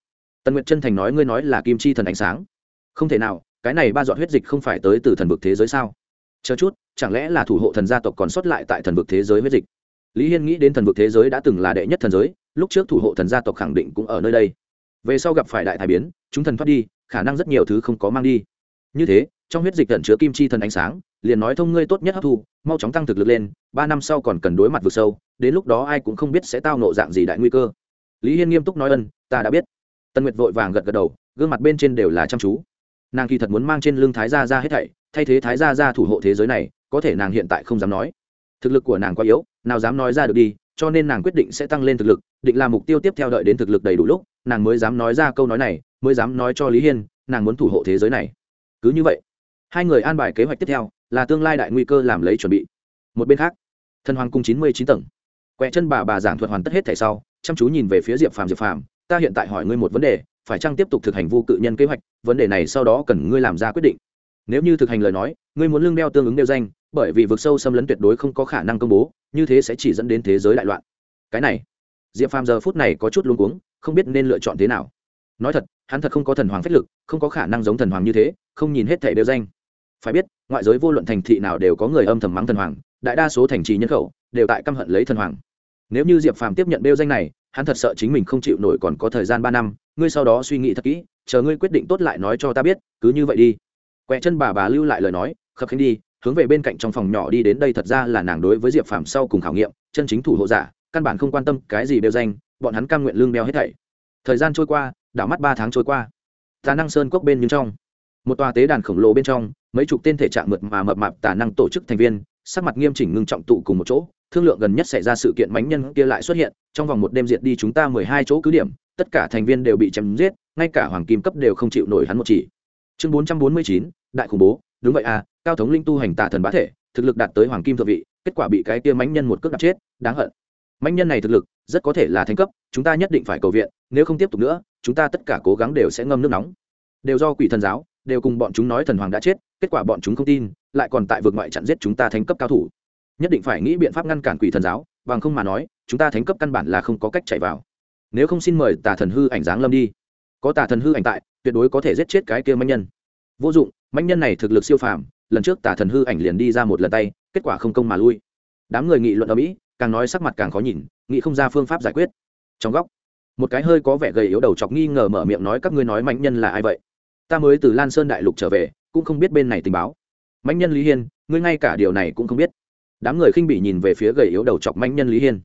Tần nguyệt chân thành nói ngươi nói là kim chi thần ánh sáng. Không thể nào, cái này ba giọt huyết dịch không phải tới từ thần vực thế giới sao? Chờ chút, chẳng lẽ là thủ hộ thần gia tộc còn sót lại tại thần vực thế giới huyết dịch? Lý hiên nghĩ đến thần vực thế giới đã từng là đệ nhất thần giới lúc trước thủ hộ thần gia tộc khẳng định cũng ở nơi đây. Về sau gặp phải đại thái biến, chúng thần thoát đi, khả năng rất nhiều thứ không có mang đi. Như thế, trong huyết dịch tận chứa kim chi thần ánh sáng, liền nói thông ngươi tốt nhất hấp thu, mau chóng tăng thực lực lên, ba năm sau còn cần đối mặt vực sâu, đến lúc đó ai cũng không biết sẽ tao nộ dạng gì đại nguy cơ. Lý hiên nghiêm túc nói ân, ta đã biết. Tân nguyệt vội vàng gật gật đầu, gương mặt bên trên đều là chăm chú. Nàng kỳ thật muốn mang trên lưng thái gia ra hết thảy, thay thế thái gia ra thủ hộ thế giới này, có thể nàng hiện tại không dám nói. Thực lực của nàng quá yếu, nào dám nói ra được đi cho nên nàng quyết định sẽ tăng lên thực lực, định là mục tiêu tiếp theo đợi đến thực lực đầy đủ lúc, nàng mới dám nói ra câu nói này, mới dám nói cho lý hiên, nàng muốn thủ hộ thế giới này. Cứ như vậy, hai người an bài kế hoạch tiếp theo, là tương lai đại nguy cơ làm lấy chuẩn bị. Một bên khác, thần hoàng cung chín mươi chín tầng. Quẹ chân bà bà giảng thuật hoàn tất hết thảy sau, chăm chú nhìn về phía diệp phàm diệp phàm, ta hiện tại hỏi ngươi một vấn đề, phải chăng tiếp tục thực hành vô cự nhân kế hoạch? Vấn đề này sau đó cần ngươi làm ra quyết định. Nếu như thực hành lời nói, ngươi muốn lương đeo tương ứng đeo danh bởi vì vực sâu xâm lấn tuyệt đối không có khả năng công bố, như thế sẽ chỉ dẫn đến thế giới đại loạn. Cái này, diệp phàm giờ phút này có chút luống cuống, không biết nên lựa chọn thế nào. Nói thật, hắn thật không có thần hoàng phách lực, không có khả năng giống thần hoàng như thế, không nhìn hết thẻ đều danh. Phải biết, ngoại giới vô luận thành thị nào đều có người âm thầm mắng thần hoàng, đại đa số thành trì nhân khẩu, đều tại căm hận lấy thần hoàng. Nếu như diệp phàm tiếp nhận đeo danh này, hắn thật sợ chính mình không chịu nổi còn có thời gian ba năm, ngươi sau đó suy nghĩ thật kỹ, chờ ngươi quyết định tốt lại nói cho ta biết, cứ như vậy đi. Quẹ chân bà bà lưu lại lời nói, khập khanh đi hướng về bên cạnh trong phòng nhỏ đi đến đây thật ra là nàng đối với diệp phàm sau cùng khảo nghiệm, chân chính thủ hộ giả, căn bản không quan tâm cái gì đều danh, bọn hắn cam nguyện lương đeo hết thảy. Thời gian trôi qua, đảo mắt ba tháng trôi qua. Tà năng sơn cốc bên nhưng trong, một tòa tế đàn khổng lồ bên trong, mấy chục tên thể trạng mượt mà mập mạp tà năng tổ chức thành viên, sắc mặt nghiêm chỉnh ngưng trọng tụ cùng một chỗ, thương lượng gần nhất xảy ra sự kiện mánh nhân kia lại xuất hiện, trong vòng một đêm diệt đi chúng ta mười hai chỗ cứ điểm, tất cả thành viên đều bị chém giết, ngay cả hoàng kim cấp đều không chịu nổi hắn một chỉ. Chương bốn trăm bốn mươi chín, đại khủng bố đúng vậy à cao thống linh tu hành tà thần bá thể, thực lực đạt tới hoàng kim thượng vị, kết quả bị cái kia mánh nhân một cước đạp chết, đáng hận. Mánh nhân này thực lực, rất có thể là thành cấp, chúng ta nhất định phải cầu viện, nếu không tiếp tục nữa, chúng ta tất cả cố gắng đều sẽ ngâm nước nóng. Đều do quỷ thần giáo, đều cùng bọn chúng nói thần hoàng đã chết, kết quả bọn chúng không tin, lại còn tại vượt ngoại chặn giết chúng ta thành cấp cao thủ. Nhất định phải nghĩ biện pháp ngăn cản quỷ thần giáo, bằng không mà nói, chúng ta thánh cấp căn bản là không có cách chạy vào. Nếu không xin mời tà thần hư ảnh giáng lâm đi. Có tà thần hư ảnh tại, tuyệt đối có thể giết chết cái kia manh nhân. Vô dụng Mạnh nhân này thực lực siêu phàm, lần trước tà thần hư ảnh liền đi ra một lần tay, kết quả không công mà lui. Đám người nghị luận ở mỹ, càng nói sắc mặt càng khó nhìn, nghĩ không ra phương pháp giải quyết. Trong góc, một cái hơi có vẻ gầy yếu đầu chọc nghi ngờ mở miệng nói các ngươi nói mạnh nhân là ai vậy? Ta mới từ lan sơn đại lục trở về, cũng không biết bên này tình báo. Mạnh nhân lý hiên, ngươi ngay cả điều này cũng không biết. Đám người khinh bị nhìn về phía gầy yếu đầu chọc mạnh nhân lý hiên.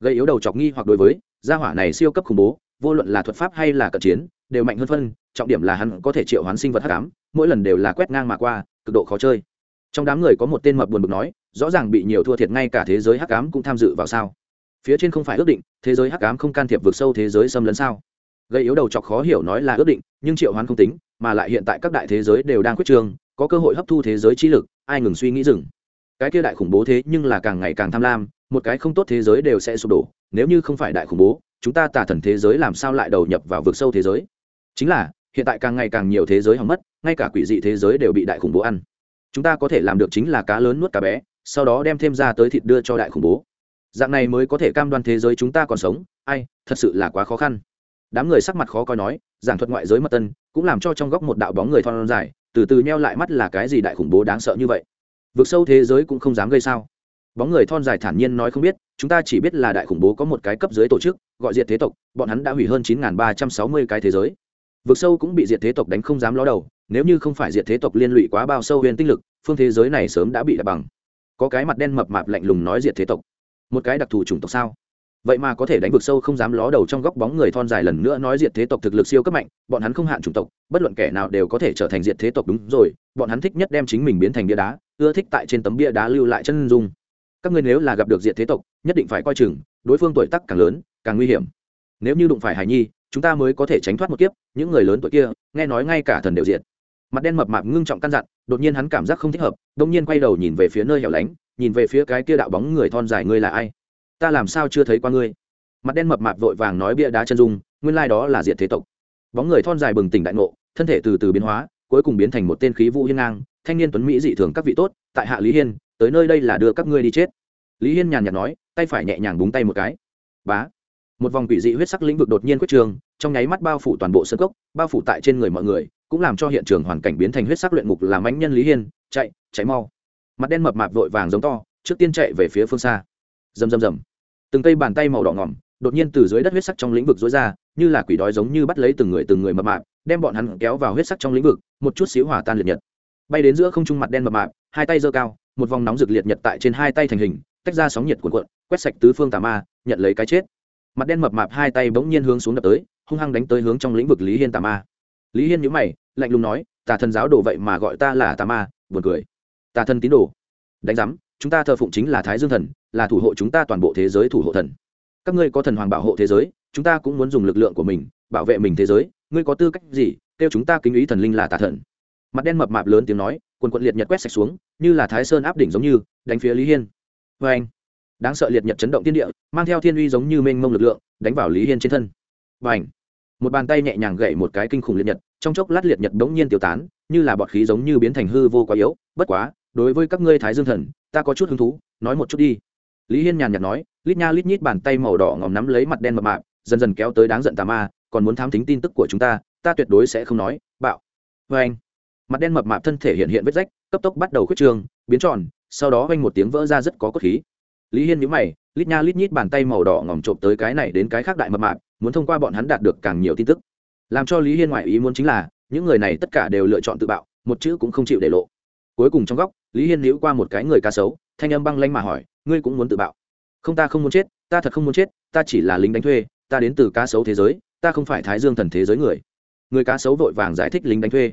Gầy yếu đầu chọc nghi hoặc đối với, gia hỏa này siêu cấp khủng bố, vô luận là thuật pháp hay là cận chiến đều mạnh hơn phân, trọng điểm là hắn có thể triệu hoán sinh vật hắc ám, mỗi lần đều là quét ngang mà qua, cực độ khó chơi. Trong đám người có một tên mập buồn bực nói, rõ ràng bị nhiều thua thiệt ngay cả thế giới hắc ám cũng tham dự vào sao? Phía trên không phải ước định, thế giới hắc ám không can thiệp vượt sâu thế giới xâm lấn sao? Gây yếu đầu chọc khó hiểu nói là ước định, nhưng triệu hoán không tính, mà lại hiện tại các đại thế giới đều đang quyết trường, có cơ hội hấp thu thế giới trí lực, ai ngừng suy nghĩ dừng. Cái kia đại khủng bố thế nhưng là càng ngày càng tham lam, một cái không tốt thế giới đều sẽ sụp đổ, nếu như không phải đại khủng bố, chúng ta tả thần thế giới làm sao lại đầu nhập vào vực sâu thế giới? Chính là, hiện tại càng ngày càng nhiều thế giới hỏng mất, ngay cả quỷ dị thế giới đều bị đại khủng bố ăn. Chúng ta có thể làm được chính là cá lớn nuốt cá bé, sau đó đem thêm ra tới thịt đưa cho đại khủng bố. Dạng này mới có thể cam đoan thế giới chúng ta còn sống. Ai, thật sự là quá khó khăn. Đám người sắc mặt khó coi nói, giảng thuật ngoại giới mật tân, cũng làm cho trong góc một đạo bóng người thon dài, từ từ neo lại mắt là cái gì đại khủng bố đáng sợ như vậy? Vượt sâu thế giới cũng không dám gây sao? Bóng người thon dài thản nhiên nói không biết, chúng ta chỉ biết là đại khủng bố có một cái cấp dưới tổ chức, gọi diệt thế tộc, bọn hắn đã hủy hơn chín ba trăm sáu mươi cái thế giới. Vực sâu cũng bị diệt thế tộc đánh không dám ló đầu, nếu như không phải diệt thế tộc liên lụy quá bao sâu huyền tinh lực, phương thế giới này sớm đã bị đập bằng. Có cái mặt đen mập mạp lạnh lùng nói diệt thế tộc. Một cái đặc thù chủng tộc sao? Vậy mà có thể đánh vực sâu không dám ló đầu trong góc bóng người thon dài lần nữa nói diệt thế tộc thực lực siêu cấp mạnh, bọn hắn không hạn chủng tộc, bất luận kẻ nào đều có thể trở thành diệt thế tộc đúng rồi, bọn hắn thích nhất đem chính mình biến thành bia đá, ưa thích tại trên tấm bia đá lưu lại chân dung. Các ngươi nếu là gặp được diệt thế tộc, nhất định phải coi chừng, đối phương tuổi tác càng lớn, càng nguy hiểm. Nếu như đụng phải hải nhi chúng ta mới có thể tránh thoát một kiếp, những người lớn tuổi kia, nghe nói ngay cả thần đều diệt. Mặt đen mập mạp ngưng trọng căn dặn, đột nhiên hắn cảm giác không thích hợp, đông nhiên quay đầu nhìn về phía nơi hẻo lánh, nhìn về phía cái kia đạo bóng người thon dài, ngươi là ai? Ta làm sao chưa thấy qua ngươi? Mặt đen mập mạp vội vàng nói bia đá chân dung, nguyên lai đó là diệt thế tộc. Bóng người thon dài bừng tỉnh đại ngộ, thân thể từ từ biến hóa, cuối cùng biến thành một tên khí vũ hiên ngang, thanh niên tuấn mỹ dị thường các vị tốt, tại hạ lý hiên, tới nơi đây là đưa các ngươi đi chết. Lý hiên nhàn nhạt nói, tay phải nhẹ nhàng búng tay một cái. Bá một vòng quỷ dị huyết sắc lĩnh vực đột nhiên quyết trường, trong nháy mắt bao phủ toàn bộ sân cốc, bao phủ tại trên người mọi người, cũng làm cho hiện trường hoàn cảnh biến thành huyết sắc luyện ngục làm ánh nhân lý hiên, chạy chạy mau. Mặt đen mập mạp vội vàng giống to, trước tiên chạy về phía phương xa. Rầm rầm rầm. Từng cây bàn tay màu đỏ ngỏm, đột nhiên từ dưới đất huyết sắc trong lĩnh vực rối ra, như là quỷ đói giống như bắt lấy từng người từng người mập mạp, đem bọn hắn kéo vào huyết sắc trong lĩnh vực, một chút xíu hỏa tan liệt nhật. Bay đến giữa không trung mặt đen mập mạp, hai tay giơ cao, một vòng nóng rực liệt nhật tại trên hai tay thành hình, tách ra sóng nhiệt cuộn cuộn, quét sạch tứ phương tà ma, nhận lấy cái chết mặt đen mập mạp hai tay bỗng nhiên hướng xuống đập tới, hung hăng đánh tới hướng trong lĩnh vực lý hiên tà ma. Lý hiên nhíu mày, lạnh lùng nói, tà thần giáo đồ vậy mà gọi ta là tà ma, buồn cười. Tà thần tín đồ. Đánh giám, chúng ta thờ phụng chính là thái dương thần, là thủ hộ chúng ta toàn bộ thế giới thủ hộ thần. Các ngươi có thần hoàng bảo hộ thế giới, chúng ta cũng muốn dùng lực lượng của mình, bảo vệ mình thế giới. Ngươi có tư cách gì kêu chúng ta kính ý thần linh là tà thần? Mặt đen mập mạp lớn tiếng nói, quần quận liệt nhật quét sạch xuống, như là thái sơn áp đỉnh giống như, đánh phía lý hiên. Vê anh đáng sợ liệt nhật chấn động tiên địa, mang theo thiên uy giống như mênh mông lực lượng, đánh vào lý hiên trên thân. Và ảnh một bàn tay nhẹ nhàng gậy một cái kinh khủng liệt nhật, trong chốc lát liệt nhật bỗng nhiên tiêu tán, như là bọt khí giống như biến thành hư vô quá yếu. Bất quá, đối với các ngươi thái dương thần, ta có chút hứng thú, nói một chút đi. Lý hiên nhàn nhạt nói, lít nha lít nhít bàn tay màu đỏ ngòm nắm lấy mặt đen mập mạp, dần dần kéo tới đáng giận tà ma, còn muốn thám thính tin tức của chúng ta ta tuyệt đối sẽ không nói. Bạo! Vê anh mặt đen mập mạp thân thể hiện hiện vết rách, cấp tốc bắt đầu khuyết trường, biến tròn, sau đó vanh một tiếng vỡ ra rất có cốt khí lý hiên nhữ mày lít nha lít nhít bàn tay màu đỏ ngòm trộm tới cái này đến cái khác đại mập mạc, muốn thông qua bọn hắn đạt được càng nhiều tin tức. Làm cho lý hiên ngoại ý muốn chính là những người này tất cả đều lựa chọn tự bạo một chữ cũng không chịu để lộ. Cuối cùng trong góc lý hiên níu qua một cái người ca xấu, thanh âm băng lanh mà hỏi ngươi cũng muốn tự bạo? Không ta không muốn chết ta thật không muốn chết ta chỉ là lính đánh thuê ta đến từ cá sấu thế giới ta không phải thái dương thần thế giới người. Người cá sấu vội vàng giải thích lính đánh thuê.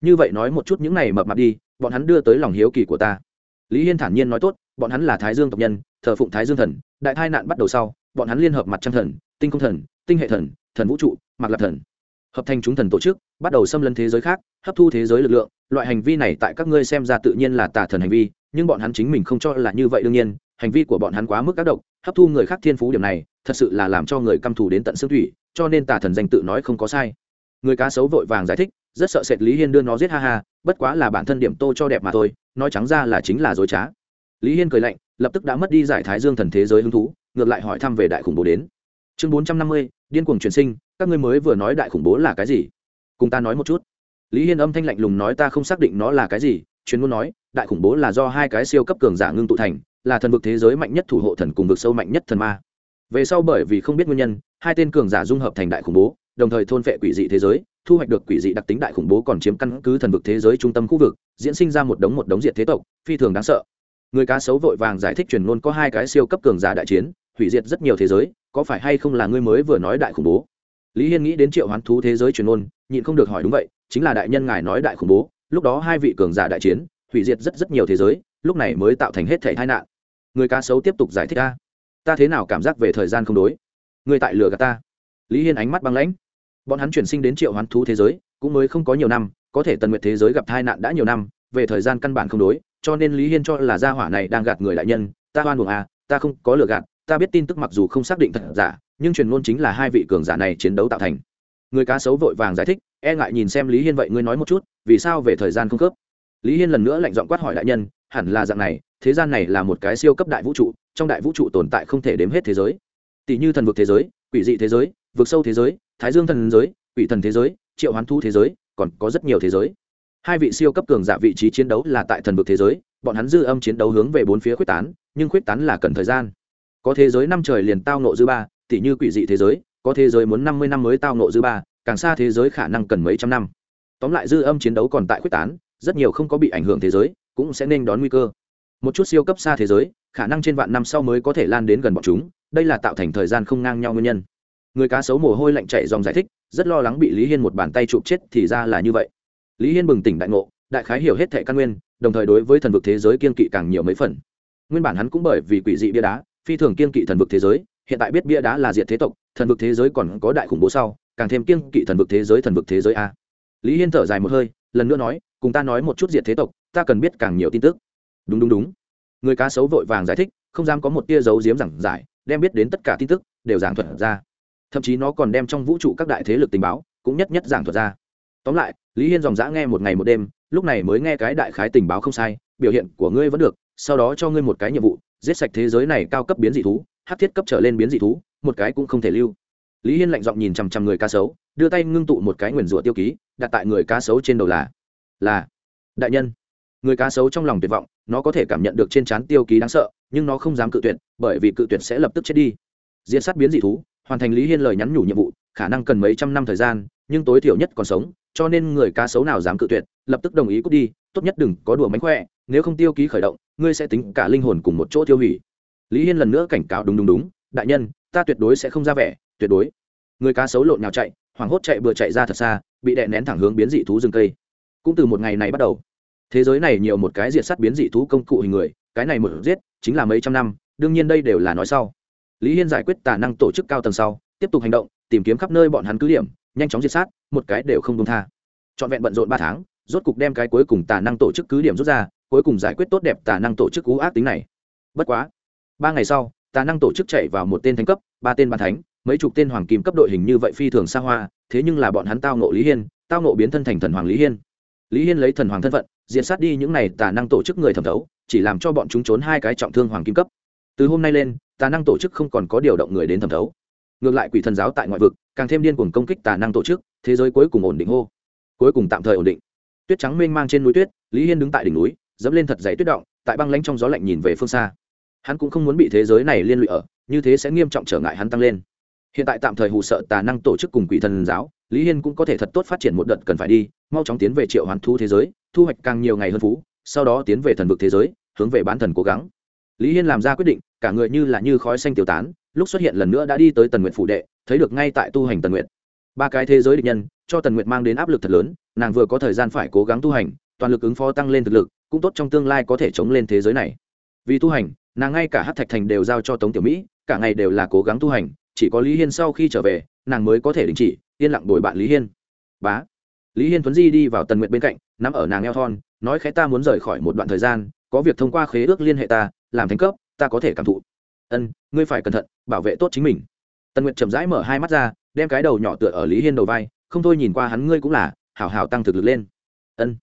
Như vậy nói một chút những này mập mạp đi bọn hắn đưa tới lòng hiếu kỳ của ta. Lý hiên thản nhiên nói tốt bọn hắn là thái dương tộc nhân, thờ phụng thái dương thần, đại tai nạn bắt đầu sau, bọn hắn liên hợp mặt trăng thần, tinh không thần, tinh hệ thần thần vũ trụ mặc lạc thần. Hợp thành chúng thần tổ chức, bắt đầu xâm lấn thế giới khác, hấp thu thế giới lực lượng. Loại hành vi này tại các ngươi xem ra tự nhiên là tà thần hành vi, nhưng bọn hắn chính mình không cho là như vậy đương nhiên. Hành vi của bọn hắn quá mức tác động hấp thu người khác thiên phú điểm này, thật sự là làm cho người căm thù đến tận xương thủy, cho nên tà thần danh tự nói không có sai. Người cá sấu vội vàng giải thích, rất sợ sệt lý hiên đưa nó giết ha ha, bất quá là bản thân điểm tô cho đẹp mà thôi, nói trắng ra là chính là dối trá lý hiên cười lạnh, lập tức đã mất đi giải thái dương thần thế giới hứng thú, ngược lại hỏi thăm về đại khủng bố đến. Chương bốn trăm năm mươi, điên cuồng truyền sinh, các ngươi mới vừa nói đại khủng bố là cái gì? Cùng ta nói một chút. Lý hiên âm thanh lạnh lùng nói ta không xác định nó là cái gì, chuyên môn nói, đại khủng bố là do hai cái siêu cấp cường giả ngưng tụ thành, là thần vực thế giới mạnh nhất thủ hộ thần cùng vực sâu mạnh nhất thần ma. Về sau bởi vì không biết nguyên nhân, hai tên cường giả dung hợp thành đại khủng bố, đồng thời thôn phệ quỷ dị thế giới, thu hoạch được quỷ dị đặc tính đại khủng bố còn chiếm căn cứ thần vực thế giới trung tâm khu vực, diễn sinh ra một đống một đống diệt thế tộc, phi thường đáng sợ người cá sấu vội vàng giải thích truyền ngôn có hai cái siêu cấp cường giả đại chiến, hủy diệt rất nhiều thế giới, có phải hay không là ngươi mới vừa nói đại khủng bố? Lý hiên nghĩ đến triệu hoán thú thế giới truyền ngôn, nhịn không được hỏi đúng vậy, chính là đại nhân ngài nói đại khủng bố, lúc đó hai vị cường giả đại chiến, hủy diệt rất rất nhiều thế giới, lúc này mới tạo thành hết thể tai nạn. Người cá sấu tiếp tục giải thích ta ta thế nào cảm giác về thời gian không đối? Người tại lừa gạt ta. Lý hiên ánh mắt băng lãnh. Bọn hắn chuyển sinh đến triệu hoán thú thế giới, cũng mới không có nhiều năm, có thể tần nguyệt thế giới gặp tai nạn đã nhiều năm, về thời gian căn bản không đối cho nên lý hiên cho là gia hỏa này đang gạt người đại nhân, ta hoan buồng à ta không có lừa gạt, ta biết tin tức mặc dù không xác định thật giả, nhưng truyền ngôn chính là hai vị cường giả này chiến đấu tạo thành. Người cá sấu vội vàng giải thích e ngại nhìn xem lý hiên vậy ngươi nói một chút, vì sao về thời gian không khớp? Lý hiên lần nữa lạnh giọng quát hỏi đại nhân, hẳn là dạng này, thế gian này là một cái siêu cấp đại vũ trụ, trong đại vũ trụ tồn tại không thể đếm hết thế giới. Tỷ như thần vực thế giới, quỷ dị thế giới, vực sâu thế giới, thái dương thần giới, quỷ thần thế giới, triệu hoán thu thế giới, còn có rất nhiều thế giới hai vị siêu cấp cường giả vị trí chiến đấu là tại thần vực thế giới, bọn hắn dư âm chiến đấu hướng về bốn phía quyết tán, nhưng quyết tán là cần thời gian. Có thế giới năm trời liền tao nộ dư ba tỷ như quỷ dị thế giới, có thế giới muốn năm mươi năm mới tao nộ dư ba, càng xa thế giới khả năng cần mấy trăm năm. Tóm lại dư âm chiến đấu còn tại quyết tán, rất nhiều không có bị ảnh hưởng thế giới, cũng sẽ nên đón nguy cơ. Một chút siêu cấp xa thế giới, khả năng trên vạn năm sau mới có thể lan đến gần bọn chúng, đây là tạo thành thời gian không ngang nhau nguyên nhân. Người cá sấu mồ hôi lạnh chạy dòng giải thích, rất lo lắng bị lý hiên một bàn tay chụp chết thì ra là như vậy lý hiên bừng tỉnh đại ngộ, đại khái hiểu hết thệ căn nguyên, đồng thời đối với thần vực thế giới kiên kỵ càng nhiều mấy phần. Nguyên bản hắn cũng bởi vì quỷ dị bia đá, phi thường kiên kỵ thần vực thế giới, hiện tại biết bia đá là diệt thế tộc, thần vực thế giới còn có đại khủng bố sau, càng thêm kiên kỵ thần vực thế giới, thần vực thế giới a. Lý hiên thở dài một hơi, lần nữa nói, cùng ta nói một chút diệt thế tộc, ta cần biết càng nhiều tin tức. Đúng đúng đúng. Người cá sấu vội vàng giải thích, không dám có một tia dấu diếm giảng giải, đem biết đến tất cả tin tức, đều giảng thuật ra. Thậm chí nó còn đem trong vũ trụ các đại thế lực tình báo, cũng nhất nhất giảng thuật ra tóm lại, lý hiên dòng dã nghe một ngày một đêm, lúc này mới nghe cái đại khái tình báo không sai, biểu hiện của ngươi vẫn được, sau đó cho ngươi một cái nhiệm vụ, giết sạch thế giới này cao cấp biến dị thú hát thiết cấp trở lên biến dị thú, một cái cũng không thể lưu. Lý hiên lạnh giọng nhìn chằm chằm người cá sấu, đưa tay ngưng tụ một cái nguyền rủa tiêu ký, đặt tại người cá sấu trên đầu là là, đại nhân. Người cá sấu trong lòng tuyệt vọng, nó có thể cảm nhận được trên trán tiêu ký đáng sợ, nhưng nó không dám cự tuyệt, bởi vì cự tuyệt sẽ lập tức chết đi. Diễn sát biến dị thú, hoàn thành lý hiên lời nhắn nhủ nhiệm vụ, khả năng cần mấy trăm năm thời gian, nhưng tối thiểu nhất còn sống cho nên người cá sấu nào dám cự tuyệt, lập tức đồng ý cút đi, tốt nhất đừng có đùa mánh khỏe nếu không tiêu ký khởi động, ngươi sẽ tính cả linh hồn cùng một chỗ tiêu hủy. Lý hiên lần nữa cảnh cáo, đúng đúng đúng, đại nhân, ta tuyệt đối sẽ không ra vẻ, tuyệt đối. Người cá sấu lộn nhào chạy, hoảng hốt chạy vừa chạy ra thật xa, bị đè nén thẳng hướng biến dị thú rừng cây. Cũng từ một ngày này bắt đầu, thế giới này nhiều một cái diệt sắt biến dị thú công cụ hình người, cái này một giết, chính là mấy trăm năm, đương nhiên đây đều là nói sau. Lý hiên giải quyết tả năng tổ chức cao tầng sau, tiếp tục hành động, tìm kiếm khắp nơi bọn hắn cứ điểm, nhanh chóng diệt sát một cái đều không công tha. Trọn vẹn bận rộn ba tháng, rốt cục đem cái cuối cùng tà năng tổ chức cứ điểm rút ra, cuối cùng giải quyết tốt đẹp tà năng tổ chức cú ác tính này. Bất quá, ba ngày sau, tà năng tổ chức chạy vào một tên thánh cấp, ba tên bàn thánh, mấy chục tên hoàng kim cấp đội hình như vậy phi thường xa hoa, thế nhưng là bọn hắn tao nộ lý hiên, tao nộ biến thân thành thần hoàng lý hiên. Lý hiên lấy thần hoàng thân phận diện sát đi những này tà năng tổ chức người thẩm thấu, chỉ làm cho bọn chúng trốn hai cái trọng thương hoàng kim cấp. Từ hôm nay lên, tà năng tổ chức không còn có điều động người đến thẩm thấu ngược lại quỷ thần giáo tại ngoại vực, càng thêm điên cuồng công kích tà năng tổ chức, thế giới cuối cùng ổn định hô. Cuối cùng tạm thời ổn định. Tuyết trắng mênh mang trên núi tuyết, lý hiên đứng tại đỉnh núi, dẫm lên thật dày tuyết động, tại băng lánh trong gió lạnh nhìn về phương xa. Hắn cũng không muốn bị thế giới này liên lụy ở, như thế sẽ nghiêm trọng trở ngại hắn tăng lên. Hiện tại tạm thời hụ sợ tà năng tổ chức cùng quỷ thần giáo, lý hiên cũng có thể thật tốt phát triển một đợt cần phải đi, mau chóng tiến về triệu hoàn thu thế giới, thu hoạch càng nhiều ngày hơn phú, sau đó tiến về thần vực thế giới, hướng về bán thần cố gắng. Lý hiên làm ra quyết định, cả người như là như khói xanh tiêu tán lúc xuất hiện lần nữa đã đi tới tần nguyện phủ đệ, thấy được ngay tại tu hành tần nguyện. Ba cái thế giới địch nhân, cho tần nguyện mang đến áp lực thật lớn, nàng vừa có thời gian phải cố gắng tu hành, toàn lực ứng phó tăng lên thực lực, cũng tốt trong tương lai có thể chống lên thế giới này. Vì tu hành, nàng ngay cả hát thạch thành đều giao cho tống tiểu mỹ, cả ngày đều là cố gắng tu hành, chỉ có lý hiên sau khi trở về, nàng mới có thể đình chỉ, yên lặng đổi bạn lý hiên. Bá. Lý hiên tuấn di đi vào tần nguyện bên cạnh nằm ở nàng eo thon, nói khẽ ta muốn rời khỏi một đoạn thời gian, có việc thông qua khế ước liên hệ ta, làm thành cấp, ta có thể cảm thụ ân, ngươi phải cẩn thận, bảo vệ tốt chính mình. Tần Nguyệt chậm rãi mở hai mắt ra, đem cái đầu nhỏ tựa ở lý hiên đầu vai, không thôi nhìn qua hắn ngươi cũng là, hảo hảo tăng thực lực lên. Ân.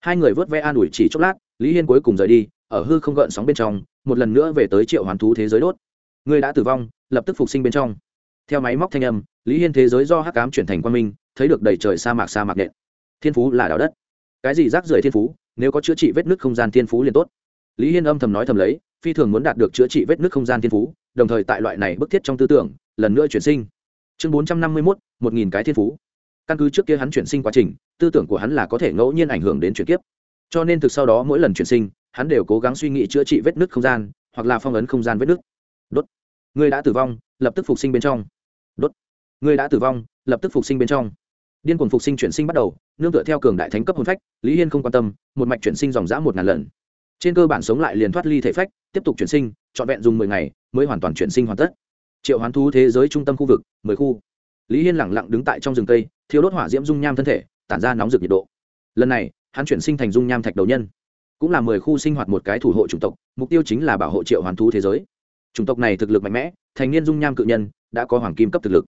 Hai người vớt ve an ủi chỉ chốc lát, lý hiên cuối cùng rời đi, ở hư không gợn sóng bên trong, một lần nữa về tới triệu hoàn thú thế giới đốt. Ngươi đã tử vong, lập tức phục sinh bên trong. Theo máy móc thanh âm, lý hiên thế giới do hắc cám chuyển thành quan minh, thấy được đầy trời sa mạc sa mạc nện. Thiên phú là đảo đất. Cái gì rác rưởi thiên phú, nếu có chữa trị vết nứt không gian thiên phú liền tốt. Lý hiên âm thầm nói thầm lấy phi thường muốn đạt được chữa trị vết nứt không gian thiên phú, đồng thời tại loại này bức thiết trong tư tưởng, lần nữa chuyển sinh. Chương bốn trăm năm mươi mốt, một nghìn cái thiên phú. Căn cứ trước kia hắn chuyển sinh quá trình, tư tưởng của hắn là có thể ngẫu nhiên ảnh hưởng đến chuyển kiếp. Cho nên thực sau đó mỗi lần chuyển sinh, hắn đều cố gắng suy nghĩ chữa trị vết nứt không gian, hoặc là phong ấn không gian vết nứt. Đốt. Người đã tử vong, lập tức phục sinh bên trong. Đốt. Người đã tử vong, lập tức phục sinh bên trong. Điên cuồng phục sinh chuyển sinh bắt đầu, nương tựa theo cường đại thánh cấp hồn phách, lý hiên không quan tâm, một mạch chuyển sinh dòng dã một ngàn lần. Trên cơ bản sống lại liền thoát ly thể phách tiếp tục chuyển sinh, trọn vẹn dùng mười ngày mới hoàn toàn chuyển sinh hoàn tất. Triệu hoán thú thế giới trung tâm khu vực, mười khu. Lý hiên lẳng lặng đứng tại trong rừng cây thiếu đốt hỏa diễm dung nham thân thể, tản ra nóng rực nhiệt độ. Lần này, hắn chuyển sinh thành dung nham thạch đầu nhân. Cũng là mười khu sinh hoạt một cái thủ hộ chủng tộc, mục tiêu chính là bảo hộ triệu hoàn thú thế giới. Chủng tộc này thực lực mạnh mẽ, thành niên dung nham cự nhân, đã có hoàng kim cấp thực lực.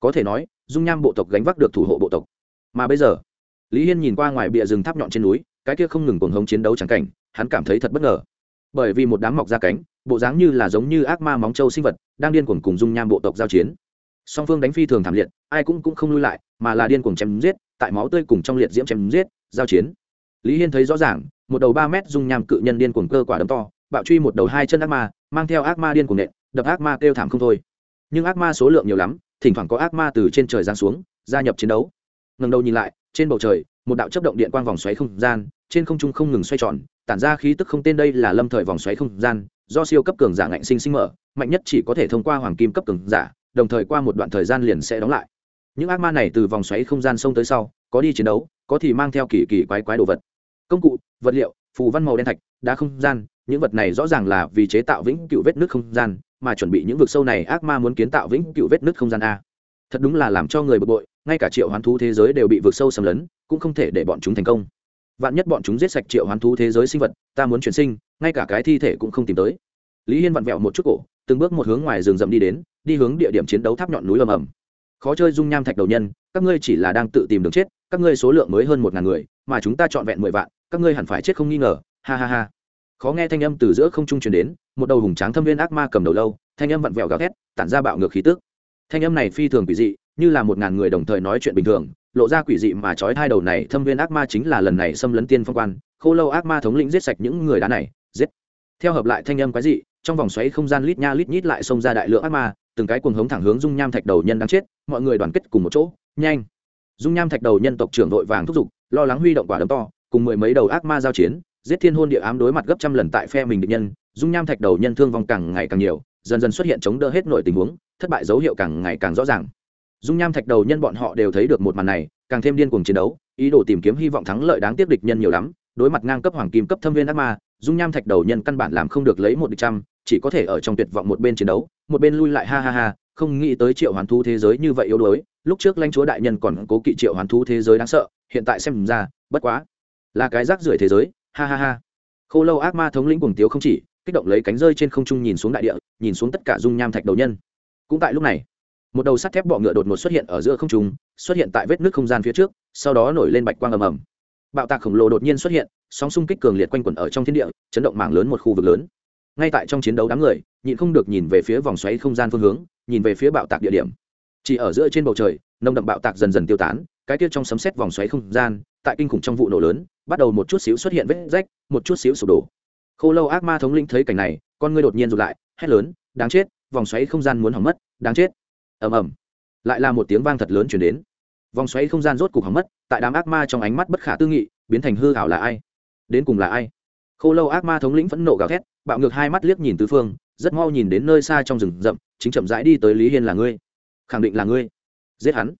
Có thể nói, dung nham bộ tộc gánh vác được thủ hộ bộ tộc. Mà bây giờ, lý hiên nhìn qua ngoài bìa rừng tháp nhọn trên núi, cái kia không ngừng cuồng hống chiến đấu trắng cảnh, hắn cảm thấy thật bất ngờ bởi vì một đám mọc ra cánh, bộ dáng như là giống như ác ma móng trâu sinh vật, đang điên cuồng cùng dung nham bộ tộc giao chiến. Song phương đánh phi thường thảm liệt, ai cũng cũng không lui lại, mà là điên cuồng chém giết, tại máu tươi cùng trong liệt diễm chém giết, giao chiến. Lý hiên thấy rõ ràng, một đầu ba mét dung nham cự nhân điên cuồng cơ quả đấm to, bạo truy một đầu hai chân ác ma, mang theo ác ma điên cuồng nện, đập ác ma kêu thảm không thôi. Nhưng ác ma số lượng nhiều lắm, thỉnh thoảng có ác ma từ trên trời giáng xuống, gia nhập chiến đấu. Ngần đầu nhìn lại, trên bầu trời, một đạo chấp động điện quang vòng xoáy không gian, trên không trung không ngừng xoay tròn tản ra khí tức không tên đây là lâm thời vòng xoáy không gian, do siêu cấp cường giả ngạnh sinh sinh mở, mạnh nhất chỉ có thể thông qua hoàng kim cấp cường giả, đồng thời qua một đoạn thời gian liền sẽ đóng lại. Những ác ma này từ vòng xoáy không gian xông tới sau, có đi chiến đấu, có thì mang theo kỳ kỳ quái quái đồ vật. Công cụ, vật liệu, phù văn màu đen thạch, đá không gian, những vật này rõ ràng là vì chế tạo vĩnh cựu vết nước không gian, mà chuẩn bị những vực sâu này ác ma muốn kiến tạo vĩnh cựu vết nước không gian a. Thật đúng là làm cho người bực bội, ngay cả triệu hoán thú thế giới đều bị vực sâu xâm lấn, cũng không thể để bọn chúng thành công vạn nhất bọn chúng giết sạch triệu hoán thú thế giới sinh vật, ta muốn chuyển sinh, ngay cả cái thi thể cũng không tìm tới. Lý hiên vặn vẹo một chút cổ, từng bước một hướng ngoài rừng rậm đi đến, đi hướng địa điểm chiến đấu tháp nhọn núi ầm ầm. Khó chơi dung nham thạch đầu nhân, các ngươi chỉ là đang tự tìm đường chết, các ngươi số lượng mới hơn một ngàn người, mà chúng ta chọn vẹn mười vạn, các ngươi hẳn phải chết không nghi ngờ, ha ha ha. Khó nghe thanh âm từ giữa không trung truyền đến, một đầu hùng tráng thâm viên ác ma cầm đầu lâu, thanh âm vặn vẹo gào thét, tản ra bạo ngược khí tức. Thanh âm này phi thường kỳ dị, như là một ngàn người đồng thời nói chuyện bình thường lộ ra quỷ dị mà trói hai đầu này, thâm viên ác ma chính là lần này xâm lấn tiên phong quan. Khô lâu ác ma thống lĩnh giết sạch những người đá này, giết. Theo hợp lại thanh âm quái dị, trong vòng xoáy không gian lít nha lít nhít lại xông ra đại lượng ác ma, từng cái cuồng hống thẳng hướng dung nham thạch đầu nhân đang chết, mọi người đoàn kết cùng một chỗ. Nhanh. Dung nham thạch đầu nhân tộc trưởng đội vàng thúc giục, lo lắng huy động quả đấm to, cùng mười mấy đầu ác ma giao chiến, giết thiên hôn địa ám đối mặt gấp trăm lần tại phe mình địch nhân. Dung nham thạch đầu nhân thương vong càng ngày càng nhiều, dần dần xuất hiện chống đỡ hết nội tình huống, thất bại dấu hiệu càng ngày càng rõ ràng dung nham thạch đầu nhân bọn họ đều thấy được một màn này, càng thêm điên cuồng chiến đấu, ý đồ tìm kiếm hy vọng thắng lợi đáng tiếc địch nhân nhiều lắm, đối mặt ngang cấp hoàng kim cấp thâm viên ác ma, dung nham thạch đầu nhân căn bản làm không được lấy một địch trăm, chỉ có thể ở trong tuyệt vọng một bên chiến đấu, một bên lui lại ha ha ha, không nghĩ tới triệu hoàn thu thế giới như vậy yếu đuối, lúc trước lãnh chúa đại nhân còn cố kỵ triệu hoàn thu thế giới đáng sợ, hiện tại xem ra, bất quá là cái rác rưởi thế giới, ha ha ha. Khô lâu ác ma thống lĩnh cùng tiếu không chỉ, kích động lấy cánh rơi trên không trung nhìn xuống đại địa, nhìn xuống tất cả dung nham thạch đầu nhân. Cũng tại lúc này một đầu sắt thép bọ ngựa đột ngột xuất hiện ở giữa không trung, xuất hiện tại vết nước không gian phía trước, sau đó nổi lên bạch quang ầm ầm. Bạo tạc khổng lồ đột nhiên xuất hiện, sóng xung kích cường liệt quanh quẩn ở trong thiên địa, chấn động mạng lớn một khu vực lớn. Ngay tại trong chiến đấu đám người, nhịn không được nhìn về phía vòng xoáy không gian phương hướng, nhìn về phía bạo tạc địa điểm. Chỉ ở giữa trên bầu trời nông đậm bạo tạc dần dần tiêu tán, cái kia trong sấm xét vòng xoáy không gian, tại kinh khủng trong vụ nổ lớn, bắt đầu một chút xíu xuất hiện vết rách, một chút xíu sụp đổ. Khô lâu ác ma thống lĩnh thấy cảnh này, con ngươi đột nhiên rụt lại, hét lớn, đáng chết, vòng xoáy không gian muốn hỏng mất, đáng chết ầm ầm. Lại là một tiếng vang thật lớn chuyển đến. Vòng xoáy không gian rốt cục hỏng mất, tại đám ác ma trong ánh mắt bất khả tư nghị, biến thành hư hảo là ai? Đến cùng là ai? Khô lâu ác ma thống lĩnh phẫn nộ gào thét, bạo ngược hai mắt liếc nhìn tứ phương, rất mau nhìn đến nơi xa trong rừng rậm, chính chậm rãi đi tới lý hiên là ngươi. Khẳng định là ngươi. Giết hắn.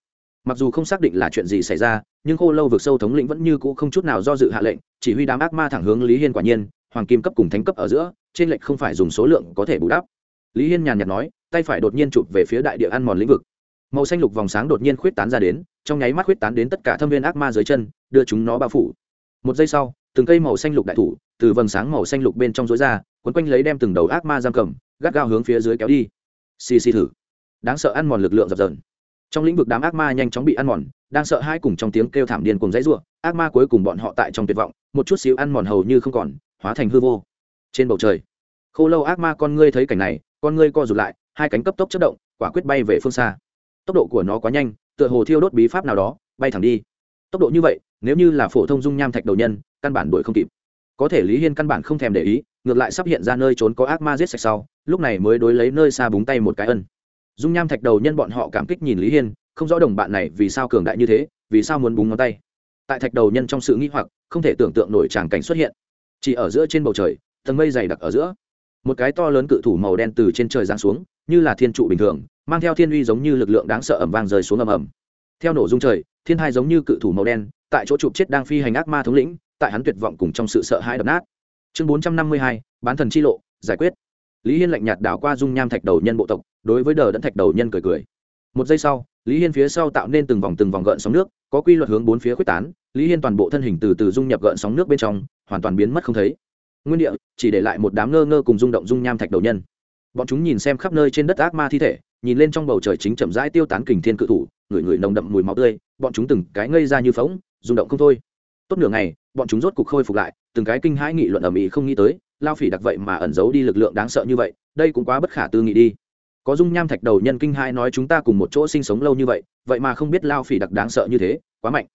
Mặc dù không xác định là chuyện gì xảy ra, nhưng khô lâu vực sâu thống lĩnh vẫn như cũ không chút nào do dự hạ lệnh, chỉ huy đám ác ma thẳng hướng lý hiên quả nhiên, hoàng kim cấp cùng thánh cấp ở giữa, trên lệnh không phải dùng số lượng có thể bù đắp. Lý hiên nhàn nhạt nói tay phải đột nhiên chụp về phía đại địa ăn mòn lĩnh vực. Màu xanh lục vòng sáng đột nhiên khuyết tán ra đến, trong nháy mắt khuyết tán đến tất cả thâm viên ác ma dưới chân, đưa chúng nó bao phủ. Một giây sau, từng cây màu xanh lục đại thủ từ vầng sáng màu xanh lục bên trong rối ra, quấn quanh lấy đem từng đầu ác ma giam cầm, gắt gao hướng phía dưới kéo đi. Xì xì thử. Đáng sợ ăn mòn lực lượng dập dần trong lĩnh vực đám ác ma nhanh chóng bị ăn mòn, đang sợ hai cùng trong tiếng kêu thảm điên cùng dãy ruộng ác ma cuối cùng bọn họ tại trong tuyệt vọng, một chút xíu ăn mòn hầu như không còn, hóa thành hư vô. Trên bầu trời, khô lâu ác ma con ngươi thấy cảnh này, con ngươi co rụt lại hai cánh cấp tốc chất động, quả quyết bay về phương xa. Tốc độ của nó quá nhanh, tựa hồ thiêu đốt bí pháp nào đó, bay thẳng đi. Tốc độ như vậy, nếu như là phổ thông dung nham thạch đầu nhân, căn bản đuổi không kịp. Có thể lý hiên căn bản không thèm để ý, ngược lại sắp hiện ra nơi trốn có ác ma giết sạch sau, lúc này mới đối lấy nơi xa búng tay một cái ân. Dung nham thạch đầu nhân bọn họ cảm kích nhìn lý hiên, không rõ đồng bạn này vì sao cường đại như thế, vì sao muốn búng ngón tay. Tại thạch đầu nhân trong sự nghĩ hoặc, không thể tưởng tượng nổi tràng cảnh xuất hiện. Chỉ ở giữa trên bầu trời, tầng mây dày đặc ở giữa. Một cái to lớn cự thủ màu đen từ trên trời giáng xuống như là thiên trụ bình thường, mang theo thiên uy giống như lực lượng đáng sợ ẩm vang rơi xuống ầm ầm. Theo nổ dung trời, thiên hai giống như cự thủ màu đen, tại chỗ chụp chết đang phi hành ác ma thống lĩnh, tại hắn tuyệt vọng cùng trong sự sợ hãi đập nát. Chương bốn trăm năm mươi hai, bán thần chi lộ, giải quyết. Lý hiên lạnh nhạt đảo qua dung nham thạch đầu nhân bộ tộc, đối với đờ đẫn thạch đầu nhân cười cười. Một giây sau, lý hiên phía sau tạo nên từng vòng từng vòng gợn sóng nước, có quy luật hướng bốn phía quyết tán, lý hiên toàn bộ thân hình từ từ dung nhập gợn sóng nước bên trong, hoàn toàn biến mất không thấy. Nguyên địa, chỉ để lại một đám ngơ ngơ cùng rung động dung nham thạch đầu nhân bọn chúng nhìn xem khắp nơi trên đất ác ma thi thể, nhìn lên trong bầu trời chính chậm rãi tiêu tán kình thiên cự thủ ngửi ngửi nồng đậm mùi máu tươi, bọn chúng từng cái ngây ra như phóng rung động không thôi. Tốt nửa ngày, bọn chúng rốt cục khôi phục lại, từng cái kinh hãi nghị luận ở mỹ không nghĩ tới, lao phỉ đặc vậy mà ẩn giấu đi lực lượng đáng sợ như vậy, đây cũng quá bất khả tư nghị đi. Có dung nham thạch đầu nhân kinh hãi nói chúng ta cùng một chỗ sinh sống lâu như vậy vậy mà không biết lao phỉ đặc đáng sợ như thế, quá mạnh.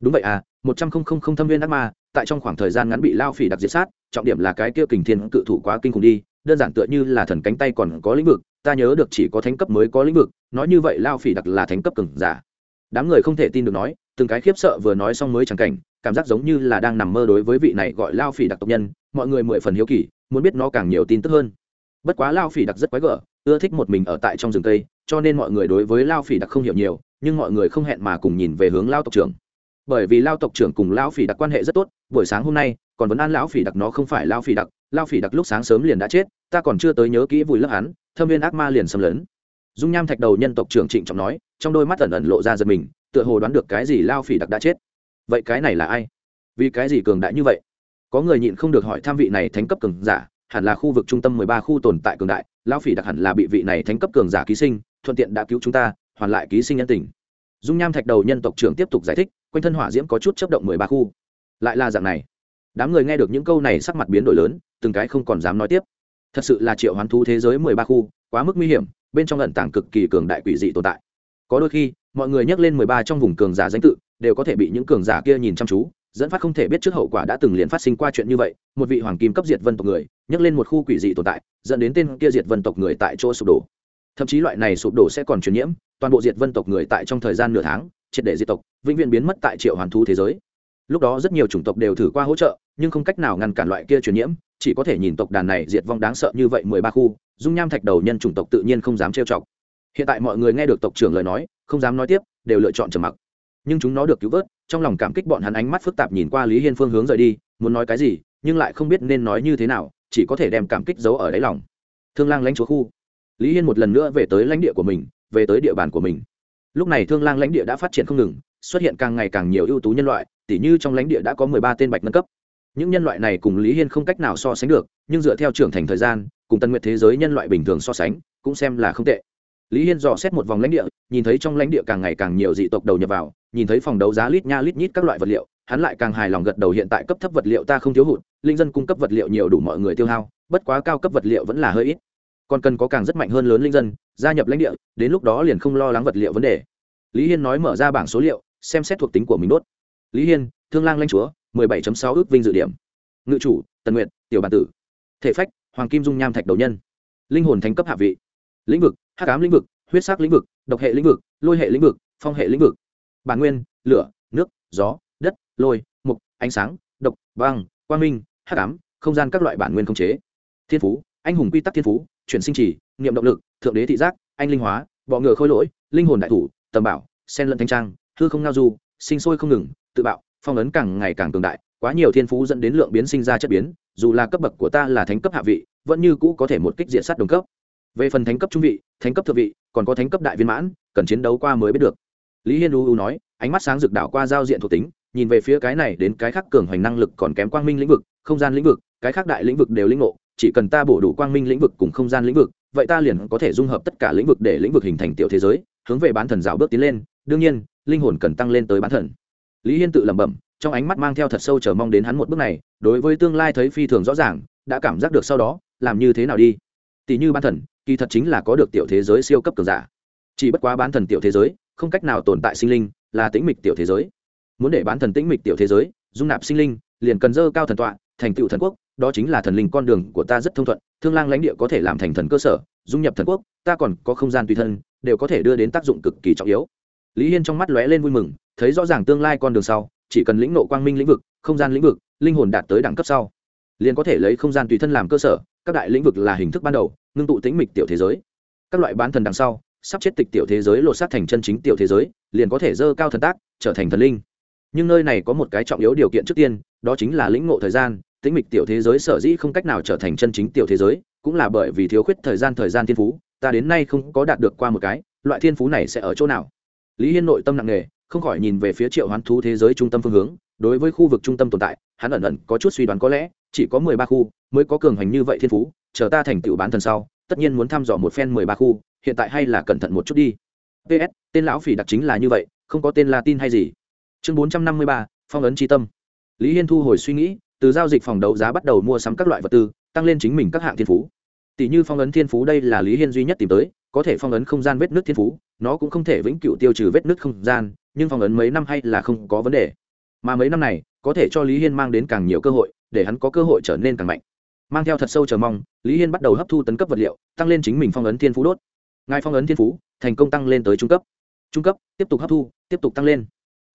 Đúng vậy à một trăm không không không thâm viên ác ma, tại trong khoảng thời gian ngắn bị lao phỉ đặc diệt sát, trọng điểm là cái kia kình thiên cự thủ quá kinh khủng đi đơn giản tựa như là thần cánh tay còn có lĩnh vực, ta nhớ được chỉ có thánh cấp mới có lĩnh vực, nói như vậy lao phỉ đặc là thánh cấp cừng giả. Đám người không thể tin được nói, từng cái khiếp sợ vừa nói xong mới chẳng cảnh, cảm giác giống như là đang nằm mơ đối với vị này gọi lao phỉ đặc tộc nhân, mọi người mười phần hiếu kỳ, muốn biết nó càng nhiều tin tức hơn. Bất quá lao phỉ đặc rất quái gở, ưa thích một mình ở tại trong rừng cây, cho nên mọi người đối với lao phỉ đặc không hiểu nhiều, nhưng mọi người không hẹn mà cùng nhìn về hướng lao tộc trưởng. Bởi vì lao tộc trưởng cùng lao phỉ đặc quan hệ rất tốt, buổi sáng hôm nay, còn vấn an lão phỉ đặc nó không phải lao phỉ đặc lao phỉ đặc lúc sáng sớm liền đã chết, ta còn chưa tới nhớ kỹ vùi lấp hắn, thâm viên ác ma liền xâm lấn. Dung nham thạch đầu nhân tộc trưởng trịnh trọng nói, trong đôi mắt ẩn ẩn lộ ra giật mình, tựa hồ đoán được cái gì lao phỉ đặc đã chết. Vậy cái này là ai? Vì cái gì cường đại như vậy? Có người nhịn không được hỏi tham vị này thánh cấp cường giả, hẳn là khu vực trung tâm mười ba khu tồn tại cường đại, lao phỉ đặc hẳn là bị vị này thánh cấp cường giả ký sinh, thuận tiện đã cứu chúng ta, hoàn lại ký sinh nhân tình. Dung nham thạch đầu nhân tộc trưởng tiếp tục giải thích, quanh thân hỏa diễm có chút chấp động mười ba khu. Lại là dạng này. Đám người nghe được những câu này sắc mặt biến đổi lớn từng cái không còn dám nói tiếp. Thật sự là triệu hoán thú thế giới mười ba khu, quá mức nguy hiểm, bên trong ẩn tảng cực kỳ cường đại quỷ dị tồn tại. Có đôi khi, mọi người nhắc lên mười ba trong vùng cường giả danh tự, đều có thể bị những cường giả kia nhìn chăm chú, dẫn phát không thể biết trước hậu quả đã từng liền phát sinh qua chuyện như vậy, một vị hoàng kim cấp diệt vân tộc người, nhắc lên một khu quỷ dị tồn tại, dẫn đến tên kia diệt vân tộc người tại chỗ sụp đổ. Thậm chí loại này sụp đổ sẽ còn truyền nhiễm, toàn bộ diệt vân tộc người tại trong thời gian nửa tháng, triệt để diệt tộc, vĩnh viễn biến mất tại triệu hoàn thú thế giới. Lúc đó rất nhiều chủng tộc đều thử qua hỗ trợ, nhưng không cách nào ngăn cản loại kia truyền nhiễm chỉ có thể nhìn tộc đàn này diệt vong đáng sợ như vậy mười ba khu, dung nham thạch đầu nhân chủng tộc tự nhiên không dám trêu chọc. Hiện tại mọi người nghe được tộc trưởng lời nói, không dám nói tiếp, đều lựa chọn trầm mặc. Nhưng chúng nó được cứu vớt, trong lòng cảm kích bọn hắn ánh mắt phức tạp nhìn qua lý hiên phương hướng rời đi, muốn nói cái gì, nhưng lại không biết nên nói như thế nào, chỉ có thể đem cảm kích giấu ở đáy lòng. Thương lang lãnh chúa khu. Lý hiên một lần nữa về tới lãnh địa của mình, về tới địa bàn của mình. Lúc này thương lang lãnh địa đã phát triển không ngừng, xuất hiện càng ngày càng nhiều ưu tú nhân loại, tỉ như trong lãnh địa đã có mười ba tên bạch nâng cấp những nhân loại này cùng lý hiên không cách nào so sánh được, nhưng dựa theo trưởng thành thời gian, cùng tân nguyện thế giới nhân loại bình thường so sánh, cũng xem là không tệ. Lý hiên dò xét một vòng lãnh địa, nhìn thấy trong lãnh địa càng ngày càng nhiều dị tộc đầu nhập vào, nhìn thấy phòng đấu giá lít nha lít nhít các loại vật liệu, hắn lại càng hài lòng gật đầu hiện tại cấp thấp vật liệu ta không thiếu hụt, linh dân cung cấp vật liệu nhiều đủ mọi người tiêu hao, bất quá cao cấp vật liệu vẫn là hơi ít. Còn cần có càng rất mạnh hơn lớn linh dân, gia nhập lãnh địa, đến lúc đó liền không lo lắng vật liệu vấn đề. Lý hiên nói mở ra bảng số liệu, xem xét thuộc tính của mình đốt. Lý hiên, thương lang lãnh chúa 17.6 ước vinh dự điểm. Ngự chủ tần nguyện tiểu bản tử. Thể phách hoàng kim dung nham thạch đầu nhân. Linh hồn thành cấp hạ vị. Lĩnh vực hắc ám lĩnh vực huyết sắc lĩnh vực độc hệ lĩnh vực lôi hệ lĩnh vực phong hệ lĩnh vực. Bản nguyên lửa nước gió đất lôi mục ánh sáng độc băng quang minh hắc ám, không gian các loại bản nguyên không chế. Thiên phú anh hùng quy tắc thiên phú chuyển sinh chỉ, niệm động lực thượng đế thị giác anh linh hóa bọ ngựa khôi lỗi linh hồn đại thủ tầm bảo sen lẫn thanh trang hư không ngao du sinh sôi không ngừng tự bạo phong ấn càng ngày càng cường đại, quá nhiều thiên phú dẫn đến lượng biến sinh ra chất biến, dù là cấp bậc của ta là thánh cấp hạ vị, vẫn như cũ có thể một kích diện sát đồng cấp. Về phần thánh cấp trung vị, thánh cấp thượng vị, còn có thánh cấp đại viên mãn, cần chiến đấu qua mới biết được. Lý hiên u nói, ánh mắt sáng rực đảo qua giao diện thuộc tính, nhìn về phía cái này đến cái khác cường hoành năng lực còn kém quang minh lĩnh vực, không gian lĩnh vực, cái khác đại lĩnh vực đều lĩnh ngộ, chỉ cần ta bổ đủ quang minh lĩnh vực cùng không gian lĩnh vực, vậy ta liền có thể dung hợp tất cả lĩnh vực để lĩnh vực hình thành tiểu thế giới, hướng về bán thần rào bước tiến lên, đương nhiên, linh hồn cần tăng lên tới bán thần lý hiên tự lẩm bẩm, trong ánh mắt mang theo thật sâu chờ mong đến hắn một bước này, đối với tương lai thấy phi thường rõ ràng, đã cảm giác được sau đó, làm như thế nào đi. Tỷ như bán thần, kỳ thật chính là có được tiểu thế giới siêu cấp cường giả. Chỉ bất quá bán thần tiểu thế giới, không cách nào tồn tại sinh linh, là tĩnh mịch tiểu thế giới. Muốn để bán thần tĩnh mịch tiểu thế giới, dung nạp sinh linh, liền cần dơ cao thần tọa, thành tựu thần quốc, đó chính là thần linh con đường của ta rất thông thuận, thương lang lãnh địa có thể làm thành thần cơ sở, dung nhập thần quốc, ta còn có không gian tùy thân, đều có thể đưa đến tác dụng cực kỳ trọng yếu. Lý hiên trong mắt lóe lên vui mừng thấy rõ ràng tương lai con đường sau, chỉ cần lĩnh nộ quang minh lĩnh vực, không gian lĩnh vực, linh hồn đạt tới đẳng cấp sau, liền có thể lấy không gian tùy thân làm cơ sở, các đại lĩnh vực là hình thức ban đầu, ngưng tụ tĩnh mịch tiểu thế giới. Các loại bán thần đằng sau, sắp chết tịch tiểu thế giới lột xác thành chân chính tiểu thế giới, liền có thể dơ cao thần tác, trở thành thần linh. Nhưng nơi này có một cái trọng yếu điều kiện trước tiên, đó chính là lĩnh ngộ thời gian, tĩnh mịch tiểu thế giới sở dĩ không cách nào trở thành chân chính tiểu thế giới, cũng là bởi vì thiếu khuyết thời gian thời gian thiên phú, ta đến nay không có đạt được qua một cái, loại thiên phú này sẽ ở chỗ nào? Lý hiên nội tâm nặng nề không khỏi nhìn về phía triệu hoán thú thế giới trung tâm phương hướng, đối với khu vực trung tâm tồn tại, hắn ẩn ẩn có chút suy đoán có lẽ, chỉ có mười ba khu mới có cường hành như vậy thiên phú, chờ ta thành tựu bán thần sau, tất nhiên muốn thăm dò một phen mười ba khu, hiện tại hay là cẩn thận một chút đi. Ps tên lão phỉ đặc chính là như vậy, không có tên latin hay gì. Chương bốn trăm năm mươi ba, phong ấn tri tâm. Lý hiên thu hồi suy nghĩ, từ giao dịch phòng đấu giá bắt đầu mua sắm các loại vật tư, tăng lên chính mình các hạng thiên phú. Tỷ như phong ấn thiên phú đây là lý hiên duy nhất tìm tới, có thể phong ấn không gian vết nứt thiên phú, nó cũng không thể vĩnh cửu tiêu trừ vết nứt không gian nhưng phong ấn mấy năm hay là không có vấn đề. Mà mấy năm này, có thể cho lý hiên mang đến càng nhiều cơ hội, để hắn có cơ hội trở nên càng mạnh. Mang theo thật sâu chờ mong, lý hiên bắt đầu hấp thu tấn cấp vật liệu, tăng lên chính mình phong ấn thiên phú đốt. Ngài phong ấn thiên phú, thành công tăng lên tới trung cấp. Trung cấp, tiếp tục hấp thu, tiếp tục tăng lên.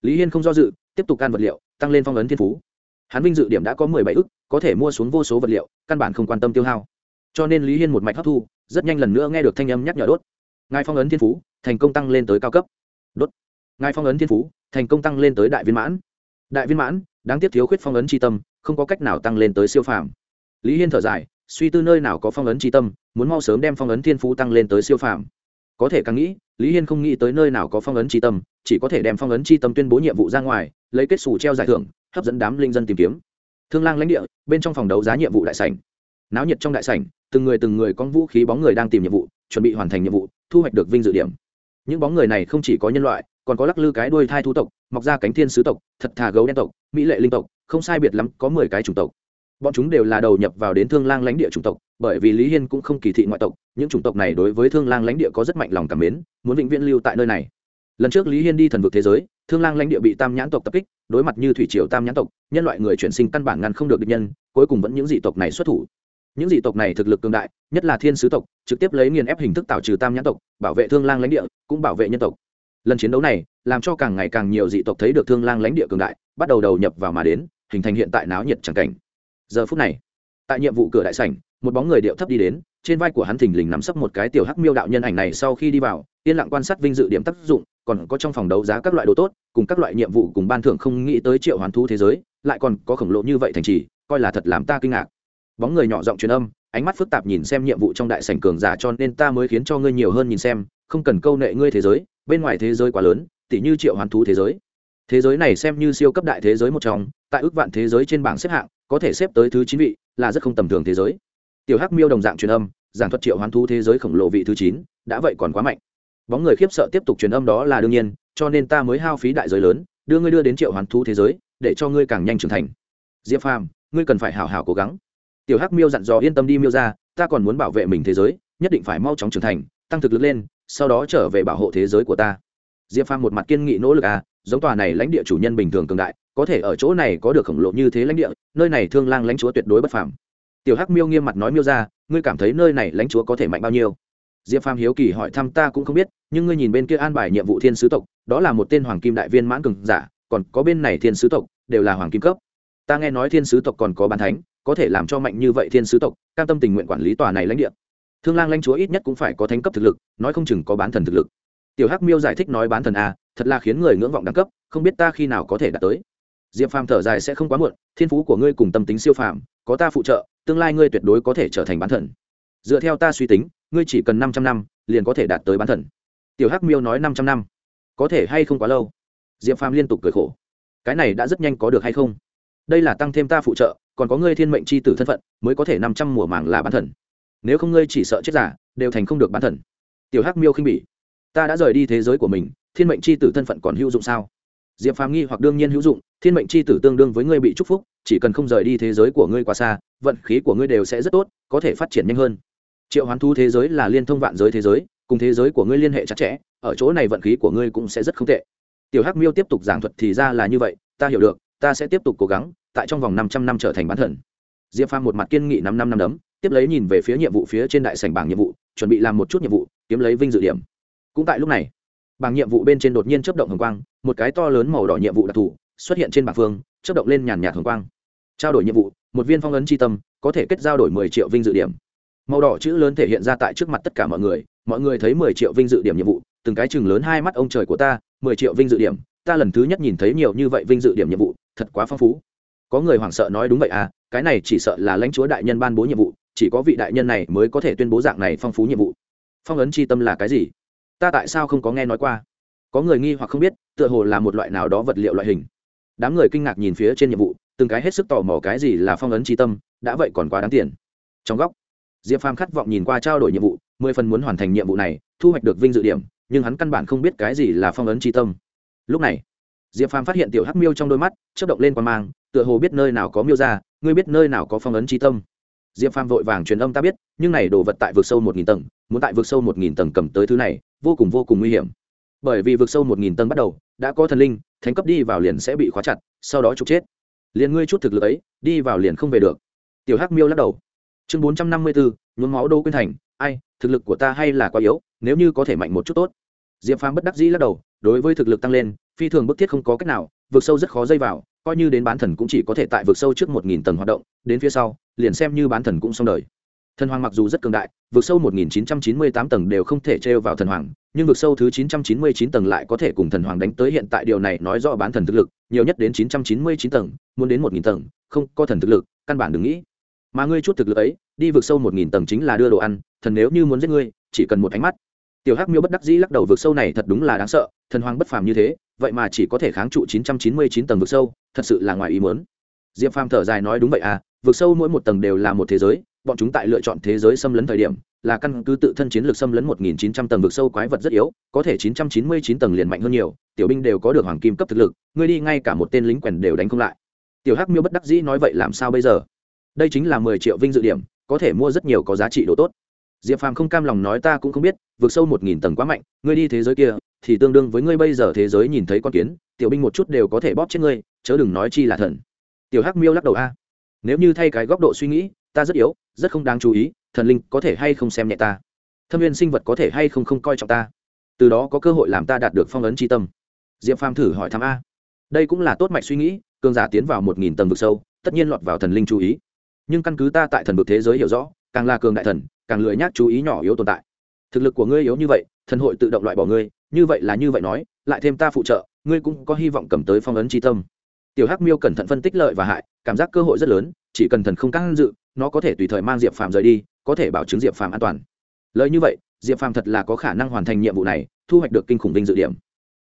Lý hiên không do dự, tiếp tục can vật liệu, tăng lên phong ấn thiên phú. Hắn vinh dự điểm đã có mười bảy ức, có thể mua xuống vô số vật liệu, căn bản không quan tâm tiêu hao. Cho nên lý hiên một mạch hấp thu, rất nhanh lần nữa nghe được thanh âm nhắc nhở đốt. Ngài phong ấn thiên phú, thành công tăng lên tới cao cấp. Đốt ngài phong ấn thiên phú, thành công tăng lên tới đại viên mãn. Đại viên mãn, đáng tiếc thiếu khuyết phong ấn tri tâm, không có cách nào tăng lên tới siêu phàm. Lý hiên thở dài, suy tư nơi nào có phong ấn tri tâm, muốn mau sớm đem phong ấn thiên phú tăng lên tới siêu phàm. Có thể càng nghĩ, lý hiên không nghĩ tới nơi nào có phong ấn tri tâm, chỉ có thể đem phong ấn tri tâm tuyên bố nhiệm vụ ra ngoài, lấy kết xù treo giải thưởng, hấp dẫn đám linh dân tìm kiếm. Thương lang lãnh địa, bên trong phòng đấu giá nhiệm vụ đại sảnh. Náo nhiệt trong đại sảnh, từng người từng người con vũ khí bóng người đang tìm nhiệm vụ, chuẩn bị hoàn thành nhiệm vụ, thu hoạch được vinh dự điểm. Những bóng người này không chỉ có nhân loại còn có lắc lư cái đuôi thai thu tộc, mọc ra cánh thiên sứ tộc, thật thà gấu đen tộc, mỹ lệ linh tộc, không sai biệt lắm có mười cái chủng tộc. Bọn chúng đều là đầu nhập vào đến thương lang lãnh địa chủng tộc, bởi vì lý hiên cũng không kỳ thị ngoại tộc, những chủng tộc này đối với thương lang lãnh địa có rất mạnh lòng cảm mến, muốn vĩnh viễn lưu tại nơi này. Lần trước lý hiên đi thần vực thế giới, thương lang lãnh địa bị tam nhãn tộc tập kích, đối mặt như thủy triều tam nhãn tộc, nhân loại người chuyển sinh căn bản ngăn không được địch nhân, cuối cùng vẫn những dị tộc này xuất thủ. Những dị tộc này thực lực cường đại, nhất là thiên sứ tộc, trực tiếp lấy nghiền ép hình thức tạo trừ tam nhãn tộc, bảo vệ thương lang lãnh địa, cũng bảo vệ nhân tộc lần chiến đấu này làm cho càng ngày càng nhiều dị tộc thấy được thương lang lãnh địa cường đại, bắt đầu đầu nhập vào mà đến, hình thành hiện tại náo nhiệt chẳng cảnh. Giờ phút này, tại nhiệm vụ cửa đại sảnh, một bóng người điệu thấp đi đến, trên vai của hắn thình lình nắm sấp một cái tiểu hắc miêu đạo nhân ảnh này sau khi đi vào, yên lặng quan sát vinh dự điểm tác dụng, còn có trong phòng đấu giá các loại đồ tốt, cùng các loại nhiệm vụ cùng ban thưởng không nghĩ tới triệu hoàn thu thế giới, lại còn có khổng lồ như vậy thành trì, coi là thật làm ta kinh ngạc. Bóng người nhỏ giọng truyền âm, ánh mắt phức tạp nhìn xem nhiệm vụ trong đại sảnh cường giả, cho nên ta mới khiến cho ngươi nhiều hơn nhìn xem, không cần câu nệ ngươi thế giới bên ngoài thế giới quá lớn, tỉ như triệu hoàn thú thế giới. Thế giới này xem như siêu cấp đại thế giới một trong, tại ước vạn thế giới trên bảng xếp hạng, có thể xếp tới thứ chín vị, là rất không tầm thường thế giới. Tiểu hắc miêu đồng dạng truyền âm, giảng thuật triệu hoán thú thế giới khổng lồ vị thứ chín, đã vậy còn quá mạnh. Bóng người khiếp sợ tiếp tục truyền âm đó là đương nhiên, cho nên ta mới hao phí đại giới lớn, đưa ngươi đưa đến triệu hoán thú thế giới, để cho ngươi càng nhanh trưởng thành. Diệp phàm, ngươi cần phải hào hào cố gắng. Tiểu hắc miêu dặn dò yên tâm đi miêu ra, ta còn muốn bảo vệ mình thế giới, nhất định phải mau chóng trưởng thành, tăng thực lực lên sau đó trở về bảo hộ thế giới của ta. Diệp phàm một mặt kiên nghị nỗ lực à giống tòa này lãnh địa chủ nhân bình thường cường đại, có thể ở chỗ này có được khổng lồ như thế lãnh địa, nơi này thương lang lãnh chúa tuyệt đối bất phàm. Tiểu hắc miêu nghiêm mặt nói miêu ra, ngươi cảm thấy nơi này lãnh chúa có thể mạnh bao nhiêu? Diệp phàm hiếu kỳ hỏi thăm ta cũng không biết, nhưng ngươi nhìn bên kia an bài nhiệm vụ thiên sứ tộc, đó là một tên hoàng kim đại viên mãn cường giả, còn có bên này thiên sứ tộc, đều là hoàng kim cấp. Ta nghe nói thiên sứ tộc còn có bàn thánh, có thể làm cho mạnh như vậy thiên sứ tộc, cam tâm tình nguyện quản lý tòa này lãnh địa thương lang lãnh chúa ít nhất cũng phải có thánh cấp thực lực, nói không chừng có bán thần thực lực. Tiểu hắc miêu giải thích nói bán thần a thật là khiến người ngưỡng vọng đẳng cấp, không biết ta khi nào có thể đạt tới. Diệp phàm thở dài sẽ không quá muộn, thiên phú của ngươi cùng tâm tính siêu phàm, có ta phụ trợ, tương lai ngươi tuyệt đối có thể trở thành bán thần. Dựa theo ta suy tính, ngươi chỉ cần năm trăm năm, liền có thể đạt tới bán thần. Tiểu hắc miêu nói năm trăm năm, có thể hay không quá lâu? Diệp phàm liên tục cười khổ. Cái này đã rất nhanh có được hay không? Đây là tăng thêm ta phụ trợ, còn có ngươi thiên mệnh c h i tử thân phận, mới có thể năm trăm mùa màng là bán thần nếu không ngươi chỉ sợ chết giả, đều thành không được bán thần. Tiểu hắc miêu khinh bỉ. Ta đã rời đi thế giới của mình, thiên mệnh c h i tử thân phận còn hữu dụng sao? Diệp phàm nghi hoặc đương nhiên hữu dụng, thiên mệnh c h i tử tương đương với ngươi bị trúc phúc, chỉ cần không rời đi thế giới của ngươi quá xa, vận khí của ngươi đều sẽ rất tốt, có thể phát triển nhanh hơn. Triệu hoán thu thế giới là liên thông vạn giới thế giới, cùng thế giới của ngươi liên hệ chặt chẽ, ở chỗ này vận khí của ngươi cũng sẽ rất không tệ. Tiểu hắc miêu tiếp tục giảng thuật thì ra là như vậy, ta hiểu được, ta sẽ tiếp tục cố gắng, tại trong vòng năm trăm năm trở thành bán thần. Diệp phàm một mặt kiên nghị năm năm năm đấm tiếp lấy nhìn về phía nhiệm vụ phía trên đại sành bảng nhiệm vụ, chuẩn bị làm một chút nhiệm vụ, kiếm lấy vinh dự điểm. Cũng tại lúc này, bảng nhiệm vụ bên trên đột nhiên chấp động hồng quang, một cái to lớn màu đỏ nhiệm vụ đặc thù xuất hiện trên bảng phương chấp động lên nhàn nhạt hồng quang. Trao đổi nhiệm vụ, một viên phong ấn tri tâm, có thể kết giao đổi mười triệu vinh dự điểm. Màu đỏ chữ lớn thể hiện ra tại trước mặt tất cả mọi người mọi người thấy mười triệu vinh dự điểm nhiệm vụ, từng cái chừng lớn hai mắt ông trời của ta, mười triệu vinh dự điểm, ta lần thứ nhất nhìn thấy nhiều như vậy vinh dự điểm nhiệm vụ, thật quá phong phú. Có người hoảng sợ nói đúng vậy à cái này chỉ sợ là lãnh chúa đại nhân ban bố nhiệm vụ chỉ có vị đại nhân này mới có thể tuyên bố dạng này phong phú nhiệm vụ. Phong ấn tri tâm là cái gì? Ta tại sao không có nghe nói qua? Có người nghi hoặc không biết, tựa hồ là một loại nào đó vật liệu loại hình. Đám người kinh ngạc nhìn phía trên nhiệm vụ, từng cái hết sức tò mò cái gì là phong ấn tri tâm, đã vậy còn quá đáng tiền. Trong góc, diệp phàm khát vọng nhìn qua trao đổi nhiệm vụ, mười phần muốn hoàn thành nhiệm vụ này, thu hoạch được vinh dự điểm, nhưng hắn căn bản không biết cái gì là phong ấn tri tâm. Lúc này, diệp phàm phát hiện tiểu hắc miêu trong đôi mắt chất động lên quan mang, tựa hồ biết nơi nào có miêu ra ngươi biết nơi nào có phong ấn tri tâm diệp phàm vội vàng truyền âm ta biết, nhưng này đồ vật tại vực sâu một nghìn tầng, muốn tại vực sâu một nghìn tầng cầm tới thứ này, vô cùng vô cùng nguy hiểm. Bởi vì vực sâu một nghìn tầng bắt đầu, đã có thần linh, thánh cấp đi vào liền sẽ bị khóa chặt, sau đó trục chết. Liền ngươi chút thực lực ấy, đi vào liền không về được. Tiểu hắc miêu lắc đầu. Chương bốn trăm năm mươi bốn nhuốm máu đô quyên thành. Ai, thực lực của ta hay là quá yếu, nếu như có thể mạnh một chút tốt. Diệp phàm bất đắc dĩ lắc đầu, đối với thực lực tăng lên, phi thường bức thiết không có cách nào, vực sâu rất khó dây vào, coi như đến bán thần cũng chỉ có thể tại vực sâu trước một nghìn tầng hoạt động, đến phía sau liền xem như bán thần cũng xong đời. Thần hoàng mặc dù rất cường đại, vượt sâu 1998 tầng đều không thể trêu vào thần hoàng, nhưng vượt sâu thứ 999 tầng lại có thể cùng thần hoàng đánh tới hiện tại điều này nói rõ bán thần thực lực, nhiều nhất đến 999 tầng, muốn đến 1000 tầng, không có thần thực lực, căn bản đừng nghĩ. Mà ngươi chút thực lực ấy, đi vượt sâu 1000 tầng chính là đưa đồ ăn, thần nếu như muốn giết ngươi, chỉ cần một ánh mắt. Tiểu hắc miêu bất đắc dĩ lắc đầu vượt sâu này thật đúng là đáng sợ, thần hoàng bất phàm như thế, vậy mà chỉ có thể kháng trụ 999 tầng vượt sâu, thật sự là ngoài ý muốn. Diệp phàm thở dài nói đúng vậy à vực sâu mỗi một tầng đều là một thế giới bọn chúng tại lựa chọn thế giới xâm lấn thời điểm là căn cứ tự thân chiến lược xâm lấn 1900 tầng vực sâu quái vật rất yếu, có thể 999 tầng liền mạnh hơn nhiều, tiểu binh đều có được hoàng kim cấp thực lực, ngươi đi ngay cả một tên lính quèn đều đánh không lại. Tiểu Hắc Miêu bất đắc dĩ nói vậy làm sao bây giờ? Đây chính là 10 triệu vinh dự điểm, có thể mua rất nhiều có giá trị đồ tốt. Diệp Phàm không cam lòng nói ta cũng không biết, vượt sâu 1000 tầng quá mạnh, ngươi đi thế giới kia, thì tương đương với ngươi bây giờ thế giới nhìn thấy con kiến tiểu binh một chút đều có thể bóp chết ngươi chớ đừng nói chi là thần tiểu hắc miêu lắc đầu a nếu như thay cái góc độ suy nghĩ, ta rất yếu, rất không đáng chú ý, thần linh có thể hay không xem nhẹ ta? Thâm viên sinh vật có thể hay không không coi trọng ta? Từ đó có cơ hội làm ta đạt được phong ấn tri tâm. Diệp phàm thử hỏi thăm a. Đây cũng là tốt mạch suy nghĩ, cường giả tiến vào một nghìn tầng vực sâu, tất nhiên lọt vào thần linh chú ý. Nhưng căn cứ ta tại thần vực thế giới hiểu rõ, càng là cường đại thần, càng lười nhác chú ý nhỏ yếu tồn tại. Thực lực của ngươi yếu như vậy, thần hội tự động loại bỏ ngươi, như vậy là như vậy nói, lại thêm ta phụ trợ, ngươi cũng có hy vọng cầm tới phong ấn tri tâm. Tiểu hắc miêu cẩn thận phân tích lợi và hại cảm giác cơ hội rất lớn, chỉ cần thần không căng dự, nó có thể tùy thời mang diệp phàm rời đi, có thể bảo chứng diệp phàm an toàn. Lời như vậy, diệp phàm thật là có khả năng hoàn thành nhiệm vụ này, thu hoạch được kinh khủng vinh dự điểm.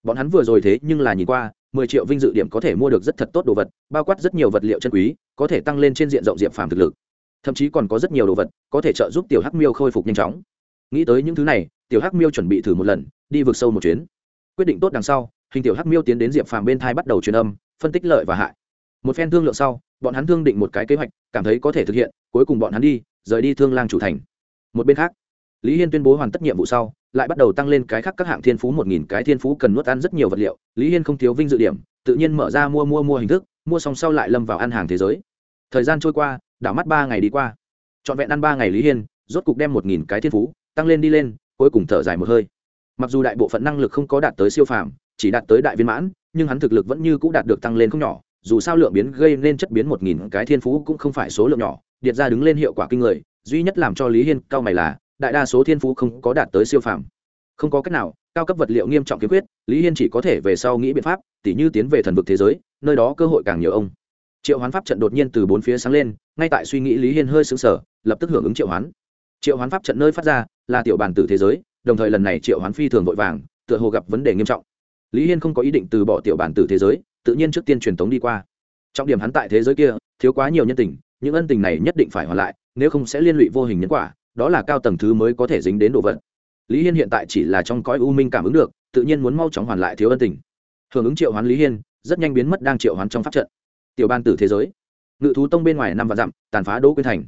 Bọn hắn vừa rồi thế nhưng là nhìn qua, mười triệu vinh dự điểm có thể mua được rất thật tốt đồ vật, bao quát rất nhiều vật liệu chân quý, có thể tăng lên trên diện rộng diệp phàm thực lực. Thậm chí còn có rất nhiều đồ vật, có thể trợ giúp tiểu hắc miêu khôi phục nhanh chóng. Nghĩ tới những thứ này, tiểu hắc miêu chuẩn bị thử một lần, đi vượt sâu một chuyến. Quyết định tốt đằng sau, hình tiểu hắc miêu tiến đến diệp phàm bên thai bắt đầu truyền âm, phân tích lợi và hại. Một phen thương lượng sau bọn hắn thương định một cái kế hoạch, cảm thấy có thể thực hiện, cuối cùng bọn hắn đi, rời đi thương lang chủ thành. Một bên khác, lý hiên tuyên bố hoàn tất nhiệm vụ sau, lại bắt đầu tăng lên cái khác các hạng thiên phú một nghìn cái thiên phú cần nuốt ăn rất nhiều vật liệu. Lý hiên không thiếu vinh dự điểm, tự nhiên mở ra mua mua mua hình thức, mua xong sau lại lâm vào ăn hàng thế giới. Thời gian trôi qua, đảo mắt ba ngày đi qua. Trọn vẹn ăn ba ngày lý hiên, rốt cục đem một nghìn cái thiên phú, tăng lên đi lên, cuối cùng thở dài một hơi. Mặc dù đại bộ phận năng lực không có đạt tới siêu phàm, chỉ đạt tới đại viên mãn, nhưng hắn thực lực vẫn như c ũ đạt được tăng lên không nhỏ dù sao lượng biến gây nên chất biến một nghìn cái thiên phú cũng không phải số lượng nhỏ, điệt ra đứng lên hiệu quả kinh người, duy nhất làm cho lý hiên cao mày là, đại đa số thiên phú không có đạt tới siêu phàm. Không có cách nào, cao cấp vật liệu nghiêm trọng kiếm quyết, lý hiên chỉ có thể về sau nghĩ biện pháp, tỉ như tiến về thần vực thế giới, nơi đó cơ hội càng nhiều ông. Triệu hoán pháp trận đột nhiên từ bốn phía sáng lên, ngay tại suy nghĩ lý hiên hơi xứng sở lập tức hưởng ứng triệu hoán. Triệu hoán pháp trận nơi phát ra, là tiểu bản tử thế giới, đồng thời lần này triệu hoán phi thường vội vàng, tựa hồ gặp vấn đề nghiêm trọng. Lý hiên không có ý định từ bỏ tiểu bản tử thế giới tự nhiên trước tiên truyền tống đi qua. Trọng điểm hắn tại thế giới kia, thiếu quá nhiều nhân tình, những ân tình này nhất định phải hoàn lại, nếu không sẽ liên lụy vô hình nhân quả, đó là cao tầng thứ mới có thể dính đến đồ vật. Lý hiên hiện tại chỉ là trong cõi u minh cảm ứng được, tự nhiên muốn mau chóng hoàn lại thiếu ân tình. Hưởng ứng triệu hoán lý hiên, rất nhanh biến mất đang triệu hoán trong pháp trận. Tiểu ban tử thế giới. Ngự thú tông bên ngoài năm và dặm, tàn phá đỗ quyên thành.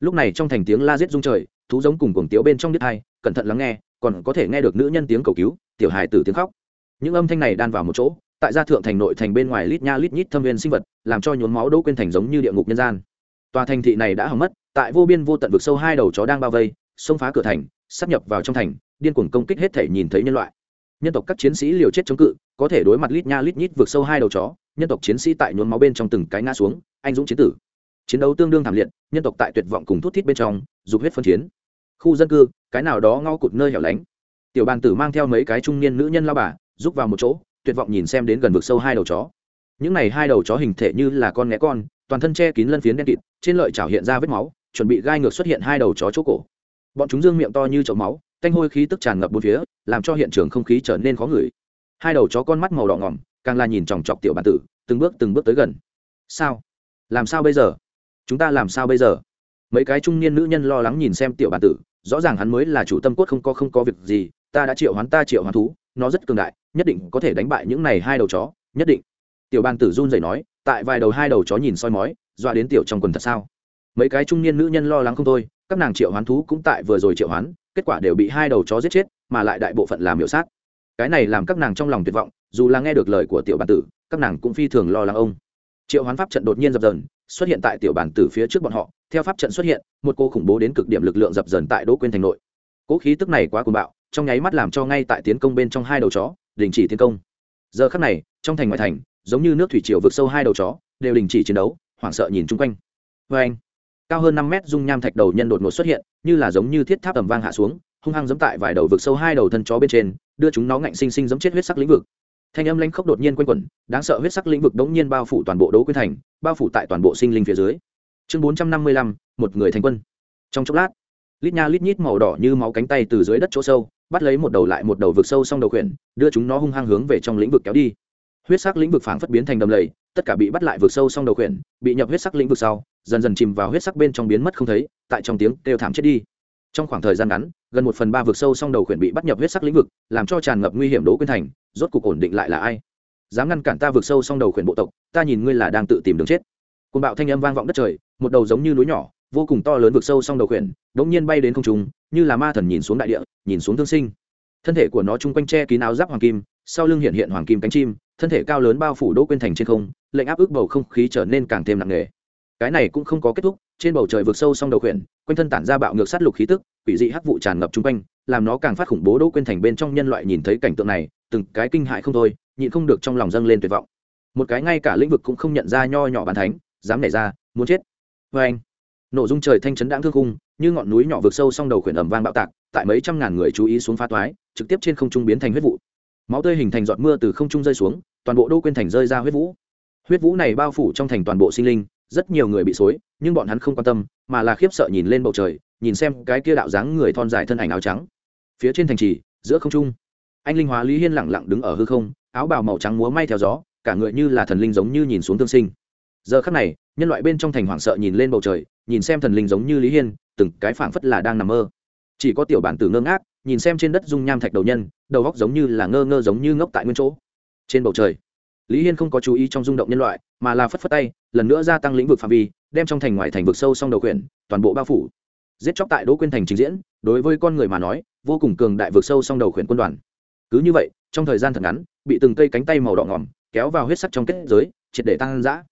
Lúc này trong thành tiếng la giết rung trời, thú giống cùng cuồng tiếu bên trong đứt hai, cẩn thận lắng nghe, còn có thể nghe được nữ nhân tiếng cầu cứu, tiểu hài tử tiếng khóc. Những âm thanh này đan vào một chỗ tại gia thượng thành nội thành bên ngoài lít nha lít nhít thâm viên sinh vật, làm cho nhốn máu đỗ quyên thành giống như địa ngục nhân gian. Tòa thành thị này đã hỏng mất, tại vô biên vô tận vực sâu hai đầu chó đang bao vây, xông phá cửa thành, sắp nhập vào trong thành, điên cuồng công kích hết thể nhìn thấy nhân loại. Nhân tộc các chiến sĩ liều chết chống cự, có thể đối mặt lít nha lít nhít vượt sâu hai đầu chó, nhân tộc chiến sĩ tại nhốn máu bên trong từng cái ngã xuống, anh dũng chiến tử. Chiến đấu tương đương thảm liệt, nhân tộc tại tuyệt vọng cùng thút thít bên trong, dục huyết phân chiến. Khu dân cư, cái nào đó ngao cụt nơi hẻo lánh. Tiểu bàn tử mang theo mấy cái trung niên nữ nhân lao bà giúp vào một chỗ tuyệt vọng nhìn xem đến gần vực sâu hai đầu chó. Những này hai đầu chó hình thể như là con nghé con, toàn thân che kín lân phiến đen kịt, trên lợi chảo hiện ra vết máu, chuẩn bị gai ngược xuất hiện hai đầu chó chỗ cổ. Bọn chúng dương miệng to như chậu máu, tanh hôi khí tức tràn ngập bốn phía, làm cho hiện trường không khí trở nên khó ngửi. Hai đầu chó con mắt màu đỏ ngỏm, càng là nhìn chòng chọc tiểu bản tử, từng bước từng bước tới gần. Sao? Làm sao bây giờ? Chúng ta làm sao bây giờ? Mấy cái trung niên nữ nhân lo lắng nhìn xem tiểu bản tử, rõ ràng hắn mới là chủ tâm cốt không có không có việc gì, ta đã triệu hắn ta triệu hắn thú nó rất cường đại, nhất định có thể đánh bại những này hai đầu chó, nhất định. Tiểu bản tử run rẩy nói, tại vài đầu hai đầu chó nhìn soi mói, dọa đến tiểu trong quần thật sao? Mấy cái trung niên nữ nhân lo lắng không thôi, các nàng triệu hoán thú cũng tại vừa rồi triệu hoán, kết quả đều bị hai đầu chó giết chết, mà lại đại bộ phận làm miểu sát. Cái này làm các nàng trong lòng tuyệt vọng, dù là nghe được lời của tiểu bản tử, các nàng cũng phi thường lo lắng ông. Triệu hoán pháp trận đột nhiên dập dần xuất hiện tại tiểu bản tử phía trước bọn họ, theo pháp trận xuất hiện, một cô khủng bố đến cực điểm lực lượng dập dần tại đỗ quyên thành nội. Cỗ khí tức này quá cuồng bạo trong nháy mắt làm cho ngay tại tiến công bên trong hai đầu chó, đình chỉ tiến công. Giờ khắc này, trong thành ngoại thành, giống như nước thủy triều vượt sâu hai đầu chó, đều đình chỉ chiến đấu, hoảng sợ nhìn chung quanh. Vê anh, cao hơn năm mét dung nham thạch đầu nhân đột ngột xuất hiện, như là giống như thiết tháp tầm vang hạ xuống, hung hăng giẫm tại vài đầu vực sâu hai đầu thân chó bên trên, đưa chúng nó ngạnh sinh sinh giẫm chết huyết sắc lĩnh vực. Thanh âm lanh khốc đột nhiên quanh quẩn, đáng sợ huyết sắc lĩnh vực đống nhiên bao phủ toàn bộ đấu quyên thành, bao phủ tại toàn bộ sinh linh phía dưới. Chương bốn trăm năm mươi lăm, một người thành quân. Trong chốc lát, lít nha lít nhít màu đỏ như máu cánh tay từ dưới đất chỗ sâu bắt lấy một đầu lại một đầu vực sâu xong đầu khuyển, đưa chúng nó hung hăng hướng về trong lĩnh vực kéo đi. Huyết sắc lĩnh vực phảng phất biến thành đầm lầy, tất cả bị bắt lại vực sâu xong đầu khuyển, bị nhập huyết sắc lĩnh vực sau, dần dần chìm vào huyết sắc bên trong biến mất không thấy, tại trong tiếng kêu thảm chết đi. Trong khoảng thời gian ngắn, gần một phần ba vực sâu xong đầu khuyển bị bắt nhập huyết sắc lĩnh vực, làm cho tràn ngập nguy hiểm đố quyên thành, rốt cuộc ổn định lại là ai? Dám ngăn cản ta vực sâu xong đầu khuyển bộ tộc, ta nhìn ngươi là đang tự tìm đường chết. Côn bạo thanh âm vang vọng đất trời, một đầu giống như núi nhỏ, vô cùng to lớn vực sâu xong đầu khuyển đống nhiên bay đến không trung như là ma thần nhìn xuống đại địa, nhìn xuống thương sinh. Thân thể của nó chung quanh che kín áo giáp hoàng kim, sau lưng hiện hiện hoàng kim cánh chim, thân thể cao lớn bao phủ đỗ quên thành trên không, lệnh áp ức bầu không khí trở nên càng thêm nặng nề. Cái này cũng không có kết thúc, trên bầu trời vượt sâu song đầu khuyển, quanh thân tản ra bạo ngược sát lục khí tức, quỷ dị hắc vụ tràn ngập chung quanh, làm nó càng phát khủng bố đỗ quên thành bên trong nhân loại nhìn thấy cảnh tượng này, từng cái kinh hại không thôi, nhịn không được trong lòng dâng lên tuyệt vọng. Một cái ngay cả lĩnh vực cũng không nhận ra nho nhỏ bàn thánh, dám nảy ra, muốn chết. Vê anh nổ dung trời thanh chấn đãng thương khung, như ngọn núi nhỏ vượt sâu song đầu khuyển ẩm vang bạo tạc, tại mấy trăm ngàn người chú ý xuống phá toái, trực tiếp trên không trung biến thành huyết vụ. Máu tươi hình thành giọt mưa từ không trung rơi xuống, toàn bộ đô quên thành rơi ra huyết vũ. Huyết vũ này bao phủ trong thành toàn bộ sinh linh, rất nhiều người bị xối, nhưng bọn hắn không quan tâm, mà là khiếp sợ nhìn lên bầu trời, nhìn xem cái kia đạo dáng người thon dài thân ảnh áo trắng. Phía trên thành trì, giữa không trung, anh linh hóa lý hiên lẳng lặng đứng ở hư không, áo bào màu trắng múa may theo gió, cả người như là thần linh giống như nhìn xuống tương sinh. Giờ khắc này nhân loại bên trong thành hoảng sợ nhìn lên bầu trời, nhìn xem thần linh giống như lý hiên, từng cái phảng phất là đang nằm mơ. Chỉ có tiểu bản tử ngơ ngác, nhìn xem trên đất dung nham thạch đầu nhân, đầu góc giống như là ngơ ngơ giống như ngốc tại nguyên chỗ. Trên bầu trời, lý hiên không có chú ý trong rung động nhân loại, mà là phất phất tay, lần nữa gia tăng lĩnh vực phạm vi, đem trong thành ngoài thành vực sâu song đầu quyển, toàn bộ bao phủ. Giết chóc tại đỗ quyên thành trình diễn, đối với con người mà nói, vô cùng cường đại vực sâu song đầu quyển quân đoàn. Cứ như vậy, trong thời gian thật ngắn, bị từng cây cánh tay màu đỏ ngỏm, kéo vào huyết sắc trong kết giới, triệt để tăng giã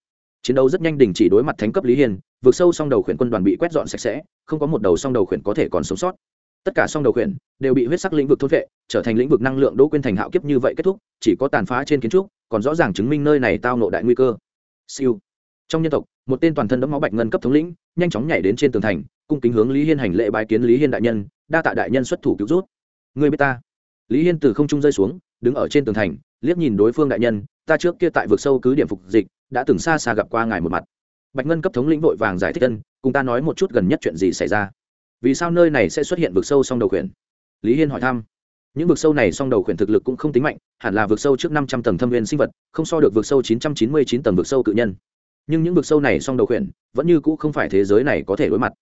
chiến đấu rất nhanh đình chỉ đối mặt thánh cấp lý hiên, vượt sâu song đầu khuyển quân đoàn bị quét dọn sạch sẽ, không có một đầu song đầu khuyển có thể còn sống sót. Tất cả song đầu khuyển đều bị huyết sắc lĩnh vực thốt vệ, trở thành lĩnh vực năng lượng đỗ quyên thành hạo kiếp như vậy kết thúc, chỉ có tàn phá trên kiến trúc, còn rõ ràng chứng minh nơi này tao nộ đại nguy cơ. Siêu. Trong nhân tộc, một tên toàn thân đẫm máu bạch ngân cấp thống lĩnh, nhanh chóng nhảy đến trên tường thành, cung kính hướng lý hiên hành lễ bái kiến lý hiên đại nhân, đa tạ đại nhân xuất thủ cứu rút người biết ta. Lý hiên từ không trung rơi xuống, đứng ở trên tường thành liếc nhìn đối phương đại nhân, ta trước kia tại vực sâu cứ điểm phục dịch, đã từng xa xa gặp qua ngài một mặt. Bạch ngân cấp thống lĩnh vội vàng giải thích ân, cùng ta nói một chút gần nhất chuyện gì xảy ra. Vì sao nơi này sẽ xuất hiện vực sâu song đầu khuyển? Lý hiên hỏi thăm. Những vực sâu này song đầu khuyển thực lực cũng không tính mạnh, hẳn là vực sâu trước năm trăm tầng thâm viên sinh vật, không so được vực sâu chín trăm chín mươi chín tầng vực sâu cự nhân. Nhưng những vực sâu này song đầu khuyển, vẫn như cũ không phải thế giới này có thể đối mặt.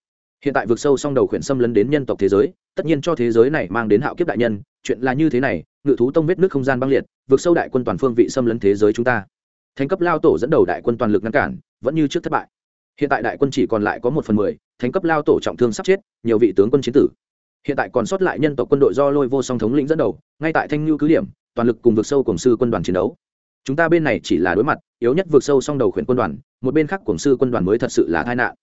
Hiện tại vực sâu song đầu khuyển xâm lấn đến nhân tộc thế giới, tất nhiên cho thế giới này mang đến hạo kiếp đại nhân, chuyện là như thế này ngự thú tông vết nước không gian băng liệt, vượt sâu đại quân toàn phương vị xâm lấn thế giới chúng ta. Thành cấp lao tổ dẫn đầu đại quân toàn lực ngăn cản, vẫn như trước thất bại. Hiện tại đại quân chỉ còn lại có một phần mười thành cấp lao tổ trọng thương sắp chết, nhiều vị tướng quân chiến tử. Hiện tại còn sót lại nhân tộc quân đội do lôi vô song thống lĩnh dẫn đầu, ngay tại thanh lưu cứ điểm, toàn lực cùng vượt sâu cổng sư quân đoàn chiến đấu. Chúng ta bên này chỉ là đối mặt, yếu nhất vượt sâu song đầu khuyển quân đoàn, một bên khác cổng sư quân đoàn mới thật sự là tai nạn.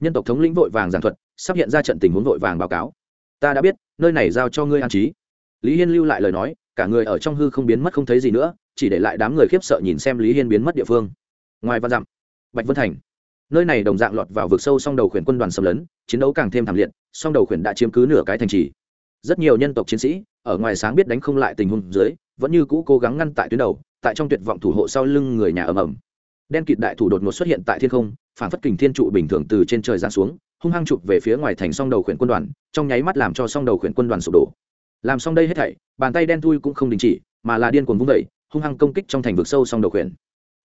Nhân tộc thống lĩnh vội vàng giảng thuật, sắp hiện ra trận tình huống vội vàng báo cáo. Ta đã biết, nơi này giao cho ngươi an trí. Lý hiên lưu lại lời nói cả người ở trong hư không biến mất không thấy gì nữa, chỉ để lại đám người khiếp sợ nhìn xem lý hiên biến mất địa phương. Ngoài văn dặm, bạch vân thành, nơi này đồng dạng lọt vào vực sâu song đầu khuyển quân đoàn xâm lấn, chiến đấu càng thêm thảm liệt, song đầu khuyển đã chiếm cứ nửa cái thành trì. Rất nhiều nhân tộc chiến sĩ, ở ngoài sáng biết đánh không lại tình huống dưới, vẫn như cũ cố gắng ngăn tại tuyến đầu, tại trong tuyệt vọng thủ hộ sau lưng người nhà ầm ầm. Đen kịt đại thủ đột ngột xuất hiện tại thiên không phản phất kình thiên trụ bình thường từ trên trời giáng xuống, hung hăng chụp về phía ngoài thành song đầu khuyển quân đoàn, trong nháy mắt làm cho song đầu khuyển quân đoàn sụp đổ làm xong đây hết thảy, bàn tay đen thui cũng không đình chỉ, mà là điên cuồng vung vẩy hung hăng công kích trong thành vực sâu song đầu khuyển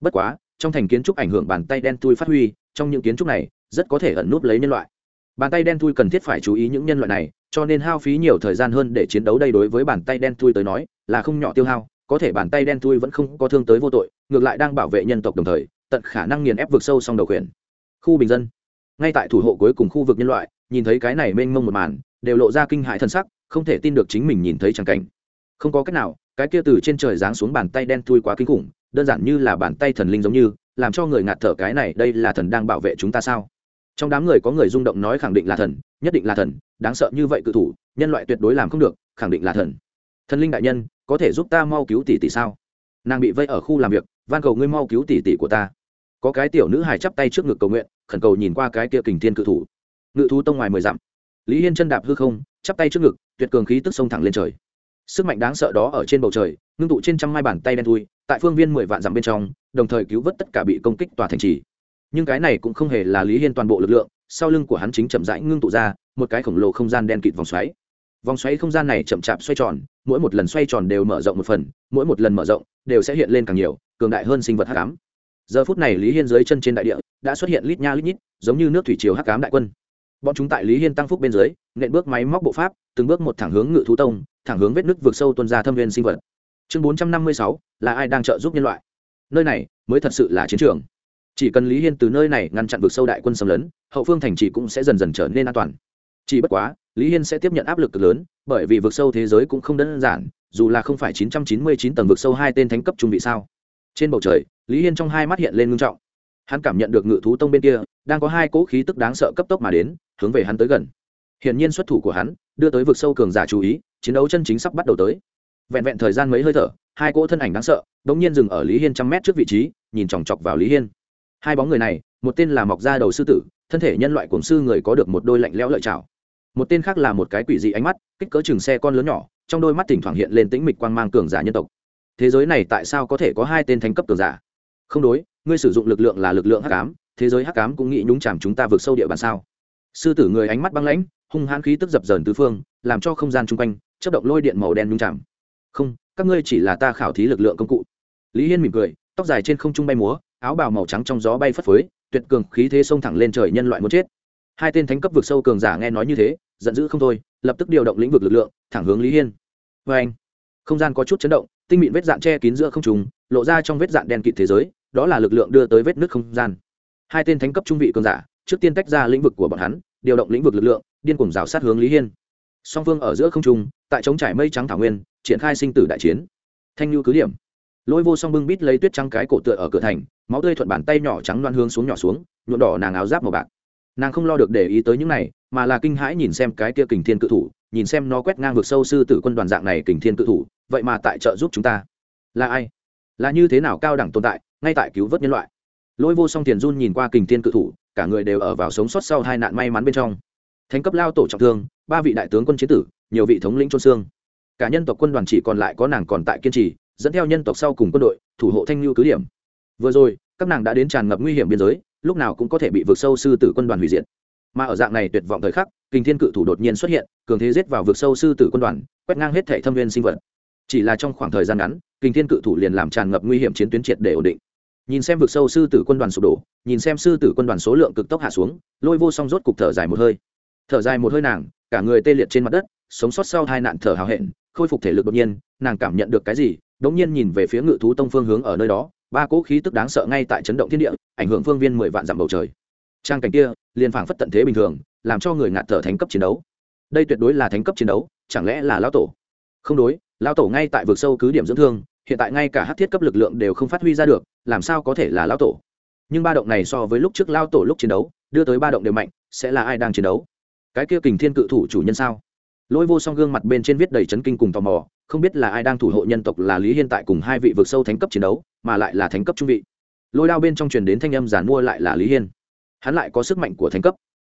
bất quá, trong thành kiến trúc ảnh hưởng bàn tay đen thui phát huy, trong những kiến trúc này, rất có thể ẩn núp lấy nhân loại. Bàn tay đen thui cần thiết phải chú ý những nhân loại này, cho nên hao phí nhiều thời gian hơn để chiến đấu đây đối với bàn tay đen thui tới nói, là không nhỏ tiêu hao, có thể bàn tay đen thui vẫn không có thương tới vô tội, ngược lại đang bảo vệ nhân tộc đồng thời, tận khả năng nghiền ép vực sâu song đầu khuyển khu bình dân. Ngay tại thủ hộ cuối cùng khu vực nhân loại nhìn thấy cái này mênh mông một màn, đều lộ ra kinh hãi thân sắc, không thể tin được chính mình nhìn thấy chẳng cảnh. Không có cách nào, cái kia từ trên trời giáng xuống bàn tay đen thui quá kinh khủng, đơn giản như là bàn tay thần linh giống như, làm cho người ngạt thở cái này, đây là thần đang bảo vệ chúng ta sao? Trong đám người có người rung động nói khẳng định là thần, nhất định là thần, đáng sợ như vậy cự thủ, nhân loại tuyệt đối làm không được, khẳng định là thần. Thần linh đại nhân, có thể giúp ta mau cứu tỷ tỷ sao? Nàng bị vây ở khu làm việc, van cầu ngươi mau cứu tỷ tỷ của ta. Có cái tiểu nữ hài chắp tay trước ngực cầu nguyện, khẩn cầu nhìn qua cái kia kình thiên cự thủ ngự thú tông ngoài mười dặm. Lý hiên chân đạp hư không, chắp tay trước ngực, tuyệt cường khí tức sông thẳng lên trời. Sức mạnh đáng sợ đó ở trên bầu trời, ngưng tụ trên trăm mai bàn tay đen thui, tại phương viên mười vạn dặm bên trong, đồng thời cứu vớt tất cả bị công kích tòa thành trì. Nhưng cái này cũng không hề là lý hiên toàn bộ lực lượng, sau lưng của hắn chính chậm rãi ngưng tụ ra, một cái khổng lồ không gian đen kịt vòng xoáy. Vòng xoáy không gian này chậm chạp xoay tròn, mỗi một lần xoay tròn đều mở rộng một phần, mỗi một lần mở rộng đều sẽ hiện lên càng nhiều, cường đại hơn sinh vật hắc ám. Giờ phút này lý hiên dưới chân trên đại địa, đã xuất hiện lít nha lít nhít, giống như nước thủy triều hắc ám đại quân bọn chúng tại lý hiên tăng phúc bên dưới, nện bước máy móc bộ pháp, từng bước một thẳng hướng ngự thú tông, thẳng hướng vết nứt vượt sâu tuân ra thâm viên sinh vật. Chương bốn trăm năm mươi sáu, là ai đang trợ giúp nhân loại? Nơi này mới thật sự là chiến trường. Chỉ cần lý hiên từ nơi này ngăn chặn vượt sâu đại quân xâm lấn, hậu phương thành trì cũng sẽ dần dần trở nên an toàn. Chỉ bất quá, lý hiên sẽ tiếp nhận áp lực cực lớn, bởi vì vực sâu thế giới cũng không đơn giản, dù là không phải 999 tầng vực sâu hai tên thánh cấp trung vị sao. Trên bầu trời, lý hiên trong hai mắt hiện lên ngưng trọng. Hắn cảm nhận được ngự thú tông bên kia, đang có hai cỗ khí tức đáng sợ cấp tốc mà đến hướng về hắn tới gần. Hiển nhiên xuất thủ của hắn, đưa tới vực sâu cường giả chú ý, chiến đấu chân chính sắp bắt đầu tới. Vẹn vẹn thời gian mấy hơi thở, hai cỗ thân ảnh đáng sợ đ ỗ n g nhiên dừng ở lý hiên trăm mét trước vị trí, nhìn chòng chọc vào lý hiên. Hai bóng người này, một tên là mọc da đầu sư tử, thân thể nhân loại cổng sư người có được một đôi lạnh lẽo lợi chảo một tên khác là một cái quỷ dị ánh mắt, kích cỡ chừng xe con lớn nhỏ, trong đôi mắt thỉnh thoảng hiện lên tĩnh mịch quang mang cường giả nhân tộc. Thế giới này tại sao có thể có hai tên thánh cấp cường giả? Không đối, ngươi sử dụng lực lượng là lực lượng hắc ám, thế giới hắc ám cũng nghĩ nhúng chàm chúng ta vượt sâu địa bàn sao? Sư tử người ánh mắt băng lãnh, hung hãn khí tức dập dờn tứ phương, làm cho không gian chung quanh chất động lôi điện màu đen nhung chạm. Không, các ngươi chỉ là ta khảo thí lực lượng công cụ. Lý hiên mỉm cười, tóc dài trên không trung bay múa, áo bào màu trắng trong gió bay phất phới, tuyệt cường khí thế xông thẳng lên trời nhân loại muốn chết. Hai tên thánh cấp vực sâu cường giả nghe nói như thế, giận dữ không thôi, lập tức điều động lĩnh vực lực lượng, thẳng hướng lý hiên. Vê anh, không gian có chút chấn động, tinh mịn vết dạn che kín giữa không trùng lộ ra trong vết dạn đen kịt thế giới, đó là lực lượng đưa tới vết nước không gian. Hai tên thánh cấp trung vị cường giả, trước tiên tách ra lĩnh vực của bọn hắn điều động lĩnh vực lực lượng, điên cuồng rào sát hướng lý hiên. Song phương ở giữa không trung, tại chống trải mây trắng thảo nguyên, triển khai sinh tử đại chiến. Thanh lưu cứ điểm. Lôi vô song bưng bít lấy tuyết trắng cái cổ tựa ở cửa thành, máu tươi thuận bàn tay nhỏ trắng loan hướng xuống nhỏ xuống, nhuộm đỏ nàng áo giáp màu bạc. Nàng không lo được để ý tới những này, mà là kinh hãi nhìn xem cái kia kình thiên cự thủ, nhìn xem nó quét ngang vực sâu sư tử quân đoàn dạng này kình thiên cự thủ, vậy mà tại trợ giúp chúng ta. Là ai? Là như thế nào cao đẳng tồn tại, ngay tại cứu vớt nhân loại? Lôi vô song tiền run nhìn qua kình thiên cự thủ cả người đều ở vào sống sót sau hai nạn may mắn bên trong. Thánh cấp lao tổ trọng thương, ba vị đại tướng quân chiến tử, nhiều vị thống lĩnh trôn xương. Cả nhân tộc quân đoàn chỉ còn lại có nàng còn tại kiên trì, dẫn theo nhân tộc sau cùng quân đội, thủ hộ thanh lưu cứ điểm. Vừa rồi, các nàng đã đến tràn ngập nguy hiểm biên giới, lúc nào cũng có thể bị vượt sâu sư tử quân đoàn hủy diệt. Mà ở dạng này tuyệt vọng thời khắc kinh thiên cự thủ đột nhiên xuất hiện, cường thế giết vào vượt sâu sư tử quân đoàn, quét ngang hết thể thâm viên sinh vật. Chỉ là trong khoảng thời gian ngắn kinh thiên cự thủ liền làm tràn ngập nguy hiểm chiến tuyến triệt để ổn định nhìn xem vực sâu sư tử quân đoàn sụp đổ, nhìn xem sư tử quân đoàn số lượng cực tốc hạ xuống, lôi vô song rốt cục thở dài một hơi. Thở dài một hơi nàng, cả người tê liệt trên mặt đất, sống sót sau hai nạn thở hào hẹn, khôi phục thể lực đột nhiên, nàng cảm nhận được cái gì đống nhiên nhìn về phía ngự thú tông phương hướng ở nơi đó, ba cỗ khí tức đáng sợ ngay tại chấn động thiên địa, ảnh hưởng phương viên mười vạn dặm bầu trời. Trang cảnh kia, liền phảng phất tận thế bình thường, làm cho người ngạt thở thánh cấp chiến đấu. Đây tuyệt đối là thánh cấp chiến đấu, chẳng lẽ là lão tổ? Không đối, lão tổ ngay tại vực sâu cứ điểm dưỡng thương hiện tại ngay cả hát thiết cấp lực lượng đều không phát huy ra được, làm sao có thể là lão tổ? Nhưng ba động này so với lúc trước lao tổ lúc chiến đấu, đưa tới ba động đều mạnh, sẽ là ai đang chiến đấu? Cái kia kình thiên cự thủ chủ nhân sao? Lôi vô song gương mặt bên trên viết đầy chấn kinh cùng tò mò, không biết là ai đang thủ hộ nhân tộc là lý hiên tại cùng hai vị vực sâu thánh cấp chiến đấu, mà lại là thánh cấp trung vị. Lôi đao bên trong truyền đến thanh âm giản mua lại là lý hiên. Hắn lại có sức mạnh của thánh cấp.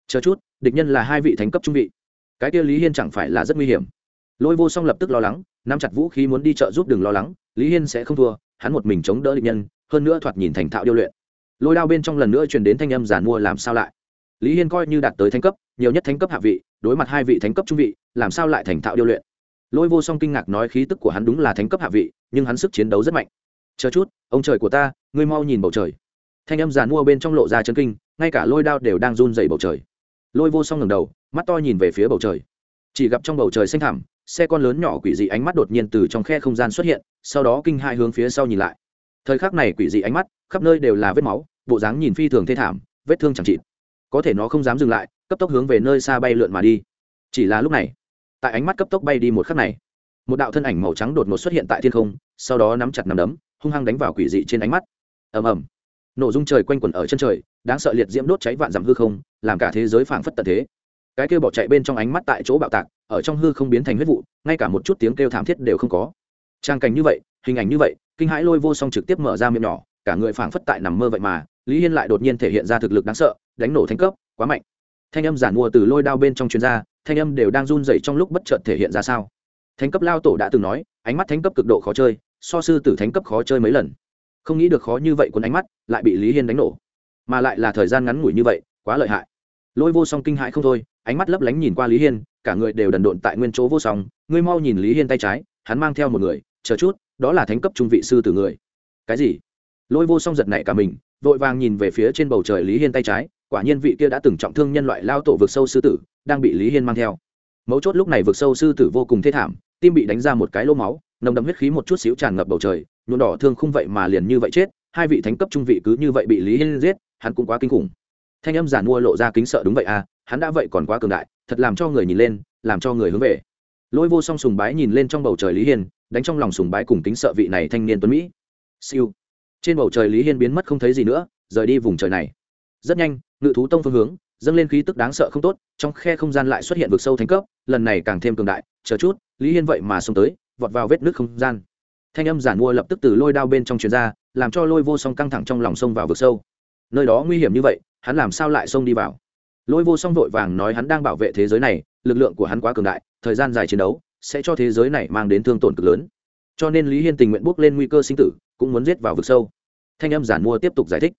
Chờ chút, địch nhân là hai vị thánh cấp trung vị. Cái kia lý hiên chẳng phải là rất nguy hiểm. Lôi vô song lập tức lo lắng nắm chặt vũ khí muốn đi chợ giúp đừng lo lắng, lý hiên sẽ không thua, hắn một mình chống đỡ địch nhân, hơn nữa thoạt nhìn thành thạo điêu luyện. Lôi đao bên trong lần nữa truyền đến thanh âm giản mua làm sao lại. Lý hiên coi như đạt tới thánh cấp, nhiều nhất thánh cấp hạ vị, đối mặt hai vị thánh cấp trung vị, làm sao lại thành thạo điêu luyện? Lôi vô song kinh ngạc nói khí tức của hắn đúng là thánh cấp hạ vị, nhưng hắn sức chiến đấu rất mạnh. Chờ chút, ông trời của ta, ngươi mau nhìn bầu trời. Thanh âm giàn mua bên trong lộ ra chân kinh, ngay cả lôi đao đều đang run dày bầu trời. Lôi vô song ngầm đầu, mắt to nhìn về phía bầu trời. Chỉ gặp trong bầu trời xanh thẳm xe con lớn nhỏ quỷ dị ánh mắt đột nhiên từ trong khe không gian xuất hiện, sau đó kinh hai hướng phía sau nhìn lại. Thời khắc này quỷ dị ánh mắt, khắp nơi đều là vết máu, bộ dáng nhìn phi thường thê thảm, vết thương chẳng chịt. Có thể nó không dám dừng lại, cấp tốc hướng về nơi xa bay lượn mà đi. Chỉ là lúc này, tại ánh mắt cấp tốc bay đi một khắc này, một đạo thân ảnh màu trắng đột ngột xuất hiện tại thiên không, sau đó nắm chặt nằm đấm, hung hăng đánh vào quỷ dị trên ánh mắt. Ầm ầm. Nổ dung trời quanh quẩn ở chân trời, đáng sợ liệt diễm đốt cháy vạn dặm hư không, làm cả thế giới phảng phất tận thế. Cái kêu bỏ chạy bên trong ánh mắt tại chỗ bạo tạc ở trong hư không biến thành huyết vụ, ngay cả một chút tiếng kêu thảm thiết đều không có. Trang cảnh như vậy, hình ảnh như vậy, kinh hãi lôi vô song trực tiếp mở ra miệng nhỏ, cả người phảng phất tại nằm mơ vậy mà, lý hiên lại đột nhiên thể hiện ra thực lực đáng sợ, đánh nổ thành cấp, quá mạnh. Thanh âm giản mua từ lôi đao bên trong chuyên gia thanh âm đều đang run dậy trong lúc bất chợt thể hiện ra sao. Thánh cấp lao tổ đã từng nói, ánh mắt thánh cấp cực độ khó chơi, so sư tử thánh cấp khó chơi mấy lần. Không nghĩ được khó như vậy cuốn ánh mắt, lại bị lý hiên đánh nổ. Mà lại là thời gian ngắn ngủi như vậy, quá lợi hại. Lôi vô song kinh hãi không thôi ánh mắt lấp lánh nhìn qua lý hiên, cả người đều đần độn tại nguyên chỗ vô song, ngươi mau nhìn lý hiên tay trái, hắn mang theo một người, chờ chút, đó là thánh cấp trung vị sư tử người. Cái gì? Lôi vô song giật nảy cả mình, vội vàng nhìn về phía trên bầu trời lý hiên tay trái, quả nhiên vị kia đã từng trọng thương nhân loại lao tổ vực sâu sư tử, đang bị lý hiên mang theo. Mấu chốt lúc này vực sâu sư tử vô cùng thê thảm, tim bị đánh ra một cái lô máu, nồng đậm huyết khí một chút xíu tràn ngập bầu trời, nhuộm đỏ thương không vậy mà liền như vậy chết, hai vị thánh cấp trung vị cứ như vậy bị lý hiên giết, hắn cũng quá kinh khủng. Thanh âm giản mua lộ ra kính sợ đúng vậy à hắn đã vậy còn quá cường đại, thật làm cho người nhìn lên, làm cho người hướng về. Lôi vô song sùng bái nhìn lên trong bầu trời lý hiên, đánh trong lòng sùng bái cùng tính sợ vị này thanh niên tuấn mỹ. Siêu. Trên bầu trời lý hiên biến mất không thấy gì nữa, rời đi vùng trời này. Rất nhanh, ngự thú tông phương hướng, dâng lên khí tức đáng sợ không tốt, trong khe không gian lại xuất hiện vực sâu thành cấp, lần này càng thêm cường đại, chờ chút, lý hiên vậy mà xông tới, vọt vào vết nước không gian. Thanh âm giản mua lập tức từ lôi đao bên trong chuyền ra, làm cho lôi vô song căng thẳng trong lòng sông vào vực sâu. Nơi đó nguy hiểm như vậy, hắn làm sao lại xông đi vào? Lôi vô song vội vàng nói hắn đang bảo vệ thế giới này, lực lượng của hắn quá cường đại, thời gian dài chiến đấu sẽ cho thế giới này mang đến thương tổn cực lớn. Cho nên lý hiên tình nguyện bước lên nguy cơ sinh tử, cũng muốn giết vào vực sâu. Thanh âm giản mua tiếp tục giải thích.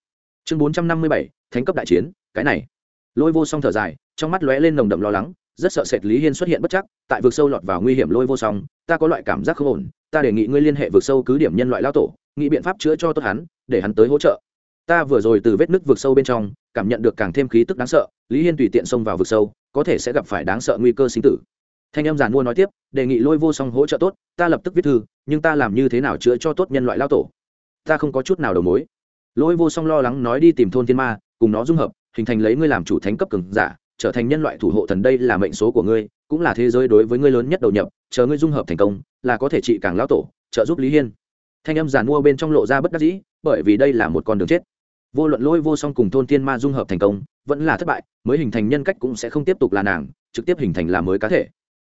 Chương bốn trăm năm mươi bảy, thánh cấp đại chiến, cái này. Lôi vô song thở dài, trong mắt lóe lên nồng đậm lo lắng, rất sợ sệt lý hiên xuất hiện bất chắc, tại vực sâu lọt vào nguy hiểm lôi vô song, ta có loại cảm giác không ổn, ta đề nghị ngươi liên hệ vực sâu cứ điểm nhân loại lao tổ, nghĩ biện pháp chữa cho tốt hắn, để hắn tới hỗ trợ. Ta vừa rồi từ vết nứt vực sâu bên trong cảm nhận được càng thêm khí tức đáng sợ, lý hiên tùy tiện xông vào vực sâu, có thể sẽ gặp phải đáng sợ nguy cơ sinh tử. Thanh em giàn mua nói tiếp, đề nghị lôi vô song hỗ trợ tốt, ta lập tức viết thư, nhưng ta làm như thế nào chữa cho tốt nhân loại lao tổ? Ta không có chút nào đầu mối. Lôi vô song lo lắng nói đi tìm thôn thiên ma, cùng nó dung hợp, hình thành lấy ngươi làm chủ thánh cấp cường giả, trở thành nhân loại thủ hộ thần đây là mệnh số của ngươi, cũng là thế giới đối với ngươi lớn nhất đầu nhập, chờ ngươi dung hợp thành công, là có thể trị càng lao tổ, trợ giúp lý hiên. Thanh âm giàn mua bên trong lộ ra bất đắc dĩ, bởi vì đây là một con đường chết vô luận lôi vô song cùng thôn thiên ma dung hợp thành công, vẫn là thất bại, mới hình thành nhân cách cũng sẽ không tiếp tục là nàng, trực tiếp hình thành là mới cá thể.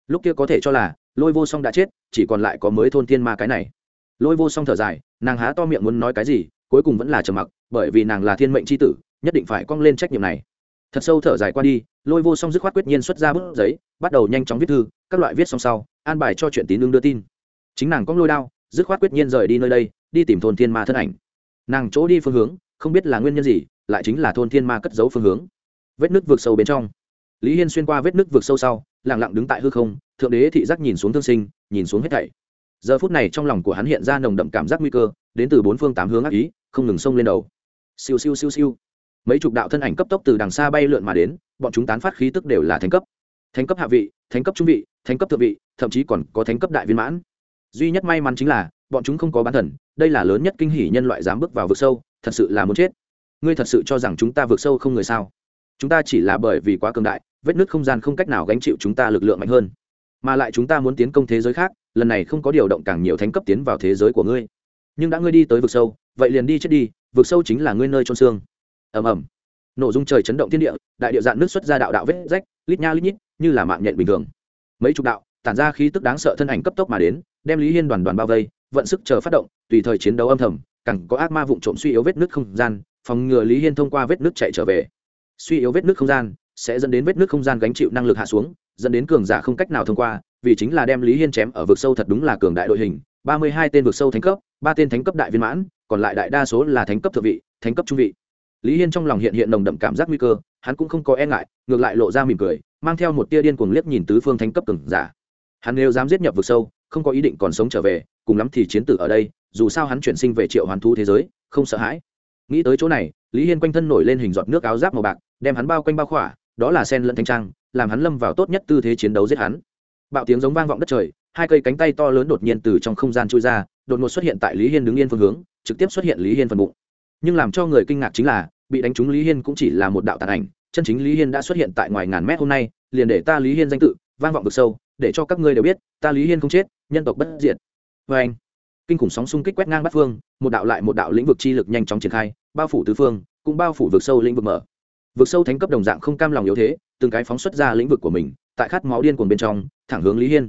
Lúc kia có thể cho là, lôi vô song đã chết, chỉ còn lại có mới thôn thiên ma cái này. Lôi vô song thở dài, nàng há to miệng muốn nói cái gì, cuối cùng vẫn là trầm mặc, bởi vì nàng là thiên mệnh c h i tử, nhất định phải cong lên trách nhiệm này. Thật sâu thở dài qua đi, lôi vô song dứt khoát quyết nhiên xuất ra bức giấy, bắt đầu nhanh chóng viết thư, các loại viết xong sau, an bài cho chuyện tín lương đưa tin. Chính nàng cong lôi đao, dứt khoát quyết nhiên rời đi nơi đây, đi tìm thôn thiên ma thân ảnh. Nàng chỗ đi phương hướng không biết là nguyên nhân gì, lại chính là thôn thiên ma cất giấu phương hướng. Vết nước vượt sâu bên trong. Lý hiên xuyên qua vết nước vượt sâu sau lẳng lặng đứng tại hư không, thượng đế thị giác nhìn xuống thương sinh, nhìn xuống hết thảy. Giờ phút này trong lòng của hắn hiện ra nồng đậm cảm giác nguy cơ, đến từ bốn phương tám hướng ác ý, không ngừng xông lên đầu. Siêu siêu siêu siêu. Mấy chục đạo thân ảnh cấp tốc từ đằng xa bay lượn mà đến, bọn chúng tán phát khí tức đều là thánh cấp. Thánh cấp hạ vị, thánh cấp trung vị, thánh cấp thượng vị, thậm chí còn có thánh cấp đại viên mãn. Duy nhất may mắn chính là, bọn chúng không có bán thần, đây là lớn nhất kinh hỉ nhân loại dám bước vào vực sâu thật sự là muốn chết. Ngươi thật sự cho rằng chúng ta vượt sâu không người sao? Chúng ta chỉ là bởi vì quá cường đại, vết nứt không gian không cách nào gánh chịu chúng ta lực lượng mạnh hơn. Mà lại chúng ta muốn tiến công thế giới khác, lần này không có điều động càng nhiều thánh cấp tiến vào thế giới của ngươi. Nhưng đã ngươi đi tới vực sâu, vậy liền đi chết đi, vực sâu chính là ngươi nơi trôn xương. Ầm ầm. Nổ dung trời chấn động thiên địa, đại địa dạn nước xuất ra đạo đạo vết rách, lít nha lít nhít, như là mạng nhện bình thường. Mấy chục đạo, tản ra khí tức đáng sợ thân ảnh cấp tốc mà đến, đem lý hiên đoàn đoàn bao vây, vận sức chờ phát động, tùy thời chiến đấu âm thầm cẳng có ác ma vụn trộm suy yếu vết nước không gian, phòng ngừa lý hiên thông qua vết nước chạy trở về. Suy yếu vết nước không gian sẽ dẫn đến vết nước không gian gánh chịu năng lực hạ xuống, dẫn đến cường giả không cách nào thông qua, vì chính là đem lý hiên chém ở vực sâu thật đúng là cường đại đội hình, ba mươi hai tên vực sâu thánh cấp, ba tên thánh cấp đại viên mãn, còn lại đại đa số là thánh cấp thượng vị, thánh cấp trung vị. Lý hiên trong lòng hiện hiện nồng đậm cảm giác nguy cơ, hắn cũng không có e ngại, ngược lại lộ ra mỉm cười, mang theo một tia điên cuồng liếc nhìn tứ phương thánh cấp cường giả. Hắn nếu dám giết nhập vực sâu không có ý định còn sống trở về, cùng lắm thì chiến tử ở đây, dù sao hắn chuyển sinh về triệu hoàn thu thế giới, không sợ hãi. Nghĩ tới chỗ này, lý hiên quanh thân nổi lên hình giọt nước áo giáp màu bạc, đem hắn bao quanh bao khỏa, đó là sen lẫn thanh trang, làm hắn lâm vào tốt nhất tư thế chiến đấu giết hắn. Bạo tiếng giống vang vọng đất trời, hai cây cánh tay to lớn đột nhiên từ trong không gian trôi ra, đột ngột xuất hiện tại lý hiên đứng yên phương hướng, trực tiếp xuất hiện lý hiên phần bụng. Nhưng làm cho người kinh ngạc chính là, bị đánh trúng lý hiên cũng chỉ là một đạo tàn ảnh, chân chính lý hiên đã xuất hiện tại ngoài ngàn mét hôm nay, liền để ta lý hiên danh tự, vang vọng vực sâu, để cho các ngươi đều biết, ta lý hiên không chết nhân tộc bất diệt. Vê anh. Kinh khủng sóng xung kích quét ngang bắt phương, một đạo lại một đạo lĩnh vực chi lực nhanh chóng triển khai, bao phủ tứ phương, cũng bao phủ vực sâu lĩnh vực mở. Vực sâu thánh cấp đồng dạng không cam lòng yếu thế, từng cái phóng xuất ra lĩnh vực của mình, tại khát máu điên cuồng bên trong, thẳng hướng lý hiên.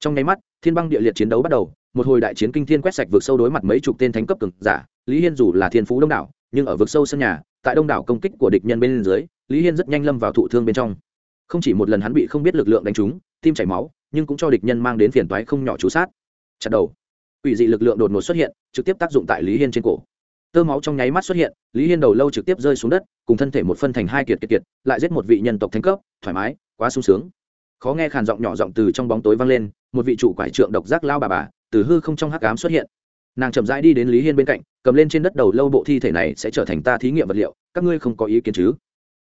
Trong nháy mắt, thiên băng địa liệt chiến đấu bắt đầu, một hồi đại chiến kinh thiên quét sạch vực sâu đối mặt mấy chục tên thánh cấp cực giả, lý hiên dù là thiên phú đông đảo, nhưng ở vực sâu sân nhà, tại đông đảo công kích của địch nhân bên dưới, lý hiên rất nhanh lâm vào thụ thương bên trong. Không chỉ một lần hắn bị không biết lực lượng đánh trúng tim chảy máu, nhưng cũng cho địch nhân mang đến phiền toái không nhỏ chú sát. Chặt đầu. Quỷ dị lực lượng đột ngột xuất hiện, trực tiếp tác dụng tại lý hiên trên cổ. Tơ máu trong nháy mắt xuất hiện, lý hiên đầu lâu trực tiếp rơi xuống đất, cùng thân thể một phân thành hai kiệt kiệt kiệt, lại giết một vị nhân tộc thánh cấp, thoải mái, quá sung sướng. Khó nghe khàn giọng nhỏ giọng từ trong bóng tối vang lên, một vị trụ quải trượng độc giác lao bà bà, từ hư không trong hắc ám xuất hiện. Nàng chậm rãi đi đến lý hiên bên cạnh, cầm lên trên đất đầu lâu bộ thi thể này sẽ trở thành ta thí nghiệm vật liệu, các ngươi không có ý kiến chứ?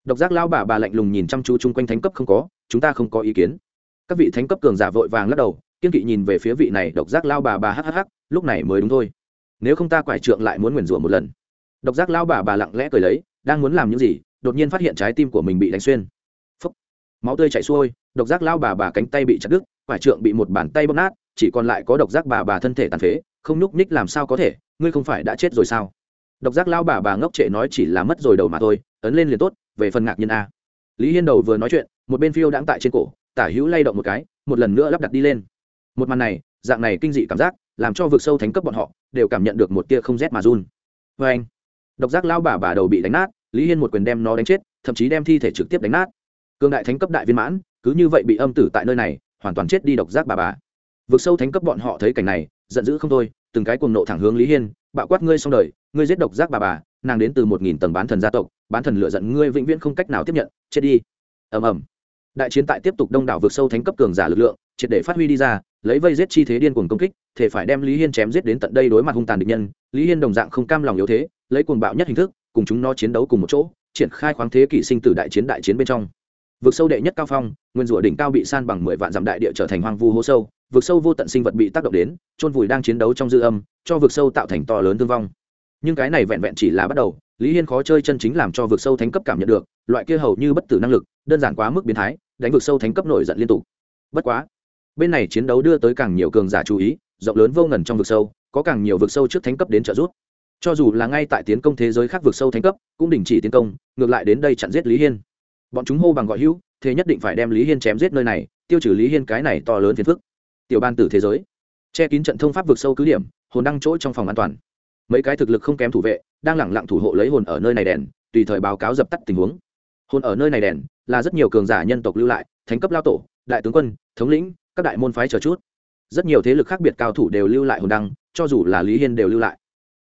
Độc giác lao bà bà lạnh lùng nhìn chăm chú chung quanh thánh cấp không có, chúng ta không có ý kiến các vị thánh cấp cường giả vội vàng lắc đầu, kiên kỵ nhìn về phía vị này độc giác lao bà bà hhh lúc này mới đúng thôi. Nếu không ta quải trượng lại muốn nguyền rủa một lần. Độc giác lao bà bà lặng lẽ cười lấy, đang muốn làm những gì, đột nhiên phát hiện trái tim của mình bị đánh xuyên. Phúc. máu tươi chảy xuôi, độc giác lao bà bà cánh tay bị chặt đứt, quải trượng bị một bàn tay bóp nát, chỉ còn lại có độc giác bà bà thân thể tàn phế, không nhúc nhích làm sao có thể, ngươi không phải đã chết rồi sao? Độc giác lao bà bà ngốc trệ nói chỉ là mất rồi đầu mà thôi, ấn lên liền tốt, về phần ngạc nhiên a. Lý hiên đầu vừa nói chuyện, một bên phiêu đãng tại trên cổ tả hữu lay động một cái, một lần nữa lắp đặt đi lên. Một màn này, dạng này kinh dị cảm giác, làm cho vực sâu thánh cấp bọn họ đều cảm nhận được một tia không rét mà run. Vê anh, độc giác lao bà bà đầu bị đánh nát, lý hiên một quyền đem nó đánh chết, thậm chí đem thi thể trực tiếp đánh nát. Cương đại thánh cấp đại viên mãn, cứ như vậy bị âm tử tại nơi này, hoàn toàn chết đi độc giác bà bà. Vực sâu thánh cấp bọn họ thấy cảnh này, giận dữ không thôi, từng cái cuồng nộ thẳng hướng lý hiên, bạo quát ngươi xong đời, ngươi giết độc giác bà bà, nàng đến từ một nghìn tầng bán thần gia tộc, bán thần lựa giận ngươi vĩnh viễn không cách nào tiếp nhận, chết đi. Ầm ầm đại chiến tại tiếp tục đông đảo vượt sâu thánh cấp cường giả lực lượng, triệt để phát huy đi ra, lấy vây giết chi thế điên cuồng công kích, thể phải đem lý hiên chém giết đến tận đây đối mặt hung tàn địch nhân. Lý hiên đồng dạng không cam lòng yếu thế, lấy cuồng bạo nhất hình thức, cùng chúng nó chiến đấu cùng một chỗ, triển khai khoáng thế kỷ sinh tử đại chiến đại chiến bên trong. Vực sâu đệ nhất cao phong, nguyên rủa đỉnh cao bị san bằng mười vạn dặm đại địa trở thành hoang vu hố sâu vực sâu vô tận sinh vật bị tác động đến, chôn vùi đang chiến đấu trong dư âm, cho vực sâu tạo thành to lớn thương vong. Nhưng cái này vẹn vẹn chỉ là bắt đầu, lý hiên khó chơi chân chính làm cho vực sâu thánh cấp cảm nhận được, loại kia hầu như bất tử năng lực, đơn giản quá mức biến thái đánh vực sâu thánh cấp nổi giận liên tục. Bất quá, bên này chiến đấu đưa tới càng nhiều cường giả chú ý, rộng lớn vô ngần trong vực sâu, có càng nhiều vực sâu trước thánh cấp đến trợ giúp. Cho dù là ngay tại tiến công thế giới khác vực sâu thánh cấp, cũng đình chỉ tiến công, ngược lại đến đây chặn giết lý hiên. Bọn chúng hô bằng gọi hữu, thế nhất định phải đem lý hiên chém giết nơi này, tiêu trừ lý hiên cái này to lớn phiền phức. Tiểu ban tử thế giới, che kín trận thông pháp vực sâu cứ điểm, hồn đăng chỗ trong phòng an toàn. Mấy cái thực lực không kém thủ vệ, đang lẳng lặng thủ hộ lấy hồn ở nơi này đèn, tùy thời báo cáo dập tắt tình huống hồn ở nơi này đèn, là rất nhiều cường giả nhân tộc lưu lại, thánh cấp lao tổ, đại tướng quân, thống lĩnh, các đại môn phái chờ chút. Rất nhiều thế lực khác biệt cao thủ đều lưu lại hồn đăng, cho dù là lý hiên đều lưu lại.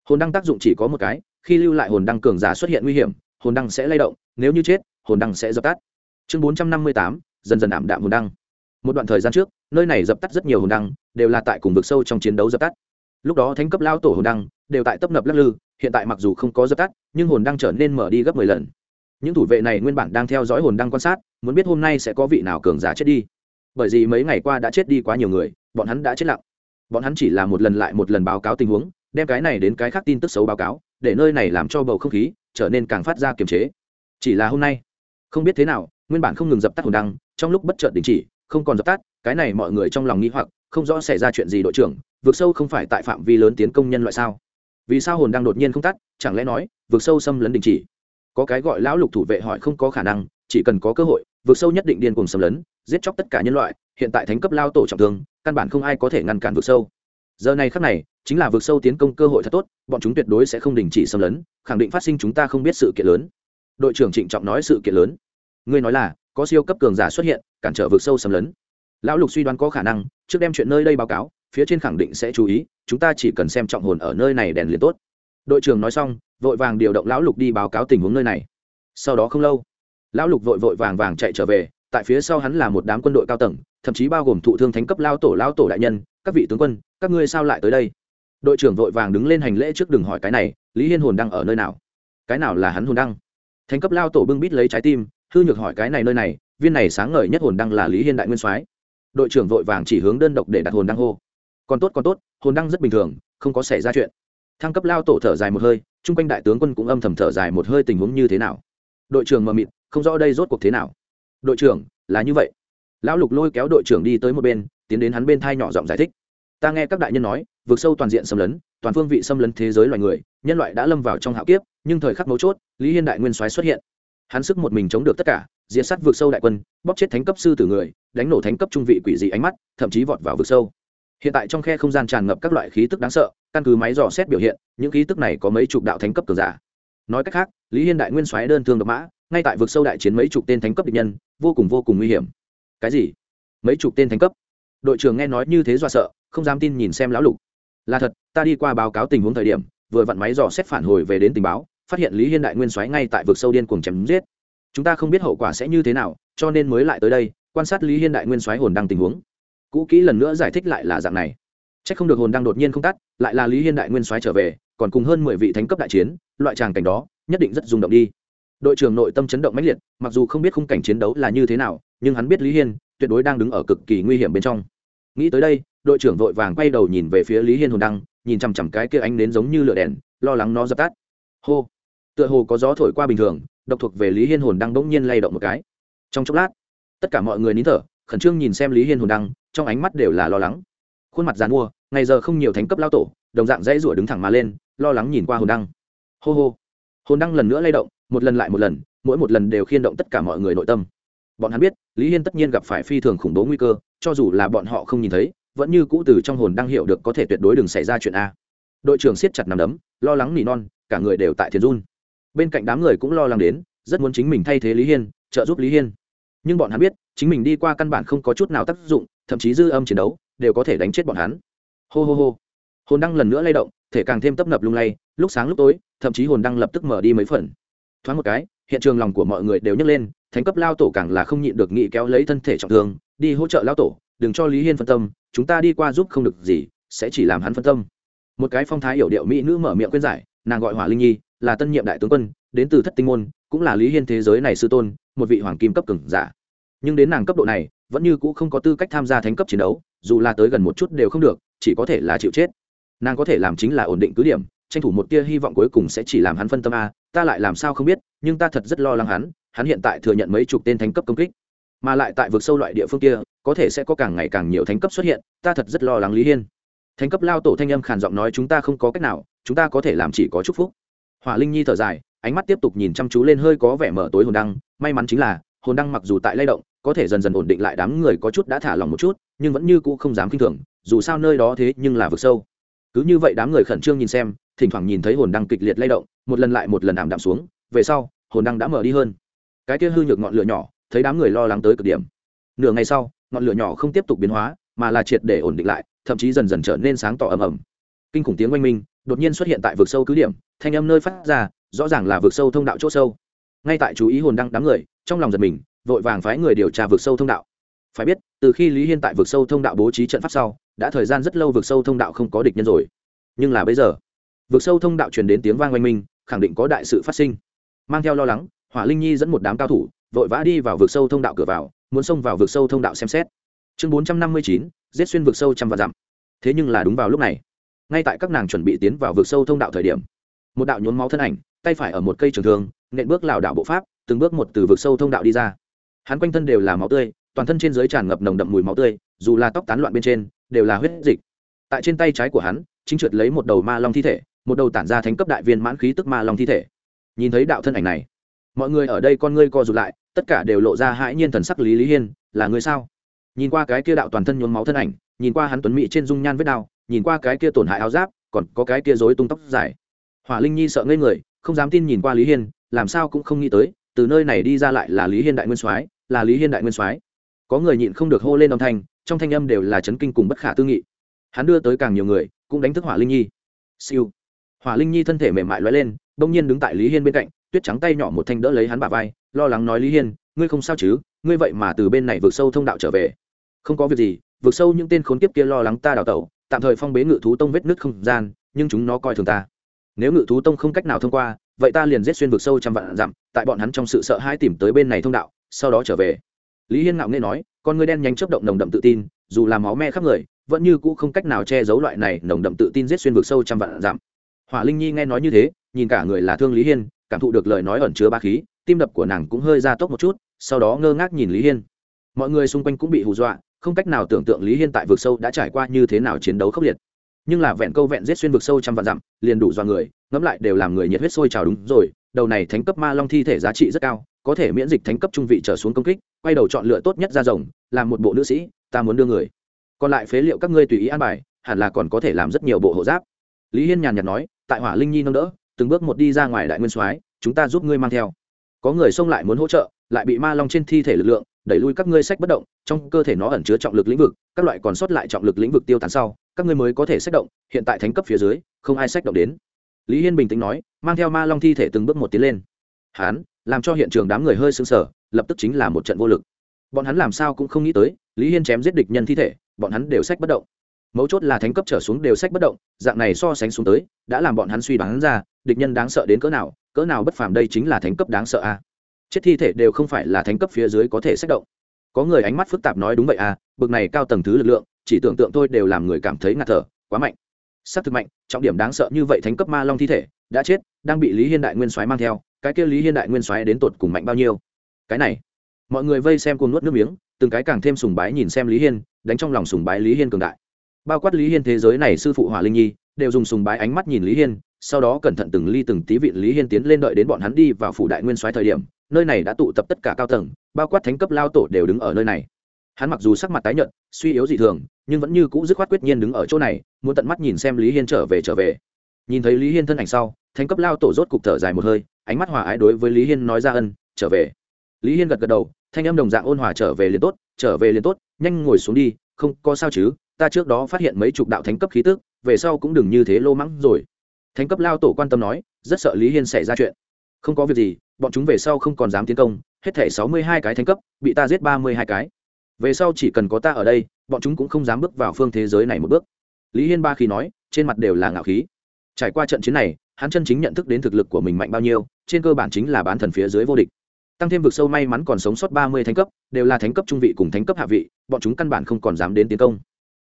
Hồn đăng tác dụng chỉ có một cái, khi lưu lại hồn đăng cường giả xuất hiện nguy hiểm, hồn đăng sẽ lay động, nếu như chết, hồn đăng sẽ dập tắt. Chương bốn trăm năm mươi tám, dần dần ảm đạm hồn đăng. Một đoạn thời gian trước, nơi này dập tắt rất nhiều hồn đăng, đều là tại cùng vực sâu trong chiến đấu dập tắt. Lúc đó thánh cấp lao tổ hồn đăng, đều tại tấp nập lắc lư, hiện tại mặc dù không có dập tắt, nhưng hồn đăng trở nên mở đi gấp mười lần những thủ vệ này nguyên bản đang theo dõi hồn đăng quan sát, muốn biết hôm nay sẽ có vị nào cường giả chết đi. Bởi vì mấy ngày qua đã chết đi quá nhiều người, bọn hắn đã chết lặng. Bọn hắn chỉ là một lần lại một lần báo cáo tình huống, đem cái này đến cái khác tin tức xấu báo cáo, để nơi này làm cho bầu không khí trở nên càng phát ra kiềm chế. Chỉ là hôm nay, không biết thế nào, nguyên bản không ngừng dập tắt hồn đăng, trong lúc bất chợt đình chỉ, không còn dập tắt, cái này mọi người trong lòng nghĩ hoặc, không rõ xảy ra chuyện gì đội trưởng vượt sâu không phải tại phạm vi lớn tiến công nhân loại sao? Vì sao hồn đang đột nhiên không tắt, chẳng lẽ nói vượt sâu xâm lấn đình chỉ? Có cái gọi lão lục thủ vệ hỏi không có khả năng, chỉ cần có cơ hội, vượt sâu nhất định điên cùng xâm lấn, giết chóc tất cả nhân loại, hiện tại thánh cấp lao tổ trọng thương, căn bản không ai có thể ngăn cản vượt sâu. Giờ này khắc này, chính là vượt sâu tiến công cơ hội thật tốt, bọn chúng tuyệt đối sẽ không đình chỉ xâm lấn, khẳng định phát sinh chúng ta không biết sự kiện lớn. Đội trưởng trịnh trọng nói sự kiện lớn. Ngươi nói là, có siêu cấp cường giả xuất hiện, cản trở vượt sâu xâm lấn. Lão lục suy đoán có khả năng, trước đem chuyện nơi đây báo cáo, phía trên khẳng định sẽ chú ý, chúng ta chỉ cần xem trọng hồn ở nơi này đèn liền tốt đội trưởng nói xong, vội vàng điều động lão lục đi báo cáo tình huống nơi này. Sau đó không lâu, lão lục vội vội vàng vàng chạy trở về, tại phía sau hắn là một đám quân đội cao tầng, thậm chí bao gồm thụ thương thánh cấp lao tổ lao tổ đại nhân, các vị tướng quân, các ngươi sao lại tới đây? Đội trưởng vội vàng đứng lên hành lễ trước đừng hỏi cái này, lý hiên hồn đang ở nơi nào? Cái nào là hắn hồn đăng? Thánh cấp lao tổ bưng bít lấy trái tim, hư nhược hỏi cái này nơi này, viên này sáng ngời nhất hồn đăng là lý hiên đại nguyên soái. Đội trưởng vội vàng chỉ hướng đơn độc để đặt hồn đăng hô. Còn tốt còn tốt, hồn đăng rất bình thường, không có xảy ra chuyện thăng cấp lao tổ thở dài một hơi, chung quanh đại tướng quân cũng âm thầm thở dài một hơi tình huống như thế nào. Đội trưởng mờ mịt, không rõ đây rốt cuộc thế nào. Đội trưởng, là như vậy. Lão lục lôi kéo đội trưởng đi tới một bên, tiến đến hắn bên thai nhỏ giọng giải thích. Ta nghe các đại nhân nói vượt sâu toàn diện xâm lấn, toàn phương vị xâm lấn thế giới loài người, nhân loại đã lâm vào trong hạo kiếp, nhưng thời khắc mấu chốt, lý hiên đại nguyên soái xuất hiện. Hắn sức một mình chống được tất cả, diệt sát vượt sâu đại quân, bóp chết thánh cấp sư tử người, đánh nổ thánh cấp trung vị quỷ dị ánh mắt, thậm chí vọt vào vực sâu. Hiện tại trong khe không gian tràn ngập các loại khí tức đáng sợ căn cứ máy dò xét biểu hiện, những khí tức này có mấy chục đạo thánh cấp cường giả. Nói cách khác, lý hiên đại nguyên soái đơn thương độc mã, ngay tại vực sâu đại chiến mấy chục tên thánh cấp địch nhân, vô cùng vô cùng nguy hiểm. Cái gì? Mấy chục tên thánh cấp? Đội trưởng nghe nói như thế do sợ, không dám tin nhìn xem lão lục. Là thật, ta đi qua báo cáo tình huống thời điểm, vừa vặn máy dò xét phản hồi về đến tình báo, phát hiện lý hiên đại nguyên soái ngay tại vực sâu điên cuồng chém giết. Chúng ta không biết hậu quả sẽ như thế nào, cho nên mới lại tới đây, quan sát lý hiên đại nguyên soái hồn đăng tình huống. Cũ kỹ lần nữa giải thích lại là dạng này. Chắc không được hồn đang đột nhiên không tắt, lại là lý hiên đại nguyên soái trở về, còn cùng hơn mười vị thánh cấp đại chiến, loại tràng cảnh đó, nhất định rất rung động đi. Đội trưởng nội tâm chấn động mãnh liệt, mặc dù không biết khung cảnh chiến đấu là như thế nào, nhưng hắn biết lý hiên tuyệt đối đang đứng ở cực kỳ nguy hiểm bên trong. Nghĩ tới đây, đội trưởng vội vàng quay đầu nhìn về phía lý hiên hồn đăng, nhìn chằm chằm cái kia ánh đến giống như lửa đèn, lo lắng nó dập tắt. Hô! Tựa hồ có gió thổi qua bình thường, độc thuộc về lý hiên hồn đang bỗng nhiên lay động một cái. Trong chốc lát, tất cả mọi người nín thở, khẩn trương nhìn xem lý hiên hồn đăng, trong ánh mắt đều là lo lắng khuôn mặt dàn mua ngày giờ không nhiều thánh cấp lao tổ, đồng dạng dãy rủa đứng thẳng mà lên, lo lắng nhìn qua hồn đăng. Hô hô. Hồn đăng lần nữa lay động, một lần lại một lần, mỗi một lần đều khiên động tất cả mọi người nội tâm. Bọn hắn biết, lý hiên tất nhiên gặp phải phi thường khủng bố nguy cơ, cho dù là bọn họ không nhìn thấy, vẫn như cũ từ trong hồn đăng hiểu được có thể tuyệt đối đừng xảy ra chuyện a. Đội trưởng siết chặt nằm đấm, lo lắng nỉ non, cả người đều tại thiền run. Bên cạnh đám người cũng lo lắng đến, rất muốn chính mình thay thế lý hiên, trợ giúp lý hiên. Nhưng bọn hắn biết, chính mình đi qua căn bản không có chút nào tác dụng, thậm chí dư âm chiến đấu đều có thể đánh chết bọn hắn. Hô hô hô. Hồn đăng lần nữa lay động, thể càng thêm tấp nập lung lay, lúc sáng lúc tối, thậm chí hồn đăng lập tức mở đi mấy phần. Thoáng một cái, hiện trường lòng của mọi người đều nhấc lên, thánh cấp lao tổ càng là không nhịn được nghị kéo lấy thân thể trọng thương, đi hỗ trợ lao tổ, đừng cho lý hiên phân tâm, chúng ta đi qua giúp không được gì, sẽ chỉ làm hắn phân tâm. Một cái phong thái hiểu điệu mỹ nữ mở miệng khuyên giải, nàng gọi hỏa linh nhi, là tân nhiệm đại tướng quân, đến từ thất tinh môn, cũng là lý hiên thế giới này sư tôn, một vị hoàng kim cấp cường giả. Nhưng đến nàng cấp độ này, vẫn như cũ không có tư cách tham gia thánh cấp chiến đấu dù là tới gần một chút đều không được, chỉ có thể là chịu chết. Nàng có thể làm chính là ổn định cứ điểm, tranh thủ một tia hy vọng cuối cùng sẽ chỉ làm hắn phân tâm a, ta lại làm sao không biết, nhưng ta thật rất lo lắng hắn hắn hiện tại thừa nhận mấy chục tên thánh cấp công kích. Mà lại tại vực sâu loại địa phương kia, có thể sẽ có càng ngày càng nhiều thánh cấp xuất hiện, ta thật rất lo lắng lý hiên. Thánh cấp lao tổ thanh âm khàn giọng nói chúng ta không có cách nào, chúng ta có thể làm chỉ có chúc phúc. Hỏa linh nhi thở dài, ánh mắt tiếp tục nhìn chăm chú lên hơi có vẻ mở tối hồn đăng, may mắn chính là, hồn đăng mặc dù tại lay động có thể dần dần ổn định lại đám người có chút đã thả lòng một chút, nhưng vẫn như cũ không dám k i n h thường, dù sao nơi đó thế nhưng là vực sâu. Cứ như vậy đám người khẩn trương nhìn xem, thỉnh thoảng nhìn thấy hồn đăng kịch liệt lay động, một lần lại một lần ảm đạm xuống, về sau, hồn đăng đã mở đi hơn. Cái kia hư nhược ngọn lửa nhỏ, thấy đám người lo lắng tới cực điểm. Nửa ngày sau, ngọn lửa nhỏ không tiếp tục biến hóa, mà là triệt để ổn định lại, thậm chí dần dần trở nên sáng tỏ ầm ầm. Kinh khủng tiếng oanh minh, đột nhiên xuất hiện tại vực sâu cứ điểm, thanh âm nơi phát ra, rõ ràng là vực sâu thông đạo chỗ sâu. Ngay tại chú ý hồn đăng đám người, trong lòng giật mình vội vàng phái người điều tra vực sâu thông đạo. Phải biết, từ khi lý hiên tại vực sâu thông đạo bố trí trận pháp sau, đã thời gian rất lâu vực sâu thông đạo không có địch nhân rồi. Nhưng là bây giờ, vực sâu thông đạo truyền đến tiếng vang oanh minh, khẳng định có đại sự phát sinh. Mang theo lo lắng, hỏa linh nhi dẫn một đám cao thủ, vội vã đi vào vực sâu thông đạo cửa vào, muốn xông vào vực sâu thông đạo xem xét. Chương bốn trăm năm mươi chín, giết xuyên vực sâu trăm và dặm. Thế nhưng là đúng vào lúc này, ngay tại các nàng chuẩn bị tiến vào vực sâu thông đạo thời điểm, một đạo nhốn máu thân ảnh, tay phải ở một cây trường thương, nện bước lảo đạo bộ pháp, từng bước một từ vực sâu thông đạo đi ra hắn quanh thân đều là máu tươi, toàn thân trên dưới tràn ngập nồng đậm mùi máu tươi, dù là tóc tán loạn bên trên, đều là huyết dịch. Tại trên tay trái của hắn, chính trượt lấy một đầu ma long thi thể, một đầu tản ra thánh cấp đại viên mãn khí tức ma long thi thể. Nhìn thấy đạo thân ảnh này, mọi người ở đây con ngươi co rụt lại, tất cả đều lộ ra hãi nhiên thần sắc lý lý hiên, là người sao? Nhìn qua cái kia đạo toàn thân nhuốm máu thân ảnh, nhìn qua hắn tuấn mỹ trên dung nhan vết đao nhìn qua cái kia tổn hại áo giáp, còn có cái kia rối tung tóc dài. Hỏa linh nhi sợ ngây người, không dám tin nhìn qua lý hiên, làm sao cũng không nghĩ tới, từ nơi này đi ra lại là lý hiên đại nguyên soái là lý hiên đại nguyên soái. Có người nhịn không được hô lên âm thanh, trong thanh âm đều là chấn kinh cùng bất khả tư nghị. Hắn đưa tới càng nhiều người, cũng đánh thức hỏa linh nhi. Siêu. Hỏa linh nhi thân thể mềm mại loay lên, bỗng nhiên đứng tại lý hiên bên cạnh, tuyết trắng tay nhỏ một thanh đỡ lấy hắn bà vai, lo lắng nói lý hiên, ngươi không sao chứ, ngươi vậy mà từ bên này vượt sâu thông đạo trở về. Không có việc gì vượt sâu những tên khốn kiếp kia lo lắng ta đào tẩu, tạm thời phong bế ngự thú tông vết nứt không gian, nhưng chúng nó coi thường ta. Nếu ngự thú tông không cách nào thông qua, vậy ta liền giết xuyên vực sâu trăm vạn dặm, tại bọn hắn trong sự sợ hãi tìm tới bên này thông đạo sau đó trở về. Lý hiên ngạo nghe nói, con ngươi đen nhanh chấp động nồng đậm tự tin, dù là máu me khắp người, vẫn như cũ không cách nào che giấu loại này nồng đậm tự tin giết xuyên vực sâu trăm vạn dặm. Hỏa linh nhi nghe nói như thế, nhìn cả người là thương lý hiên, cảm thụ được lời nói ẩn chứa ba khí, tim đập của nàng cũng hơi ra tốc một chút, sau đó ngơ ngác nhìn lý hiên. Mọi người xung quanh cũng bị hù dọa, không cách nào tưởng tượng lý hiên tại vực sâu đã trải qua như thế nào chiến đấu khốc liệt nhưng là vẹn câu vẹn giết xuyên vực sâu trăm vạn dặm, liền đủ do người, ngẫm lại đều làm người nhiệt huyết sôi trào đúng rồi, đầu này thánh cấp ma long thi thể giá trị rất cao, có thể miễn dịch thánh cấp trung vị trở xuống công kích, quay đầu chọn lựa tốt nhất ra rồng, làm một bộ nữ sĩ, ta muốn đưa người. Còn lại phế liệu các ngươi tùy ý an bài, hẳn là còn có thể làm rất nhiều bộ hộ giáp. Lý hiên nhàn nhạt nói, tại hỏa linh nhi nâng đỡ, từng bước một đi ra ngoài đại nguyên soái, chúng ta giúp ngươi mang theo. Có người xông lại muốn hỗ trợ, lại bị ma long trên thi thể lực lượng đẩy lui các ngươi sách bất động, trong cơ thể nó ẩn chứa trọng lực lĩnh vực, các loại còn sót lại trọng lực lĩnh vực tiêu tán sau, các ngươi mới có thể sách động, hiện tại thánh cấp phía dưới, không ai sách động đến. Lý hiên bình tĩnh nói, mang theo ma long thi thể từng bước một tiến lên. Hán, làm cho hiện trường đám người hơi sững sờ, lập tức chính là một trận vô lực. Bọn hắn làm sao cũng không nghĩ tới, lý hiên chém giết địch nhân thi thể, bọn hắn đều sách bất động. Mấu chốt là thánh cấp trở xuống đều sách bất động, dạng này so sánh xuống tới, đã làm bọn hắn suy đoán ra, địch nhân đáng sợ đến cỡ nào cỡ nào bất phàm đây chính là thánh cấp đáng sợ a. à? Chết thi thể đều không phải là thánh cấp phía dưới có thể sách động. Có người ánh mắt phức tạp nói đúng vậy à bực này cao tầng thứ lực lượng, chỉ tưởng tượng thôi đều làm người cảm thấy ngạt thở, quá mạnh. S á c thực mạnh, trọng điểm đáng sợ như vậy thánh cấp ma long thi thể, đã chết, đang bị lý hiên đại nguyên soái mang theo, cái kia lý hiên đại nguyên soái đến tột cùng mạnh bao nhiêu? Cái này, mọi người vây xem cuồng nuốt nước miếng, từng cái càng thêm sùng bái nhìn xem lý hiên, đánh trong lòng sùng bái lý hiên cường đại. Bao quát lý hiên thế giới này sư phụ hỏa linh nhi, đều dùng sùng bái ánh mắt nhìn lý hiên, sau đó cẩn thận từng ly từng tí vị lý hiên tiến lên đợi đến bọn hắn đi vào phủ đại nguyên soái thời điểm nơi này đã tụ tập tất cả cao tầng, bao quát thánh cấp lao tổ đều đứng ở nơi này. Hắn mặc dù sắc mặt tái nhợt, suy yếu dị thường, nhưng vẫn như cũ dứt khoát quyết nhiên đứng ở chỗ này, muốn tận mắt nhìn xem lý hiên trở về trở về. Nhìn thấy lý hiên thân ảnh sau, thánh cấp lao tổ rốt cục thở dài một hơi, ánh mắt hòa ái đối với lý hiên nói ra ân, trở về. Lý hiên gật gật đầu, thanh âm đồng dạng ôn hòa trở về liền tốt, trở về liền tốt, nhanh ngồi xuống đi, không có sao chứ, ta trước đó phát hiện mấy chục đạo thánh cấp khí tức, về sau cũng đừng như thế lô mắng rồi. Thánh cấp lao tổ quan tâm nói, rất sợ lý hiên xảy ra chuyện không có việc gì, bọn chúng về sau không còn dám tiến công, hết thể sáu mươi hai cái thánh cấp, bị ta giết ba mươi hai cái. Về sau chỉ cần có ta ở đây, bọn chúng cũng không dám bước vào phương thế giới này một bước. Lý hiên ba khi nói, trên mặt đều là ngạo khí. Trải qua trận chiến này, hắn chân chính nhận thức đến thực lực của mình mạnh bao nhiêu, trên cơ bản chính là bán thần phía dưới vô địch. Tăng thêm vực sâu may mắn còn sống sót ba mươi thánh cấp, đều là thánh cấp trung vị cùng thánh cấp hạ vị, bọn chúng căn bản không còn dám đến tiến công.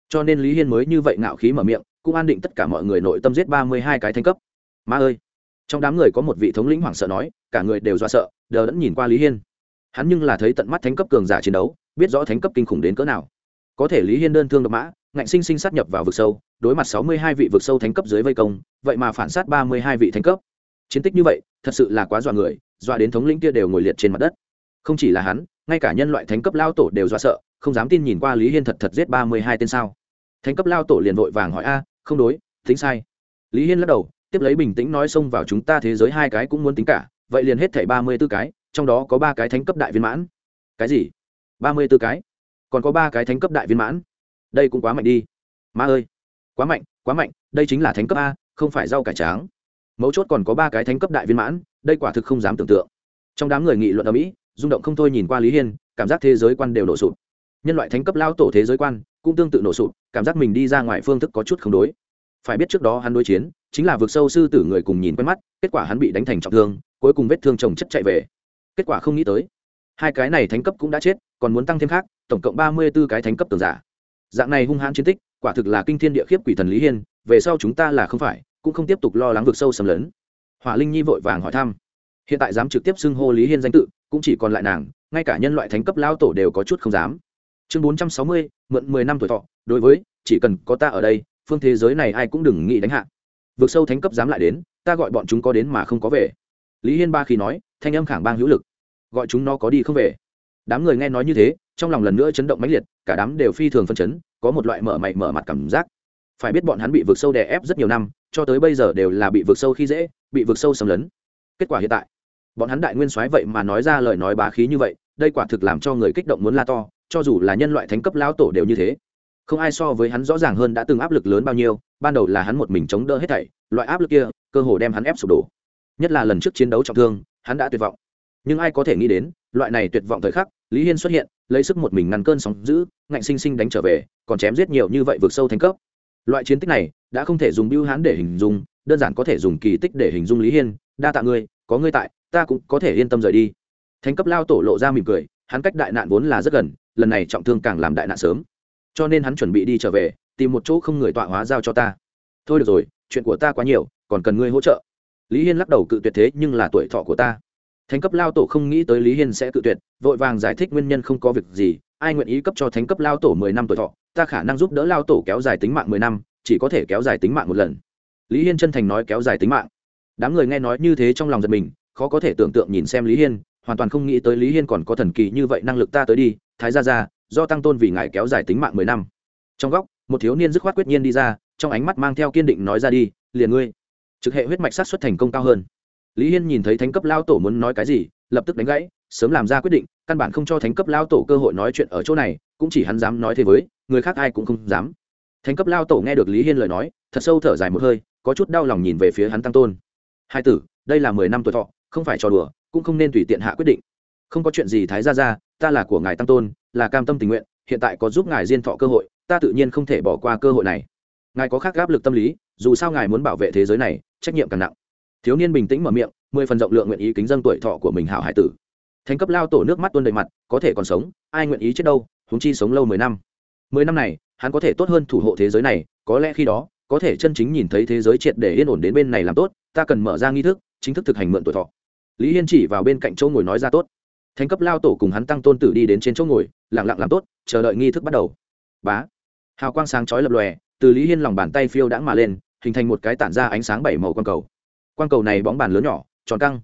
Cho nên lý hiên mới như vậy ngạo khí mở miệng, cũng an định tất cả mọi người nội tâm giết ba mươi hai cái thánh cấp. Ma ơi! Trong đám người có một vị thống lĩnh hoảng sợ nói, cả người đều do sợ, đờ đẫn nhìn qua lý hiên. Hắn nhưng là thấy tận mắt thánh cấp cường giả chiến đấu, biết rõ thánh cấp kinh khủng đến cỡ nào. Có thể lý hiên đơn thương độc mã, ngạnh sinh sinh sát nhập vào vực sâu, đối mặt sáu mươi hai vị vực sâu thánh cấp dưới vây công, vậy mà phản sát ba mươi hai vị thánh cấp. Chiến tích như vậy, thật sự là quá dọa người, dọa đến thống lĩnh kia đều ngồi liệt trên mặt đất. Không chỉ là hắn, ngay cả nhân loại thánh cấp lao tổ đều dọa sợ, không dám tin nhìn qua lý hiên thật thật giết ba mươi hai tên sao. Thánh cấp lao tổ liền vội vàng hỏi, a, không đối, tính sai. Lý hiên lắc đầu tiếp lấy bình tĩnh nói xông vào chúng ta thế giới hai cái cũng muốn tính cả, vậy liền hết thảy ba mươi b ố cái, trong đó có ba cái thánh cấp đại viên mãn. Cái gì? ba mươi b ố cái? Còn có ba cái thánh cấp đại viên mãn? Đây cũng quá mạnh đi. Ma ơi, quá mạnh quá mạnh, đây chính là thánh cấp a, không phải rau cải tráng. Mấu chốt còn có ba cái thánh cấp đại viên mãn, đây quả thực không dám tưởng tượng. Trong đám người nghị luận ở mỹ, rung động không thôi nhìn qua lý hiên, cảm giác thế giới quan đều nổ sụp. Nhân loại thánh cấp lao tổ thế giới quan cũng tương tự nổ sụp, cảm giác mình đi ra ngoài phương thức có chút không đối. Phải biết trước đó hắn đối chiến chính là vượt sâu sư tử người cùng nhìn quen mắt, kết quả hắn bị đánh thành trọng thương, cuối cùng vết thương chồng chất chạy về. Kết quả không nghĩ tới, hai cái này thánh cấp cũng đã chết, còn muốn tăng thêm khác, tổng cộng ba mươi b ố cái thánh cấp tường giả. Dạng này hung hãn chiến tích, quả thực là kinh thiên địa khiếp quỷ thần lý hiên, về sau chúng ta là không phải, cũng không tiếp tục lo lắng vượt sâu xâm lấn. Hỏa linh nhi vội vàng hỏi thăm. Hiện tại dám trực tiếp xưng hô lý hiên danh tự, cũng chỉ còn lại nàng, ngay cả nhân loại thánh cấp lao tổ đều có chút không dám. Chương bốn trăm sáu mươi, mượn mười năm tuổi thọ, đối với, chỉ cần có ta ở đây, phương thế giới này ai cũng đừng nghĩ đánh hạ vượt sâu thánh cấp dám lại đến, ta gọi bọn chúng có đến mà không có về. Lý hiên ba khi nói, thanh âm khẳng bang hữu lực. Gọi chúng nó có đi không về. Đám người nghe nói như thế, trong lòng lần nữa chấn động mãnh liệt, cả đám đều phi thường phân chấn, có một loại mở mày mở mặt cảm giác. Phải biết bọn hắn bị vượt sâu đè ép rất nhiều năm, cho tới bây giờ đều là bị vượt sâu khi dễ, bị vượt sâu xâm lấn. Kết quả hiện tại, bọn hắn đại nguyên soái vậy mà nói ra lời nói bá khí như vậy, đây quả thực làm cho người kích động muốn la to, cho dù là nhân loại thánh cấp lão tổ đều như thế không ai so với hắn rõ ràng hơn đã từng áp lực lớn bao nhiêu, ban đầu là hắn một mình chống đỡ hết thảy, loại áp lực kia, cơ hồ đem hắn ép sụp đổ. Nhất là lần trước chiến đấu trọng thương, hắn đã tuyệt vọng. Nhưng ai có thể nghĩ đến, loại này tuyệt vọng thời khắc, lý hiên xuất hiện, lấy sức một mình ngăn cơn sóng giữ ngạnh sinh sinh đánh trở về, còn chém giết nhiều như vậy vượt sâu thành cấp. Loại chiến tích này, đã không thể dùng bưu hán để hình dung, đơn giản có thể dùng kỳ tích để hình dung lý hiên, đa tạ ngươi, có ngươi tại, ta cũng có thể yên tâm rời đi. Thánh cấp lao tổ lộ ra mỉm cười, hắn cách đại nạn vốn là rất gần, lần này trọng thương càng làm đại nạn sớm cho nên hắn chuẩn bị đi trở về, tìm một chỗ không người tọa hóa giao cho ta. Thôi được rồi, chuyện của ta quá nhiều, còn cần ngươi hỗ trợ. Lý hiên lắc đầu cự tuyệt thế nhưng là tuổi thọ của ta. Thánh cấp lao tổ không nghĩ tới lý hiên sẽ cự tuyệt, vội vàng giải thích nguyên nhân không có việc gì, ai nguyện ý cấp cho thánh cấp lao tổ mười năm tuổi thọ, ta khả năng giúp đỡ lao tổ kéo dài tính mạng mười năm, chỉ có thể kéo dài tính mạng một lần. Lý hiên chân thành nói kéo dài tính mạng. Đám người nghe nói như thế trong lòng giật mình, khó có thể tưởng tượng nhìn xem lý hiên, hoàn toàn không nghĩ tới lý hiên còn có thần kỳ như vậy năng lực ta tới đi, thái ra ra do tăng tôn vì ngài kéo dài tính mạng mười năm. Trong góc, một thiếu niên dứt khoát quyết nhiên đi ra, trong ánh mắt mang theo kiên định nói ra đi, liền ngươi. Trực hệ huyết mạch sát xuất thành công cao hơn. Lý hiên nhìn thấy thánh cấp lao tổ muốn nói cái gì, lập tức đánh gãy, sớm làm ra quyết định, căn bản không cho thánh cấp lao tổ cơ hội nói chuyện ở chỗ này, cũng chỉ hắn dám nói thế với, người khác ai cũng không dám. Thánh cấp lao tổ nghe được lý hiên lời nói, thật sâu thở dài một hơi, có chút đau lòng nhìn về phía hắn tăng tôn. Hai tử, đây là mười năm tuổi thọ, không phải trò đùa, cũng không nên tùy tiện hạ quyết định. Không có chuyện gì thái ra ra ta là của ngài tăng tôn, là cam tâm tình nguyện, hiện tại có giúp ngài diên thọ cơ hội, ta tự nhiên không thể bỏ qua cơ hội này. Ngài có khác áp lực tâm lý, dù sao ngài muốn bảo vệ thế giới này, trách nhiệm càng nặng. Thiếu niên bình tĩnh mở miệng, mười phần rộng lượng nguyện ý kính dân tuổi thọ của mình hảo hải tử. Thành cấp lao tổ nước mắt tuôn đầy mặt, có thể còn sống, ai nguyện ý chết đâu húng chi sống lâu mười năm. Mười năm này, hắn có thể tốt hơn thủ hộ thế giới này, có lẽ khi đó, có thể chân chính nhìn thấy thế giới triệt để yên ổn đến bên này làm tốt, ta cần mở ra nghi thức, chính thức thực hành mượn tuổi thọ. Lý hiên chỉ vào bên cạnh chỗ ngồi nói ra tốt thánh cấp lao tổ cùng hắn tăng tôn tử đi đến trên chỗ ngồi, lặng lặng làm tốt, chờ đợi nghi thức bắt đầu. Bá. Hào quang sáng chói lập lòe, từ lý hiên lòng bàn tay phiêu đãng mà lên, hình thành một cái tản ra ánh sáng bảy màu quang cầu. Quang cầu này bóng bàn lớn nhỏ, tròn căng.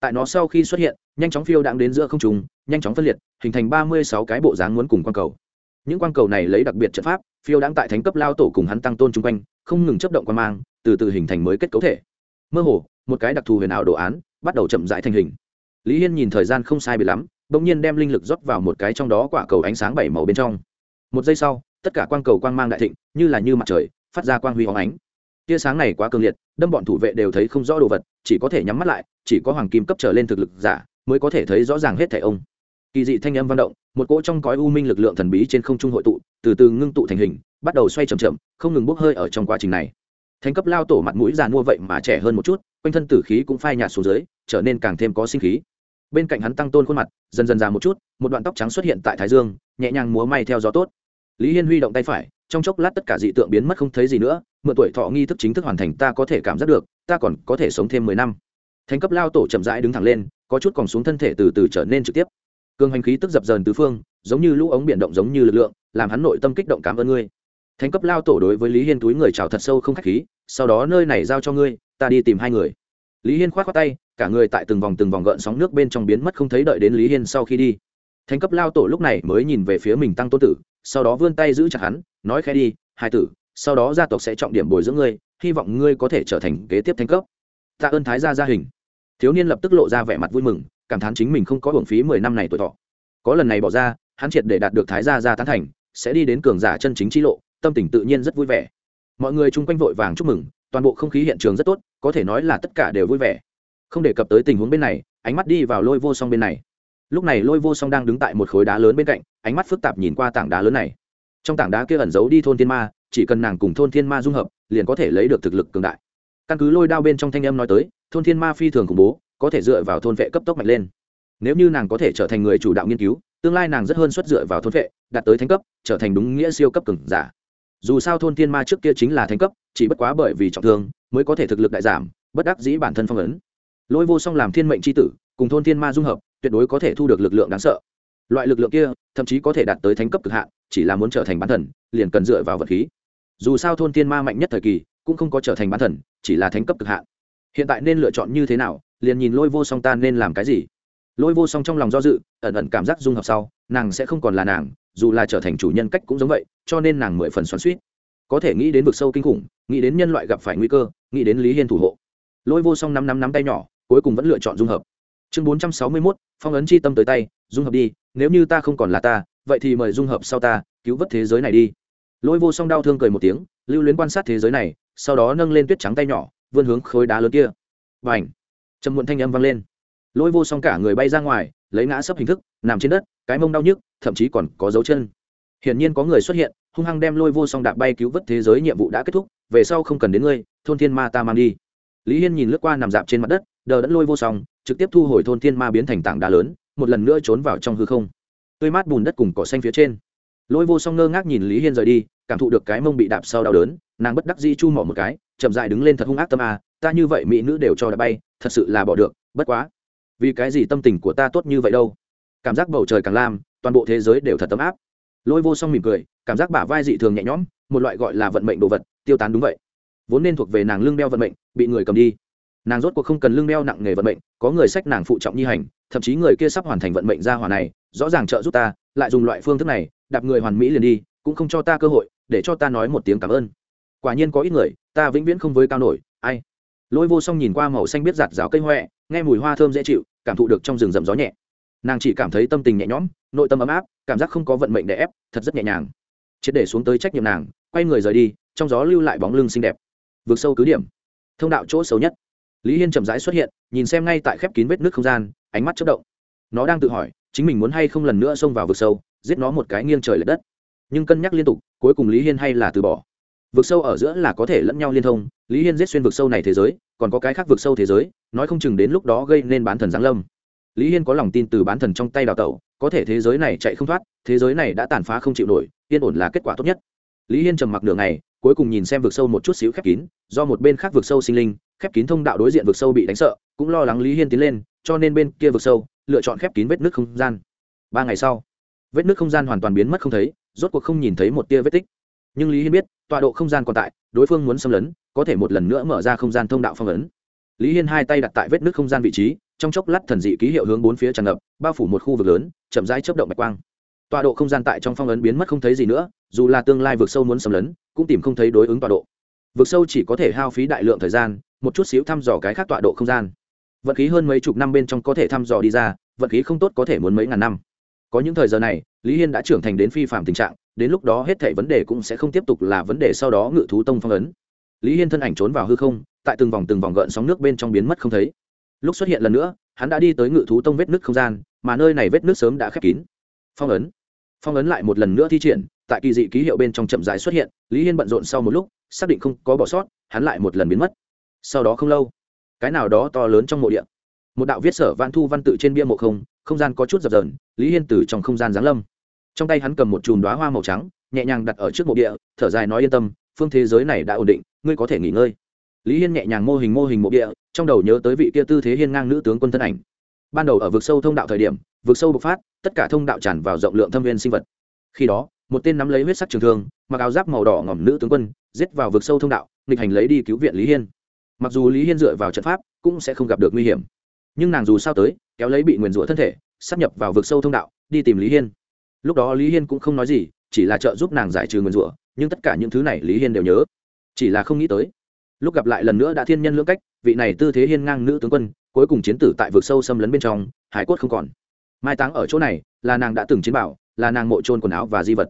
Tại nó sau khi xuất hiện, nhanh chóng phiêu đãng đến giữa không trùng nhanh chóng phân liệt, hình thành ba mươi sáu cái bộ dáng muốn cùng quang cầu. Những quang cầu này lấy đặc biệt trận pháp, phiêu đãng tại thánh cấp lao tổ cùng hắn tăng tôn chung quanh, không ngừng chấp động quan mang, từ từ hình thành mới kết cấu thể. Mơ hồ, một cái đặc thù huyền ảo đồ án, bắt đầu chậm rãi thành hình lý hiên nhìn thời gian không sai bị lắm, bỗng nhiên đem linh lực rót vào một cái trong đó quả cầu ánh sáng bảy màu bên trong. Một giây sau, tất cả quang cầu quang mang đại thịnh, như là như mặt trời, phát ra quang huy hóng ánh. Tia sáng này quá cường liệt, đâm bọn thủ vệ đều thấy không rõ đồ vật, chỉ có thể nhắm mắt lại, chỉ có hoàng kim cấp trở lên thực lực giả, mới có thể thấy rõ ràng hết thẻ ông. Kỳ dị thanh âm văn động, một cỗ trong cõi u minh lực lượng thần bí trên không trung hội tụ, từ từ ngưng tụ thành hình, bắt đầu xoay c h ậ m chậm, không ngừng bốc hơi ở trong quá trình này. Thành cấp lao tổ mặt mũi già mua vậy mà trẻ hơn một chút, quanh thân tử khí cũng phai nhạt xuống dưới, trở nên càng thêm có sinh khí bên cạnh hắn tăng tôn khuôn mặt, dần dần già một chút, một đoạn tóc trắng xuất hiện tại thái dương, nhẹ nhàng múa may theo gió tốt. Lý hiên huy động tay phải, trong chốc lát tất cả dị tượng biến mất không thấy gì nữa, mượn tuổi thọ nghi thức chính thức hoàn thành ta có thể cảm giác được, ta còn có thể sống thêm mười năm. Thành cấp lao tổ chậm rãi đứng thẳng lên, có chút còn xuống thân thể từ từ trở nên trực tiếp. Cường hành khí tức dập dờn tứ phương, giống như lũ ống biển động giống như lực lượng, làm hắn nội tâm kích động cảm ơn ngươi. Thành cấp lao tổ đối với lý hiên túi người chào thật sâu không khách khí, sau đó nơi này giao cho ngươi, ta đi tìm hai người. Lý hiên k h o á t khoác tay cả người tại từng vòng từng vòng gợn sóng nước bên trong biến mất không thấy đợi đến lý hiên sau khi đi. Thành cấp lao tổ lúc này mới nhìn về phía mình tăng tôn tử, sau đó vươn tay giữ chặt hắn, nói khẽ đi, hai tử, sau đó gia tộc sẽ trọng điểm bồi dưỡng ngươi, hy vọng ngươi có thể trở thành kế tiếp thành cấp. Tạ ơn thái gia gia hình. Thiếu niên lập tức lộ ra vẻ mặt vui mừng, cảm thán chính mình không có hưởng phí mười năm này tuổi thọ. Có lần này bỏ ra, hắn triệt để đạt được thái gia gia tán thành, sẽ đi đến cường giả chân chính trí lộ, tâm tình tự nhiên rất vui vẻ. Mọi người chung quanh vội vàng chúc mừng, toàn bộ không khí hiện trường rất tốt, có thể nói là tất cả đều vui vẻ không đề cập tới tình huống bên này, ánh mắt đi vào lôi vô song bên này. Lúc này lôi vô song đang đứng tại một khối đá lớn bên cạnh, ánh mắt phức tạp nhìn qua tảng đá lớn này. Trong tảng đá kia ẩn giấu đi thôn thiên ma, chỉ cần nàng cùng thôn thiên ma dung hợp, liền có thể lấy được thực lực cường đại. Căn cứ lôi đao bên trong thanh âm nói tới, thôn thiên ma phi thường khủng bố, có thể dựa vào thôn vệ cấp tốc mạnh lên. Nếu như nàng có thể trở thành người chủ đạo nghiên cứu, tương lai nàng rất hơn xuất dựa vào thôn vệ, đạt tới thánh cấp, trở thành đúng nghĩa siêu cấp cường giả. Dù sao thôn thiên ma trước kia chính là thánh cấp, chỉ bất quá bởi vì trọng thương, mới có thể thực lực đại giảm, bất đắc dĩ bản thân phong ấn lôi vô song làm thiên mệnh c h i tử, cùng thôn thiên ma dung hợp, tuyệt đối có thể thu được lực lượng đáng sợ. Loại lực lượng kia, thậm chí có thể đạt tới thánh cấp cực hạn, chỉ là muốn trở thành bán thần, liền cần dựa vào vật khí. Dù sao thôn thiên ma mạnh nhất thời kỳ, cũng không có trở thành bán thần, chỉ là thánh cấp cực hạn. Hiện tại nên lựa chọn như thế nào, liền nhìn lôi vô song ta nên làm cái gì. Lôi vô song trong lòng do dự, ẩn ẩn cảm giác dung hợp sau, nàng sẽ không còn là nàng, dù là trở thành chủ nhân cách cũng giống vậy, cho nên nàng mười phần xoắn suýt có thể nghĩ đến vực sâu kinh khủng, nghĩ đến nhân loại gặp phải nguy cơ, nghĩ đến lý hiên thủ hộ. Lôi vô song năm năm nắm tay nhỏ cuối cùng vẫn lựa chọn dung hợp. Chương bốn trăm sáu mươi mốt, phong ấn chi tâm tới tay, dung hợp đi, nếu như ta không còn là ta, vậy thì mời dung hợp sau ta, cứu vớt thế giới này đi. Lôi vô song đau thương cười một tiếng, lưu luyến quan sát thế giới này, sau đó nâng lên tuyết trắng tay nhỏ, vươn hướng khối đá lớn kia. Và ảnh trầm muộn thanh âm vang lên. Lôi vô song cả người bay ra ngoài, lấy ngã sấp hình thức, nằm trên đất, cái mông đau nhức, thậm chí còn có dấu chân. Hiển nhiên có người xuất hiện, hung hăng đem lôi vô song đạp bay cứu vớt thế giới nhiệm vụ đã kết thúc, về sau không cần đến ngươi, thôn thiên ma ta mang đi. Lý hiên nhìn lướt qua nằm dạp trên mặt đất đờ đẫn lôi vô song, trực tiếp thu hồi thôn thiên ma biến thành tảng đá lớn, một lần nữa trốn vào trong hư không. Tươi mát bùn đất cùng cỏ xanh phía trên. Lôi vô song ngơ ngác nhìn lý hiên rời đi, cảm thụ được cái mông bị đạp sau đau đớn, nàng bất đắc dĩ chu mỏ một cái, chậm dại đứng lên thật hung ác tâm à ta như vậy mỹ nữ đều cho đã bay, thật sự là bỏ được, bất quá. Vì cái gì tâm tình của ta tốt như vậy đâu? Cảm giác bầu trời càng lam, toàn bộ thế giới đều thật tấm áp. Lôi vô song mỉm cười, cảm giác bả vai dị thường nhẹ nhõm, một loại gọi là vận mệnh đồ vật, tiêu tán đúng vậy. Vốn nên thuộc về nàng lương đeo vận mệnh, bị người cầm đi nàng rốt cuộc không cần lương đeo nặng nghề vận mệnh, có người sách nàng phụ trọng nhi hành, thậm chí người kia sắp hoàn thành vận mệnh ra hòa này, rõ ràng trợ giúp ta, lại dùng loại phương thức này, đạp người hoàn mỹ liền đi, cũng không cho ta cơ hội, để cho ta nói một tiếng cảm ơn. Quả nhiên có ít người, ta vĩnh viễn không với cao nổi, ai? Lôi vô song nhìn qua màu xanh biết giạt rào cây huệ nghe mùi hoa thơm dễ chịu, cảm thụ được trong rừng rậm gió nhẹ. Nàng chỉ cảm thấy tâm tình nhẹ nhõm, nội tâm ấm áp, cảm giác không có vận mệnh để ép, thật rất nhẹ nhàng. Triệt để xuống tới trách nhiệm nàng, quay người rời đi, trong gió lưu lại bóng lưng xinh đẹp. Vượt sâu cứ điểm. Thông đạo chỗ xấu nhất lý hiên chậm rãi xuất hiện, nhìn xem ngay tại khép kín vết nước không gian, ánh mắt chất động. Nó đang tự hỏi, chính mình muốn hay không lần nữa xông vào vực sâu, giết nó một cái nghiêng trời l ệ đất. Nhưng cân nhắc liên tục, cuối cùng lý hiên hay là từ bỏ. Vực sâu ở giữa là có thể lẫn nhau liên thông, lý hiên giết xuyên vực sâu này thế giới, còn có cái khác vực sâu thế giới, nói không chừng đến lúc đó gây nên bán thần giáng lâm. Lý hiên có lòng tin từ bán thần trong tay đào tẩu, có thể thế giới này chạy không thoát, thế giới này đã tàn phá không chịu nổi, yên ổn là kết quả tốt nhất. Lý hiên trầm mặc nửa ngày, cuối cùng nhìn xem vực sâu một chút xíu khép kín, do một bên khác vực sâu sinh linh khép kín thông đạo đối diện vực sâu bị đánh sợ, cũng lo lắng lý hiên tiến lên, cho nên bên kia vực sâu, lựa chọn khép kín vết nước không gian. Ba ngày sau, vết nước không gian hoàn toàn biến mất không thấy, rốt cuộc không nhìn thấy một tia vết tích. Nhưng lý hiên biết, tọa độ không gian còn tại, đối phương muốn xâm lấn, có thể một lần nữa mở ra không gian thông đạo phong ấn. Lý hiên hai tay đặt tại vết nước không gian vị trí, trong chốc lát thần dị ký hiệu hướng bốn phía tràn ngập, bao phủ một khu vực lớn, chậm rãi chấp động bạch quang. Tọa độ không gian tại trong phong ấn biến mất không thấy gì nữa, dù là tương lai vượt sâu muốn xâm lấn, cũng tìm không thấy đối ứng tọa độ. Vượt sâu chỉ có thể hao phí đại lượng thời gian một chút xíu thăm dò cái khác tọa độ không gian. Vận khí hơn mấy chục năm bên trong có thể thăm dò đi ra, vận khí không tốt có thể muốn mấy ngàn năm. Có những thời giờ này, lý hiên đã trưởng thành đến phi phạm tình trạng, đến lúc đó hết thảy vấn đề cũng sẽ không tiếp tục là vấn đề sau đó ngự thú tông phong ấn. Lý hiên thân ảnh trốn vào hư không, tại từng vòng từng vòng gợn sóng nước bên trong biến mất không thấy. Lúc xuất hiện lần nữa, hắn đã đi tới ngự thú tông vết nước không gian, mà nơi này vết nước sớm đã khép kín. Phong ấn. Phong ấn lại một lần nữa thi triển, tại kỳ dị ký hiệu bên trong chậm dài xuất hiện, lý hiên bận rộn sau một lúc, xác định không có bỏ sót, hắn lại một lần biến mất sau đó không lâu, cái nào đó to lớn trong mộ địa, một đạo viết sở văn thu văn tự trên bia mộ không không gian có chút dập dờn, lý hiên từ trong không gian giáng lâm. Trong tay hắn cầm một chùm đoá hoa màu trắng, nhẹ nhàng đặt ở trước mộ địa, thở dài nói yên tâm, phương thế giới này đã ổn định, ngươi có thể nghỉ ngơi. Lý hiên nhẹ nhàng mô hình mô hình mộ địa, trong đầu nhớ tới vị kia tư thế hiên ngang nữ tướng quân thân ảnh. Ban đầu ở vực sâu thông đạo thời điểm, vực sâu bộc phát, tất cả thông đạo tràn vào rộng lượng thâm viên sinh vật. Khi đó, một tên nắm lấy huyết sắc trường thương, mặc áo giáp màu đỏ ngỏm nữ tướng quân, giết vào vực sâu thông đạo, nghịch hành lấy đi cứu viện lý hiên mặc dù lý hiên dựa vào trận pháp cũng sẽ không gặp được nguy hiểm. Nhưng nàng dù sao tới, kéo lấy bị nguyền rủa thân thể, sắp nhập vào vực sâu thông đạo, đi tìm lý hiên. Lúc đó lý hiên cũng không nói gì, chỉ là trợ giúp nàng giải trừ nguyền rủa, nhưng tất cả những thứ này lý hiên đều nhớ. Chỉ là không nghĩ tới, lúc gặp lại lần nữa đã thiên nhân lưỡng cách, vị này tư thế hiên ngang nữ tướng quân, cuối cùng chiến tử tại vực sâu xâm lấn bên trong, hải cốt không còn. Mai táng ở chỗ này, là nàng đã từng chiến bảo, là nàng mộ trôn quần áo và di vật.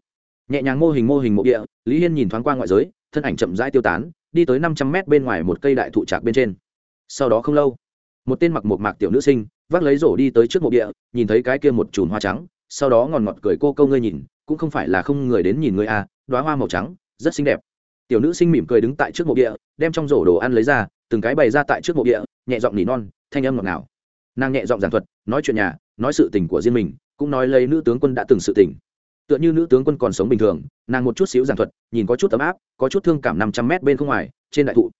Nhẹ nhàng mô hình mô hình mộ địa, lý hiên nhìn thoáng qua ngoại giới, thân ảnh chậm rãi tiêu tán đi tới năm trăm mét bên ngoài một cây đại thụ trạc bên trên. Sau đó không lâu, một tên mặc một mạc tiểu nữ sinh vác lấy rổ đi tới trước mộ địa, nhìn thấy cái kia một chùm hoa trắng, sau đó ngòn ngọt cười, cô câu ngươi nhìn, cũng không phải là không người đến nhìn ngươi à đoá hoa màu trắng, rất xinh đẹp. Tiểu nữ sinh mỉm cười đứng tại trước mộ địa, đem trong rổ đồ ăn lấy ra, từng cái bày ra tại trước mộ địa, nhẹ giọng nỉ non, thanh âm ngọt ngào. Nàng nhẹ giọng giảng thuật, nói chuyện nhà, nói sự tình của riêng mình, cũng nói lấy nữ tướng quân đã từng sự tình tựa như nữ tướng quân còn sống bình thường, nàng một chút xíu giảng thuật, nhìn có chút ấm áp, có chút thương cảm năm trăm mét bên không ngoài, trên đại thụ.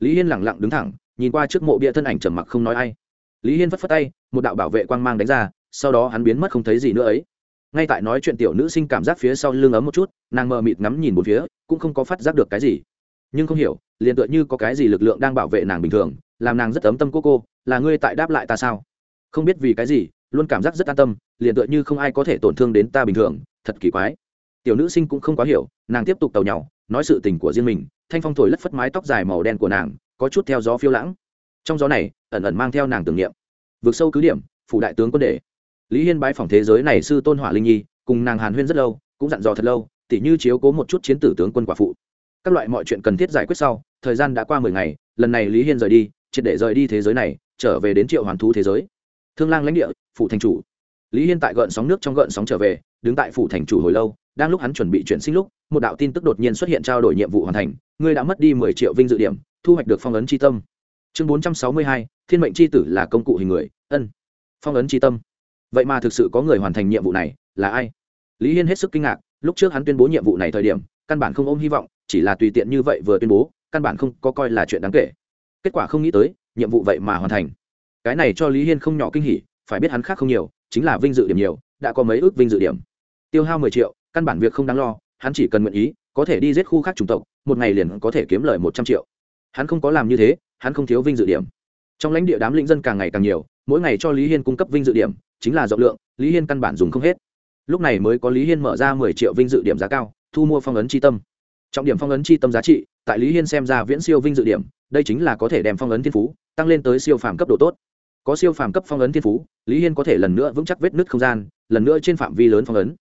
Lý hiên lẳng lặng đứng thẳng, nhìn qua trước mộ bia thân ảnh trầm mặc không nói ai. Lý hiên phất phất tay, một đạo bảo vệ quang mang đánh ra, sau đó hắn biến mất không thấy gì nữa ấy. Ngay tại nói chuyện tiểu nữ sinh cảm giác phía sau lưng ấm một chút, nàng mờ mịt ngắm nhìn một phía, cũng không có phát giác được cái gì. Nhưng không hiểu, liền tựa như có cái gì lực lượng đang bảo vệ nàng bình thường, làm nàng rất ấm tâm cô cô, là ngươi tại đáp lại ta sao? Không biết vì cái gì, luôn cảm giác rất an tâm, liền tựa như không ai có thể tổn thương đến ta bình thường thật kỳ quái. Tiểu nữ sinh cũng không quá hiểu, nàng tiếp tục tàu nhau nói sự tình của riêng mình, thanh phong thổi lất phất mái tóc dài màu đen của nàng, có chút theo gió phiêu lãng. Trong gió này, ẩn ẩn mang theo nàng tưởng niệm. Vượt sâu cứ điểm, phủ đại tướng quân đề lý hiên bái phòng thế giới này sư tôn hỏa linh nhi, cùng nàng hàn huyên rất lâu, cũng dặn dò thật lâu, tỉ như chiếu cố một chút chiến tử tướng quân quả phụ. Các loại mọi chuyện cần thiết giải quyết sau, thời gian đã qua mười ngày, lần này lý hiên rời đi, triệt để rời đi thế giới này, trở về đến triệu hoàn thú thế giới. Thương lang lãnh địa phụ thành chủ lý hiên tại gợn sóng nước trong gợn sóng trở về, đứng tại phủ thành chủ hồi lâu, đang lúc hắn chuẩn bị chuyển sinh lúc, một đạo tin tức đột nhiên xuất hiện trao đổi nhiệm vụ hoàn thành, ngươi đã mất đi mười triệu vinh dự điểm, thu hoạch được phong ấn c tâm. Chương bốn trăm sáu mươi hai, thiên mệnh c tử là công cụ hình người, ân, phong ấn c tâm. Vậy mà thực sự có người hoàn thành nhiệm vụ này, là ai? Lý hiên hết sức kinh ngạc, lúc trước hắn tuyên bố nhiệm vụ này thời điểm, căn bản không ôm hy vọng, chỉ là tùy tiện như vậy vừa tuyên bố, căn bản không có coi là chuyện đáng kể. Kết quả không nghĩ tới, nhiệm vụ vậy mà hoàn thành. Cái này cho lý hiên không nhỏ kinh hỉ, phải biết hắn khác không nhiều chính là vinh dự điểm nhiều, đã có mấy ước vinh dự điểm. Tiêu hao mười triệu, căn bản việc không đáng lo, hắn chỉ cần nguyện ý, có thể đi giết khu khác chủng tộc, một ngày liền có thể kiếm lời một trăm triệu. Hắn không có làm như thế, hắn không thiếu vinh dự điểm. Trong lãnh địa đám lĩnh dân càng ngày càng nhiều, mỗi ngày cho lý hiên cung cấp vinh dự điểm, chính là rộng lượng, lý hiên căn bản dùng không hết. Lúc này mới có lý hiên mở ra mười triệu vinh dự điểm giá cao, thu mua phong ấn c tâm. Trọng điểm phong ấn c tâm giá trị, tại lý hiên xem ra viễn siêu vinh dự điểm, đây chính là có thể đem phong ấn thiên phú, tăng lên tới siêu phàm cấp độ tốt có siêu phàm cấp phong ấn thiên phú lý hiên có thể lần nữa vững chắc vết nứt không gian lần nữa trên phạm vi lớn phong ấn.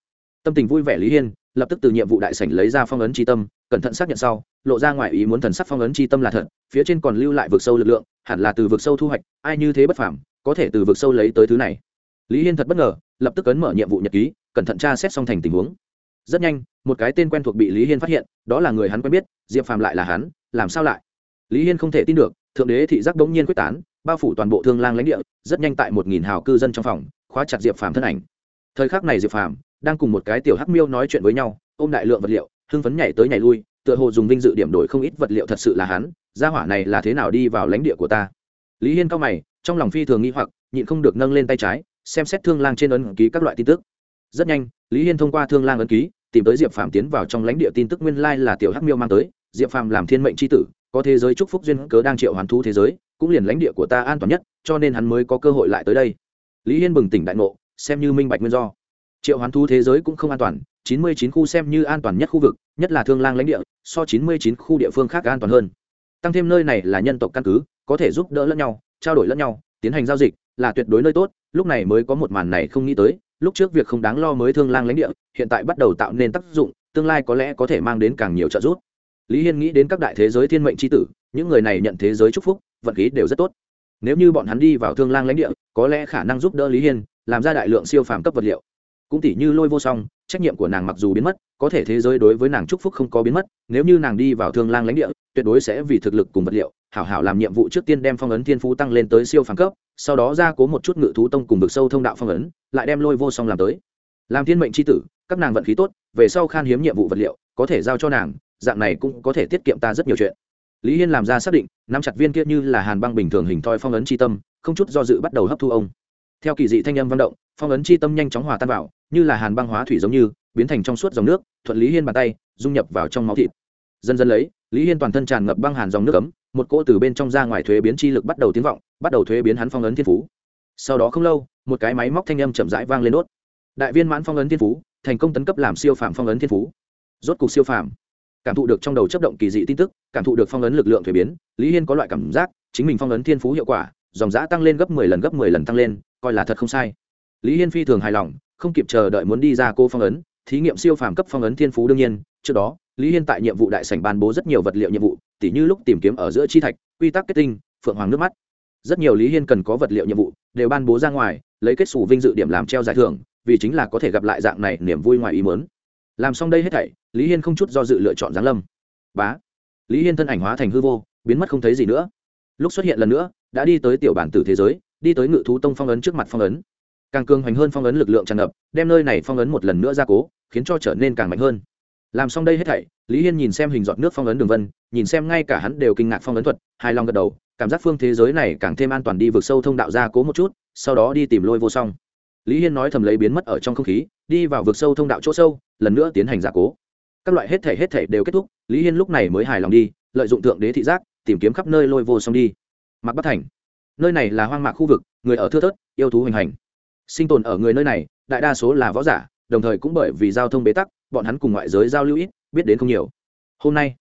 Tâm tình vui vẻ lý hiên lập tức từ nhiệm vụ đại sảnh lấy ra phong ấn tri tâm cẩn thận xác nhận sau lộ ra ngoài ý muốn thần sắc phong ấn tri tâm là thật phía trên còn lưu lại vực sâu lực lượng hẳn là từ vực sâu thu hoạch ai như thế bất phàm, có thể từ vực sâu lấy tới thứ này. Lý hiên thật bất ngờ lập tức ấn mở nhiệm vụ nhật ký cẩn thận tra xét xong thành tình huống. Rất nhanh một cái tên quen thuộc bị lý hiên phát hiện đó là người hắn quen biết diệp phàm lại là hắn làm sao lại? Lý hiên không thể tin được thượng đế thị giác đống nhiên quyết tán, bao phủ toàn bộ thương lang lãnh địa, rất nhanh tại một nghìn hào cư dân trong phòng, khóa chặt diệp phàm thân ảnh. Thời khắc này diệp phàm đang cùng một cái tiểu hắc miêu nói chuyện với nhau, ôm đại lượng vật liệu, hưng phấn nhảy tới nhảy lui, tựa hồ dùng vinh dự điểm đổi không ít vật liệu thật sự là hắn, gia hỏa này là thế nào đi vào lãnh địa của ta? Lý hiên cao mày, trong lòng phi thường nghi hoặc, nhịn không được nâng lên tay trái, xem xét thương lang trên ấn ký các loại tin tức. Rất nhanh, lý hiên thông qua thương lang ấn ký, tìm tới diệp phàm tiến vào trong lãnh địa tin tức nguyên lai là tiểu hắc miêu mang tới, diệp phàm làm thiên mệnh c h i tử có thế giới chúc phúc duyên cớ đang triệu hoàn thu thế giới, cũng liền lãnh địa của ta an toàn nhất, cho nên hắn mới có cơ hội lại tới đây. Lý hiên bừng tỉnh đại ngộ, xem như minh bạch nguyên do. Triệu hoán thu thế giới cũng không an toàn, chín mươi chín khu xem như an toàn nhất khu vực, nhất là thương lang lãnh địa, so chín mươi chín khu địa phương khác an toàn hơn. Tăng thêm nơi này là nhân tộc căn cứ, có thể giúp đỡ lẫn nhau, trao đổi lẫn nhau, tiến hành giao dịch, là tuyệt đối nơi tốt, lúc này mới có một màn này không nghĩ tới, lúc trước việc không đáng lo mới thương lang lãnh địa, hiện tại bắt đầu tạo nên tác dụng, tương lai có lẽ có thể mang đến càng nhiều trợ giúp lý hiên nghĩ đến các đại thế giới thiên mệnh c h i tử, những người này nhận thế giới chúc phúc, vận khí đều rất tốt. Nếu như bọn hắn đi vào thương lang lãnh địa, có lẽ khả năng giúp đỡ lý hiên, làm ra đại lượng siêu phàm cấp vật liệu. Cũng tỷ như lôi vô song, trách nhiệm của nàng mặc dù biến mất, có thể thế giới đối với nàng chúc phúc không có biến mất, nếu như nàng đi vào thương lang lãnh địa, tuyệt đối sẽ vì thực lực cùng vật liệu, hảo hảo làm nhiệm vụ trước tiên đem phong ấn thiên phú tăng lên tới siêu phàm cấp, sau đó ra cố một chút ngự thú tông cùng vực sâu thông đạo phong ấn, lại đem lôi vô song làm tới. Làm thiên mệnh c h i tử, các nàng vận khí tốt, về sau khan hiếm nhiệm vụ vật liệu, có thể giao cho nàng dạng này cũng có thể tiết kiệm ta rất nhiều chuyện. Lý hiên làm ra xác định, nắm chặt viên kia như là hàn băng bình thường hình thoi phong ấn c tâm, không chút do dự bắt đầu hấp thu ông. Theo kỳ dị thanh âm văn động, phong ấn c tâm nhanh chóng hòa tan vào, như là hàn băng hóa thủy giống như, biến thành trong suốt dòng nước, thuận lý hiên bàn tay, dung nhập vào trong máu thịt. Dần dần lấy, lý hiên toàn thân tràn ngập băng hàn dòng nước ấm, một cỗ từ bên trong ra ngoài thuế biến chi lực bắt đầu tiếng vọng, bắt đầu thuế biến hắn phong ấn thiên phú. Sau đó không lâu, một cái máy móc thanh âm chậm rãi vang lên đốt. Đại viên mãn phong ấn thiên phú, thành công tấn cấp làm siêu phạm phong ấn thiên phú. Rốt cục siêu phạm cảm thụ được trong đầu chấp động kỳ dị tin tức, cảm thụ được phong ấn lực lượng thuế biến, lý hiên có loại cảm giác, chính mình phong ấn thiên phú hiệu quả, dòng giã tăng lên gấp mười lần gấp mười lần tăng lên, coi là thật không sai. Lý hiên phi thường hài lòng, không kịp chờ đợi muốn đi ra cô phong ấn, thí nghiệm siêu phàm cấp phong ấn thiên phú đương nhiên, trước đó, lý hiên tại nhiệm vụ đại sảnh ban bố rất nhiều vật liệu nhiệm vụ, tỉ như lúc tìm kiếm ở giữa chi thạch, quy tắc kết tinh, phượng hoàng nước mắt. Rất nhiều lý hiên cần có vật liệu nhiệm vụ, đều ban bố ra ngoài, lấy kết xù vinh dự điểm làm treo giải thưởng, vì chính là có thể gặp lại dạng này niềm vui ngoài ý mớn làm xong đây hết thảy, lý hiên không chút do dự lựa chọn giáng lâm. Bá. Lý hiên thân ảnh hóa thành hư vô, biến mất không thấy gì nữa. Lúc xuất hiện lần nữa, đã đi tới tiểu bản tử thế giới, đi tới ngự thú tông phong ấn trước mặt phong ấn. Càng cường hoành hơn phong ấn lực lượng tràn ngập, đem nơi này phong ấn một lần nữa ra cố, khiến cho trở nên càng mạnh hơn. Làm xong đây hết thảy, lý hiên nhìn xem hình giọt nước phong ấn đường vân, nhìn xem ngay cả hắn đều kinh ngạc phong ấn thuật, hài lòng gật đầu, cảm giác phương thế giới này càng thêm an toàn đi vượt sâu thông đạo ra cố một chút, sau đó đi tìm lôi vô song lý hiên nói thầm lấy biến mất ở trong không khí, đi vào vực sâu thông đạo chỗ sâu, lần nữa tiến hành gia cố. Các loại hết thể hết thể đều kết thúc, lý hiên lúc này mới hài lòng đi, lợi dụng thượng đế thị giác, tìm kiếm khắp nơi lôi vô song đi. Mặc bắc thành, nơi này là hoang mạc khu vực, người ở thưa thớt, yêu thú hoành hành. Sinh tồn ở người nơi này, đại đa số là võ giả, đồng thời cũng bởi vì giao thông bế tắc, bọn hắn cùng ngoại giới giao lưu ít, biết đến không nhiều. Hôm nay,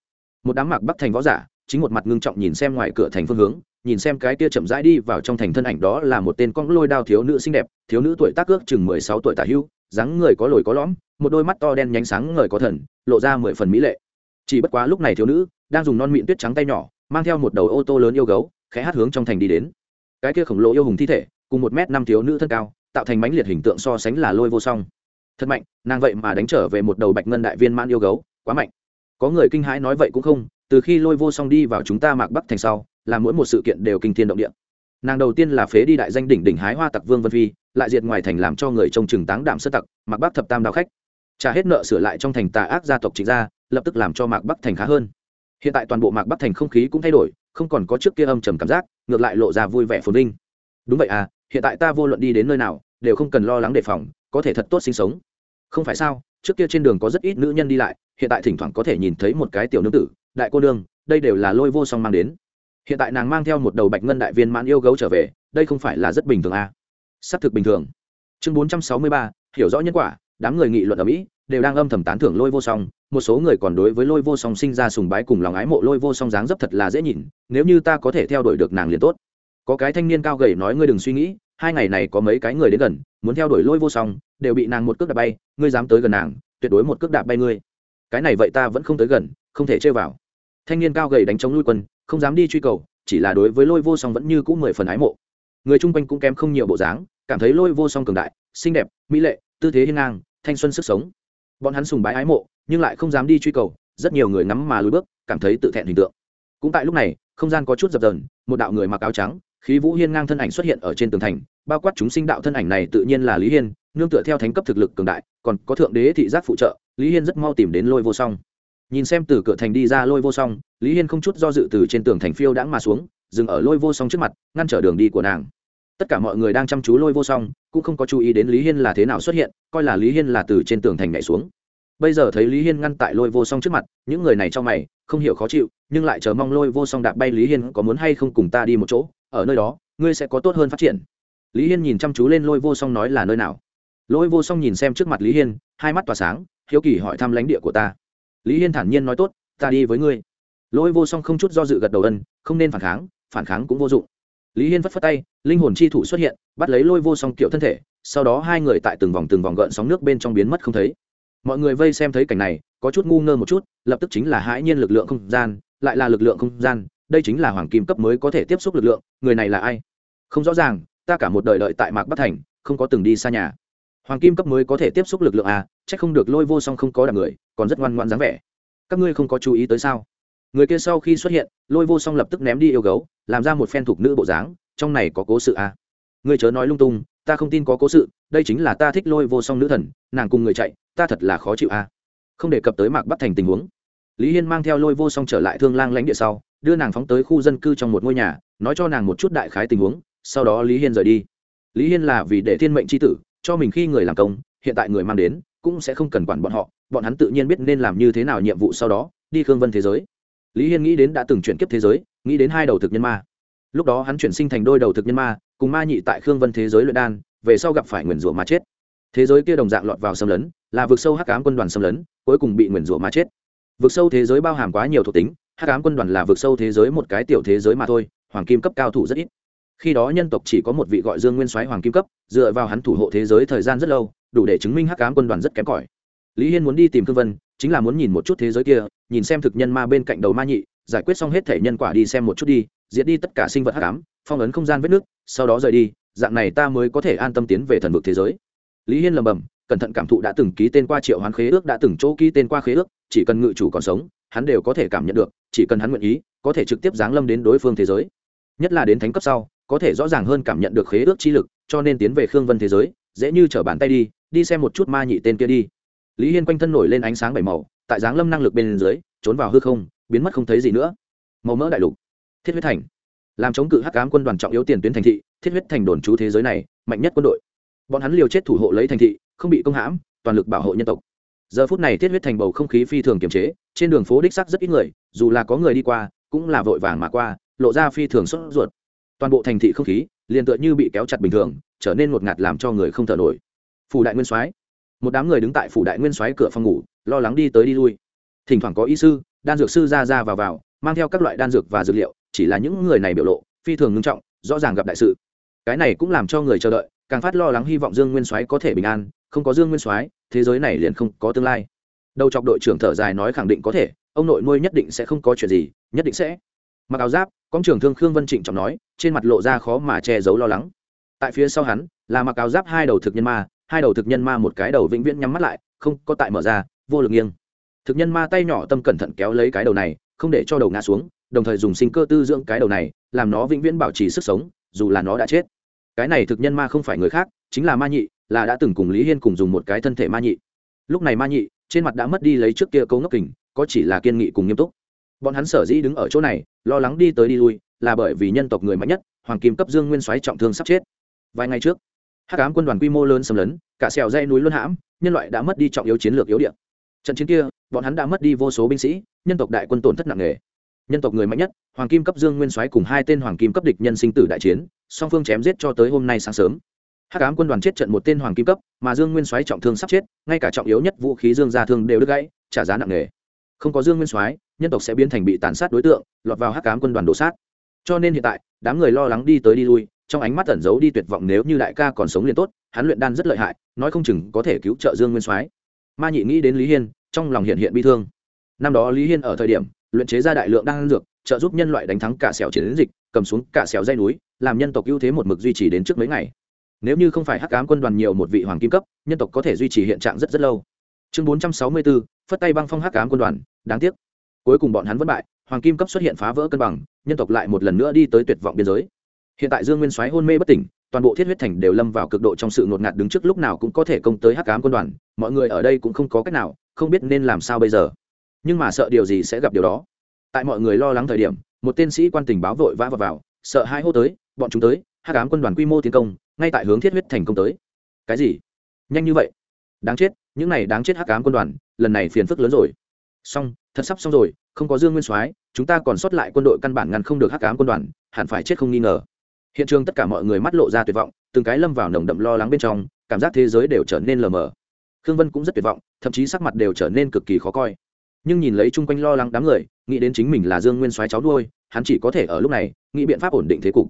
một đám mạc bắc thành võ giả, chính một mặt ngưng trọng nhìn xem ngoài cửa thành phương hướng nhìn xem cái kia chậm rãi đi vào trong thành thân ảnh đó là một tên con lôi đao thiếu nữ xinh đẹp, thiếu nữ tuổi tác ước chừng mười sáu tuổi tả hưu, dáng người có lồi có lõm, một đôi mắt to đen nhánh sáng ngời có thần, lộ ra mười phần mỹ lệ. Chỉ bất quá lúc này thiếu nữ đang dùng non mịn tuyết trắng tay nhỏ, mang theo một đầu ô tô lớn yêu gấu, khẽ hát hướng trong thành đi đến. Cái kia khổng lồ yêu hùng thi thể, cùng một m năm thiếu nữ thân cao, tạo thành mánh liệt hình tượng so sánh là lôi vô song. Thật mạnh, nàng vậy mà đánh trở về một đầu bạch ngân đại viên man yêu gấu, quá mạnh. Có người kinh hãi nói vậy cũng không, từ khi lôi vô song đi vào chúng ta mạc bắc thành sau là mỗi một sự kiện đều kinh thiên động địa. Nàng đầu tiên là phế đi đại danh đỉnh đỉnh hái hoa tặc vương vân phi, lại diệt ngoài thành làm cho người trông chừng táng đạm sơ tặc, mạc bắc thập tam đao khách. Trả hết nợ sửa lại trong thành tà ác gia tộc trịnh gia, lập tức làm cho mạc bắc thành khá hơn. Hiện tại toàn bộ mạc bắc thành không khí cũng thay đổi, không còn có trước kia âm trầm cảm giác, ngược lại lộ ra vui vẻ phồn vinh. Đúng vậy à hiện tại ta vô luận đi đến nơi nào, đều không cần lo lắng đề phòng, có thể thật tốt sinh sống. Không phải sao, trước kia trên đường có rất ít nữ nhân đi lại, hiện tại thỉnh thoảng có thể nhìn thấy một cái tiểu nương tử, đại cô nương, đây đều là lôi vô song mang đến hiện tại nàng mang theo một đầu bạch ngân đại viên mãn yêu gấu trở về, đây không phải là rất bình thường à. xác thực bình thường. Chương bốn trăm sáu mươi ba, hiểu rõ nhân quả, đám người nghị luận ở mỹ, đều đang âm thầm tán thưởng lôi vô song, một số người còn đối với lôi vô song sinh ra sùng bái cùng lòng ái mộ lôi vô song dáng dấp thật là dễ nhìn, nếu như ta có thể theo đuổi được nàng liền tốt. Có cái thanh niên cao gầy nói ngươi đừng suy nghĩ, hai ngày này có mấy cái người đến gần, muốn theo đuổi lôi vô song, đều bị nàng một cước đạp bay, ngươi dám tới gần nàng, tuyệt đối một cước đạp bay ngươi. Cái này vậy ta vẫn không tới gần, không thể chơi vào. Thanh niên cao gầy đánh chống lui quân không dám đi truy cầu, chỉ là đối với lôi vô song vẫn như cũ mười phần ái mộ. Người chung quanh cũng kém không nhiều bộ dáng, cảm thấy lôi vô song cường đại, xinh đẹp, mỹ lệ, tư thế hiên ngang, thanh xuân sức sống. Bọn hắn sùng bái ái mộ, nhưng lại không dám đi truy cầu, rất nhiều người ngắm mà lùi bước, cảm thấy tự thẹn hình tượng. Cũng tại lúc này, không gian có chút dập dần một đạo người mặc áo trắng, khí vũ hiên ngang thân ảnh xuất hiện ở trên tường thành, bao quát chúng sinh đạo thân ảnh này tự nhiên là lý hiên, nương tựa theo thánh cấp thực lực cường đại, còn có thượng đế thị giác phụ trợ, lý hiên rất mau tìm đến lôi vô song nhìn xem từ cửa thành đi ra lôi vô song, lý hiên không chút do dự từ trên tường thành phiêu đãng mà xuống, dừng ở lôi vô song trước mặt, ngăn trở đường đi của nàng. Tất cả mọi người đang chăm chú lôi vô song, cũng không có chú ý đến lý hiên là thế nào xuất hiện, coi là lý hiên là từ trên tường thành nhảy xuống. Bây giờ thấy lý hiên ngăn tại lôi vô song trước mặt, những người này trong mày, không hiểu khó chịu, nhưng lại chờ mong lôi vô song đạp bay lý hiên có muốn hay không cùng ta đi một chỗ, ở nơi đó, ngươi sẽ có tốt hơn phát triển. Lý hiên nhìn chăm chú lên lôi vô song nói là nơi nào. Lôi vô song nhìn xem trước mặt lý hiên, hai mắt tỏa sáng, hiếu kỳ hỏi thăm lãnh địa của ta lý hiên thản nhiên nói tốt, ta đi với ngươi. Lôi vô song không chút do dự gật đầu ân, không nên phản kháng phản kháng cũng vô dụng. Lý hiên phất phất tay, linh hồn chi thủ xuất hiện, bắt lấy lôi vô song kiệu thân thể, sau đó hai người tại từng vòng từng vòng gợn sóng nước bên trong biến mất không thấy. Mọi người vây xem thấy cảnh này, có chút ngu ngơ một chút, lập tức chính là hãi nhiên lực lượng không gian, lại là lực lượng không gian, đây chính là hoàng kim cấp mới có thể tiếp xúc lực lượng, người này là ai? Không rõ ràng, ta cả một đời đợi tại mạc bắc thành, không có từng đi xa nhà hoàng kim cấp mới có thể tiếp xúc lực lượng à c h ắ c không được lôi vô song không có đ người, còn rất ngoan ngoan dáng vẻ. Các ngươi không có chú ý tới sao? Người kia sau khi xuất hiện, lôi vô song lập tức ném đi yêu gấu, làm ra một phen thục nữ bộ dáng, trong này có cố sự à. Người chớ nói lung tung, ta không tin có cố sự, đây chính là ta thích lôi vô song nữ thần, nàng cùng người chạy, ta thật là khó chịu à. Không đề cập tới mạc bắt thành tình huống. Lý hiên mang theo lôi vô song trở lại thương lang lãnh địa sau, đưa nàng phóng tới khu dân cư trong một ngôi nhà, nói cho nàng một chút đại khái tình huống, sau đó lý hiên rời đi. Lý hiên là vì để thiên mệnh c h i tử cho mình khi người làm công, hiện tại người mang đến, cũng sẽ không cần quản bọn họ, bọn hắn tự nhiên biết nên làm như thế nào nhiệm vụ sau đó, đi khương vân thế giới. Lý hiên nghĩ đến đã từng chuyển kiếp thế giới, nghĩ đến hai đầu thực nhân ma. Lúc đó hắn chuyển sinh thành đôi đầu thực nhân ma, cùng ma nhị tại khương vân thế giới luyện đan, về sau gặp phải nguyền rủa mà chết. Thế giới kia đồng dạng lọt vào xâm lấn, là vực sâu hắc ám quân đoàn xâm lấn, cuối cùng bị nguyền rủa mà chết. Vực sâu thế giới bao hàm quá nhiều thuộc tính, hắc ám quân đoàn là vực sâu thế giới một cái tiểu thế giới mà thôi, hoàng kim cấp cao thủ rất ít khi đó nhân tộc chỉ có một vị gọi dương nguyên soái hoàng kim cấp, dựa vào hắn thủ hộ thế giới thời gian rất lâu, đủ để chứng minh hắc ám quân đoàn rất kém cỏi. Lý hiên muốn đi tìm cương vân, chính là muốn nhìn một chút thế giới kia, nhìn xem thực nhân ma bên cạnh đầu ma nhị, giải quyết xong hết thể nhân quả đi xem một chút đi, diệt đi tất cả sinh vật hắc ám, phong ấn không gian vết nước, sau đó rời đi, dạng này ta mới có thể an tâm tiến về thần vực thế giới. Lý hiên lầm bầm, cẩn thận cảm thụ đã từng ký tên qua triệu hoán khế ước, đã từng chỗ ký tên qua khế ước, chỉ cần ngự chủ còn sống, hắn đều có thể cảm nhận được, chỉ cần hắn nguyện ý, có thể trực tiếp giáng lâm đến đối phương thế giới. Nhất là đến thánh cấp sau có thể rõ ràng hơn cảm nhận được khế ước chi lực, cho nên tiến về khương vân thế giới, dễ như trở bàn tay đi đi xem một chút ma nhị tên kia đi. Lý hiên quanh thân nổi lên ánh sáng bảy màu, tại giáng lâm năng lực bên dưới, trốn vào hư không, biến mất không thấy gì nữa. Màu mỡ đại lục. Thiết huyết thành. Làm chống cự hắc cám quân đoàn trọng yếu tiền tuyến thành thị, thiết huyết thành đồn trú thế giới này, mạnh nhất quân đội. Bọn hắn liều chết thủ hộ lấy thành thị, không bị công hãm, toàn lực bảo hộ nhân tộc. Giờ phút này thiết huyết thành bầu không khí phi thường kiềm chế, trên đường phố đích sắc rất ít người, dù là có người đi qua, cũng là vội vàng mà qua, lộ ra phi thường sốt ruột toàn bộ thành thị không khí liền tựa như bị kéo chặt bình thường, trở nên ngột ngạt làm cho người không thở nổi. Phủ đại nguyên soái, một đám người đứng tại phủ đại nguyên soái cửa phòng ngủ, lo lắng đi tới đi lui. Thỉnh thoảng có y sư, đan dược sư ra ra vào vào, mang theo các loại đan dược và dược liệu, chỉ là những người này biểu lộ phi thường ngưng trọng, rõ ràng gặp đại sự. Cái này cũng làm cho người chờ đợi, càng phát lo lắng hy vọng dương nguyên soái có thể bình an, không có dương nguyên soái, thế giới này liền không có tương lai. Đầu chọc đội trưởng thở dài nói khẳng định có thể, ông nội nuôi nhất định sẽ không có chuyện gì, nhất định sẽ mặc áo giáp công trưởng thương khương vân trịnh trọng nói, trên mặt lộ ra khó mà che giấu lo lắng. Tại phía sau hắn, là mặc áo giáp hai đầu thực nhân ma, hai đầu thực nhân ma một cái đầu vĩnh viễn nhắm mắt lại, không có tại mở ra, vô lực nghiêng. Thực nhân ma tay nhỏ tâm cẩn thận kéo lấy cái đầu này, không để cho đầu ngã xuống, đồng thời dùng sinh cơ tư dưỡng cái đầu này, làm nó vĩnh viễn bảo trì sức sống, dù là nó đã chết. Cái này thực nhân ma không phải người khác, chính là ma nhị, là đã từng cùng lý hiên cùng dùng một cái thân thể ma nhị. Lúc này ma nhị, trên mặt đã mất đi lấy trước kia cấu ngốc kình, có chỉ là kiên nghị cùng nghiêm túc bọn hắn sở dĩ đứng ở chỗ này, lo lắng đi tới đi lui, là bởi vì nhân tộc người mạnh nhất, hoàng kim cấp dương nguyên soái trọng thương sắp chết. Vài ngày trước, hắc ám quân đoàn quy mô lớn xâm lấn, cả xèo dây núi luân hãm, nhân loại đã mất đi trọng yếu chiến lược yếu điện trận chiến kia, bọn hắn đã mất đi vô số binh sĩ, nhân tộc đại quân tổn thất nặng nề. Nhân tộc người mạnh nhất, hoàng kim cấp dương nguyên soái cùng hai tên hoàng kim cấp địch nhân sinh tử đại chiến, song phương chém giết cho tới hôm nay sáng sớm. Hắc ám quân đoàn chết trận một tên hoàng kim cấp, mà dương nguyên soái trọng thương sắp chết, ngay cả trọng yếu nhất vũ khí dương gia thương đều đứt gãy, trả giá nặng nề. Không có dương nguyên soái nhân tộc sẽ biến thành bị tàn sát đối tượng, lọt vào hắc ám quân đoàn đổ sát. Cho nên hiện tại, đám người lo lắng đi tới đi lui, trong ánh mắt ẩn giấu đi tuyệt vọng nếu như đại ca còn sống liền tốt, hắn luyện đan rất lợi hại, nói không chừng có thể cứu trợ dương nguyên soái. Ma nhị nghĩ đến lý hiên, trong lòng hiện hiện bi thương. Năm đó lý hiên ở thời điểm, luyện chế ra đại lượng đan dược, trợ giúp nhân loại đánh thắng cả sẹo chiến dịch, cầm xuống cả sẹo dây núi, làm nhân tộc ưu thế một mực duy trì đến trước mấy ngày. Nếu như không phải hắc ám quân đoàn nhiều một vị hoàng kim cấp, nhân tộc có thể duy trì hiện trạng rất rất lâu. Chương bốn trăm sáu mươi bốn, phất tay băng phong hắc ám quân đoàn, đáng tiếc cuối cùng bọn hắn vẫn bại hoàng kim cấp xuất hiện phá vỡ cân bằng nhân tộc lại một lần nữa đi tới tuyệt vọng biên giới. Hiện tại dương nguyên soái hôn mê bất tỉnh toàn bộ thiết huyết thành đều lâm vào cực độ trong sự ngột ngạt đứng trước lúc nào cũng có thể công tới hắc ám quân đoàn mọi người ở đây cũng không có cách nào không biết nên làm sao bây giờ. Nhưng mà sợ điều gì sẽ gặp điều đó. Tại mọi người lo lắng thời điểm một tên sĩ quan tình báo vội vã vào, vào sợ hai hô tới bọn chúng tới hắc ám quân đoàn quy mô tiến công ngay tại hướng thiết huyết thành công tới. Cái gì? Nhanh như vậy. Đáng chết những này đáng chết hắc ám quân đoàn lần này phiền phức lớn rồi xong thật sắp xong rồi không có dương nguyên soái chúng ta còn sót lại quân đội căn bản ngăn không được hắc ám quân đoàn hẳn phải chết không nghi ngờ. Hiện trường tất cả mọi người mắt lộ ra tuyệt vọng từng cái lâm vào nồng đậm lo lắng bên trong cảm giác thế giới đều trở nên lờ mờ. Khương vân cũng rất tuyệt vọng thậm chí sắc mặt đều trở nên cực kỳ khó coi. Nhưng nhìn lấy chung quanh lo lắng đám người nghĩ đến chính mình là dương nguyên soái cháu đuôi, hắn chỉ có thể ở lúc này nghĩ biện pháp ổn định thế cục.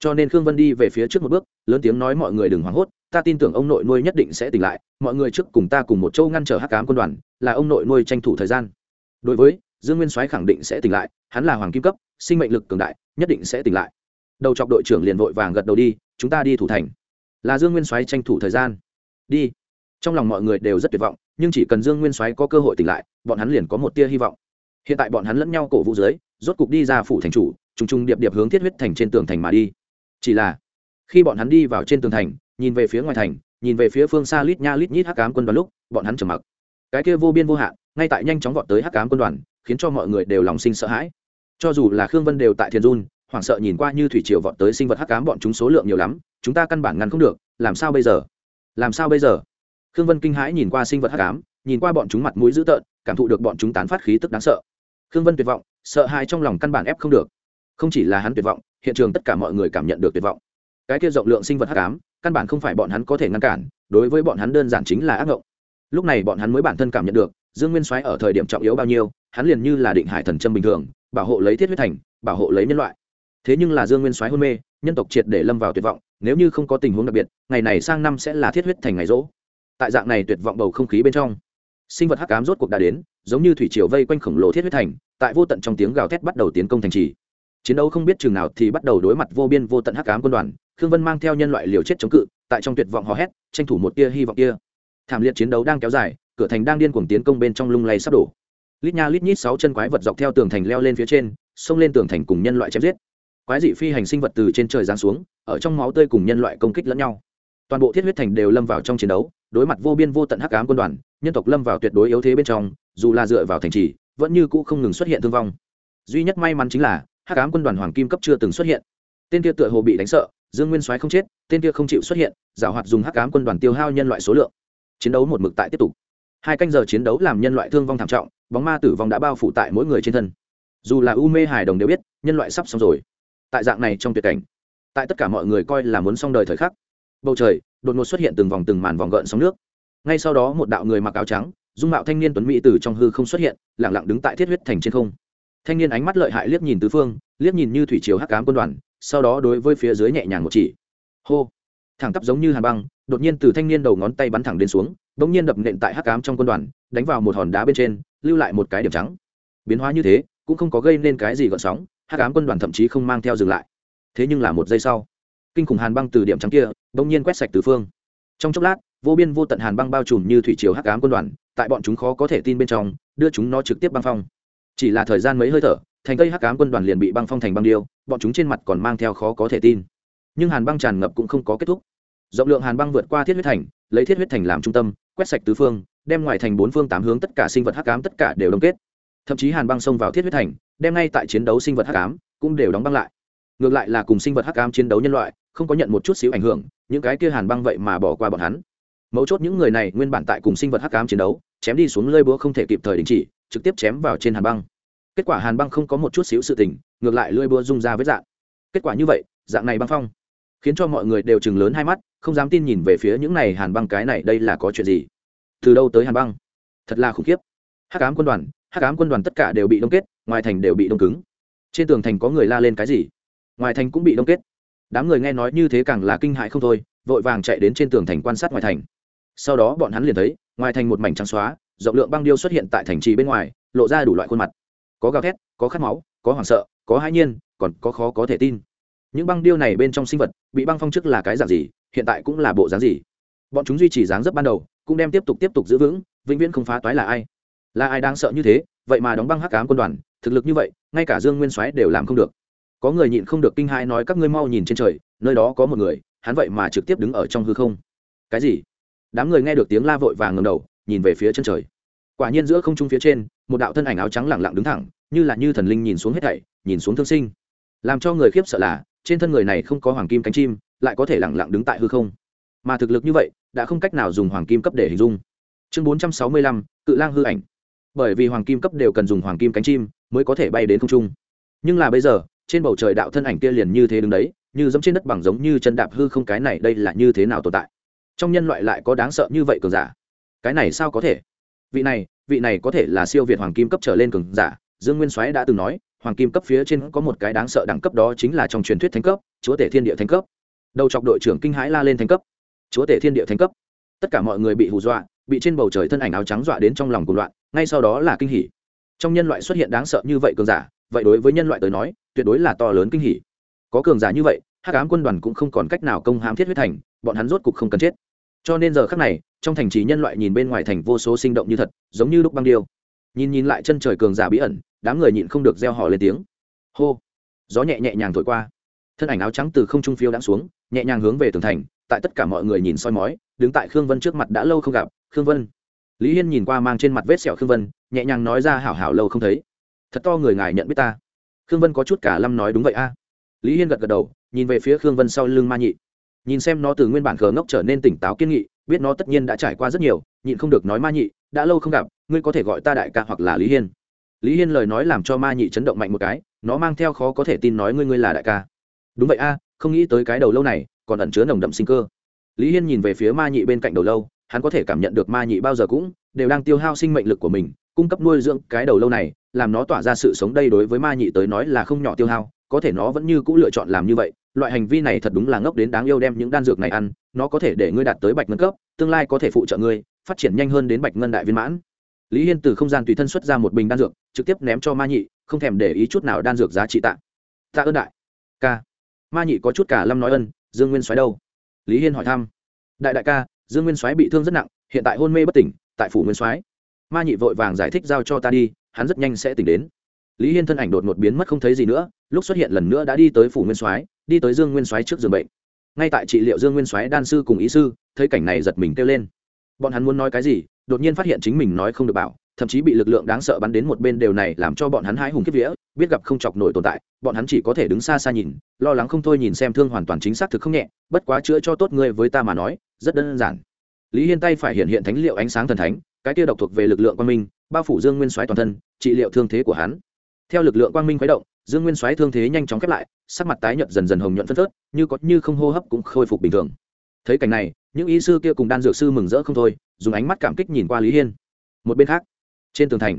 Cho nên khương vân đi về phía trước một bước lớn tiếng nói mọi người đừng hoảng hốt ta tin tưởng ông nội nuôi nhất định sẽ tỉnh lại mọi người trước cùng ta cùng một châu ngăn trở hắc cám quân đoàn là ông nội nuôi tranh thủ thời gian đối với, dương nguyên soái khẳng định sẽ tỉnh lại, hắn là hoàng kim cấp, sinh mệnh lực cường đại, nhất định sẽ tỉnh lại. Đầu chọc đội trưởng liền vội vàng gật đầu đi, chúng ta đi thủ thành. Là dương nguyên soái tranh thủ thời gian. Đi. Trong lòng mọi người đều rất tuyệt vọng, nhưng chỉ cần dương nguyên soái có cơ hội tỉnh lại, bọn hắn liền có một tia hy vọng. Hiện tại bọn hắn lẫn nhau cổ vũ dưới, rốt cục đi ra phủ thành chủ, trùng trùng điệp điệp hướng thiết huyết thành trên tường thành mà đi. Chỉ là, khi bọn hắn đi vào trên tường thành, nhìn về phía ngoài thành, nhìn về phía phương xa lít nha lít nhít hắc cám quân đoàn lúc, bọn hắn trầm mặc cái kia vô biên vô hạn, ngay tại nhanh chóng vọt tới hắc cám quân đoàn, khiến cho mọi người đều lòng sinh sợ hãi. Cho dù là khương vân đều tại thiên dun, hoảng sợ nhìn qua như thủy triều vọt tới sinh vật hắc cám bọn chúng số lượng nhiều lắm, chúng ta căn bản ngăn không được, làm sao bây giờ? Làm sao bây giờ? Khương vân kinh hãi nhìn qua sinh vật hắc cám nhìn qua bọn chúng mặt mũi dữ tợn, cảm thụ được bọn chúng tán phát khí tức đáng sợ. Khương vân tuyệt vọng, sợ hãi trong lòng căn bản ép không được. Không chỉ là hắn tuyệt vọng, hiện trường tất cả mọi người cảm nhận được tuyệt vọng. Cái kia rộng lượng sinh vật hắc ám, căn bản không phải bọn hắn có thể ngăn cản, đối với bọn hắn đơn giản chính là ác ngộng lúc này bọn hắn mới bản thân cảm nhận được, dương nguyên soái ở thời điểm trọng yếu bao nhiêu, hắn liền như là định hải thần châm bình thường, bảo hộ lấy thiết huyết thành, bảo hộ lấy nhân loại. Thế nhưng là dương nguyên soái hôn mê, nhân tộc triệt để lâm vào tuyệt vọng, nếu như không có tình huống đặc biệt, ngày này sang năm sẽ là thiết huyết thành ngày rỗ. Tại dạng này tuyệt vọng bầu không khí bên trong, sinh vật hắc ám rốt cuộc đã đến, giống như thủy triều vây quanh khổng lồ thiết huyết thành, tại vô tận trong tiếng gào thét bắt đầu tiến công thành trì. Chiến đấu không biết chừng nào thì bắt đầu đối mặt vô biên vô tận hắc ám quân đoàn, khương vân mang theo nhân loại liều chết chống cự, tại trong tuyệt vọng hò hét, tranh thủ một tia hy vọng kia thảm liệt chiến đấu đang kéo dài, cửa thành đang điên cuồng tiến công bên trong lung lay sắp đổ. Lít nha lít nhít sáu chân quái vật dọc theo tường thành leo lên phía trên, xông lên tường thành cùng nhân loại chém giết. Quái dị phi hành sinh vật từ trên trời giáng xuống, ở trong máu tươi cùng nhân loại công kích lẫn nhau. Toàn bộ thiết huyết thành đều lâm vào trong chiến đấu, đối mặt vô biên vô tận hắc ám quân đoàn, nhân tộc lâm vào tuyệt đối yếu thế bên trong, dù là dựa vào thành trì, vẫn như cũ không ngừng xuất hiện thương vong. Duy nhất may mắn chính là, hắc ám quân đoàn hoàng kim cấp chưa từng xuất hiện. Tên kia tựa hồ bị đánh sợ, dương nguyên soái không chết, tên kia không chịu xuất hiện, giảo hoạt dùng hắc ám quân đoàn tiêu hao nhân loại số lượng chiến đấu một mực tại tiếp tục. Hai canh giờ chiến đấu làm nhân loại thương vong thảm trọng, bóng ma tử vong đã bao phủ tại mỗi người trên thân. Dù là u mê hài đồng đều biết, nhân loại sắp xong rồi. Tại dạng này trong tuyệt cảnh, tại tất cả mọi người coi là muốn xong đời thời khắc. Bầu trời, đột ngột xuất hiện từng vòng từng màn vòng gợn sóng nước. Ngay sau đó một đạo người mặc áo trắng, dung mạo thanh niên tuấn mỹ từ trong hư không xuất hiện lẳng lặng đứng tại thiết huyết thành trên không. Thanh niên ánh mắt lợi hại liếc nhìn tứ phương, liếc nhìn như thủy chiều hắc cám quân đoàn, sau đó đối với phía dưới nhẹ nhàng một chỉ. Hô! Thẳng tắp giống như hàn băng đột nhiên từ thanh niên đầu ngón tay bắn thẳng đến xuống đ ỗ n g nhiên đập nện tại hắc cám trong quân đoàn, đánh vào một hòn đá bên trên, lưu lại một cái điểm trắng. Biến hóa như thế, cũng không có gây nên cái gì gợn sóng, hắc cám quân đoàn thậm chí không mang theo dừng lại. Thế nhưng là một giây sau, kinh khủng hàn băng từ điểm trắng kia đ ỗ n g nhiên quét sạch từ phương. Trong chốc lát, vô biên vô tận hàn băng bao trùm như thủy chiều hắc cám quân đoàn, tại bọn chúng khó có thể tin bên trong, đưa chúng nó trực tiếp băng phong. Chỉ là thời gian mấy hơi thở, thành tây hắc cám quân đoàn liền bị băng phong thành băng điêu, bọn chúng trên mặt còn mang theo khó có thể tin. Nhưng hàn băng tràn ngập cũng không có kết thúc rộng lượng hàn băng vượt qua thiết huyết thành, lấy thiết huyết thành làm trung tâm, quét sạch tứ phương, đem ngoài thành bốn phương tám hướng tất cả sinh vật hắc cám tất cả đều đông kết. Thậm chí hàn băng xông vào thiết huyết thành, đem ngay tại chiến đấu sinh vật hắc cám cũng đều đóng băng lại. Ngược lại là cùng sinh vật hắc cám chiến đấu nhân loại, không có nhận một chút xíu ảnh hưởng, những cái kia hàn băng vậy mà bỏ qua bọn hắn. Mấu chốt những người này nguyên bản tại cùng sinh vật hắc cám chiến đấu, chém đi xuống lơi búa không thể kịp thời đình chỉ, trực tiếp chém vào trên hàn băng. Kết quả hàn băng không có một chút xíu sự tình, ngược lại lưỡi búa rung ra với dạng kết quả như vậy, dạng này băng phong, khiến cho mọi người đều chừng lớn hai mắt không dám tin nhìn về phía những này hàn băng cái này, đây là có chuyện gì? Từ đâu tới hàn băng? Thật là khủng khiếp. Hắc ám quân đoàn, hắc ám quân đoàn tất cả đều bị đông kết, ngoài thành đều bị đông cứng. Trên tường thành có người la lên cái gì? Ngoài thành cũng bị đông kết. Đám người nghe nói như thế càng là kinh hại không thôi, vội vàng chạy đến trên tường thành quan sát ngoài thành. Sau đó bọn hắn liền thấy, ngoài thành một mảnh trắng xóa, rộng lượng băng điêu xuất hiện tại thành trì bên ngoài, lộ ra đủ loại khuôn mặt. Có gào thét, có khát máu, có hoảng sợ, có hãi nhiên, còn có khó có thể tin những băng điêu này bên trong sinh vật, bị băng phong trước là cái dạng gì, hiện tại cũng là bộ dáng gì? Bọn chúng duy trì dáng dấp ban đầu, cũng đem tiếp tục tiếp tục giữ vững, vĩnh viễn không phá toái là ai? Là ai đang sợ như thế? Vậy mà đóng băng hắc cám quân đoàn, thực lực như vậy, ngay cả dương nguyên soái đều làm không được. Có người nhịn không được kinh hãi nói các ngươi mau nhìn trên trời, nơi đó có một người, hắn vậy mà trực tiếp đứng ở trong hư không. Cái gì? Đám người nghe được tiếng la vội vàng ngầm đầu, nhìn về phía chân trời. Quả nhiên giữa không trung phía trên, một đạo thân ảnh áo trắng lẳng lặng đứng thẳng, như là như thần linh nhìn xuống hết thảy, nhìn xuống thương sinh. Làm cho người khiếp sợ là trên thân người này không có hoàng kim cánh chim, lại có thể lẳng lặng đứng tại hư không. Mà thực lực như vậy, đã không cách nào dùng hoàng kim cấp để hình dung. Chương bốn trăm sáu mươi lăm, cự lang hư ảnh. Bởi vì hoàng kim cấp đều cần dùng hoàng kim cánh chim mới có thể bay đến không trung. Nhưng là bây giờ, trên bầu trời đạo thân ảnh kia liền như thế đứng đấy, như giống trên đất bằng giống như chân đạp hư không cái này đây là như thế nào tồn tại? Trong nhân loại lại có đáng sợ như vậy cường giả? Cái này sao có thể? Vị này vị này có thể là siêu việt hoàng kim cấp trở lên cường giả, dương nguyên soái đã từng nói hoàng kim cấp phía trên có một cái đáng sợ đẳng cấp đó chính là trong truyền thuyết thánh cấp, chúa tể thiên địa thánh cấp. Đầu chọc đội trưởng kinh hãi la lên thánh cấp. Chúa tể thiên địa thánh cấp. Tất cả mọi người bị hù dọa, bị trên bầu trời thân ảnh áo trắng dọa đến trong lòng cùng loạn, ngay sau đó là kinh hỉ. Trong nhân loại xuất hiện đáng sợ như vậy cường giả, vậy đối với nhân loại tới nói, tuyệt đối là to lớn kinh hỉ. Có cường giả như vậy, hắc ám quân đoàn cũng không còn cách nào công hãm thiết huyết thành, bọn hắn rốt cục không cần chết. Cho nên giờ khác này, trong thành trì nhân loại nhìn bên ngoài thành vô số sinh động như thật, giống như lúc băng điêu. Nhìn nhìn lại chân trời cường giả bí ẩn đám người nhịn không được reo hò lên tiếng. Hô. Gió nhẹ nhẹ nhàng thổi qua. Thân ảnh áo trắng từ không trung phiêu đã xuống, nhẹ nhàng hướng về tường thành, tại tất cả mọi người nhìn soi mói, đứng tại khương vân trước mặt đã lâu không gặp. Khương vân. Lý hiên nhìn qua mang trên mặt vết sẹo khương vân, nhẹ nhàng nói ra hảo hảo lâu không thấy. Thật to người ngài nhận biết ta. Khương vân có chút cả lâm nói đúng vậy a. Lý hiên gật gật đầu, nhìn về phía khương vân sau lưng ma nhị. Nhìn xem nó từ nguyên bản khờ ngốc trở nên tỉnh táo kiên nghị, biết nó tất nhiên đã trải qua rất nhiều, nhịn không được nói ma nhị, đã lâu không gặp, ngươi có thể gọi ta đại ca hoặc là lý hiên lý hiên lời nói làm cho ma nhị chấn động mạnh một cái, nó mang theo khó có thể tin nói ngươi ngươi là đại ca. Đúng vậy a, không nghĩ tới cái đầu lâu này còn ẩn chứa nồng đậm sinh cơ. Lý hiên nhìn về phía ma nhị bên cạnh đầu lâu, hắn có thể cảm nhận được ma nhị bao giờ cũng đều đang tiêu hao sinh mệnh lực của mình, cung cấp nuôi dưỡng cái đầu lâu này, làm nó tỏa ra sự sống đây đối với ma nhị tới nói là không nhỏ tiêu hao, có thể nó vẫn như c ũ lựa chọn làm như vậy, loại hành vi này thật đúng là ngốc đến đáng yêu đem những đan dược này ăn, nó có thể để ngươi đạt tới bạch ngân cấp, tương lai có thể phụ trợ ngươi phát triển nhanh hơn đến bạch ngân đại viên mãn. Lý hiên từ không gian tùy thân xuất ra một bình đan dược trực tiếp ném cho ma nhị, không thèm để ý chút nào đan dược giá trị tạ. Tạ ơn đại. Ca. Ma nhị có chút cả lâm nói ân, dương nguyên xoáy đâu? Lý hiên hỏi thăm. Đại đại ca, dương nguyên soái bị thương rất nặng, hiện tại hôn mê bất tỉnh, tại phủ nguyên soái. Ma nhị vội vàng giải thích giao cho ta đi, hắn rất nhanh sẽ tỉnh đến. Lý hiên thân ảnh đột ngột biến mất không thấy gì nữa, lúc xuất hiện lần nữa đã đi tới phủ nguyên soái, đi tới dương nguyên soái trước giường bệnh. Ngay tại trị liệu dương nguyên soái đan sư cùng ý sư, thấy cảnh này giật mình kêu lên. Bọn hắn muốn nói cái gì, đột nhiên phát hiện chính mình nói không được bảo thậm chí bị lực lượng đáng sợ bắn đến một bên đều này làm cho bọn hắn hái hùng kiếp vía, biết gặp không chọc nổi tồn tại, bọn hắn chỉ có thể đứng xa xa nhìn, lo lắng không thôi nhìn xem thương hoàn toàn chính xác thực không nhẹ, bất quá chữa cho tốt ngươi với ta mà nói, rất đơn giản. Lý hiên tay phải hiện hiện thánh liệu ánh sáng thần thánh, cái kia độc thuộc về lực lượng quang minh, bao phủ dương nguyên soái toàn thân, trị liệu thương thế của hắn. Theo lực lượng quang minh khuấy động, dương nguyên soái thương thế nhanh chóng khép lại, sắc mặt tái nhợt dần dần hồng nhuận phân phớt, như có như không hô hấp cũng khôi phục bình thường. Thấy cảnh này, những y sư kia cùng đan dược sư mừng rỡ không thôi, dùng ánh mắt cảm kích nhìn qua lý hiên. Một bên khác trên tường thành,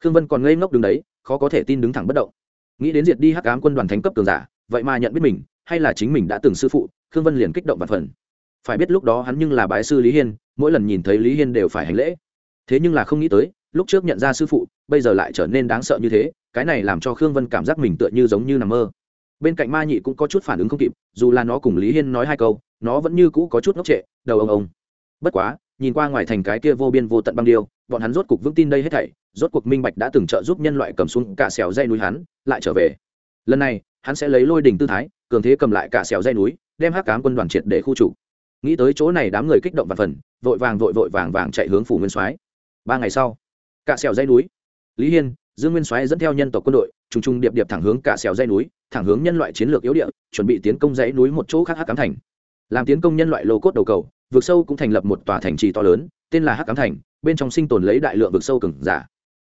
khương vân còn ngây ngốc đứng đấy, khó có thể tin đứng thẳng bất động. Nghĩ đến diệt đi hắc ám quân đoàn thánh cấp cường giả, vậy mà nhận biết mình, hay là chính mình đã từng sư phụ, khương vân liền kích động và phần. Phải biết lúc đó hắn nhưng là bái sư lý hiên, mỗi lần nhìn thấy lý hiên đều phải hành lễ. Thế nhưng là không nghĩ tới, lúc trước nhận ra sư phụ, bây giờ lại trở nên đáng sợ như thế, cái này làm cho khương vân cảm giác mình tựa như giống như nằm mơ. Bên cạnh ma nhị cũng có chút phản ứng không kịp, dù là nó cùng lý hiên nói hai câu, nó vẫn như cũ có chút ngốc trệ, đầu ông ông. Bất quá nhìn qua ngoài thành cái kia vô biên vô tận băng điêu, bọn hắn rốt cuộc vững tin đây hết thảy, rốt cuộc minh bạch đã từng trợ giúp nhân loại cầm xuống cả xẻo dây núi hắn, lại trở về. Lần này, hắn sẽ lấy lôi đỉnh tư thái, cường thế cầm lại cả xẻo dây núi, đem hắc cám quân đoàn triệt để khu chủ nghĩ tới chỗ này đám người kích động và phần, vội vàng vội vội vàng vàng chạy hướng phủ nguyên soái. Ba ngày sau, cả xẻo dây núi. Lý hiên, dương nguyên soái dẫn theo nhân tộc quân đội, trùng trùng điệp điệp thẳng hướng cả xẻo dây núi, thẳng hướng nhân loại chiến lược yếu địa, chuẩn bị tiến công dãy núi một chỗ khác hắc cám thành. Làm tiến công nhân loại lô cốt đầu cầu vực sâu cũng thành lập một tòa thành trì to lớn, tên là hắc cám thành, bên trong sinh tồn lấy đại lượng vực sâu cường giả.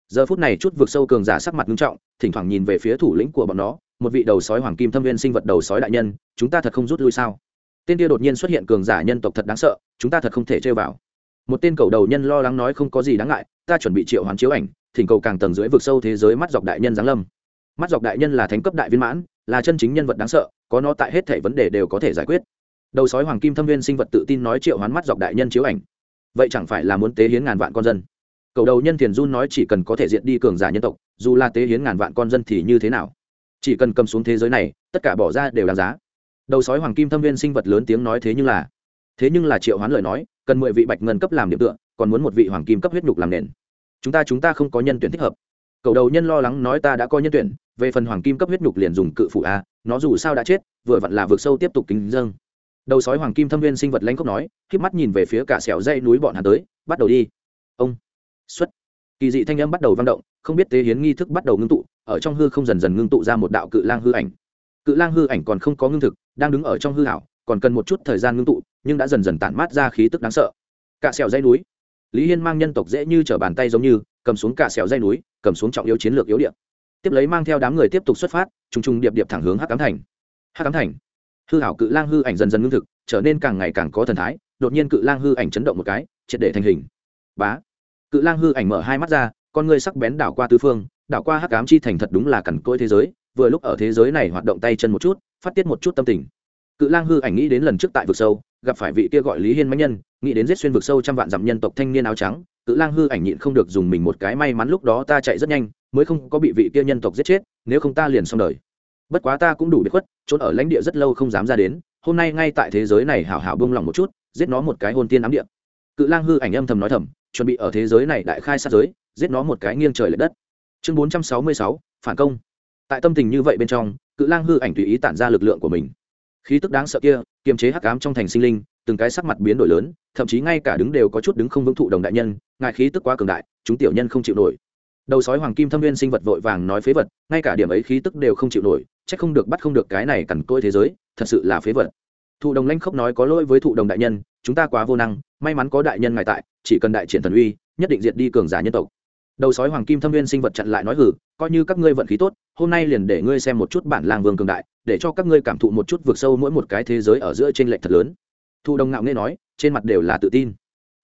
Giờ phút này chút vực sâu cường giả sắc mặt nghiêm trọng, thỉnh thoảng nhìn về phía thủ lĩnh của bọn nó, một vị đầu sói hoàng kim thâm viên sinh vật đầu sói đại nhân, chúng ta thật không rút lui sao? Tên kia đột nhiên xuất hiện cường giả nhân tộc thật đáng sợ, chúng ta thật không thể chơi vào. Một tên cầu đầu nhân lo lắng nói không có gì đáng ngại, ta chuẩn bị triệu hoàn chiếu ảnh, thỉnh cầu càng tầng dưới vực sâu thế giới mắt dọc đại nhân giáng lâm. Mắt dọc đại nhân là thánh cấp đại viên mãn, là chân chính nhân vật đáng sợ, có nó tại hết thể vấn đề đều có thể giải quyết đầu sói hoàng kim thâm viên sinh vật tự tin nói triệu hoán mắt dọc đại nhân chiếu ảnh. Vậy chẳng phải là muốn tế hiến ngàn vạn con dân? Cầu đầu nhân thiền run nói chỉ cần có thể diện đi cường giả nhân tộc, dù là tế hiến ngàn vạn con dân thì như thế nào? Chỉ cần cầm xuống thế giới này, tất cả bỏ ra đều đáng giá. Đầu sói hoàng kim thâm viên sinh vật lớn tiếng nói thế nhưng là, thế nhưng là triệu hoán lời nói, cần mười vị bạch ngân cấp làm điểm tựa, còn muốn một vị hoàng kim cấp huyết nhục làm nền. Chúng ta chúng ta không có nhân tuyển thích hợp. Cầu đầu nhân lo lắng nói ta đã có nhân tuyển, về phần hoàng kim cấp huyết nhục liền dùng cự phụ a, nó dù sao đã chết, vừa vặn là vượt sâu tiếp tục kính dâng đầu sói hoàng kim thâm viên sinh vật lãnh cốc nói, k mắt nhìn về phía cả xẻo dây núi bọn hắn tới, bắt đầu đi. Ông, xuất. Kỳ dị thanh âm bắt đầu vang động, không biết tế hiến nghi thức bắt đầu ngưng tụ, ở trong hư không dần dần ngưng tụ ra một đạo cự lang hư ảnh. Cự lang hư ảnh còn không có ngưng thực, đang đứng ở trong hư hảo còn cần một chút thời gian ngưng tụ, nhưng đã dần dần tản mát ra khí tức đáng sợ. Cả sẹo dây núi. Lý hiên mang nhân tộc dễ như t bàn tay giống như, cầm xuống cả sẹo dây núi, cầm xuống trọng yếu chiến lược yếu điện tiếp lấy mang theo đám người tiếp tục xuất phát t r ù n g t r ù n g điệp điệp thẳng hướng hắc cám thành. Hắc cám thành hư hảo cự lang hư ảnh dần dần ngưng thực, trở nên càng ngày càng có thần thái, đột nhiên cự lang hư ảnh chấn động một cái, triệt để thành hình. Bá! Cự lang hư ảnh mở hai mắt ra, con ngươi sắc bén đảo qua tứ phương, đảo qua hắc cám chi thành thật đúng là cằn cỗi thế giới, vừa lúc ở thế giới này hoạt động tay chân một chút, phát tiết một chút tâm tình. Cự lang hư ảnh nghĩ đến lần trước tại vực sâu, gặp phải vị kia gọi lý hiên mãnh nhân, nghĩ đến giết xuyên vực sâu trăm vạn dặm nhân tộc thanh niên áo trắng, cự lang hư ảnh nhịn không được dùng mình một cái may mắn lúc đó ta chạy rất nhanh, mới không có bị vị kia nhân tộc giết chết, nếu không ta liền xong đời bất quá ta cũng đủ biết khuất, trốn ở lãnh địa rất lâu không dám ra đến, hôm nay ngay tại thế giới này hảo hảo bông lòng một chút, giết nó một cái hôn tiên ám địa. Cự lang hư ảnh âm thầm nói thầm, chuẩn bị ở thế giới này đại khai sát giới, giết nó một cái nghiêng trời l ệ đất. Chương bốn trăm sáu mươi sáu, phản công. Tại tâm tình như vậy bên trong, cự lang hư ảnh tùy ý tản ra lực lượng của mình. Khí tức đáng sợ kia, kiềm chế hắc ám trong thành sinh linh, từng cái sắc mặt biến đổi lớn, thậm chí ngay cả đứng đều có chút đứng không vững thụ đồng đại nhân, ngài khí tức quá cường đại, chúng tiểu nhân không chịu nổi đầu sói hoàng kim thâm viên sinh vật vội vàng nói phế vật, ngay cả điểm ấy khí tức đều không chịu nổi c h ắ c không được bắt không được cái này cằn côi thế giới, thật sự là phế vật. Thụ đồng lanh khóc nói có lỗi với thụ đồng đại nhân, chúng ta quá vô năng, may mắn có đại nhân ngài tại, chỉ cần đại triển thần uy, nhất định diệt đi cường giả nhân tộc. Đầu sói hoàng kim thâm viên sinh vật chặn lại nói hử coi như các ngươi vận khí tốt, hôm nay liền để ngươi xem một chút bản làng vương cường đại, để cho các ngươi cảm thụ một chút vượt sâu mỗi một cái thế giới ở giữa tranh lệch thật lớn. Thụ đồng ngạo nghe nói, trên mặt đều là tự tin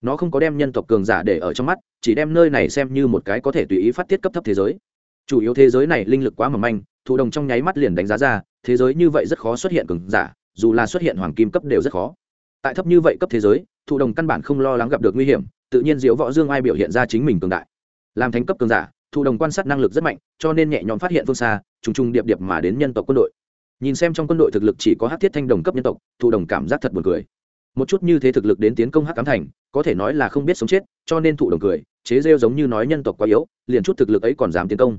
nó không có đem nhân tộc cường giả để ở trong mắt, chỉ đem nơi này xem như một cái có thể tùy ý phát tiết cấp thấp thế giới. Chủ yếu thế giới này linh lực quá mỏng manh, thụ đồng trong nháy mắt liền đánh giá ra, thế giới như vậy rất khó xuất hiện cường giả, dù là xuất hiện hoàng kim cấp đều rất khó. Tại thấp như vậy cấp thế giới, thụ đồng căn bản không lo lắng gặp được nguy hiểm, tự nhiên diễu võ dương ai biểu hiện ra chính mình cường đại. Làm thánh cấp cường giả, thụ đồng quan sát năng lực rất mạnh, cho nên nhẹ nhõm phát hiện phương xa, trùng trùng điệp điệp mà đến nhân tộc quân đội. Nhìn xem trong quân đội thực lực chỉ có hát thiết thanh đồng cấp nhân tộc, thụ đồng cảm giác thật buồn cười một chút như thế thực lực đến tiến công hắc cám thành, có thể nói là không biết sống chết, cho nên thụ đồng cười, chế rêu giống như nói nhân tộc quá yếu, liền chút thực lực ấy còn dám tiến công.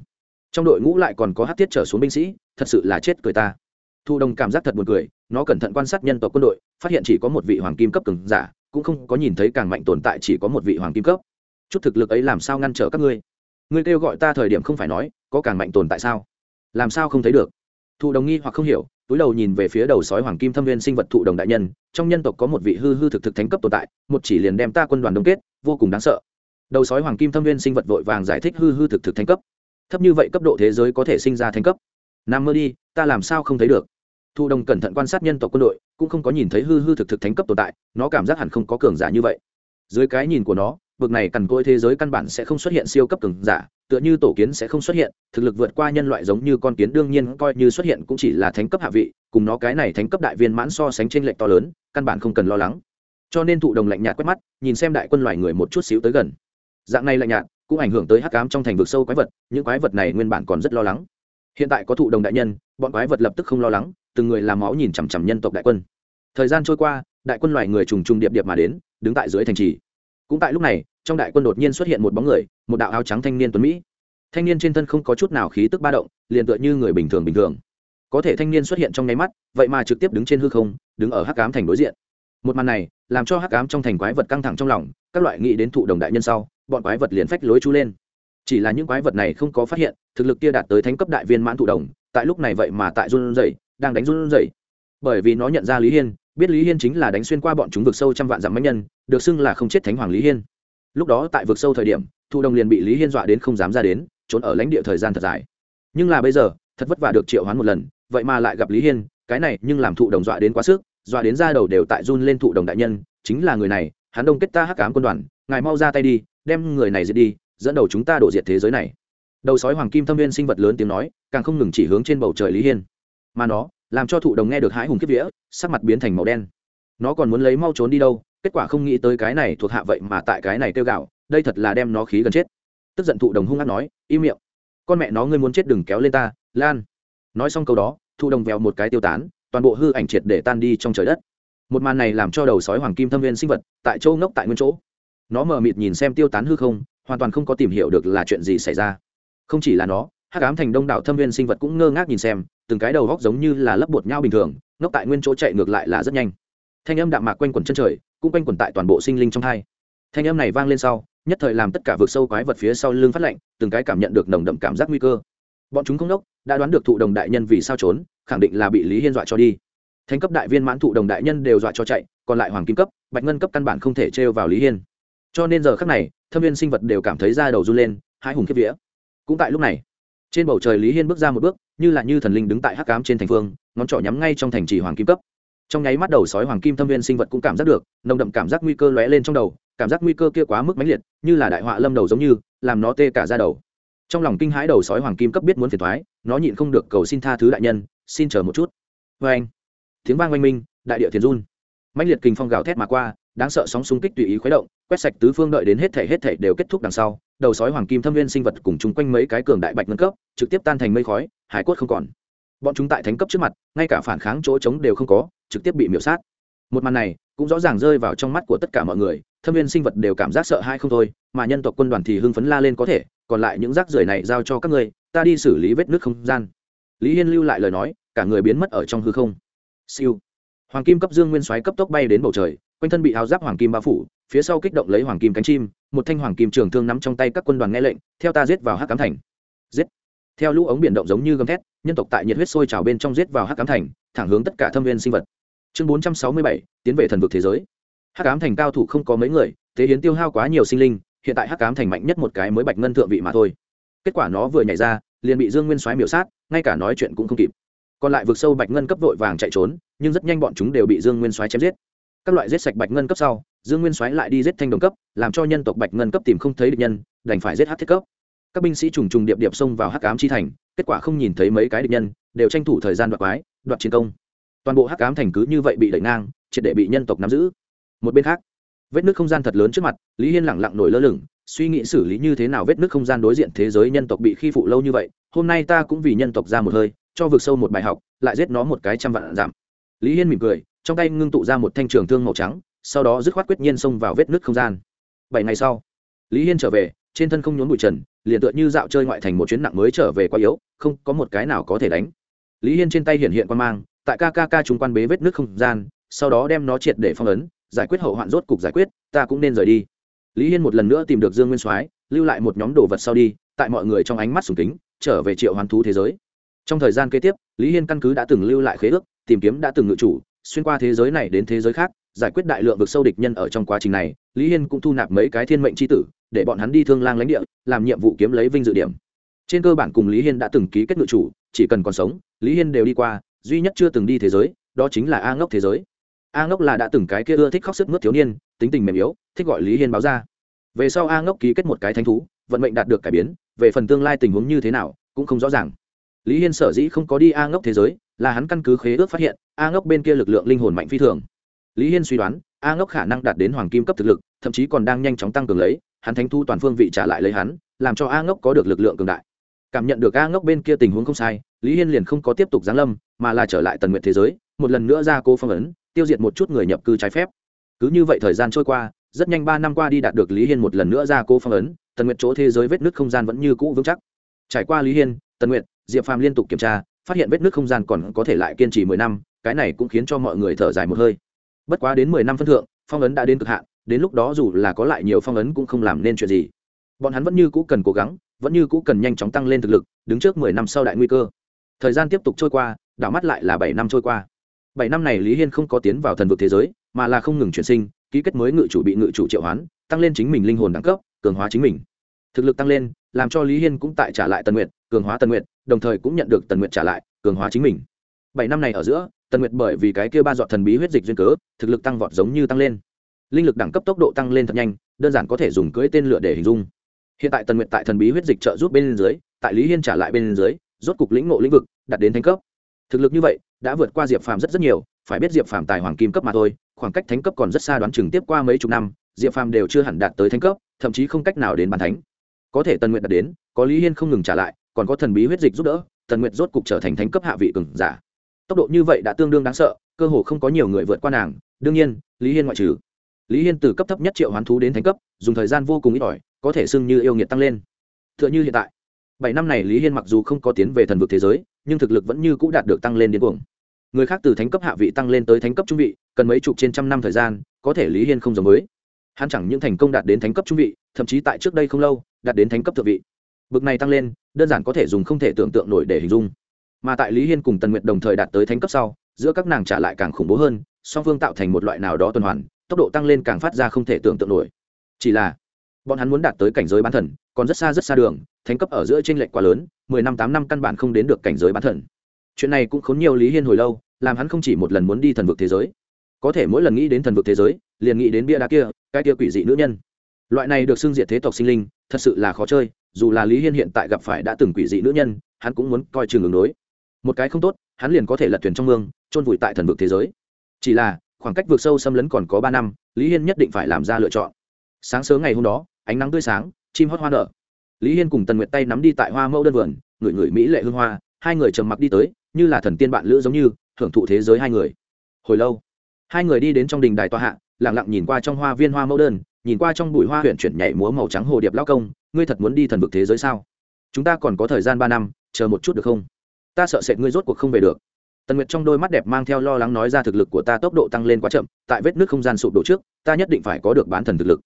Trong đội ngũ lại còn có hát tiết trở xuống binh sĩ, thật sự là chết cười ta. Thụ đồng cảm giác thật buồn cười, nó cẩn thận quan sát nhân tộc quân đội, phát hiện chỉ có một vị hoàng kim cấp cường giả, cũng không có nhìn thấy càng mạnh tồn tại chỉ có một vị hoàng kim cấp. Chút thực lực ấy làm sao ngăn trở các ngươi? Ngươi kêu gọi ta thời điểm không phải nói, có càng mạnh tồn tại sao? Làm sao không thấy được? Thụ đồng nghi hoặc không hiểu túi đầu nhìn về phía đầu sói hoàng kim thâm viên sinh vật thụ đồng đại nhân, trong nhân tộc có một vị hư hư thực thực thánh cấp tồn tại, một chỉ liền đem ta quân đoàn đông kết, vô cùng đáng sợ. Đầu sói hoàng kim thâm viên sinh vật vội vàng giải thích hư hư thực thực thánh cấp. Thấp như vậy cấp độ thế giới có thể sinh ra thánh cấp. Nam mơ đi, ta làm sao không thấy được? Thụ đồng cẩn thận quan sát nhân tộc quân đội, cũng không có nhìn thấy hư hư thực thực thánh cấp tồn tại, nó cảm giác hẳn không có cường giả như vậy. Dưới cái nhìn của nó bực này cằn côi thế giới căn bản sẽ không xuất hiện siêu cấp cường giả, tựa như tổ kiến sẽ không xuất hiện, thực lực vượt qua nhân loại giống như con kiến đương nhiên coi như xuất hiện cũng chỉ là thánh cấp hạ vị, cùng nó cái này thánh cấp đại viên mãn so sánh trên lệch to lớn, căn bản không cần lo lắng. Cho nên thụ đồng lạnh nhạt quét mắt, nhìn xem đại quân loài người một chút xíu tới gần. Dạng này lạnh nhạt, cũng ảnh hưởng tới hắc cám trong thành vực sâu quái vật, những quái vật này nguyên bản còn rất lo lắng. Hiện tại có thụ đồng đại nhân, bọn quái vật lập tức không lo lắng, từng người làm máu nhìn chằm chằm nhân tộc đại quân. Thời gian trôi qua, đại quân loài người trùng trùng điệp điệp mà đến, đứng tại dưới thành trì cũng tại lúc này, trong đại quân đột nhiên xuất hiện một bóng người, một đạo áo trắng thanh niên tuấn mỹ. Thanh niên trên thân không có chút nào khí tức ba động, liền tựa như người bình thường bình thường. Có thể thanh niên xuất hiện trong nháy mắt, vậy mà trực tiếp đứng trên hư không, đứng ở hắc cám thành đối diện. Một màn này, làm cho hắc cám trong thành quái vật căng thẳng trong lòng, các loại nghĩ đến thụ đồng đại nhân sau, bọn quái vật liền phách lối chú lên. Chỉ là những quái vật này không có phát hiện, thực lực kia đạt tới thánh cấp đại viên mãn thụ đồng, tại lúc này vậy mà tại run rẩy, đang đánh run rẩy. Bởi vì nó nhận ra lý hiên biết lý hiên chính là đánh xuyên qua bọn chúng vực sâu trăm vạn dặm mạnh nhân, được xưng là không chết thánh hoàng lý hiên. Lúc đó tại vực sâu thời điểm thụ đồng liền bị lý hiên dọa đến không dám ra đến, trốn ở lãnh địa thời gian thật dài. Nhưng là bây giờ, thật vất vả được triệu hoán một lần, vậy mà lại gặp lý hiên, cái này nhưng làm thụ đồng dọa đến quá sức, dọa đến ra đầu đều tại run lên thụ đồng đại nhân, chính là người này, hắn đông kết ta hắc cám quân đoàn, ngài mau ra tay đi, đem người này diệt đi, dẫn đầu chúng ta đổ diệt thế giới này. Đầu sói hoàng kim thâm viên sinh vật lớn tiếng nói, càng không ngừng chỉ hướng trên bầu trời lý hiên. Mà nó làm cho thụ đồng nghe được hãi hùng kiếp vía, sắc mặt biến thành màu đen. Nó còn muốn lấy mau trốn đi đâu, kết quả không nghĩ tới cái này thuộc hạ vậy mà tại cái này kêu gạo, đây thật là đem nó khí gần chết. Tức giận thụ đồng hung hát nói, im miệng. Con mẹ nó ngươi muốn chết đừng kéo lên ta, lan. Nói xong câu đó, thụ đồng vèo một cái tiêu tán, toàn bộ hư ảnh triệt để tan đi trong trời đất. Một màn này làm cho đầu sói hoàng kim thâm viên sinh vật tại châu ngốc tại nguyên chỗ. Nó mờ mịt nhìn xem tiêu tán hư không, hoàn toàn không có tìm hiểu được là chuyện gì xảy ra. Không chỉ là nó, hắc ám thành đông đảo thâm viên sinh vật cũng ngơ ngác nhìn xem từng cái đầu góc giống như là lấp bột nhau bình thường, ngốc tại nguyên chỗ chạy ngược lại là rất nhanh. Thanh âm đạm mạc quanh quẩn chân trời, cũng quanh quẩn tại toàn bộ sinh linh trong thai thanh âm này vang lên sau, nhất thời làm tất cả vượt sâu quái vật phía sau lưng phát lạnh, từng cái cảm nhận được nồng đậm cảm giác nguy cơ. Bọn chúng không đốc đã đoán được thụ đồng đại nhân vì sao trốn, khẳng định là bị lý hiên dọa cho đi. Thánh cấp đại viên mãn thụ đồng đại nhân đều dọa cho chạy, còn lại hoàng kim cấp, bạch ngân cấp căn bản không thể trêu vào lý hiên. Cho nên giờ khác này, thâm viên sinh vật đều cảm thấy da đầu run lên, hai hùng kiếp vía. Cũng tại lúc này, trên bầu trời lý hiên bước ra một bước như là như thần linh đứng tại hắc cám trên thành phương, ngón trỏ nhắm ngay trong thành trì hoàng kim cấp. Trong nháy mắt đầu sói hoàng kim thâm viên sinh vật cũng cảm giác được, nồng đậm cảm giác nguy cơ lóe lên trong đầu, cảm giác nguy cơ kia quá mức mãnh liệt, như là đại họa lâm đầu giống như, làm nó tê cả ra đầu. Trong lòng kinh hãi đầu sói hoàng kim cấp biết muốn phiền thoái nó nhịn không được cầu xin tha thứ đại nhân, xin chờ một chút. Vê anh tiếng vang oanh minh, đại địa thiền run. Mãnh liệt kình phong gào thét mà qua đáng sợ sóng xung kích tùy ý khuấy động, quét sạch tứ phương đợi đến hết thể hết thể đều kết thúc đằng sau, đầu sói hoàng kim thâm viên sinh vật cùng chung quanh mấy cái cường đại bạch ngân cấp, trực tiếp tan thành mây khói, hải cốt không còn. Bọn chúng tại thánh cấp trước mặt, ngay cả phản kháng chỗ trống đều không có, trực tiếp bị miễu sát. Một màn này, cũng rõ ràng rơi vào trong mắt của tất cả mọi người, thâm viên sinh vật đều cảm giác sợ hãi không thôi, mà nhân tộc quân đoàn thì hưng phấn la lên có thể, còn lại những rác rưởi này giao cho các ngươi, ta đi xử lý vết nước không gian. Lý hiên lưu lại lời nói, cả người biến mất ở trong hư không. Siêu. Hoàng kim cấp dương nguyên xoáy cấp tốc bay đến bầu trời quanh thân bị áo giáp hoàng kim bao phủ, phía sau kích động lấy hoàng kim cánh chim, một thanh hoàng kim trường thương nắm trong tay các quân đoàn nghe lệnh, theo ta giết vào hắc cám thành. Giết. Theo lũ ống biển động giống như gầm thét, nhân tộc tại nhiệt huyết sôi trào bên trong giết vào hắc cám thành, thẳng hướng tất cả thâm viên sinh vật. Chương bốn trăm sáu mươi bảy, tiến về thần vực thế giới. Hắc cám thành cao thủ không có mấy người, thế hiến tiêu hao quá nhiều sinh linh, hiện tại hắc cám thành mạnh nhất một cái mới bạch ngân thượng vị mà thôi. Kết quả nó vừa nhảy ra, liền bị dương nguyên soái miểu sát, ngay cả nói chuyện cũng không kịp. Còn lại vượt sâu bạch ngân cấp vội vàng chạy trốn, nhưng rất nhanh bọn chúng đều bị dương nguyên soái chém giết các loại giết sạch bạch ngân cấp sau, dương nguyên soái lại đi giết thanh đồng cấp, làm cho nhân tộc bạch ngân cấp tìm không thấy địch nhân, đành phải giết hát thiết cấp. Các binh sĩ trùng trùng điệp điệp xông vào hắc ám chi thành, kết quả không nhìn thấy mấy cái địch nhân, đều tranh thủ thời gian đoạt quái, đoạt chiến công. Toàn bộ hắc ám thành cứ như vậy bị đẩy ngang, triệt để bị nhân tộc nắm giữ. Một bên khác, vết nước không gian thật lớn trước mặt, lý hiên lẳng lặng nổi lơ lửng, suy nghĩ xử lý như thế nào vết nước không gian đối diện thế giới nhân tộc bị khi phụ lâu như vậy, hôm nay ta cũng vì nhân tộc ra một hơi, cho vực sâu một bài học, lại giết nó một cái trăm vạn giảm lý hiên mỉm cười, trong tay ngưng tụ ra một thanh trường thương màu trắng, sau đó dứt khoát quyết nhiên xông vào vết nước không gian. Bảy ngày sau, lý hiên trở về, trên thân không nhốn bụi trần, liền tựa như dạo chơi ngoại thành một chuyến nặng mới trở về quá yếu, không có một cái nào có thể đánh. Lý hiên trên tay hiện hiện quan mang, tại kkk chúng quan bế vết nước không gian, sau đó đem nó triệt để phong ấn, giải quyết hậu hoạn rốt cục giải quyết, ta cũng nên rời đi. Lý hiên một lần nữa tìm được dương nguyên soái, lưu lại một nhóm đồ vật sau đi, tại mọi người trong ánh mắt sùng kính, trở về triệu hoán thú thế giới. Trong thời gian kế tiếp, lý hiên căn cứ đã từng lưu lại khế ước tìm kiếm đã từng ngự chủ, xuyên qua thế giới này đến thế giới khác, giải quyết đại lượng vực sâu địch nhân ở trong quá trình này, lý hiên cũng thu nạp mấy cái thiên mệnh c tử, để bọn hắn đi thương lang lãnh địa, làm nhiệm vụ kiếm lấy vinh dự điểm. Trên cơ bản cùng lý hiên đã từng ký kết ngự chủ, chỉ cần còn sống, lý hiên đều đi qua, duy nhất chưa từng đi thế giới, đó chính là a ngốc thế giới. A ngốc là đã từng cái kia ưa thích khóc sức mướt thiếu niên, tính tình mềm yếu, thích gọi lý hiên báo ra. Về sau a ngốc ký kết một cái thánh thú, vận mệnh đạt được cải biến, về phần tương lai tình huống như thế nào, cũng không rõ ràng. Lý hiên sở dĩ không có đi a ngốc thế giới là hắn căn cứ khế ước phát hiện, a ngốc bên kia lực lượng linh hồn mạnh phi thường. Lý hiên suy đoán, a ngốc khả năng đạt đến hoàng kim cấp thực lực, thậm chí còn đang nhanh chóng tăng cường lấy, hắn thánh thu toàn phương vị trả lại lấy hắn, làm cho a ngốc có được lực lượng cường đại. Cảm nhận được a ngốc bên kia tình huống không sai, lý hiên liền không có tiếp tục giáng lâm, mà là trở lại tần nguyện thế giới, một lần nữa ra cô phong ấn, tiêu diệt một chút người nhập cư trái phép. Cứ như vậy thời gian trôi qua, rất nhanh ba năm qua đi đạt được lý hiên một lần nữa ra cô phong ấn, tần nguyện chỗ thế giới vết nứt không gian vẫn như cũ vững chắc. Trải qua lý hiên, tần nguyện, diệp phàm liên tục kiểm tra phát hiện vết nước không gian còn có thể lại kiên trì mười năm, cái này cũng khiến cho mọi người thở dài một hơi. Bất quá đến mười năm phân thượng, phong ấn đã đến cực hạn, đến lúc đó dù là có lại nhiều phong ấn cũng không làm nên chuyện gì. Bọn hắn vẫn như cũ cần cố gắng, vẫn như cũ cần nhanh chóng tăng lên thực lực, đứng trước mười năm sau đại nguy cơ. Thời gian tiếp tục trôi qua, đảo mắt lại là bảy năm trôi qua. Bảy năm này lý hiên không có tiến vào thần vực thế giới, mà là không ngừng chuyển sinh, ký kết mới ngự chủ bị ngự chủ triệu hoán, tăng lên chính mình linh hồn đẳng cấp, cường hóa chính mình. Thực lực tăng lên, làm cho lý hiên cũng tại trả lại tần nguyện cường hóa tần nguyện đồng thời cũng nhận được tần nguyện trả lại, cường hóa chính mình. Bảy năm này ở giữa, tần nguyệt bởi vì cái kia ba dọn thần bí huyết dịch duyên cớ, thực lực tăng vọt giống như tăng lên. Linh lực đẳng cấp tốc độ tăng lên thật nhanh, đơn giản có thể dùng cưỡi tên lửa để hình dung. Hiện tại tần nguyệt tại thần bí huyết dịch trợ giúp bên dưới, tại lý hiên trả lại bên dưới, rốt cục lĩnh ngộ lĩnh vực, đạt đến thánh cấp. Thực lực như vậy, đã vượt qua diệp phàm rất rất nhiều, phải biết diệp phàm tài hoàng kim cấp mà thôi, khoảng cách thánh cấp còn rất xa đoán chừng tiếp qua mấy chục năm, diệp phàm đều chưa hẳn đạt tới thánh cấp, thậm chí không cách nào đến bàn thánh. Có thể tần nguyện đạt đến, có lý hiên không ngừng trả lại còn có thần bí huyết dịch giúp đỡ, tần nguyệt rốt cục trở thành thánh cấp hạ vị cường giả. Tốc độ như vậy đã tương đương đáng sợ, cơ hồ không có nhiều người vượt qua nàng. Đương nhiên, lý hiên ngoại trừ. Lý hiên từ cấp thấp nhất triệu hoán thú đến thánh cấp, dùng thời gian vô cùng ít ỏi, có thể xưng như yêu nghiệt tăng lên. T h ư ợ n h ư hiện tại, bảy năm này lý hiên mặc dù không có tiến về thần vực thế giới, nhưng thực lực vẫn như c ũ đạt được tăng lên điên cuồng. Người khác từ thánh cấp hạ vị tăng lên tới thánh cấp trung vị, cần mấy chục trên trăm năm thời gian, có thể lý hiên không giống mới. hắn chẳng những thành công đạt đến thánh cấp trung vị, thậm chí tại trước đây không lâu, đạt đến thánh cấp thượng vị bực này tăng lên, đơn giản có thể dùng không thể tưởng tượng nổi để hình dung. Mà tại lý hiên cùng tần nguyệt đồng thời đạt tới thánh cấp sau, giữa các nàng trả lại càng khủng bố hơn, song phương tạo thành một loại nào đó tuần hoàn, tốc độ tăng lên càng phát ra không thể tưởng tượng nổi. Chỉ là, bọn hắn muốn đạt tới cảnh giới bán thần, còn rất xa rất xa đường, thánh cấp ở giữa t r ê n lệch quá lớn, mười năm tám năm căn bản không đến được cảnh giới bán thần. Chuyện này cũng khốn nhiều lý hiên hồi lâu, làm hắn không chỉ một lần muốn đi thần vực thế giới, có thể mỗi lần nghĩ đến thần vực thế giới, liền nghĩ đến bia đá kia, cái kia quỷ dị nữ nhân. Loại này được xưng diệt thế tộc sinh linh, thật sự là khó chơi dù là lý hiên hiện tại gặp phải đã từng quỷ dị nữ nhân, hắn cũng muốn coi chừng ứng đối. Một cái không tốt, hắn liền có thể lật thuyền trong mương trôn vùi tại thần vực thế giới. Chỉ là, khoảng cách vượt sâu xâm lấn còn có ba năm, lý hiên nhất định phải làm ra lựa chọn. Sáng sớm ngày hôm đó, ánh nắng tươi sáng, chim hót hoa nở. Lý hiên cùng tần nguyệt tay nắm đi tại hoa mẫu đơn vườn, ngửi ngửi mỹ lệ hương hoa, hai người trầm mặc đi tới, như là thần tiên bạn lữ giống như, hưởng thụ thế giới hai người. Hồi lâu, hai người đi đến trong đình đài tòa hạ lẳng lặng nhìn qua trong hoa viên hoa mẫu đơn nhìn qua trong bụi hoa huyện chuyển nhảy múa màu trắng hồ điệp lao công, ngươi thật muốn đi thần vực thế giới sao? Chúng ta còn có thời gian ba năm, chờ một chút được không? Ta sợ sệt ngươi rốt cuộc không về được. Tần nguyệt trong đôi mắt đẹp mang theo lo lắng nói ra thực lực của ta tốc độ tăng lên quá chậm, tại vết nước không gian sụp đổ trước, ta nhất định phải có được bán thần thực lực.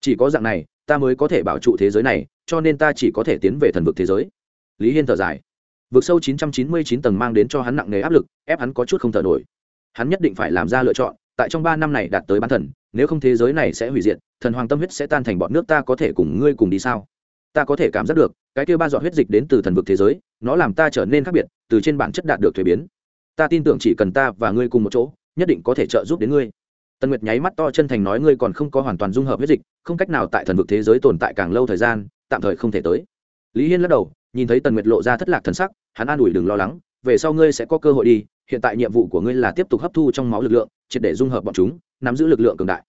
Chỉ có dạng này, ta mới có thể bảo trụ thế giới này, cho nên ta chỉ có thể tiến về thần vực thế giới. Lý hiên thở dài. Vực sâu 999 tầng mang đến cho hắn nặng nề áp lực, ép hắn có chút không thở nổi. Hắn nhất định phải làm ra lựa chọn, tại trong ba năm này đạt tới bán thần nếu không thế giới này sẽ hủy diệt, thần hoàng tâm huyết sẽ tan thành bọn nước, ta có thể cùng ngươi cùng đi sao? Ta có thể cảm giác được, cái kia ba dọn huyết dịch đến từ thần vực thế giới, nó làm ta trở nên khác biệt, từ trên bản chất đạt được thuế biến. Ta tin tưởng chỉ cần ta và ngươi cùng một chỗ, nhất định có thể trợ giúp đến ngươi. Tần nguyệt nháy mắt to chân thành nói, ngươi còn không có hoàn toàn dung hợp huyết dịch, không cách nào tại thần vực thế giới tồn tại càng lâu thời gian, tạm thời không thể tới. Lý hiên lắc đầu, nhìn thấy tần nguyệt lộ ra thất lạc thần sắc, hắn an ủi đừng lo lắng, về sau ngươi sẽ có cơ hội đi, hiện tại nhiệm vụ của ngươi là tiếp tục hấp thu trong máu lực lượng triệt để dung hợp bọn chúng, nắm giữ lực lượng cường đại.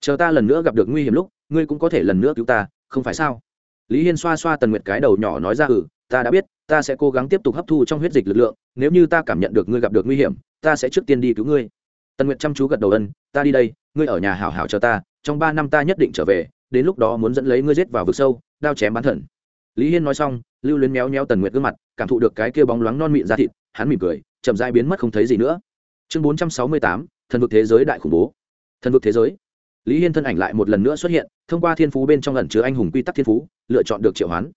Chờ ta lần nữa gặp được nguy hiểm lúc, ngươi cũng có thể lần nữa cứu ta, không phải sao? Lý hiên xoa xoa tần nguyệt cái đầu nhỏ nói ra ừ ta đã biết, ta sẽ cố gắng tiếp tục hấp thu trong huyết dịch lực lượng, nếu như ta cảm nhận được ngươi gặp được nguy hiểm, ta sẽ trước tiên đi cứu ngươi. Tần nguyệt chăm chú gật đầu ân, ta đi đây, ngươi ở nhà hảo hảo chờ ta, trong ba năm ta nhất định trở về, đến lúc đó muốn dẫn lấy ngươi giết vào vực sâu, đao chém bán thần. Lý hiên nói xong, lưu luyến méo méo tần nguyệt gương mặt, cảm thụ được cái kia bóng loáng non mịn ra thịt, hắn mỉm cười, chậm dai biến mất không thấy gì nữa. Chương bốn trăm sáu mươi tám thần vực thế giới đại khủng bố. Thần vực thế giới. Lý hiên thân ảnh lại một lần nữa xuất hiện, thông qua thiên phú bên trong lần chứa anh hùng quy tắc thiên phú, lựa chọn được triệu hoán.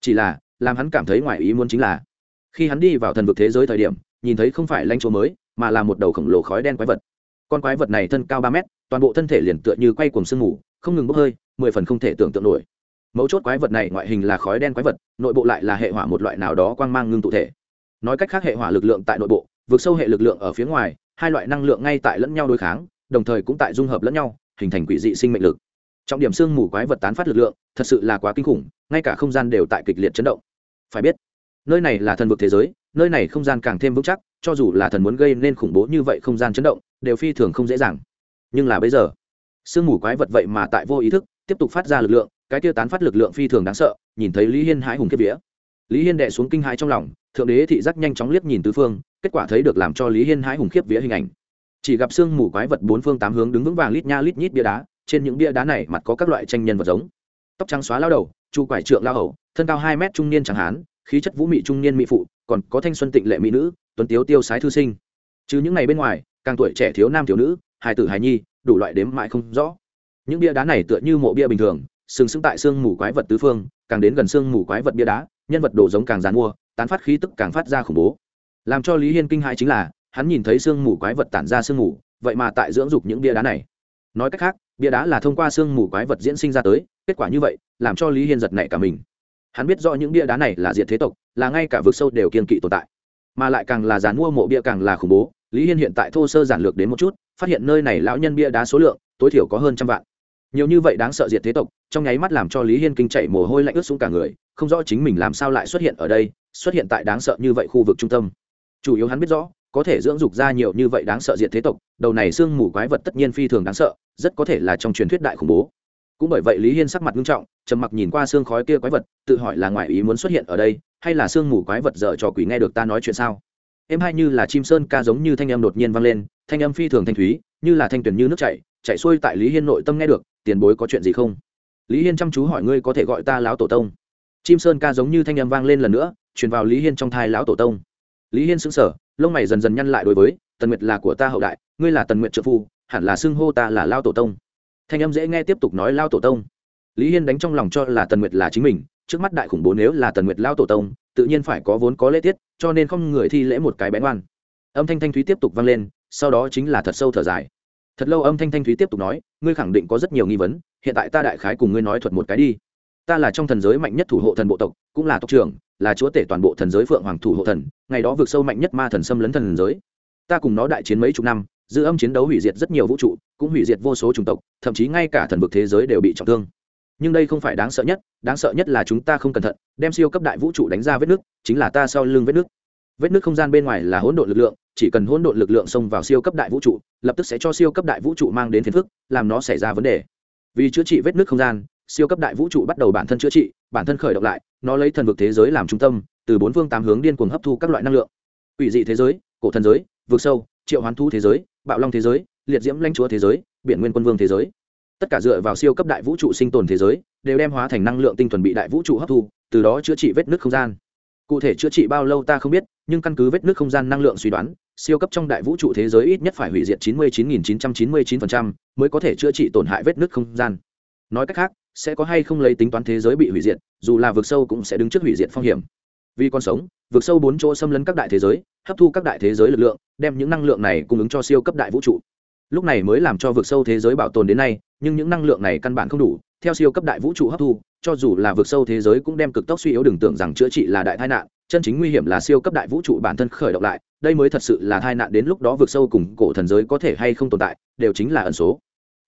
Chỉ là, làm hắn cảm thấy ngoài ý muốn chính là, khi hắn đi vào thần vực thế giới thời điểm, nhìn thấy không phải lanh chúa mới, mà là một đầu khổng lồ khói đen quái vật. Con quái vật này thân cao ba mét, toàn bộ thân thể liền tựa như quay cuồng sương mù, không ngừng bốc hơi, mười phần không thể tưởng tượng nổi. Mấu chốt quái vật này ngoại hình là khói đen quái vật, nội bộ lại là hệ hỏa một loại nào đó quang mang ngưng tụ thể. Nói cách khác hệ hỏa lực lượng tại nội bộ vượt sâu hệ lực lượng ở phía ngoài hai loại năng lượng ngay tại lẫn nhau đối kháng, đồng thời cũng tại dung hợp lẫn nhau, hình thành quỷ dị sinh mệnh lực. Trọng điểm sương mù quái vật tán phát lực lượng, thật sự là quá kinh khủng, ngay cả không gian đều tại kịch liệt chấn động. Phải biết, nơi này là thần vực thế giới, nơi này không gian càng thêm vững chắc, cho dù là thần muốn gây nên khủng bố như vậy không gian chấn động, đều phi thường không dễ dàng. Nhưng là bây giờ sương mù quái vật vậy mà tại vô ý thức, tiếp tục phát ra lực lượng, cái tiêu tán phát lực lượng phi thường đáng sợ, nhìn thấy lý hiên hãi hùng kiếp vía. Lý hiên đệ xuống kinh hãi trong lòng, thượng đế thị giác nhanh chóng liếc nhìn tứ phương kết quả thấy được làm cho lý hiên hãi hùng khiếp vía hình ảnh. Chỉ gặp sương mù quái vật bốn phương tám hướng đứng vững vàng lít nha lít nhít bia đá, trên những bia đá này mặt có các loại tranh nhân vật giống. Tóc trắng xóa lao đầu, chu quải trượng lao hầu, thân cao hai mét trung niên chẳng hán, khí chất vũ mị trung niên mỹ phụ, còn có thanh xuân tịnh lệ mỹ nữ, tuấn tiếu tiêu sái thư sinh. Chứ những ngày bên ngoài, càng tuổi trẻ thiếu nam thiếu nữ, hài tử hài nhi, đủ loại đếm mãi không rõ. Những bia đá này tựa như mộ bia bình thường, sừng sững tại xương mù quái vật tứ phương, càng đến gần xương mù quái vật bia đá, nhân vật đồ giống càng dán mua, tán phát khí tức càng phát ra khủng bố làm cho lý hiên kinh hãi chính là, hắn nhìn thấy sương mù quái vật tản ra sương mù, vậy mà tại dưỡng dục những bia đá này. Nói cách khác, bia đá là thông qua sương mù quái vật diễn sinh ra tới, kết quả như vậy, làm cho lý hiên giật nảy cả mình. Hắn biết rõ những bia đá này là diệt thế tộc, là ngay cả vực sâu đều kiên kỵ tồn tại. Mà lại càng là dán mua mộ bia càng là khủng bố, lý hiên hiện tại thô sơ giản lược đến một chút, phát hiện nơi này lão nhân bia đá số lượng, tối thiểu có hơn trăm vạn. Nhiều như vậy đáng sợ diệt thế tộc, trong nháy mắt làm cho lý hiên kinh chạy mồ hôi lạnh ướt xuống cả người, không rõ chính mình làm sao lại xuất hiện ở đây, xuất hiện tại đáng sợ như vậy khu vực trung tâm chủ yếu hắn biết rõ, có thể dưỡng dục ra nhiều như vậy đáng sợ diện thế tộc, đầu này xương mù quái vật tất nhiên phi thường đáng sợ, rất có thể là trong truyền thuyết đại khủng bố. Cũng bởi vậy lý hiên sắc mặt nghiêm trọng, trầm mặc nhìn qua xương khói kia quái vật, tự hỏi là ngoại ý muốn xuất hiện ở đây, hay là xương mù quái vật dở cho quỷ nghe được ta nói chuyện sao? Em hay như là chim sơn ca giống như thanh âm đột nhiên vang lên, thanh âm phi thường thanh thúy, như là thanh tuyền như nước chảy chạy xuôi tại lý hiên nội tâm nghe được, tiền bối có chuyện gì không? Lý hiên chăm chú hỏi, ngươi có thể gọi ta lão tổ tông? Chim sơn ca giống như thanh âm vang lên lần nữa, truyền vào lý hiên trong thai lão tổ tông lý hiên sững sờ, lông mày dần dần nhăn lại đối với, tần nguyệt là của ta hậu đại, ngươi là tần nguyệt trợ phu, hẳn là xưng hô ta là lao tổ tông. Thanh âm dễ nghe tiếp tục nói lao tổ tông. Lý hiên đánh trong lòng cho là tần nguyệt là chính mình, trước mắt đại khủng bố nếu là tần nguyệt lao tổ tông, tự nhiên phải có vốn có lễ tiết, cho nên không người thi lễ một cái bén oan âm thanh thanh thúy tiếp tục vang lên, sau đó chính là thật sâu thở dài. Thật lâu âm thanh thanh thúy tiếp tục nói, ngươi khẳng định có rất nhiều nghi vấn, hiện tại ta đại khái cùng ngươi nói thuật một cái đi ta là trong thần giới mạnh nhất thủ hộ thần bộ tộc, cũng là tộc trưởng, là chúa tể toàn bộ thần giới phượng hoàng thủ hộ thần, ngày đó vượt sâu mạnh nhất ma thần xâm lấn thần giới. Ta cùng nó đại chiến mấy chục năm, dư âm chiến đấu hủy diệt rất nhiều vũ trụ, cũng hủy diệt vô số chủng tộc, thậm chí ngay cả thần vực thế giới đều bị trọng thương. Nhưng đây không phải đáng sợ nhất, đáng sợ nhất là chúng ta không cẩn thận, đem siêu cấp đại vũ trụ đánh ra vết nước, chính là ta sau lưng vết nước. Vết nước không gian bên ngoài là hỗn độn lực lượng, chỉ cần hỗn độn lực lượng xông vào siêu cấp đại vũ trụ, lập tức sẽ cho siêu cấp đại vũ trụ mang đến phiền phức, làm nó xảy ra vấn đề. Vì chữa trị vết nước không gian siêu cấp đại vũ trụ bắt đầu bản thân chữa trị, bản thân khởi động lại, nó lấy thần vực thế giới làm trung tâm, từ bốn phương tám hướng điên cuồng hấp thu các loại năng lượng. Ủy dị thế giới, cổ thần giới, vực sâu, triệu hoán thu thế giới, bạo long thế giới, liệt diễm lãnh chúa thế giới, biển nguyên quân vương thế giới. Tất cả dựa vào siêu cấp đại vũ trụ sinh tồn thế giới, đều đem hóa thành năng lượng tinh thuần bị đại vũ trụ hấp thu, từ đó chữa trị vết nước không gian. Cụ thể chữa trị bao lâu ta không biết, nhưng căn cứ vết nước không gian năng lượng suy đoán, siêu cấp trong đại vũ trụ thế giới ít nhất phải hủy diệt 99.999% mới có thể chữa trị tổn hại vết nước không gian. Nói cách khác sẽ có hay không lấy tính toán thế giới bị hủy diệt, dù là vực sâu cũng sẽ đứng trước hủy diệt phong hiểm. Vì còn sống vượt sâu bốn chỗ xâm lấn các đại thế giới, hấp thu các đại thế giới lực lượng, đem những năng lượng này cung ứng cho siêu cấp đại vũ trụ. Lúc này mới làm cho vượt sâu thế giới bảo tồn đến nay, nhưng những năng lượng này căn bản không đủ, theo siêu cấp đại vũ trụ hấp thu, cho dù là vượt sâu thế giới cũng đem cực tốc suy yếu đừng tưởng rằng chữa trị là đại tai nạn, chân chính nguy hiểm là siêu cấp đại vũ trụ bản thân khởi động lại, đây mới thật sự là tai nạn đến lúc đó vượt sâu cùng cổ thần giới có thể hay không tồn tại, đều chính là ẩn số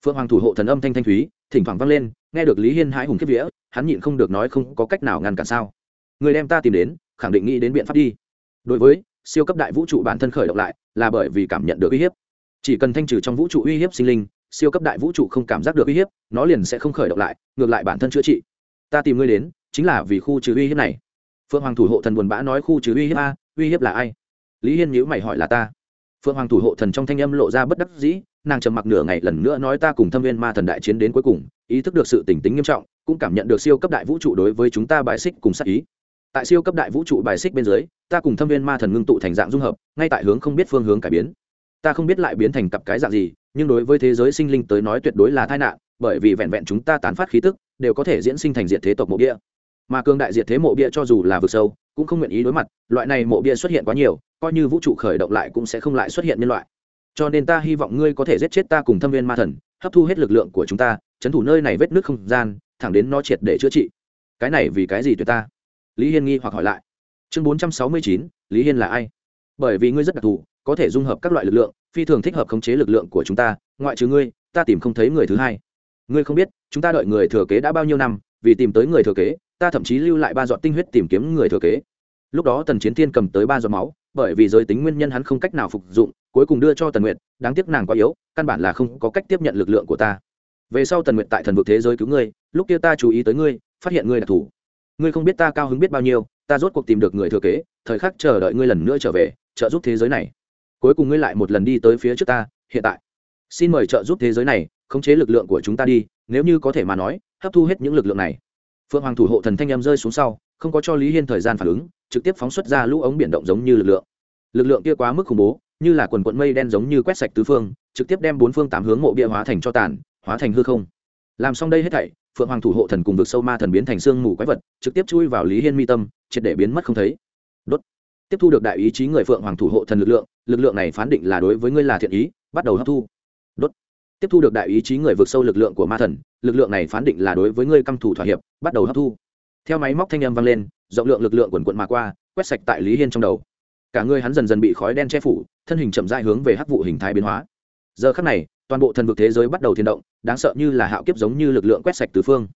phượng hoàng thủ hộ thần âm thanh thanh thúy, thỉnh thoảng vang lên, nghe được lý hiên hãi hùng kiếp vía, hắn nhịn không được nói không có cách nào ngăn cản sao. Người đem ta tìm đến, khẳng định nghĩ đến biện pháp đi. Đối với siêu cấp đại vũ trụ bản thân khởi động lại, là bởi vì cảm nhận được uy hiếp. Chỉ cần thanh trừ trong vũ trụ uy hiếp sinh linh, siêu cấp đại vũ trụ không cảm giác được uy hiếp, nó liền sẽ không khởi động lại, ngược lại bản thân chữa trị. Ta tìm ngươi đến, chính là vì khu trừ uy hiếp này. Phượng hoàng thủ hộ thần buồn bã nói khu trừ uy hiếp a, uy hiếp là ai? Lý hiên nhữ mày hỏi là ta. Phượng hoàng thủ hộ thần trong thanh âm lộ ra bất đắc dĩ nàng trầm mặc nửa ngày lần nữa nói ta cùng thâm viên ma thần đại chiến đến cuối cùng, ý thức được sự tỉnh tính nghiêm trọng, cũng cảm nhận được siêu cấp đại vũ trụ đối với chúng ta bài xích cùng sát ý. Tại siêu cấp đại vũ trụ bài xích bên dưới, ta cùng thâm viên ma thần ngưng tụ thành dạng dung hợp, ngay tại hướng không biết phương hướng cải biến. Ta không biết lại biến thành cặp cái dạng gì, nhưng đối với thế giới sinh linh tới nói tuyệt đối là tai nạn, bởi vì vẹn vẹn chúng ta tán phát khí tức, đều có thể diễn sinh thành diệt thế tộc mộ bia. Mà cường đại diệt thế mộ bia cho dù là vực sâu, cũng không nguyện ý đối mặt, loại này mộ bia xuất hiện quá nhiều, coi như vũ trụ khởi động lại cũng sẽ không lại xuất hiện nhân loại cho nên ta hy vọng ngươi có thể giết chết ta cùng thâm viên ma thần, hấp thu hết lực lượng của chúng ta, chấn thủ nơi này vết nước không gian, thẳng đến nó triệt để chữa trị. Cái này vì cái gì tuyệt ta? Lý hiên nghi hoặc hỏi lại. Chương bốn trăm sáu mươi chín, lý hiên là ai? Bởi vì ngươi rất đặc thù, có thể dung hợp các loại lực lượng, phi thường thích hợp khống chế lực lượng của chúng ta, ngoại trừ ngươi, ta tìm không thấy người thứ hai. Ngươi không biết, chúng ta đợi người thừa kế đã bao nhiêu năm, vì tìm tới người thừa kế, ta thậm chí lưu lại ba giọt tinh huyết tìm kiếm người thừa kế. Lúc đó tần chiến thiên cầm tới ba giọt máu, bởi vì giới tính nguyên nhân hắn không cách nào phục dụng cuối cùng đưa cho tần nguyệt, đáng tiếc nàng quá yếu, căn bản là không có cách tiếp nhận lực lượng của ta. Về sau tần nguyệt tại thần vực thế giới cứu ngươi, lúc kia ta chú ý tới ngươi, phát hiện ngươi đặc thù ngươi không biết ta cao hứng biết bao nhiêu, ta rốt cuộc tìm được người thừa kế, thời khắc chờ đợi ngươi lần nữa trở về, trợ giúp thế giới này. Cuối cùng ngươi lại một lần đi tới phía trước ta, hiện tại. Xin mời trợ giúp thế giới này, khống chế lực lượng của chúng ta đi, nếu như có thể mà nói, hấp thu hết những lực lượng này. Phượng hoàng thủ hộ thần thanh em rơi xuống sau, không có cho lý hiên thời gian phản ứng, trực tiếp phóng xuất ra lũ ống biển động giống như lực lượng. Lực lượng kia quá mức khủng bố như là quần quận mây đen giống như quét sạch tứ phương, trực tiếp đem bốn phương tám hướng mộ bia hóa thành cho tàn, hóa thành hư không. Làm xong đây hết thảy, phượng hoàng thủ hộ thần cùng vực sâu ma thần biến thành xương mù quái vật, trực tiếp chui vào lý hiên mi tâm, triệt để biến mất không thấy. Đốt. Tiếp thu được đại ý chí người phượng hoàng thủ hộ thần lực lượng lực lượng này phán định là đối với ngươi là thiện ý, bắt đầu hấp thu. Đốt. Tiếp thu được đại ý chí người vượt sâu lực lượng của ma thần, lực lượng này phán định là đối với ngươi căm thủ thỏa hiệp, bắt đầu hấp thu. Theo máy móc thanh âm vang lên, rộng lượng lực lượng quần quận mà qua, quét sạch tại lý hiên trong đầu cả người hắn dần dần bị khói đen che phủ, thân hình chậm dại hướng về hắc vụ hình thái biến hóa. Giờ khắc này, toàn bộ thần vực thế giới bắt đầu thiên động, đáng sợ như là hạo kiếp giống như lực lượng quét sạch tứ phương.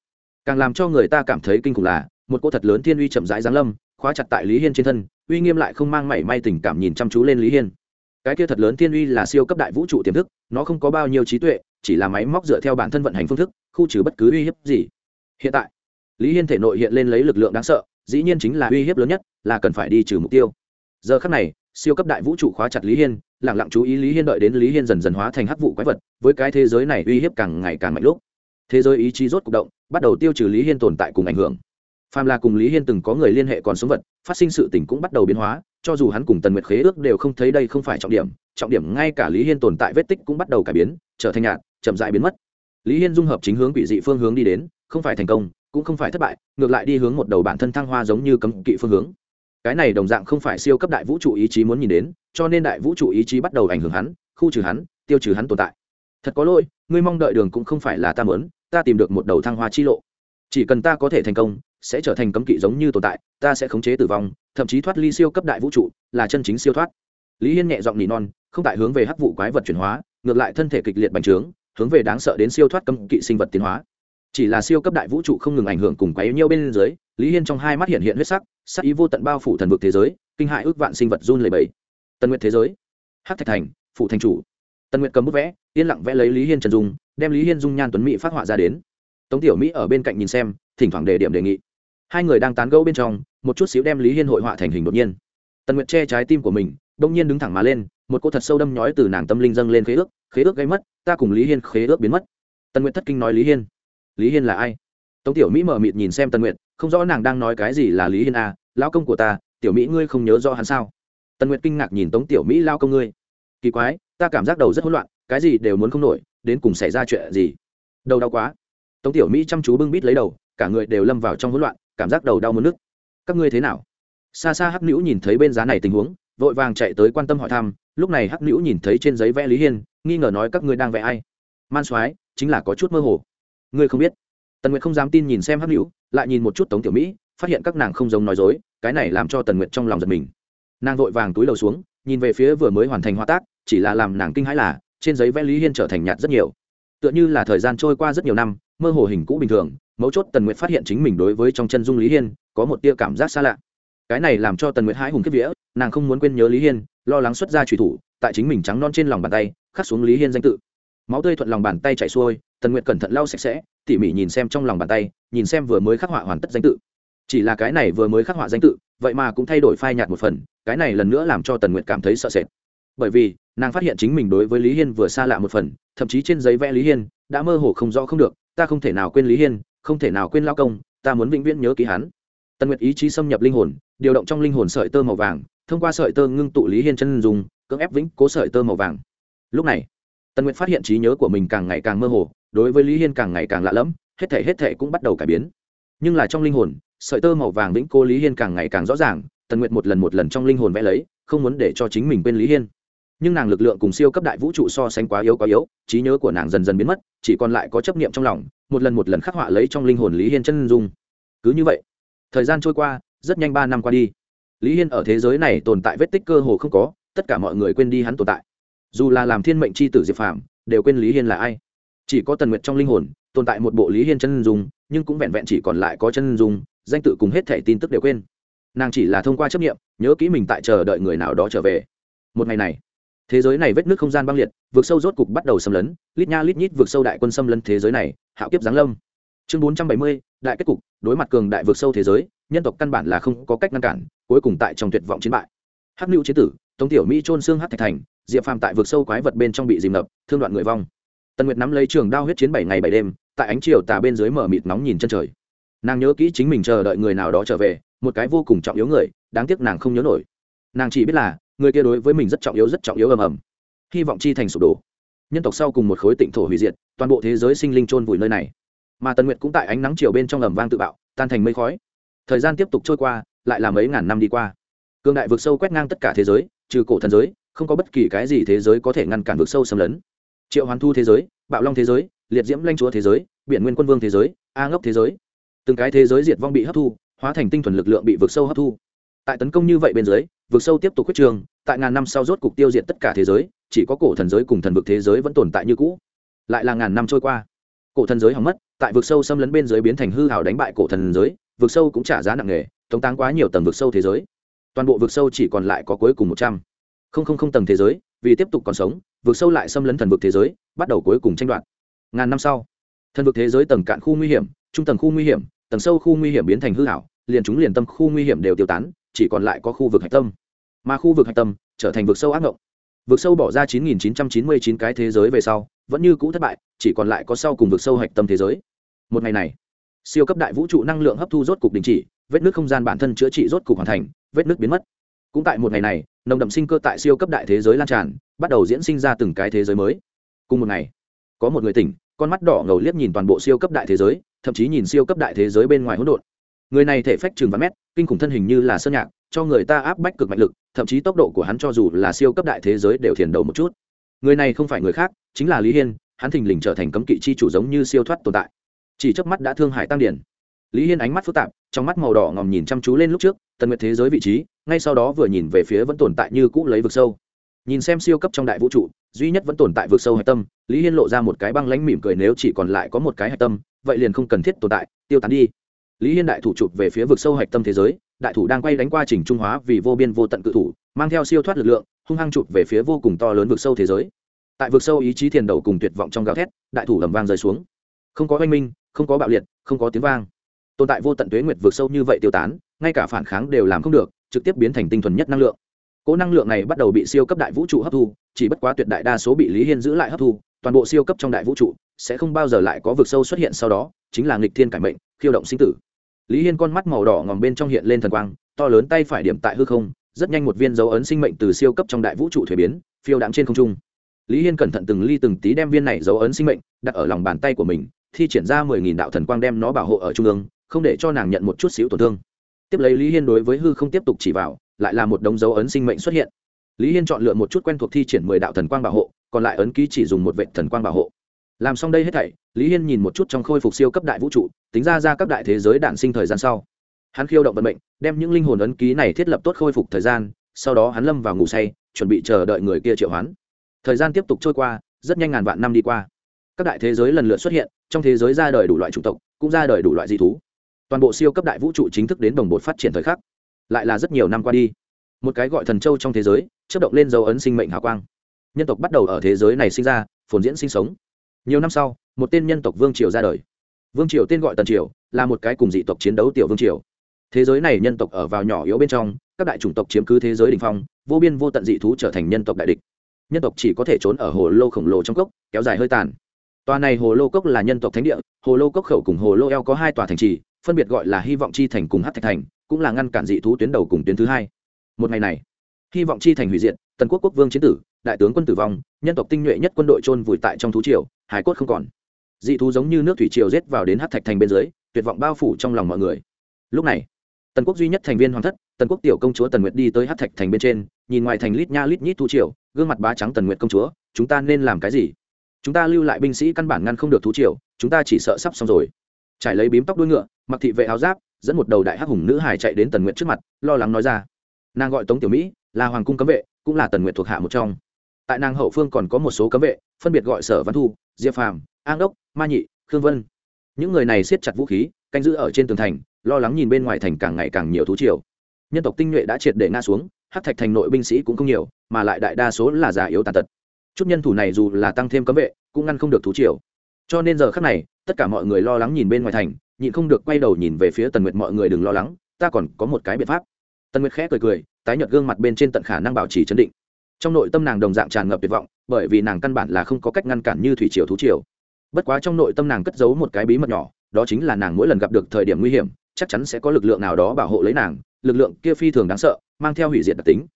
Càng làm cho người ta cảm thấy kinh khủng là, một cô thật lớn thiên uy chậm rãi giáng lâm, khóa chặt tại lý hiên trên thân, uy nghiêm lại không mang mảy may tình cảm nhìn chăm chú lên lý hiên. Cái kia thật lớn thiên uy là siêu cấp đại vũ trụ tiềm thức, nó không có bao nhiêu trí tuệ, chỉ là máy móc dựa theo bản thân vận hành phương thức, khu trừ bất cứ uy hiếp gì. Hiện tại, lý hiên thể nội hiện lên lấy lực lượng đáng sợ, dĩ nhiên chính là uy hiếp lớn nhất, là cần phải đi trừ mục tiêu giờ khắc này, siêu cấp đại vũ trụ khóa chặt lý hiên lẳng lặng chú ý lý hiên đợi đến lý hiên dần dần hóa thành hắc vụ quái vật, với cái thế giới này uy hiếp càng ngày càng mạnh lúc. Thế giới ý chí rốt c động, bắt đầu tiêu trừ lý hiên tồn tại cùng ảnh hưởng. Phàm là cùng lý hiên từng có người liên hệ còn sống vật, phát sinh sự tình cũng bắt đầu biến hóa, cho dù hắn cùng tần nguyệt khế ước đều không thấy đây không phải trọng điểm trọng điểm ngay cả lý hiên tồn tại vết tích cũng bắt đầu cải biến, trở thành nhạt, chậm dại biến mất. Lý hiên dung hợp chính hướng quỷ dị phương hướng đi đến, không phải thành công, cũng không phải thất bại, ngược lại đi hướng một đầu bản thân thăng hoa giống như cấm kỵ phương hướng cái này đồng dạng không phải siêu cấp đại vũ trụ ý chí muốn nhìn đến, cho nên đại vũ trụ ý chí bắt đầu ảnh hưởng hắn, khu trừ hắn, tiêu trừ hắn tồn tại. Thật có lỗi, ngươi mong đợi đường cũng không phải là ta mớn ta tìm được một đầu thăng hoa chi lộ. Chỉ cần ta có thể thành công, sẽ trở thành cấm kỵ giống như tồn tại, ta sẽ khống chế tử vong, thậm chí thoát ly siêu cấp đại vũ trụ, là chân chính siêu thoát. Lý hiên nhẹ giọng nỉ non, không tại hướng về hắc vụ quái vật chuyển hóa, ngược lại thân thể kịch liệt bành trướng, hướng về đáng sợ đến siêu thoát cấm kỵ sinh vật tiến hóa chỉ là siêu cấp đại vũ trụ không ngừng ảnh hưởng cùng quấy nhiêu bên dưới, lý hiên trong hai mắt hiện hiện huyết sắc sắc ý vô tận bao phủ thần vực thế giới, kinh hại ước vạn sinh vật run lầy bẫy tân nguyện thế giới. Hắc thạch thành phụ thành chủ. Tân nguyện cầm bút vẽ, yên lặng vẽ lấy lý hiên trần dung, đem lý hiên dung nhan tuấn mỹ phát họa ra đến. Tống tiểu mỹ ở bên cạnh nhìn xem, thỉnh thoảng đề điểm đề nghị. Hai người đang tán gẫu bên trong, một chút xíu đem lý hiên hội họa thành hình đột nhiên. Tần nguyệt che trái tim của mình, đông nhiên đứng thẳng mà lên, một cô thật sâu đâm nhói từ nàng tâm linh dâng lên khế ước khế ước gây mất, ta cùng lý hiên khế ước biến mất. Tần nguyệt thất kinh nói lý hiên lý hiên là ai? Tống tiểu mỹ mở mịt nhìn xem tần nguyệt không rõ nàng đang nói cái gì là lý hiên à, lao công của ta tiểu mỹ ngươi không nhớ rõ hắn sao? Tần nguyệt kinh ngạc nhìn tống tiểu mỹ lao công ngươi. Kỳ quái ta cảm giác đầu rất hỗn loạn cái gì đều muốn không nổi đến cùng xảy ra chuyện gì? Đầu đau quá. Tống tiểu mỹ chăm chú bưng bít lấy đầu cả người đều lâm vào trong hỗn loạn cảm giác đầu đau mất nước các ngươi thế nào? Xa xa hắc nữ nhìn thấy bên giá này tình huống vội vàng chạy tới quan tâm hỏi thăm lúc này hắc nữ nhìn thấy trên giấy vẽ lý hiên nghi ngờ nói các ngươi đang vẽ ai? Man soái chính là có chút mơ hồ ngươi không biết. Tần nguyệt không dám tin nhìn xem hắc hữu lại nhìn một chút tống tiểu mỹ, phát hiện các nàng không giống nói dối, cái này làm cho tần nguyệt trong lòng giật mình. Nàng vội vàng túi đầu xuống, nhìn về phía vừa mới hoàn thành hoa tác, chỉ là làm nàng kinh hãi là, trên giấy vẽ lý hiên trở thành nhạt rất nhiều. Tựa như là thời gian trôi qua rất nhiều năm, mơ hồ hình cũ bình thường, mấu chốt tần nguyệt phát hiện chính mình đối với trong chân dung lý hiên, có một tia cảm giác xa lạ. Cái này làm cho tần nguyệt hãi hùng kiếp vĩa nàng không muốn quên nhớ lý hiên, lo lắng xuất ra trùy thủ, tại chính mình trắng non trên lòng bàn tay, khắc xuống lý hiên danh tự. Máu tươi thuận lòng bàn tay chảy xuôi tần nguyệt cẩn thận lau sạch sẽ, tỉ mỉ nhìn xem trong lòng bàn tay, nhìn xem vừa mới khắc họa hoàn tất danh tự. Chỉ là cái này vừa mới khắc họa danh tự, vậy mà cũng thay đổi phai nhạt một phần, cái này lần nữa làm cho tần nguyệt cảm thấy sợ sệt. Bởi vì, nàng phát hiện chính mình đối với lý hiên vừa xa lạ một phần, thậm chí trên giấy vẽ lý hiên, đã mơ hồ không rõ không được, ta không thể nào quên lý hiên, không thể nào quên lao công, ta muốn vĩnh viễn nhớ ký hắn. Tần nguyệt ý chí xâm nhập linh hồn, điều động trong linh hồn sợi tơ màu vàng, thông qua sợi tơ ngưng tụ lý hiên chân dùng cưỡng ép vĩnh cố sợi tơ màu vàng. Lúc này, tần nguyệt phát hiện trí nhớ của mình càng ngày càng mơ hồ đối với lý hiên càng ngày càng lạ lẫm hết thể hết thể cũng bắt đầu cải biến. Nhưng là trong linh hồn sợi tơ màu vàng vĩnh cô lý hiên càng ngày càng rõ ràng tần nguyệt một lần một lần trong linh hồn vẽ lấy không muốn để cho chính mình quên lý hiên. Nhưng nàng lực lượng cùng siêu cấp đại vũ trụ so sánh quá yếu quá yếu trí nhớ của nàng dần dần biến mất chỉ còn lại có chấp niệm trong lòng một lần một lần khắc họa lấy trong linh hồn lý hiên chân dung. Cứ như vậy thời gian trôi qua rất nhanh ba năm qua đi. Lý hiên ở thế giới này tồn tại vết tích cơ hồ không có tất cả mọi người quên đi hắn tồn tại. Dù là làm thiên mệnh c h i tử diệp phàm, đều quên lý hiên là ai chỉ có tần nguyệt trong linh hồn, tồn tại một bộ lý hiên chân dung, nhưng cũng vẹn vẹn chỉ còn lại có chân dung, danh tự cùng hết thẻ tin tức đều quên. Nàng chỉ là thông qua chấp nghiệm nhớ kỹ mình tại chờ đợi người nào đó trở về. Một ngày này, thế giới này vết nước không gian băng liệt vượt sâu rốt cục bắt đầu xâm lấn, lít nha lít nhít vượt sâu đại quân xâm lấn thế giới này, hạo kiếp giáng lâm. Chương bốn trăm bảy mươi, đại kết cục, đối mặt cường đại vượt sâu thế giới, nhân tộc căn bản là không có cách ngăn cản, cuối cùng tại trong tuyệt vọng chiến bại. Hắc nữu chế tử, tống tiểu mỹ trôn xương hát thạch thành, diệp phàm tại vượt sâu quái vật bên trong bị dìm ngập, thương đoạn người vong tần nguyệt nắm lấy trường đao huyết chiến bảy ngày bảy đêm, tại ánh chiều tà bên dưới mở mịt nóng nhìn chân trời. Nàng nhớ kỹ chính mình chờ đợi người nào đó trở về, một cái vô cùng trọng yếu người, đáng tiếc nàng không nhớ nổi. Nàng chỉ biết là, người kia đối với mình rất trọng yếu, rất trọng yếu ầm ầm. Hy vọng chi thành sụp đổ. Nhân tộc sau cùng một khối tịnh thổ hủy diệt, toàn bộ thế giới sinh linh chôn vùi nơi này. Mà tần nguyệt cũng tại ánh nắng chiều bên trong ầm vang tự bạo, tan thành mây khói. Thời gian tiếp tục trôi qua, lại là mấy ngàn năm đi qua. Cương đại vượt sâu quét ngang tất cả thế giới, trừ cổ thần giới, không có bất kỳ cái gì thế giới có thể ngăn cản vượt sâu xâm lấn triệu hoàn thu thế giới, bạo long thế giới, liệt diễm lanh chúa thế giới, biển nguyên quân vương thế giới, a ngốc thế giới. Từng cái thế giới diệt vong bị hấp thu, hóa thành tinh thuần lực lượng bị vượt sâu hấp thu. Tại tấn công như vậy bên dưới vượt sâu tiếp tục quyết trường, tại ngàn năm sau rốt cục tiêu diệt tất cả thế giới, chỉ có cổ thần giới cùng thần vực thế giới vẫn tồn tại như cũ. Lại là ngàn năm trôi qua. Cổ thần giới hỏng mất, tại vực sâu xâm lấn bên dưới biến thành hư hảo đánh bại cổ thần giới, vực sâu cũng trả giá nặng nề, tống táng quá nhiều tầng vực sâu thế giới. Toàn bộ vực sâu chỉ còn lại có cuối cùng một trăm. Không không không tầng thế giới, vì tiếp tục còn sống vượt sâu lại xâm lấn thần vực thế giới, bắt đầu cuối cùng tranh đoạt. Ngàn năm sau, thần vực thế giới tầng cạn khu nguy hiểm, trung tầng khu nguy hiểm, tầng sâu khu nguy hiểm biến thành hư hảo liền chúng liền tâm khu nguy hiểm đều tiêu tán, chỉ còn lại có khu vực hạch tâm. Mà khu vực hạch tâm trở thành vực sâu ác ngộng. Vực sâu bỏ ra 9.999 cái thế giới về sau, vẫn như cũ thất bại, chỉ còn lại có sau cùng vực sâu hạch tâm thế giới. Một ngày này, siêu cấp đại vũ trụ năng lượng hấp thu rốt cục đình chỉ, vết nước không gian bản thân chữa trị rốt cục hoàn thành, vết nước biến mất cũng tại một ngày này, nồng đậm sinh cơ tại siêu cấp đại thế giới lan tràn, bắt đầu diễn sinh ra từng cái thế giới mới. Cùng một ngày, có một người tỉnh, con mắt đỏ ngầu liếc nhìn toàn bộ siêu cấp đại thế giới, thậm chí nhìn siêu cấp đại thế giới bên ngoài hỗn độn. Người này thể phách chừng vạn mét, kinh khủng thân hình như là sơn nhạc, cho người ta áp bách cực mạnh lực, thậm chí tốc độ của hắn cho dù là siêu cấp đại thế giới đều thiền đầu một chút. Người này không phải người khác, chính là lý hiên, hắn thình lình trở thành cấm kỵ chi chủ giống như siêu thoát tồn tại. Chỉ trước mắt đã thương hải tăng điển. Lý hiên ánh mắt phức tạp, trong mắt màu đỏ ngòm nhìn chăm chú lên lúc trước tần nguyệt thế giới vị trí, ngay sau đó vừa nhìn về phía vẫn tồn tại như cũ lấy vực sâu. Nhìn xem siêu cấp trong đại vũ trụ, duy nhất vẫn tồn tại vực sâu hạch tâm, lý hiên lộ ra một cái băng lánh mỉm cười nếu chỉ còn lại có một cái hạch tâm, vậy liền không cần thiết tồn tại, tiêu tán đi. Lý hiên đại thủ chụp về phía vực sâu hạch tâm thế giới, đại thủ đang quay đánh qua trình trung hóa vì vô biên vô tận cự thủ, mang theo siêu thoát lực lượng, hung hăng chụp về phía vô cùng to lớn vực sâu thế giới. Tại vực sâu ý chí thiền đầu cùng tuyệt vọng trong gào thét, đại thủ lầm vang rơi xuống. Không có oanh minh, không có bạo liệt, không có tiếng vang. Tồn tại vô tận tuế nguyệt vực sâu như vậy tiêu tán ngay cả phản kháng đều làm không được, trực tiếp biến thành tinh thuần nhất năng lượng. Cỗ năng lượng này bắt đầu bị siêu cấp đại vũ trụ hấp thu, chỉ bất quá tuyệt đại đa số bị lý hiên giữ lại hấp thu, toàn bộ siêu cấp trong đại vũ trụ sẽ không bao giờ lại có vực sâu xuất hiện sau đó, chính là nghịch thiên cải mệnh, khiêu động sinh tử. Lý hiên con mắt màu đỏ ngòm bên trong hiện lên thần quang, to lớn tay phải điểm tại hư không, rất nhanh một viên dấu ấn sinh mệnh từ siêu cấp trong đại vũ trụ thuế biến, phiêu đạm trên không trung. Lý hiên cẩn thận từng ly từng tí đem viên này dấu ấn sinh mệnh đặt ở lòng bàn tay của mình, thi triển ra mười nghìn đạo thần quang đem nó bảo hộ ở trung ương, không để cho nàng nhận một chút xíu tổn thương tiếp lấy lý hiên đối với hư không tiếp tục chỉ vào, lại là một đống dấu ấn sinh mệnh xuất hiện. Lý hiên chọn lựa một chút quen thuộc thi triển mười đạo thần quang bảo hộ, còn lại ấn ký chỉ dùng một vệ thần quang bảo hộ. Làm xong đây hết thảy, lý hiên nhìn một chút trong khôi phục siêu cấp đại vũ trụ, tính ra ra các đại thế giới đản sinh thời gian sau. Hắn khiêu động vận mệnh, đem những linh hồn ấn ký này thiết lập tốt khôi phục thời gian, sau đó hắn lâm vào ngủ say, chuẩn bị chờ đợi người kia triệu hoán. Thời gian tiếp tục trôi qua, rất nhanh ngàn vạn năm đi qua. Các đại thế giới lần lượt xuất hiện, trong thế giới ra đời đủ loại chủng tộc, cũng ra đời đủ loại dị thú toàn bộ siêu cấp đại vũ trụ chính thức đến đồng bột phát triển thời khắc. Lại là rất nhiều năm qua đi, một cái gọi thần châu trong thế giới chất động lên dấu ấn sinh mệnh hào quang. Nhân tộc bắt đầu ở thế giới này sinh ra, phồn diễn sinh sống. Nhiều năm sau, một tên nhân tộc vương triều ra đời. Vương triều tên gọi tần triều, là một cái cùng dị tộc chiến đấu tiểu vương triều. Thế giới này nhân tộc ở vào nhỏ yếu bên trong, các đại chủng tộc chiếm cứ thế giới đ ỉ n h phong, vô biên vô tận dị thú trở thành nhân tộc đại địch. Nhân tộc chỉ có thể trốn ở hồ lô khổng lồ trong cốc, kéo dài hơi tàn. Tòa này hồ lô cốc là nhân tộc thánh địa, hồ lô cốc khẩu cùng hồ lô eo có hai tòa thành trì phân biệt gọi là hy vọng chi thành cùng hát thạch thành, cũng là ngăn cản dị thú tuyến đầu cùng tuyến thứ hai. Một ngày này, hy vọng chi thành hủy diệt, tần quốc quốc vương chiến tử, đại tướng quân tử vong, nhân tộc tinh nhuệ nhất quân đội trôn vùi tại trong thú triều, hải cốt không còn. Dị thú giống như nước thủy triều rết vào đến hát thạch thành bên dưới, tuyệt vọng bao phủ trong lòng mọi người. Lúc này, tần quốc duy nhất thành viên hoàng thất, tần quốc tiểu công chúa tần nguyệt đi tới hát thạch thành bên trên, nhìn ngoài thành lít nha lít nhít thú triều, gương mặt bá trắng tần nguyệt công chúa, chúng ta nên làm cái gì? Chúng ta lưu lại binh sĩ căn bản ngăn không được thú triều, chúng ta chỉ sợ sắp xong rồi. Trải lấy bím tóc đuôi ngựa mặc thị vệ áo giáp, dẫn một đầu đại hắc hùng nữ hải chạy đến tần nguyện trước mặt, lo lắng nói ra. Nàng gọi tống tiểu mỹ, là hoàng cung cấm vệ, cũng là tần nguyện thuộc hạ một trong. Tại nàng hậu phương còn có một số cấm vệ, phân biệt gọi sở văn thu, diệp phàm, an đốc, ma nhị, khương vân. Những người này siết chặt vũ khí, canh giữ ở trên tường thành, lo lắng nhìn bên ngoài thành càng ngày càng nhiều thú triều. Nhân tộc tinh nhuệ đã triệt để nga xuống hát thạch thành nội binh sĩ cũng không nhiều, mà lại đại đa số là già yếu tàn tật. Chút nhân thủ này dù là tăng thêm cấm vệ, cũng ngăn không được thú triều. Cho nên giờ khác này, tất cả mọi người lo lắng nhìn bên ngoài thành nhịn không được quay đầu nhìn về phía tần nguyệt, mọi người đừng lo lắng, ta còn có một cái biện pháp. Tần nguyệt khẽ cười cười, tái nhợt gương mặt bên trên tận khả năng bảo trì chấn định. Trong nội tâm nàng đồng dạng tràn ngập tuyệt vọng, bởi vì nàng căn bản là không có cách ngăn cản như thủy triều thú triều. Bất quá trong nội tâm nàng cất giấu một cái bí mật nhỏ, đó chính là nàng mỗi lần gặp được thời điểm nguy hiểm, chắc chắn sẽ có lực lượng nào đó bảo hộ lấy nàng, lực lượng kia phi thường đáng sợ, mang theo hủy diệt đặc tính.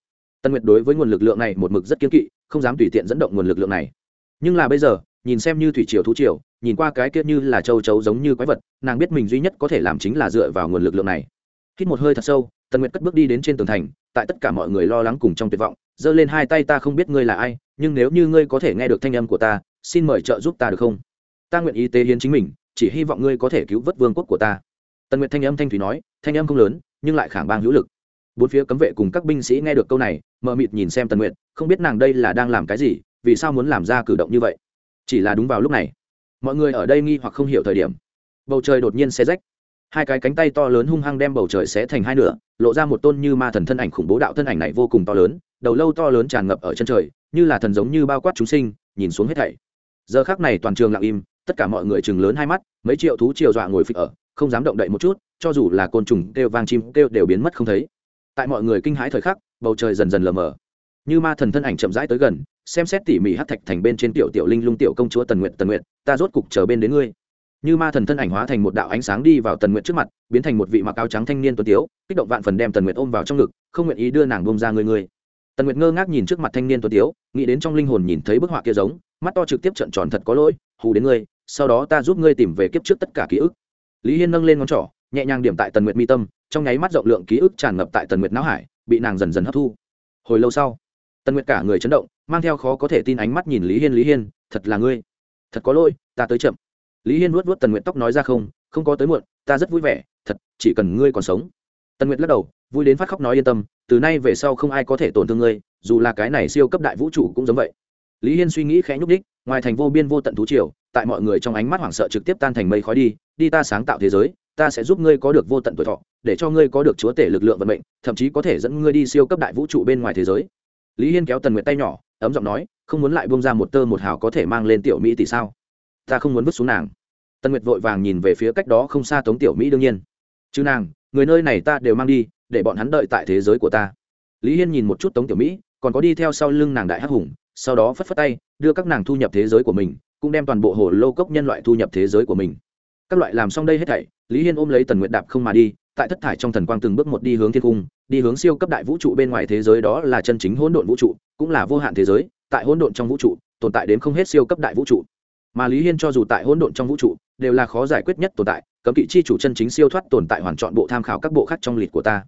Tân nguyệt đối với nguồn lực lượng này một mực rất kiên kỵ, không dám tùy tiện dẫn động nguồn lực lượng này nhưng là bây giờ, nhìn xem như thủy triều thú triều, nhìn qua cái kia như là châu chấu giống như quái vật, nàng biết mình duy nhất có thể làm chính là dựa vào nguồn lực lượng này. Hít một hơi thật sâu, tần nguyệt cất bước đi đến trên tường thành, tại tất cả mọi người lo lắng cùng trong tuyệt vọng, giơ lên hai tay ta không biết ngươi là ai, nhưng nếu như ngươi có thể nghe được thanh âm của ta, xin mời trợ giúp ta được không? Ta nguyện ý tế hiến chính mình, chỉ hy vọng ngươi có thể cứu vớt vương quốc của ta. Tần nguyệt thanh âm thanh thủy nói, thanh âm không lớn, nhưng lại khảng bang hữu lực. Bốn phía cấm vệ cùng các binh sĩ nghe được câu này, mờ mịt nhìn xem tần nguyệt, không biết nàng đây là đang làm cái gì vì sao muốn làm ra cử động như vậy? Chỉ là đúng vào lúc này, mọi người ở đây nghi hoặc không hiểu thời điểm, bầu trời đột nhiên xe rách. Hai cái cánh tay to lớn hung hăng đem bầu trời xé thành hai nửa, lộ ra một tôn như ma thần thân ảnh khủng bố đạo thân ảnh này vô cùng to lớn, đầu lâu to lớn tràn ngập ở chân trời, như là thần giống như bao quát chúng sinh, nhìn xuống hết thảy. Giờ khác này toàn trường lặng im, tất cả mọi người chừng lớn hai mắt, mấy triệu thú triều dọa ngồi phịch ở, không dám động đậy một chút, cho dù là côn trùng kêu vang chim kêu đều biến mất không thấy. Tại mọi người kinh hãi thời khắc, bầu trời dần dần lờ mờ. Như ma thần thân ảnh chậm rãi tới gần xem xét tỉ mỉ hát thạch thành bên trên tiểu tiểu linh lung tiểu công chúa tần nguyện tần nguyện ta rốt cục chờ bên đến ngươi. Như ma thần thân ảnh hóa thành một đạo ánh sáng đi vào tần nguyện trước mặt, biến thành một vị mặc áo trắng thanh niên tuấn tiếu, kích động vạn phần đem tần nguyện ôm vào trong ngực, không nguyện ý đưa nàng bông ra người người. Tần nguyệt ngơ ngác nhìn trước mặt thanh niên tuấn tiếu, nghĩ đến trong linh hồn nhìn thấy bức họa kia giống, mắt to trực tiếp trận tròn thật có lỗi, hù đến ngươi, sau đó ta giúp ngươi tìm về kiếp trước tất cả ký ức. Lý hiên nâng lên ngón trỏ, nhẹ nhàng điểm tại tần nguyệt mi tâm, trong nháy mắt rộng lượng ký ức tràn ngập tại tần nguyệt não hải, bị nàng dần dần hấp thu. Hồi lâu sau tần nguyệt cả người chấn động, mang theo khó có thể tin ánh mắt nhìn lý hiên. Lý hiên, thật là ngươi. Thật có lỗi, ta tới chậm. Lý hiên vuốt vuốt tần nguyệt tóc nói ra không không có tới muộn, ta rất vui vẻ. Thật, chỉ cần ngươi còn sống. Tần nguyệt lắc đầu, vui đến phát khóc nói yên tâm, từ nay về sau không ai có thể tổn thương ngươi, dù là cái này siêu cấp đại vũ trụ cũng giống vậy. Lý hiên suy nghĩ khẽ nhúc đích ngoài thành vô biên vô tận thú triều, tại mọi người trong ánh mắt hoảng sợ trực tiếp tan thành mây khói đi đi ta sáng tạo thế giới, ta sẽ giúp ngươi có được vô tận tuổi thọ, để cho ngươi có được chúa tể lực lượng vận mệnh, thậm chí có thể dẫn ngươi đi siêu cấp đại vũ trụ bên ngoài thế giới lý hiên kéo tần nguyệt tay nhỏ, ấm giọng nói, không muốn lại bông ra một tơ một hào có thể mang lên tiểu mỹ tỷ sao? Ta không muốn vứt xuống nàng. Tần nguyệt vội vàng nhìn về phía cách đó không xa tống tiểu mỹ đương nhiên. Chứ nàng, người nơi này ta đều mang đi, để bọn hắn đợi tại thế giới của ta. Lý hiên nhìn một chút tống tiểu mỹ, còn có đi theo sau lưng nàng đại hắc hùng, sau đó phất phất tay, đưa các nàng thu nhập thế giới của mình, cũng đem toàn bộ hồ lô cốc nhân loại thu nhập thế giới của mình. Các loại làm xong đây hết thảy, lý hiên ôm lấy tần nguyệt đạp không mà đi tại thất thải trong thần quang từng bước một đi hướng thiên cung, đi hướng siêu cấp đại vũ trụ bên ngoài thế giới đó là chân chính hỗn độn vũ trụ, cũng là vô hạn thế giới, tại hỗn độn trong vũ trụ, tồn tại đến không hết siêu cấp đại vũ trụ. Mà lý hiên cho dù tại hỗn độn trong vũ trụ, đều là khó giải quyết nhất tồn tại, cấm kỵ chi chủ chân chính siêu thoát tồn tại hoàn chọn bộ tham khảo các bộ khác trong lịch của ta.